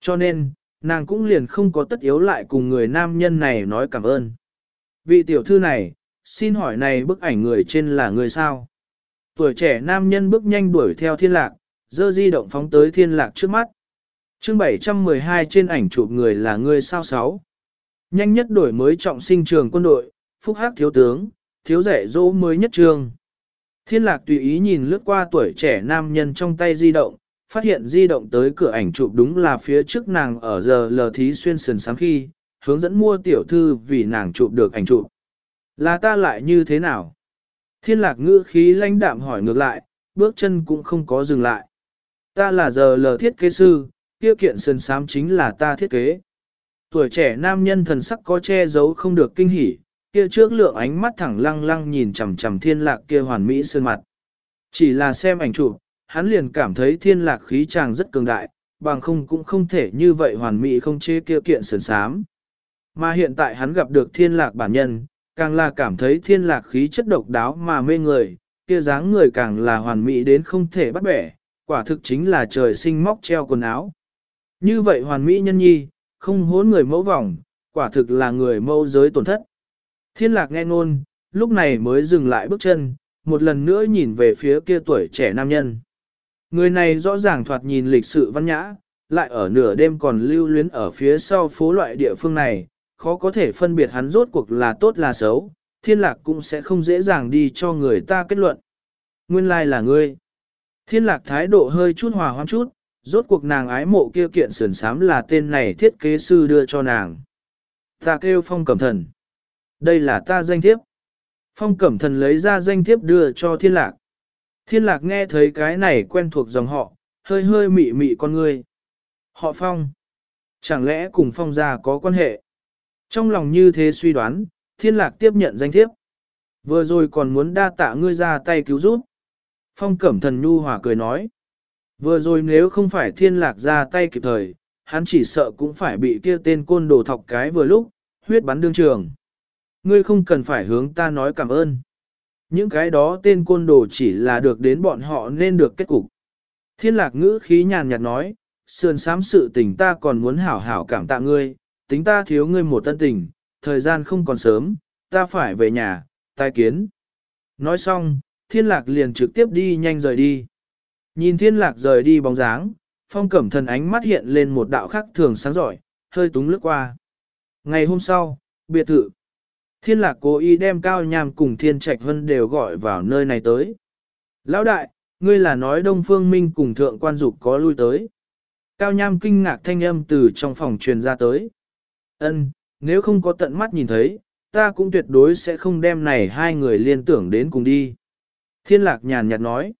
Cho nên, nàng cũng liền không có tất yếu lại cùng người nam nhân này nói cảm ơn. Vị tiểu thư này, xin hỏi này bức ảnh người trên là người sao? Tuổi trẻ nam nhân bước nhanh đuổi theo thiên lạc, dơ di động phóng tới thiên lạc trước mắt. chương 712 trên ảnh chụp người là người sao sáu. Nhanh nhất đổi mới trọng sinh trường quân đội, phúc hắc thiếu tướng, thiếu rẻ dỗ mới nhất trường Thiên lạc tùy ý nhìn lướt qua tuổi trẻ nam nhân trong tay di động, phát hiện di động tới cửa ảnh chụp đúng là phía trước nàng ở giờ lờ thí xuyên sườn sáng khi, hướng dẫn mua tiểu thư vì nàng chụp được ảnh chụp. Là ta lại như thế nào? Thiên lạc ngữ khí lãnh đạm hỏi ngược lại, bước chân cũng không có dừng lại. Ta là giờ lờ thiết kế sư, kia kiện sườn sám chính là ta thiết kế. Tuổi trẻ nam nhân thần sắc có che giấu không được kinh hỉ, kia trước lượng ánh mắt thẳng lăng lăng nhìn chằm chằm thiên lạc kia hoàn mỹ sơn mặt. Chỉ là xem ảnh chụp, hắn liền cảm thấy thiên lạc khí chàng rất cường đại, bằng không cũng không thể như vậy hoàn mỹ không chê kia kiện sườn sám. Mà hiện tại hắn gặp được thiên lạc bản nhân, càng là cảm thấy thiên lạc khí chất độc đáo mà mê người, kia dáng người càng là hoàn mỹ đến không thể bắt bẻ, quả thực chính là trời sinh móc treo quần áo. Như vậy hoàn mỹ nhân nhi, không hốn người mẫu vòng, quả thực là người mẫu giới tổn thất. Thiên lạc nghe ngôn, lúc này mới dừng lại bước chân, một lần nữa nhìn về phía kia tuổi trẻ nam nhân. Người này rõ ràng thoạt nhìn lịch sự văn nhã, lại ở nửa đêm còn lưu luyến ở phía sau phố loại địa phương này, khó có thể phân biệt hắn rốt cuộc là tốt là xấu, thiên lạc cũng sẽ không dễ dàng đi cho người ta kết luận. Nguyên lai là ngươi. Thiên lạc thái độ hơi chút hòa hoang chút, rốt cuộc nàng ái mộ kia kiện sườn sám là tên này thiết kế sư đưa cho nàng. Ta kêu phong cẩm thần. Đây là ta danh thiếp. Phong cẩm thần lấy ra danh thiếp đưa cho thiên lạc. Thiên lạc nghe thấy cái này quen thuộc dòng họ, hơi hơi mị mị con người. Họ phong. Chẳng lẽ cùng phong gia có quan hệ? Trong lòng như thế suy đoán, thiên lạc tiếp nhận danh thiếp. Vừa rồi còn muốn đa tạ ngươi ra tay cứu giúp. Phong cẩm thần nhu hòa cười nói. Vừa rồi nếu không phải thiên lạc ra tay kịp thời, hắn chỉ sợ cũng phải bị kia tên côn đồ thọc cái vừa lúc, huyết bắn đương trường. Ngươi không cần phải hướng ta nói cảm ơn. Những cái đó tên côn đồ chỉ là được đến bọn họ nên được kết cục. Thiên lạc ngữ khí nhàn nhạt nói, sườn sám sự tình ta còn muốn hảo hảo cảm tạ ngươi, tính ta thiếu ngươi một tân tình, thời gian không còn sớm, ta phải về nhà, tai kiến. Nói xong, thiên lạc liền trực tiếp đi nhanh rời đi. Nhìn thiên lạc rời đi bóng dáng, phong cẩm thần ánh mắt hiện lên một đạo khắc thường sáng giỏi, hơi túng lướt qua. Ngày hôm sau, biệt thự. Thiên lạc cố ý đem cao nham cùng thiên trạch vân đều gọi vào nơi này tới. Lão đại, ngươi là nói Đông Phương Minh cùng thượng quan dục có lui tới. Cao nham kinh ngạc thanh âm từ trong phòng truyền ra tới. Ân, nếu không có tận mắt nhìn thấy, ta cũng tuyệt đối sẽ không đem này hai người liên tưởng đến cùng đi. Thiên lạc nhàn nhạt nói.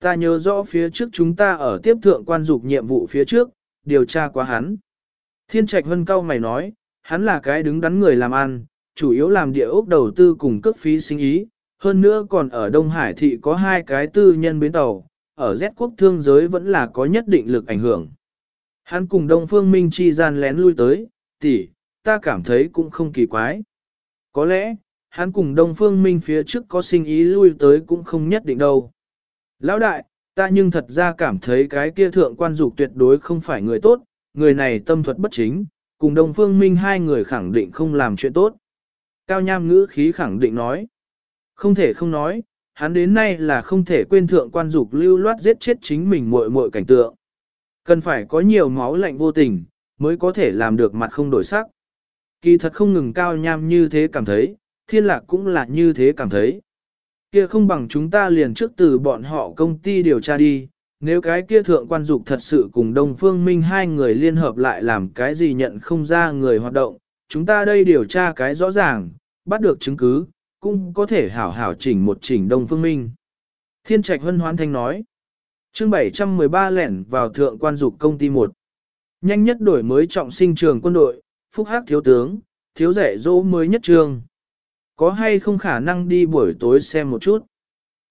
Ta nhớ rõ phía trước chúng ta ở tiếp thượng quan dục nhiệm vụ phía trước, điều tra qua hắn. Thiên trạch vân cao mày nói, hắn là cái đứng đắn người làm ăn, chủ yếu làm địa ốc đầu tư cùng cấp phí sinh ý, hơn nữa còn ở Đông Hải thị có hai cái tư nhân bến tàu, ở Z quốc thương giới vẫn là có nhất định lực ảnh hưởng. Hắn cùng Đông Phương Minh chi gian lén lui tới, tỷ, ta cảm thấy cũng không kỳ quái. Có lẽ, hắn cùng Đông Phương Minh phía trước có sinh ý lui tới cũng không nhất định đâu. Lão đại, ta nhưng thật ra cảm thấy cái kia thượng quan dục tuyệt đối không phải người tốt, người này tâm thuật bất chính, cùng Đông Phương Minh hai người khẳng định không làm chuyện tốt. Cao Nham ngữ khí khẳng định nói. Không thể không nói, hắn đến nay là không thể quên thượng quan dục lưu loát giết chết chính mình muội muội cảnh tượng. Cần phải có nhiều máu lạnh vô tình, mới có thể làm được mặt không đổi sắc. Kỳ thật không ngừng Cao Nham như thế cảm thấy, thiên lạc cũng là như thế cảm thấy. Kia không bằng chúng ta liền trước từ bọn họ công ty điều tra đi, nếu cái kia thượng quan dục thật sự cùng Đông Phương Minh hai người liên hợp lại làm cái gì nhận không ra người hoạt động, chúng ta đây điều tra cái rõ ràng, bắt được chứng cứ, cũng có thể hảo hảo chỉnh một chỉnh Đông Phương Minh. Thiên Trạch Hân Hoán Thanh nói, chương 713 lẻn vào thượng quan dục công ty 1. Nhanh nhất đổi mới trọng sinh trường quân đội, phúc hắc thiếu tướng, thiếu rẻ dỗ mới nhất trường. Có hay không khả năng đi buổi tối xem một chút?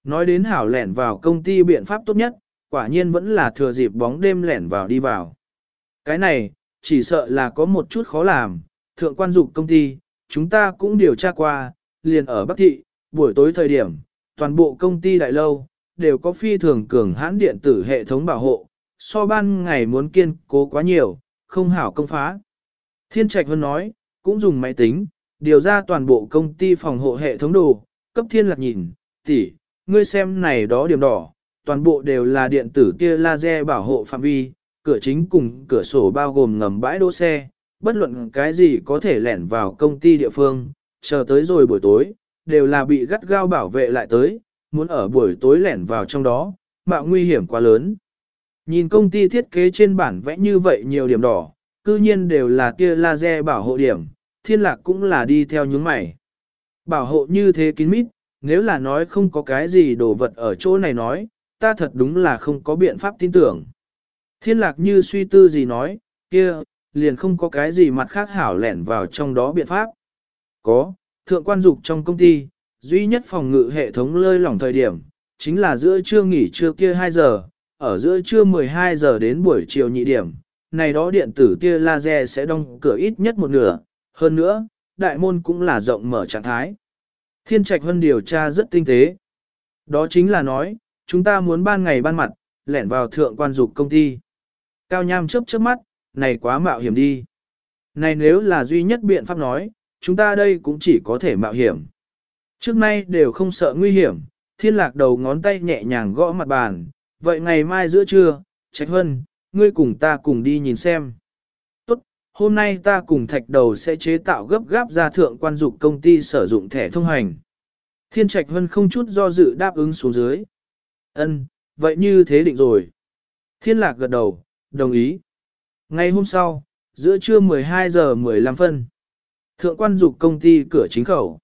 Nói đến hảo lẻn vào công ty biện pháp tốt nhất, quả nhiên vẫn là thừa dịp bóng đêm lẻn vào đi vào. Cái này, chỉ sợ là có một chút khó làm, thượng quan dục công ty, chúng ta cũng điều tra qua, liền ở Bắc Thị, buổi tối thời điểm, toàn bộ công ty đại lâu, đều có phi thường cường hãn điện tử hệ thống bảo hộ, so ban ngày muốn kiên cố quá nhiều, không hảo công phá. Thiên Trạch Vân nói, cũng dùng máy tính, điều ra toàn bộ công ty phòng hộ hệ thống đồ, cấp thiên lạc nhìn, tỷ, ngươi xem này đó điểm đỏ, toàn bộ đều là điện tử tia laser bảo hộ phạm vi, cửa chính cùng cửa sổ bao gồm ngầm bãi đỗ xe, bất luận cái gì có thể lẻn vào công ty địa phương, chờ tới rồi buổi tối, đều là bị gắt gao bảo vệ lại tới, muốn ở buổi tối lẻn vào trong đó, mạo nguy hiểm quá lớn. Nhìn công ty thiết kế trên bản vẽ như vậy nhiều điểm đỏ, cư nhiên đều là tia laser bảo hộ điểm, thiên lạc cũng là đi theo những mày. Bảo hộ như thế kín mít, nếu là nói không có cái gì đồ vật ở chỗ này nói, ta thật đúng là không có biện pháp tin tưởng. Thiên lạc như suy tư gì nói, kia, liền không có cái gì mặt khác hảo lẻn vào trong đó biện pháp. Có, thượng quan dục trong công ty, duy nhất phòng ngự hệ thống lơi lỏng thời điểm, chính là giữa trưa nghỉ trưa kia 2 giờ, ở giữa trưa 12 giờ đến buổi chiều nhị điểm, này đó điện tử tia laser sẽ đóng cửa ít nhất một nửa, hơn nữa, đại môn cũng là rộng mở trạng thái. Thiên Trạch Vân điều tra rất tinh tế. Đó chính là nói, chúng ta muốn ban ngày ban mặt, lẻn vào thượng quan dục công ty. Cao Nham chớp chớp mắt, này quá mạo hiểm đi. Này nếu là duy nhất biện pháp nói, chúng ta đây cũng chỉ có thể mạo hiểm. Trước nay đều không sợ nguy hiểm, thiên lạc đầu ngón tay nhẹ nhàng gõ mặt bàn, vậy ngày mai giữa trưa, Trạch Hân, ngươi cùng ta cùng đi nhìn xem. Tốt, hôm nay ta cùng thạch đầu sẽ chế tạo gấp gáp ra thượng quan dục công ty sử dụng thẻ thông hành. Thiên Trạch Vân không chút do dự đáp ứng xuống dưới. Ân, vậy như thế định rồi. Thiên Lạc gật đầu, đồng ý. Ngày hôm sau, giữa trưa 12 giờ 15 phân, thượng quan dục công ty cửa chính khẩu.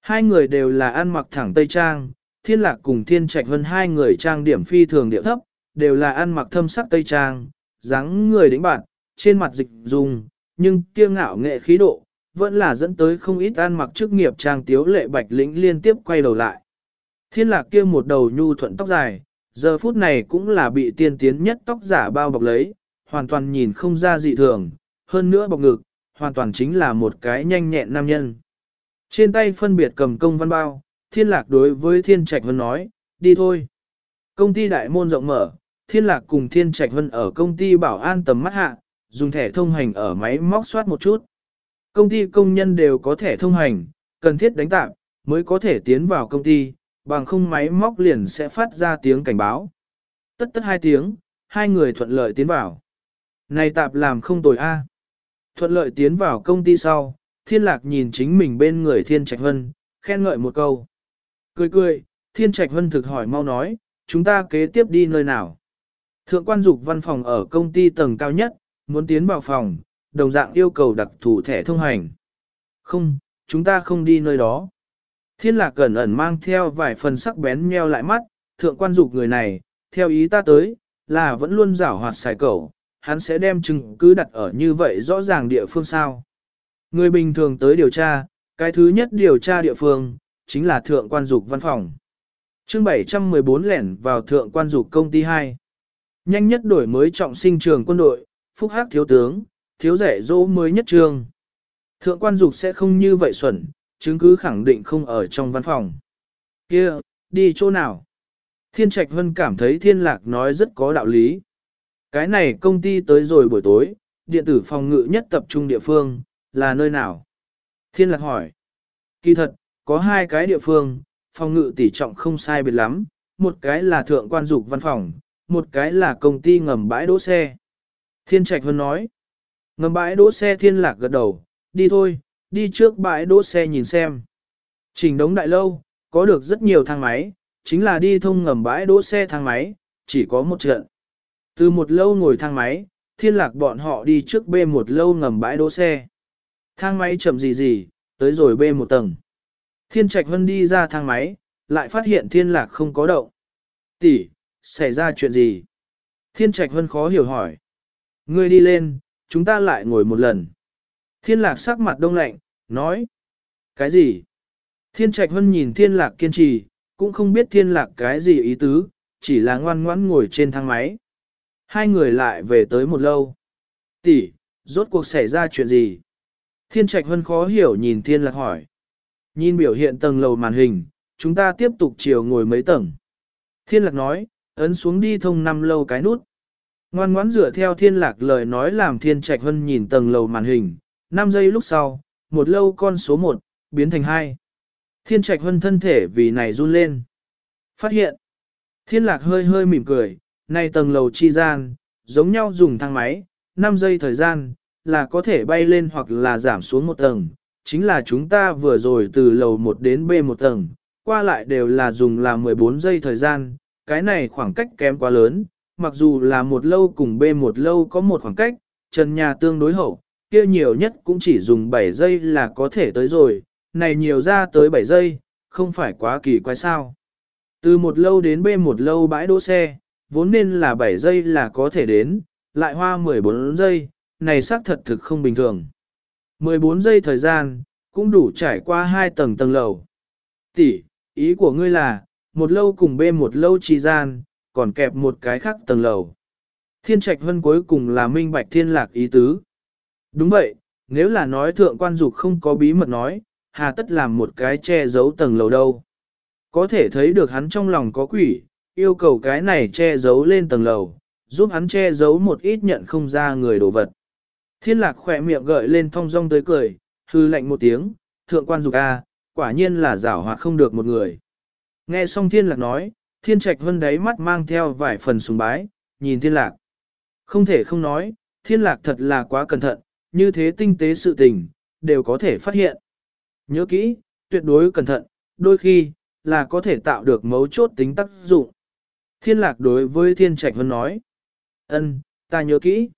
Hai người đều là ăn mặc thẳng Tây Trang, Thiên Lạc cùng Thiên Trạch Vân hai người trang điểm phi thường điệu thấp, đều là ăn mặc thâm sắc Tây Trang, dáng người đỉnh bạn, trên mặt dịch dùng, nhưng kiêng ngạo nghệ khí độ, vẫn là dẫn tới không ít ăn mặc chức nghiệp trang tiếu lệ bạch lĩnh liên tiếp quay đầu lại. Thiên lạc kia một đầu nhu thuận tóc dài, giờ phút này cũng là bị tiên tiến nhất tóc giả bao bọc lấy, hoàn toàn nhìn không ra dị thường, hơn nữa bọc ngực, hoàn toàn chính là một cái nhanh nhẹn nam nhân. Trên tay phân biệt cầm công văn bao, thiên lạc đối với thiên trạch vân nói, đi thôi. Công ty đại môn rộng mở, thiên lạc cùng thiên trạch vân ở công ty bảo an tầm mắt hạ, dùng thẻ thông hành ở máy móc soát một chút. Công ty công nhân đều có thẻ thông hành, cần thiết đánh tạm, mới có thể tiến vào công ty, bằng không máy móc liền sẽ phát ra tiếng cảnh báo. Tất tất hai tiếng, hai người thuận lợi tiến vào. Này tạp làm không tồi a. Thuận lợi tiến vào công ty sau, thiên lạc nhìn chính mình bên người thiên trạch hân, khen ngợi một câu. Cười cười, thiên trạch hân thực hỏi mau nói, chúng ta kế tiếp đi nơi nào. Thượng quan dục văn phòng ở công ty tầng cao nhất, muốn tiến vào phòng, đồng dạng yêu cầu đặc thù thẻ thông hành. Không, chúng ta không đi nơi đó. Thiên lạc cẩn ẩn mang theo vài phần sắc bén nheo lại mắt, thượng quan dục người này, theo ý ta tới, là vẫn luôn rảo hoạt xài cầu, hắn sẽ đem chứng cứ đặt ở như vậy rõ ràng địa phương sao. Người bình thường tới điều tra, cái thứ nhất điều tra địa phương, chính là thượng quan dục văn phòng. chương 714 lẻn vào thượng quan dục công ty 2. Nhanh nhất đổi mới trọng sinh trường quân đội, phúc hắc thiếu tướng, thiếu rẻ dỗ mới nhất trường. Thượng quan dục sẽ không như vậy xuẩn, chứng cứ khẳng định không ở trong văn phòng. Kia, đi chỗ nào? Thiên Trạch Vân cảm thấy Thiên Lạc nói rất có đạo lý. Cái này công ty tới rồi buổi tối, điện tử phòng ngự nhất tập trung địa phương, là nơi nào? Thiên Lạc hỏi. Kỳ thật, có hai cái địa phương, phòng ngự tỷ trọng không sai biệt lắm, một cái là thượng quan dục văn phòng, một cái là công ty ngầm bãi đỗ xe. Thiên Trạch Vân nói. Ngầm bãi đỗ xe Thiên Lạc gật đầu, đi thôi, đi trước bãi đỗ xe nhìn xem. Trình đống đại lâu, có được rất nhiều thang máy, chính là đi thông ngầm bãi đỗ xe thang máy, chỉ có một trận. Từ một lâu ngồi thang máy, thiên lạc bọn họ đi trước bê một lâu ngầm bãi đỗ xe. Thang máy chậm gì gì, tới rồi bê một tầng. Thiên Trạch Vân đi ra thang máy, lại phát hiện thiên lạc không có động. Tỷ, xảy ra chuyện gì? Thiên Trạch Vân khó hiểu hỏi. Ngươi đi lên, chúng ta lại ngồi một lần. Thiên lạc sắc mặt đông lạnh, nói. Cái gì? Thiên trạch hân nhìn thiên lạc kiên trì, cũng không biết thiên lạc cái gì ý tứ, chỉ là ngoan ngoãn ngồi trên thang máy. Hai người lại về tới một lâu. Tỷ, rốt cuộc xảy ra chuyện gì? Thiên trạch hân khó hiểu nhìn thiên lạc hỏi. Nhìn biểu hiện tầng lầu màn hình, chúng ta tiếp tục chiều ngồi mấy tầng. Thiên lạc nói, ấn xuống đi thông năm lâu cái nút. Ngoan ngoãn dựa theo thiên lạc lời nói làm thiên trạch hân nhìn tầng lầu màn hình, 5 giây lúc sau, một lâu con số 1, biến thành 2. Thiên trạch hân thân thể vì này run lên. Phát hiện. Thiên lạc hơi hơi mỉm cười, nay tầng lầu chi gian, giống nhau dùng thang máy, 5 giây thời gian, là có thể bay lên hoặc là giảm xuống một tầng. Chính là chúng ta vừa rồi từ lầu 1 đến B một tầng, qua lại đều là dùng là 14 giây thời gian, cái này khoảng cách kém quá lớn, mặc dù là một lâu cùng B một lâu có một khoảng cách, trần nhà tương đối hậu, kia nhiều nhất cũng chỉ dùng 7 giây là có thể tới rồi, này nhiều ra tới 7 giây, không phải quá kỳ quái sao. Từ một lâu đến B một lâu bãi đỗ xe, vốn nên là 7 giây là có thể đến, lại hoa 14 giây, này xác thật thực không bình thường. 14 giây thời gian, cũng đủ trải qua hai tầng tầng lầu. Tỷ, ý của ngươi là, một lâu cùng bê một lâu trì gian, còn kẹp một cái khác tầng lầu. Thiên trạch vân cuối cùng là minh bạch thiên lạc ý tứ. Đúng vậy, nếu là nói thượng quan dục không có bí mật nói, hà tất làm một cái che giấu tầng lầu đâu. Có thể thấy được hắn trong lòng có quỷ, yêu cầu cái này che giấu lên tầng lầu, giúp hắn che giấu một ít nhận không ra người đồ vật. Thiên lạc khỏe miệng gợi lên thong rong tới cười, hư lạnh một tiếng, thượng quan dục A, quả nhiên là giảo hoạt không được một người. Nghe xong thiên lạc nói, thiên trạch vân đáy mắt mang theo vài phần sùng bái, nhìn thiên lạc. Không thể không nói, thiên lạc thật là quá cẩn thận, như thế tinh tế sự tình, đều có thể phát hiện. Nhớ kỹ, tuyệt đối cẩn thận, đôi khi, là có thể tạo được mấu chốt tính tác dụng. Thiên lạc đối với thiên trạch vân nói. ân ta nhớ kỹ.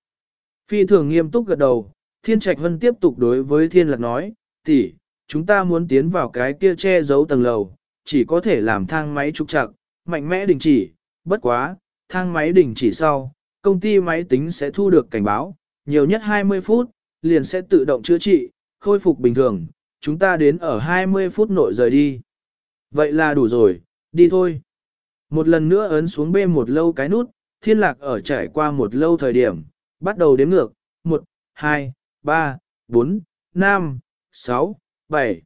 Phi thường nghiêm túc gật đầu, thiên trạch vân tiếp tục đối với thiên lạc nói, tỷ, chúng ta muốn tiến vào cái kia che giấu tầng lầu, chỉ có thể làm thang máy trục chặt, mạnh mẽ đình chỉ, bất quá, thang máy đình chỉ sau, công ty máy tính sẽ thu được cảnh báo, nhiều nhất 20 phút, liền sẽ tự động chữa trị, khôi phục bình thường, chúng ta đến ở 20 phút nội rời đi. Vậy là đủ rồi, đi thôi. Một lần nữa ấn xuống B một lâu cái nút, thiên lạc ở trải qua một lâu thời điểm, bắt đầu đếm ngược, 1, 2, 3, 4, 5, 6, 7.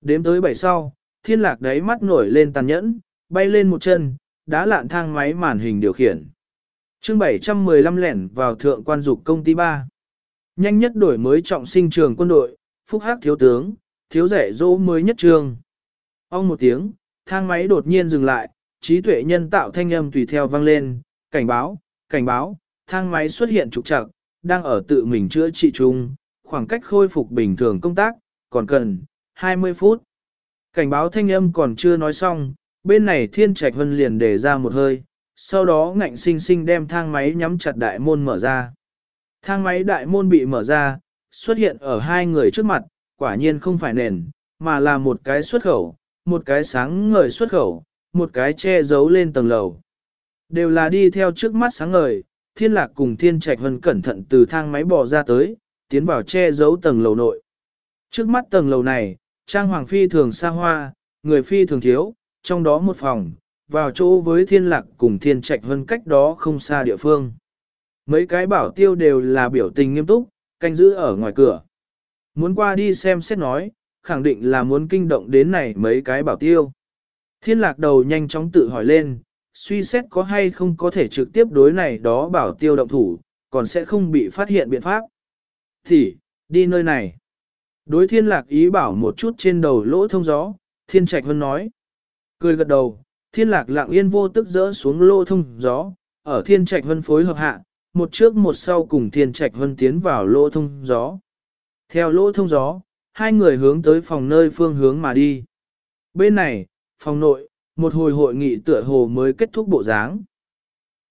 Đếm tới 7 sau, thiên lạc đáy mắt nổi lên tàn nhẫn, bay lên một chân, đá lạn thang máy màn hình điều khiển. chương 715 lẻn vào thượng quan dục công ty 3. Nhanh nhất đổi mới trọng sinh trường quân đội, phúc hắc thiếu tướng, thiếu rẻ dỗ mới nhất trường. Ông một tiếng, thang máy đột nhiên dừng lại, trí tuệ nhân tạo thanh âm tùy theo vang lên, cảnh báo, cảnh báo, thang máy xuất hiện trục trặc, đang ở tự mình chữa trị chung, khoảng cách khôi phục bình thường công tác, còn cần 20 phút. Cảnh báo thanh âm còn chưa nói xong, bên này thiên trạch hân liền để ra một hơi, sau đó ngạnh sinh sinh đem thang máy nhắm chặt đại môn mở ra. Thang máy đại môn bị mở ra, xuất hiện ở hai người trước mặt, quả nhiên không phải nền, mà là một cái xuất khẩu, một cái sáng ngời xuất khẩu, một cái che giấu lên tầng lầu. Đều là đi theo trước mắt sáng ngời, thiên lạc cùng thiên trạch hân cẩn thận từ thang máy bò ra tới, tiến vào che giấu tầng lầu nội. Trước mắt tầng lầu này, trang hoàng phi thường xa hoa, người phi thường thiếu, trong đó một phòng, vào chỗ với thiên lạc cùng thiên trạch hân cách đó không xa địa phương. Mấy cái bảo tiêu đều là biểu tình nghiêm túc, canh giữ ở ngoài cửa. Muốn qua đi xem xét nói, khẳng định là muốn kinh động đến này mấy cái bảo tiêu. Thiên lạc đầu nhanh chóng tự hỏi lên, suy xét có hay không có thể trực tiếp đối này đó bảo tiêu động thủ, còn sẽ không bị phát hiện biện pháp. Thì, đi nơi này. Đối thiên lạc ý bảo một chút trên đầu lỗ thông gió, thiên trạch hơn nói. Cười gật đầu, thiên lạc lặng yên vô tức rỡ xuống lỗ thông gió, ở thiên trạch hơn phối hợp hạ, một trước một sau cùng thiên trạch hơn tiến vào lỗ thông gió. Theo lỗ thông gió, hai người hướng tới phòng nơi phương hướng mà đi. Bên này, phòng nội, một hồi hội nghị tựa hồ mới kết thúc bộ dáng.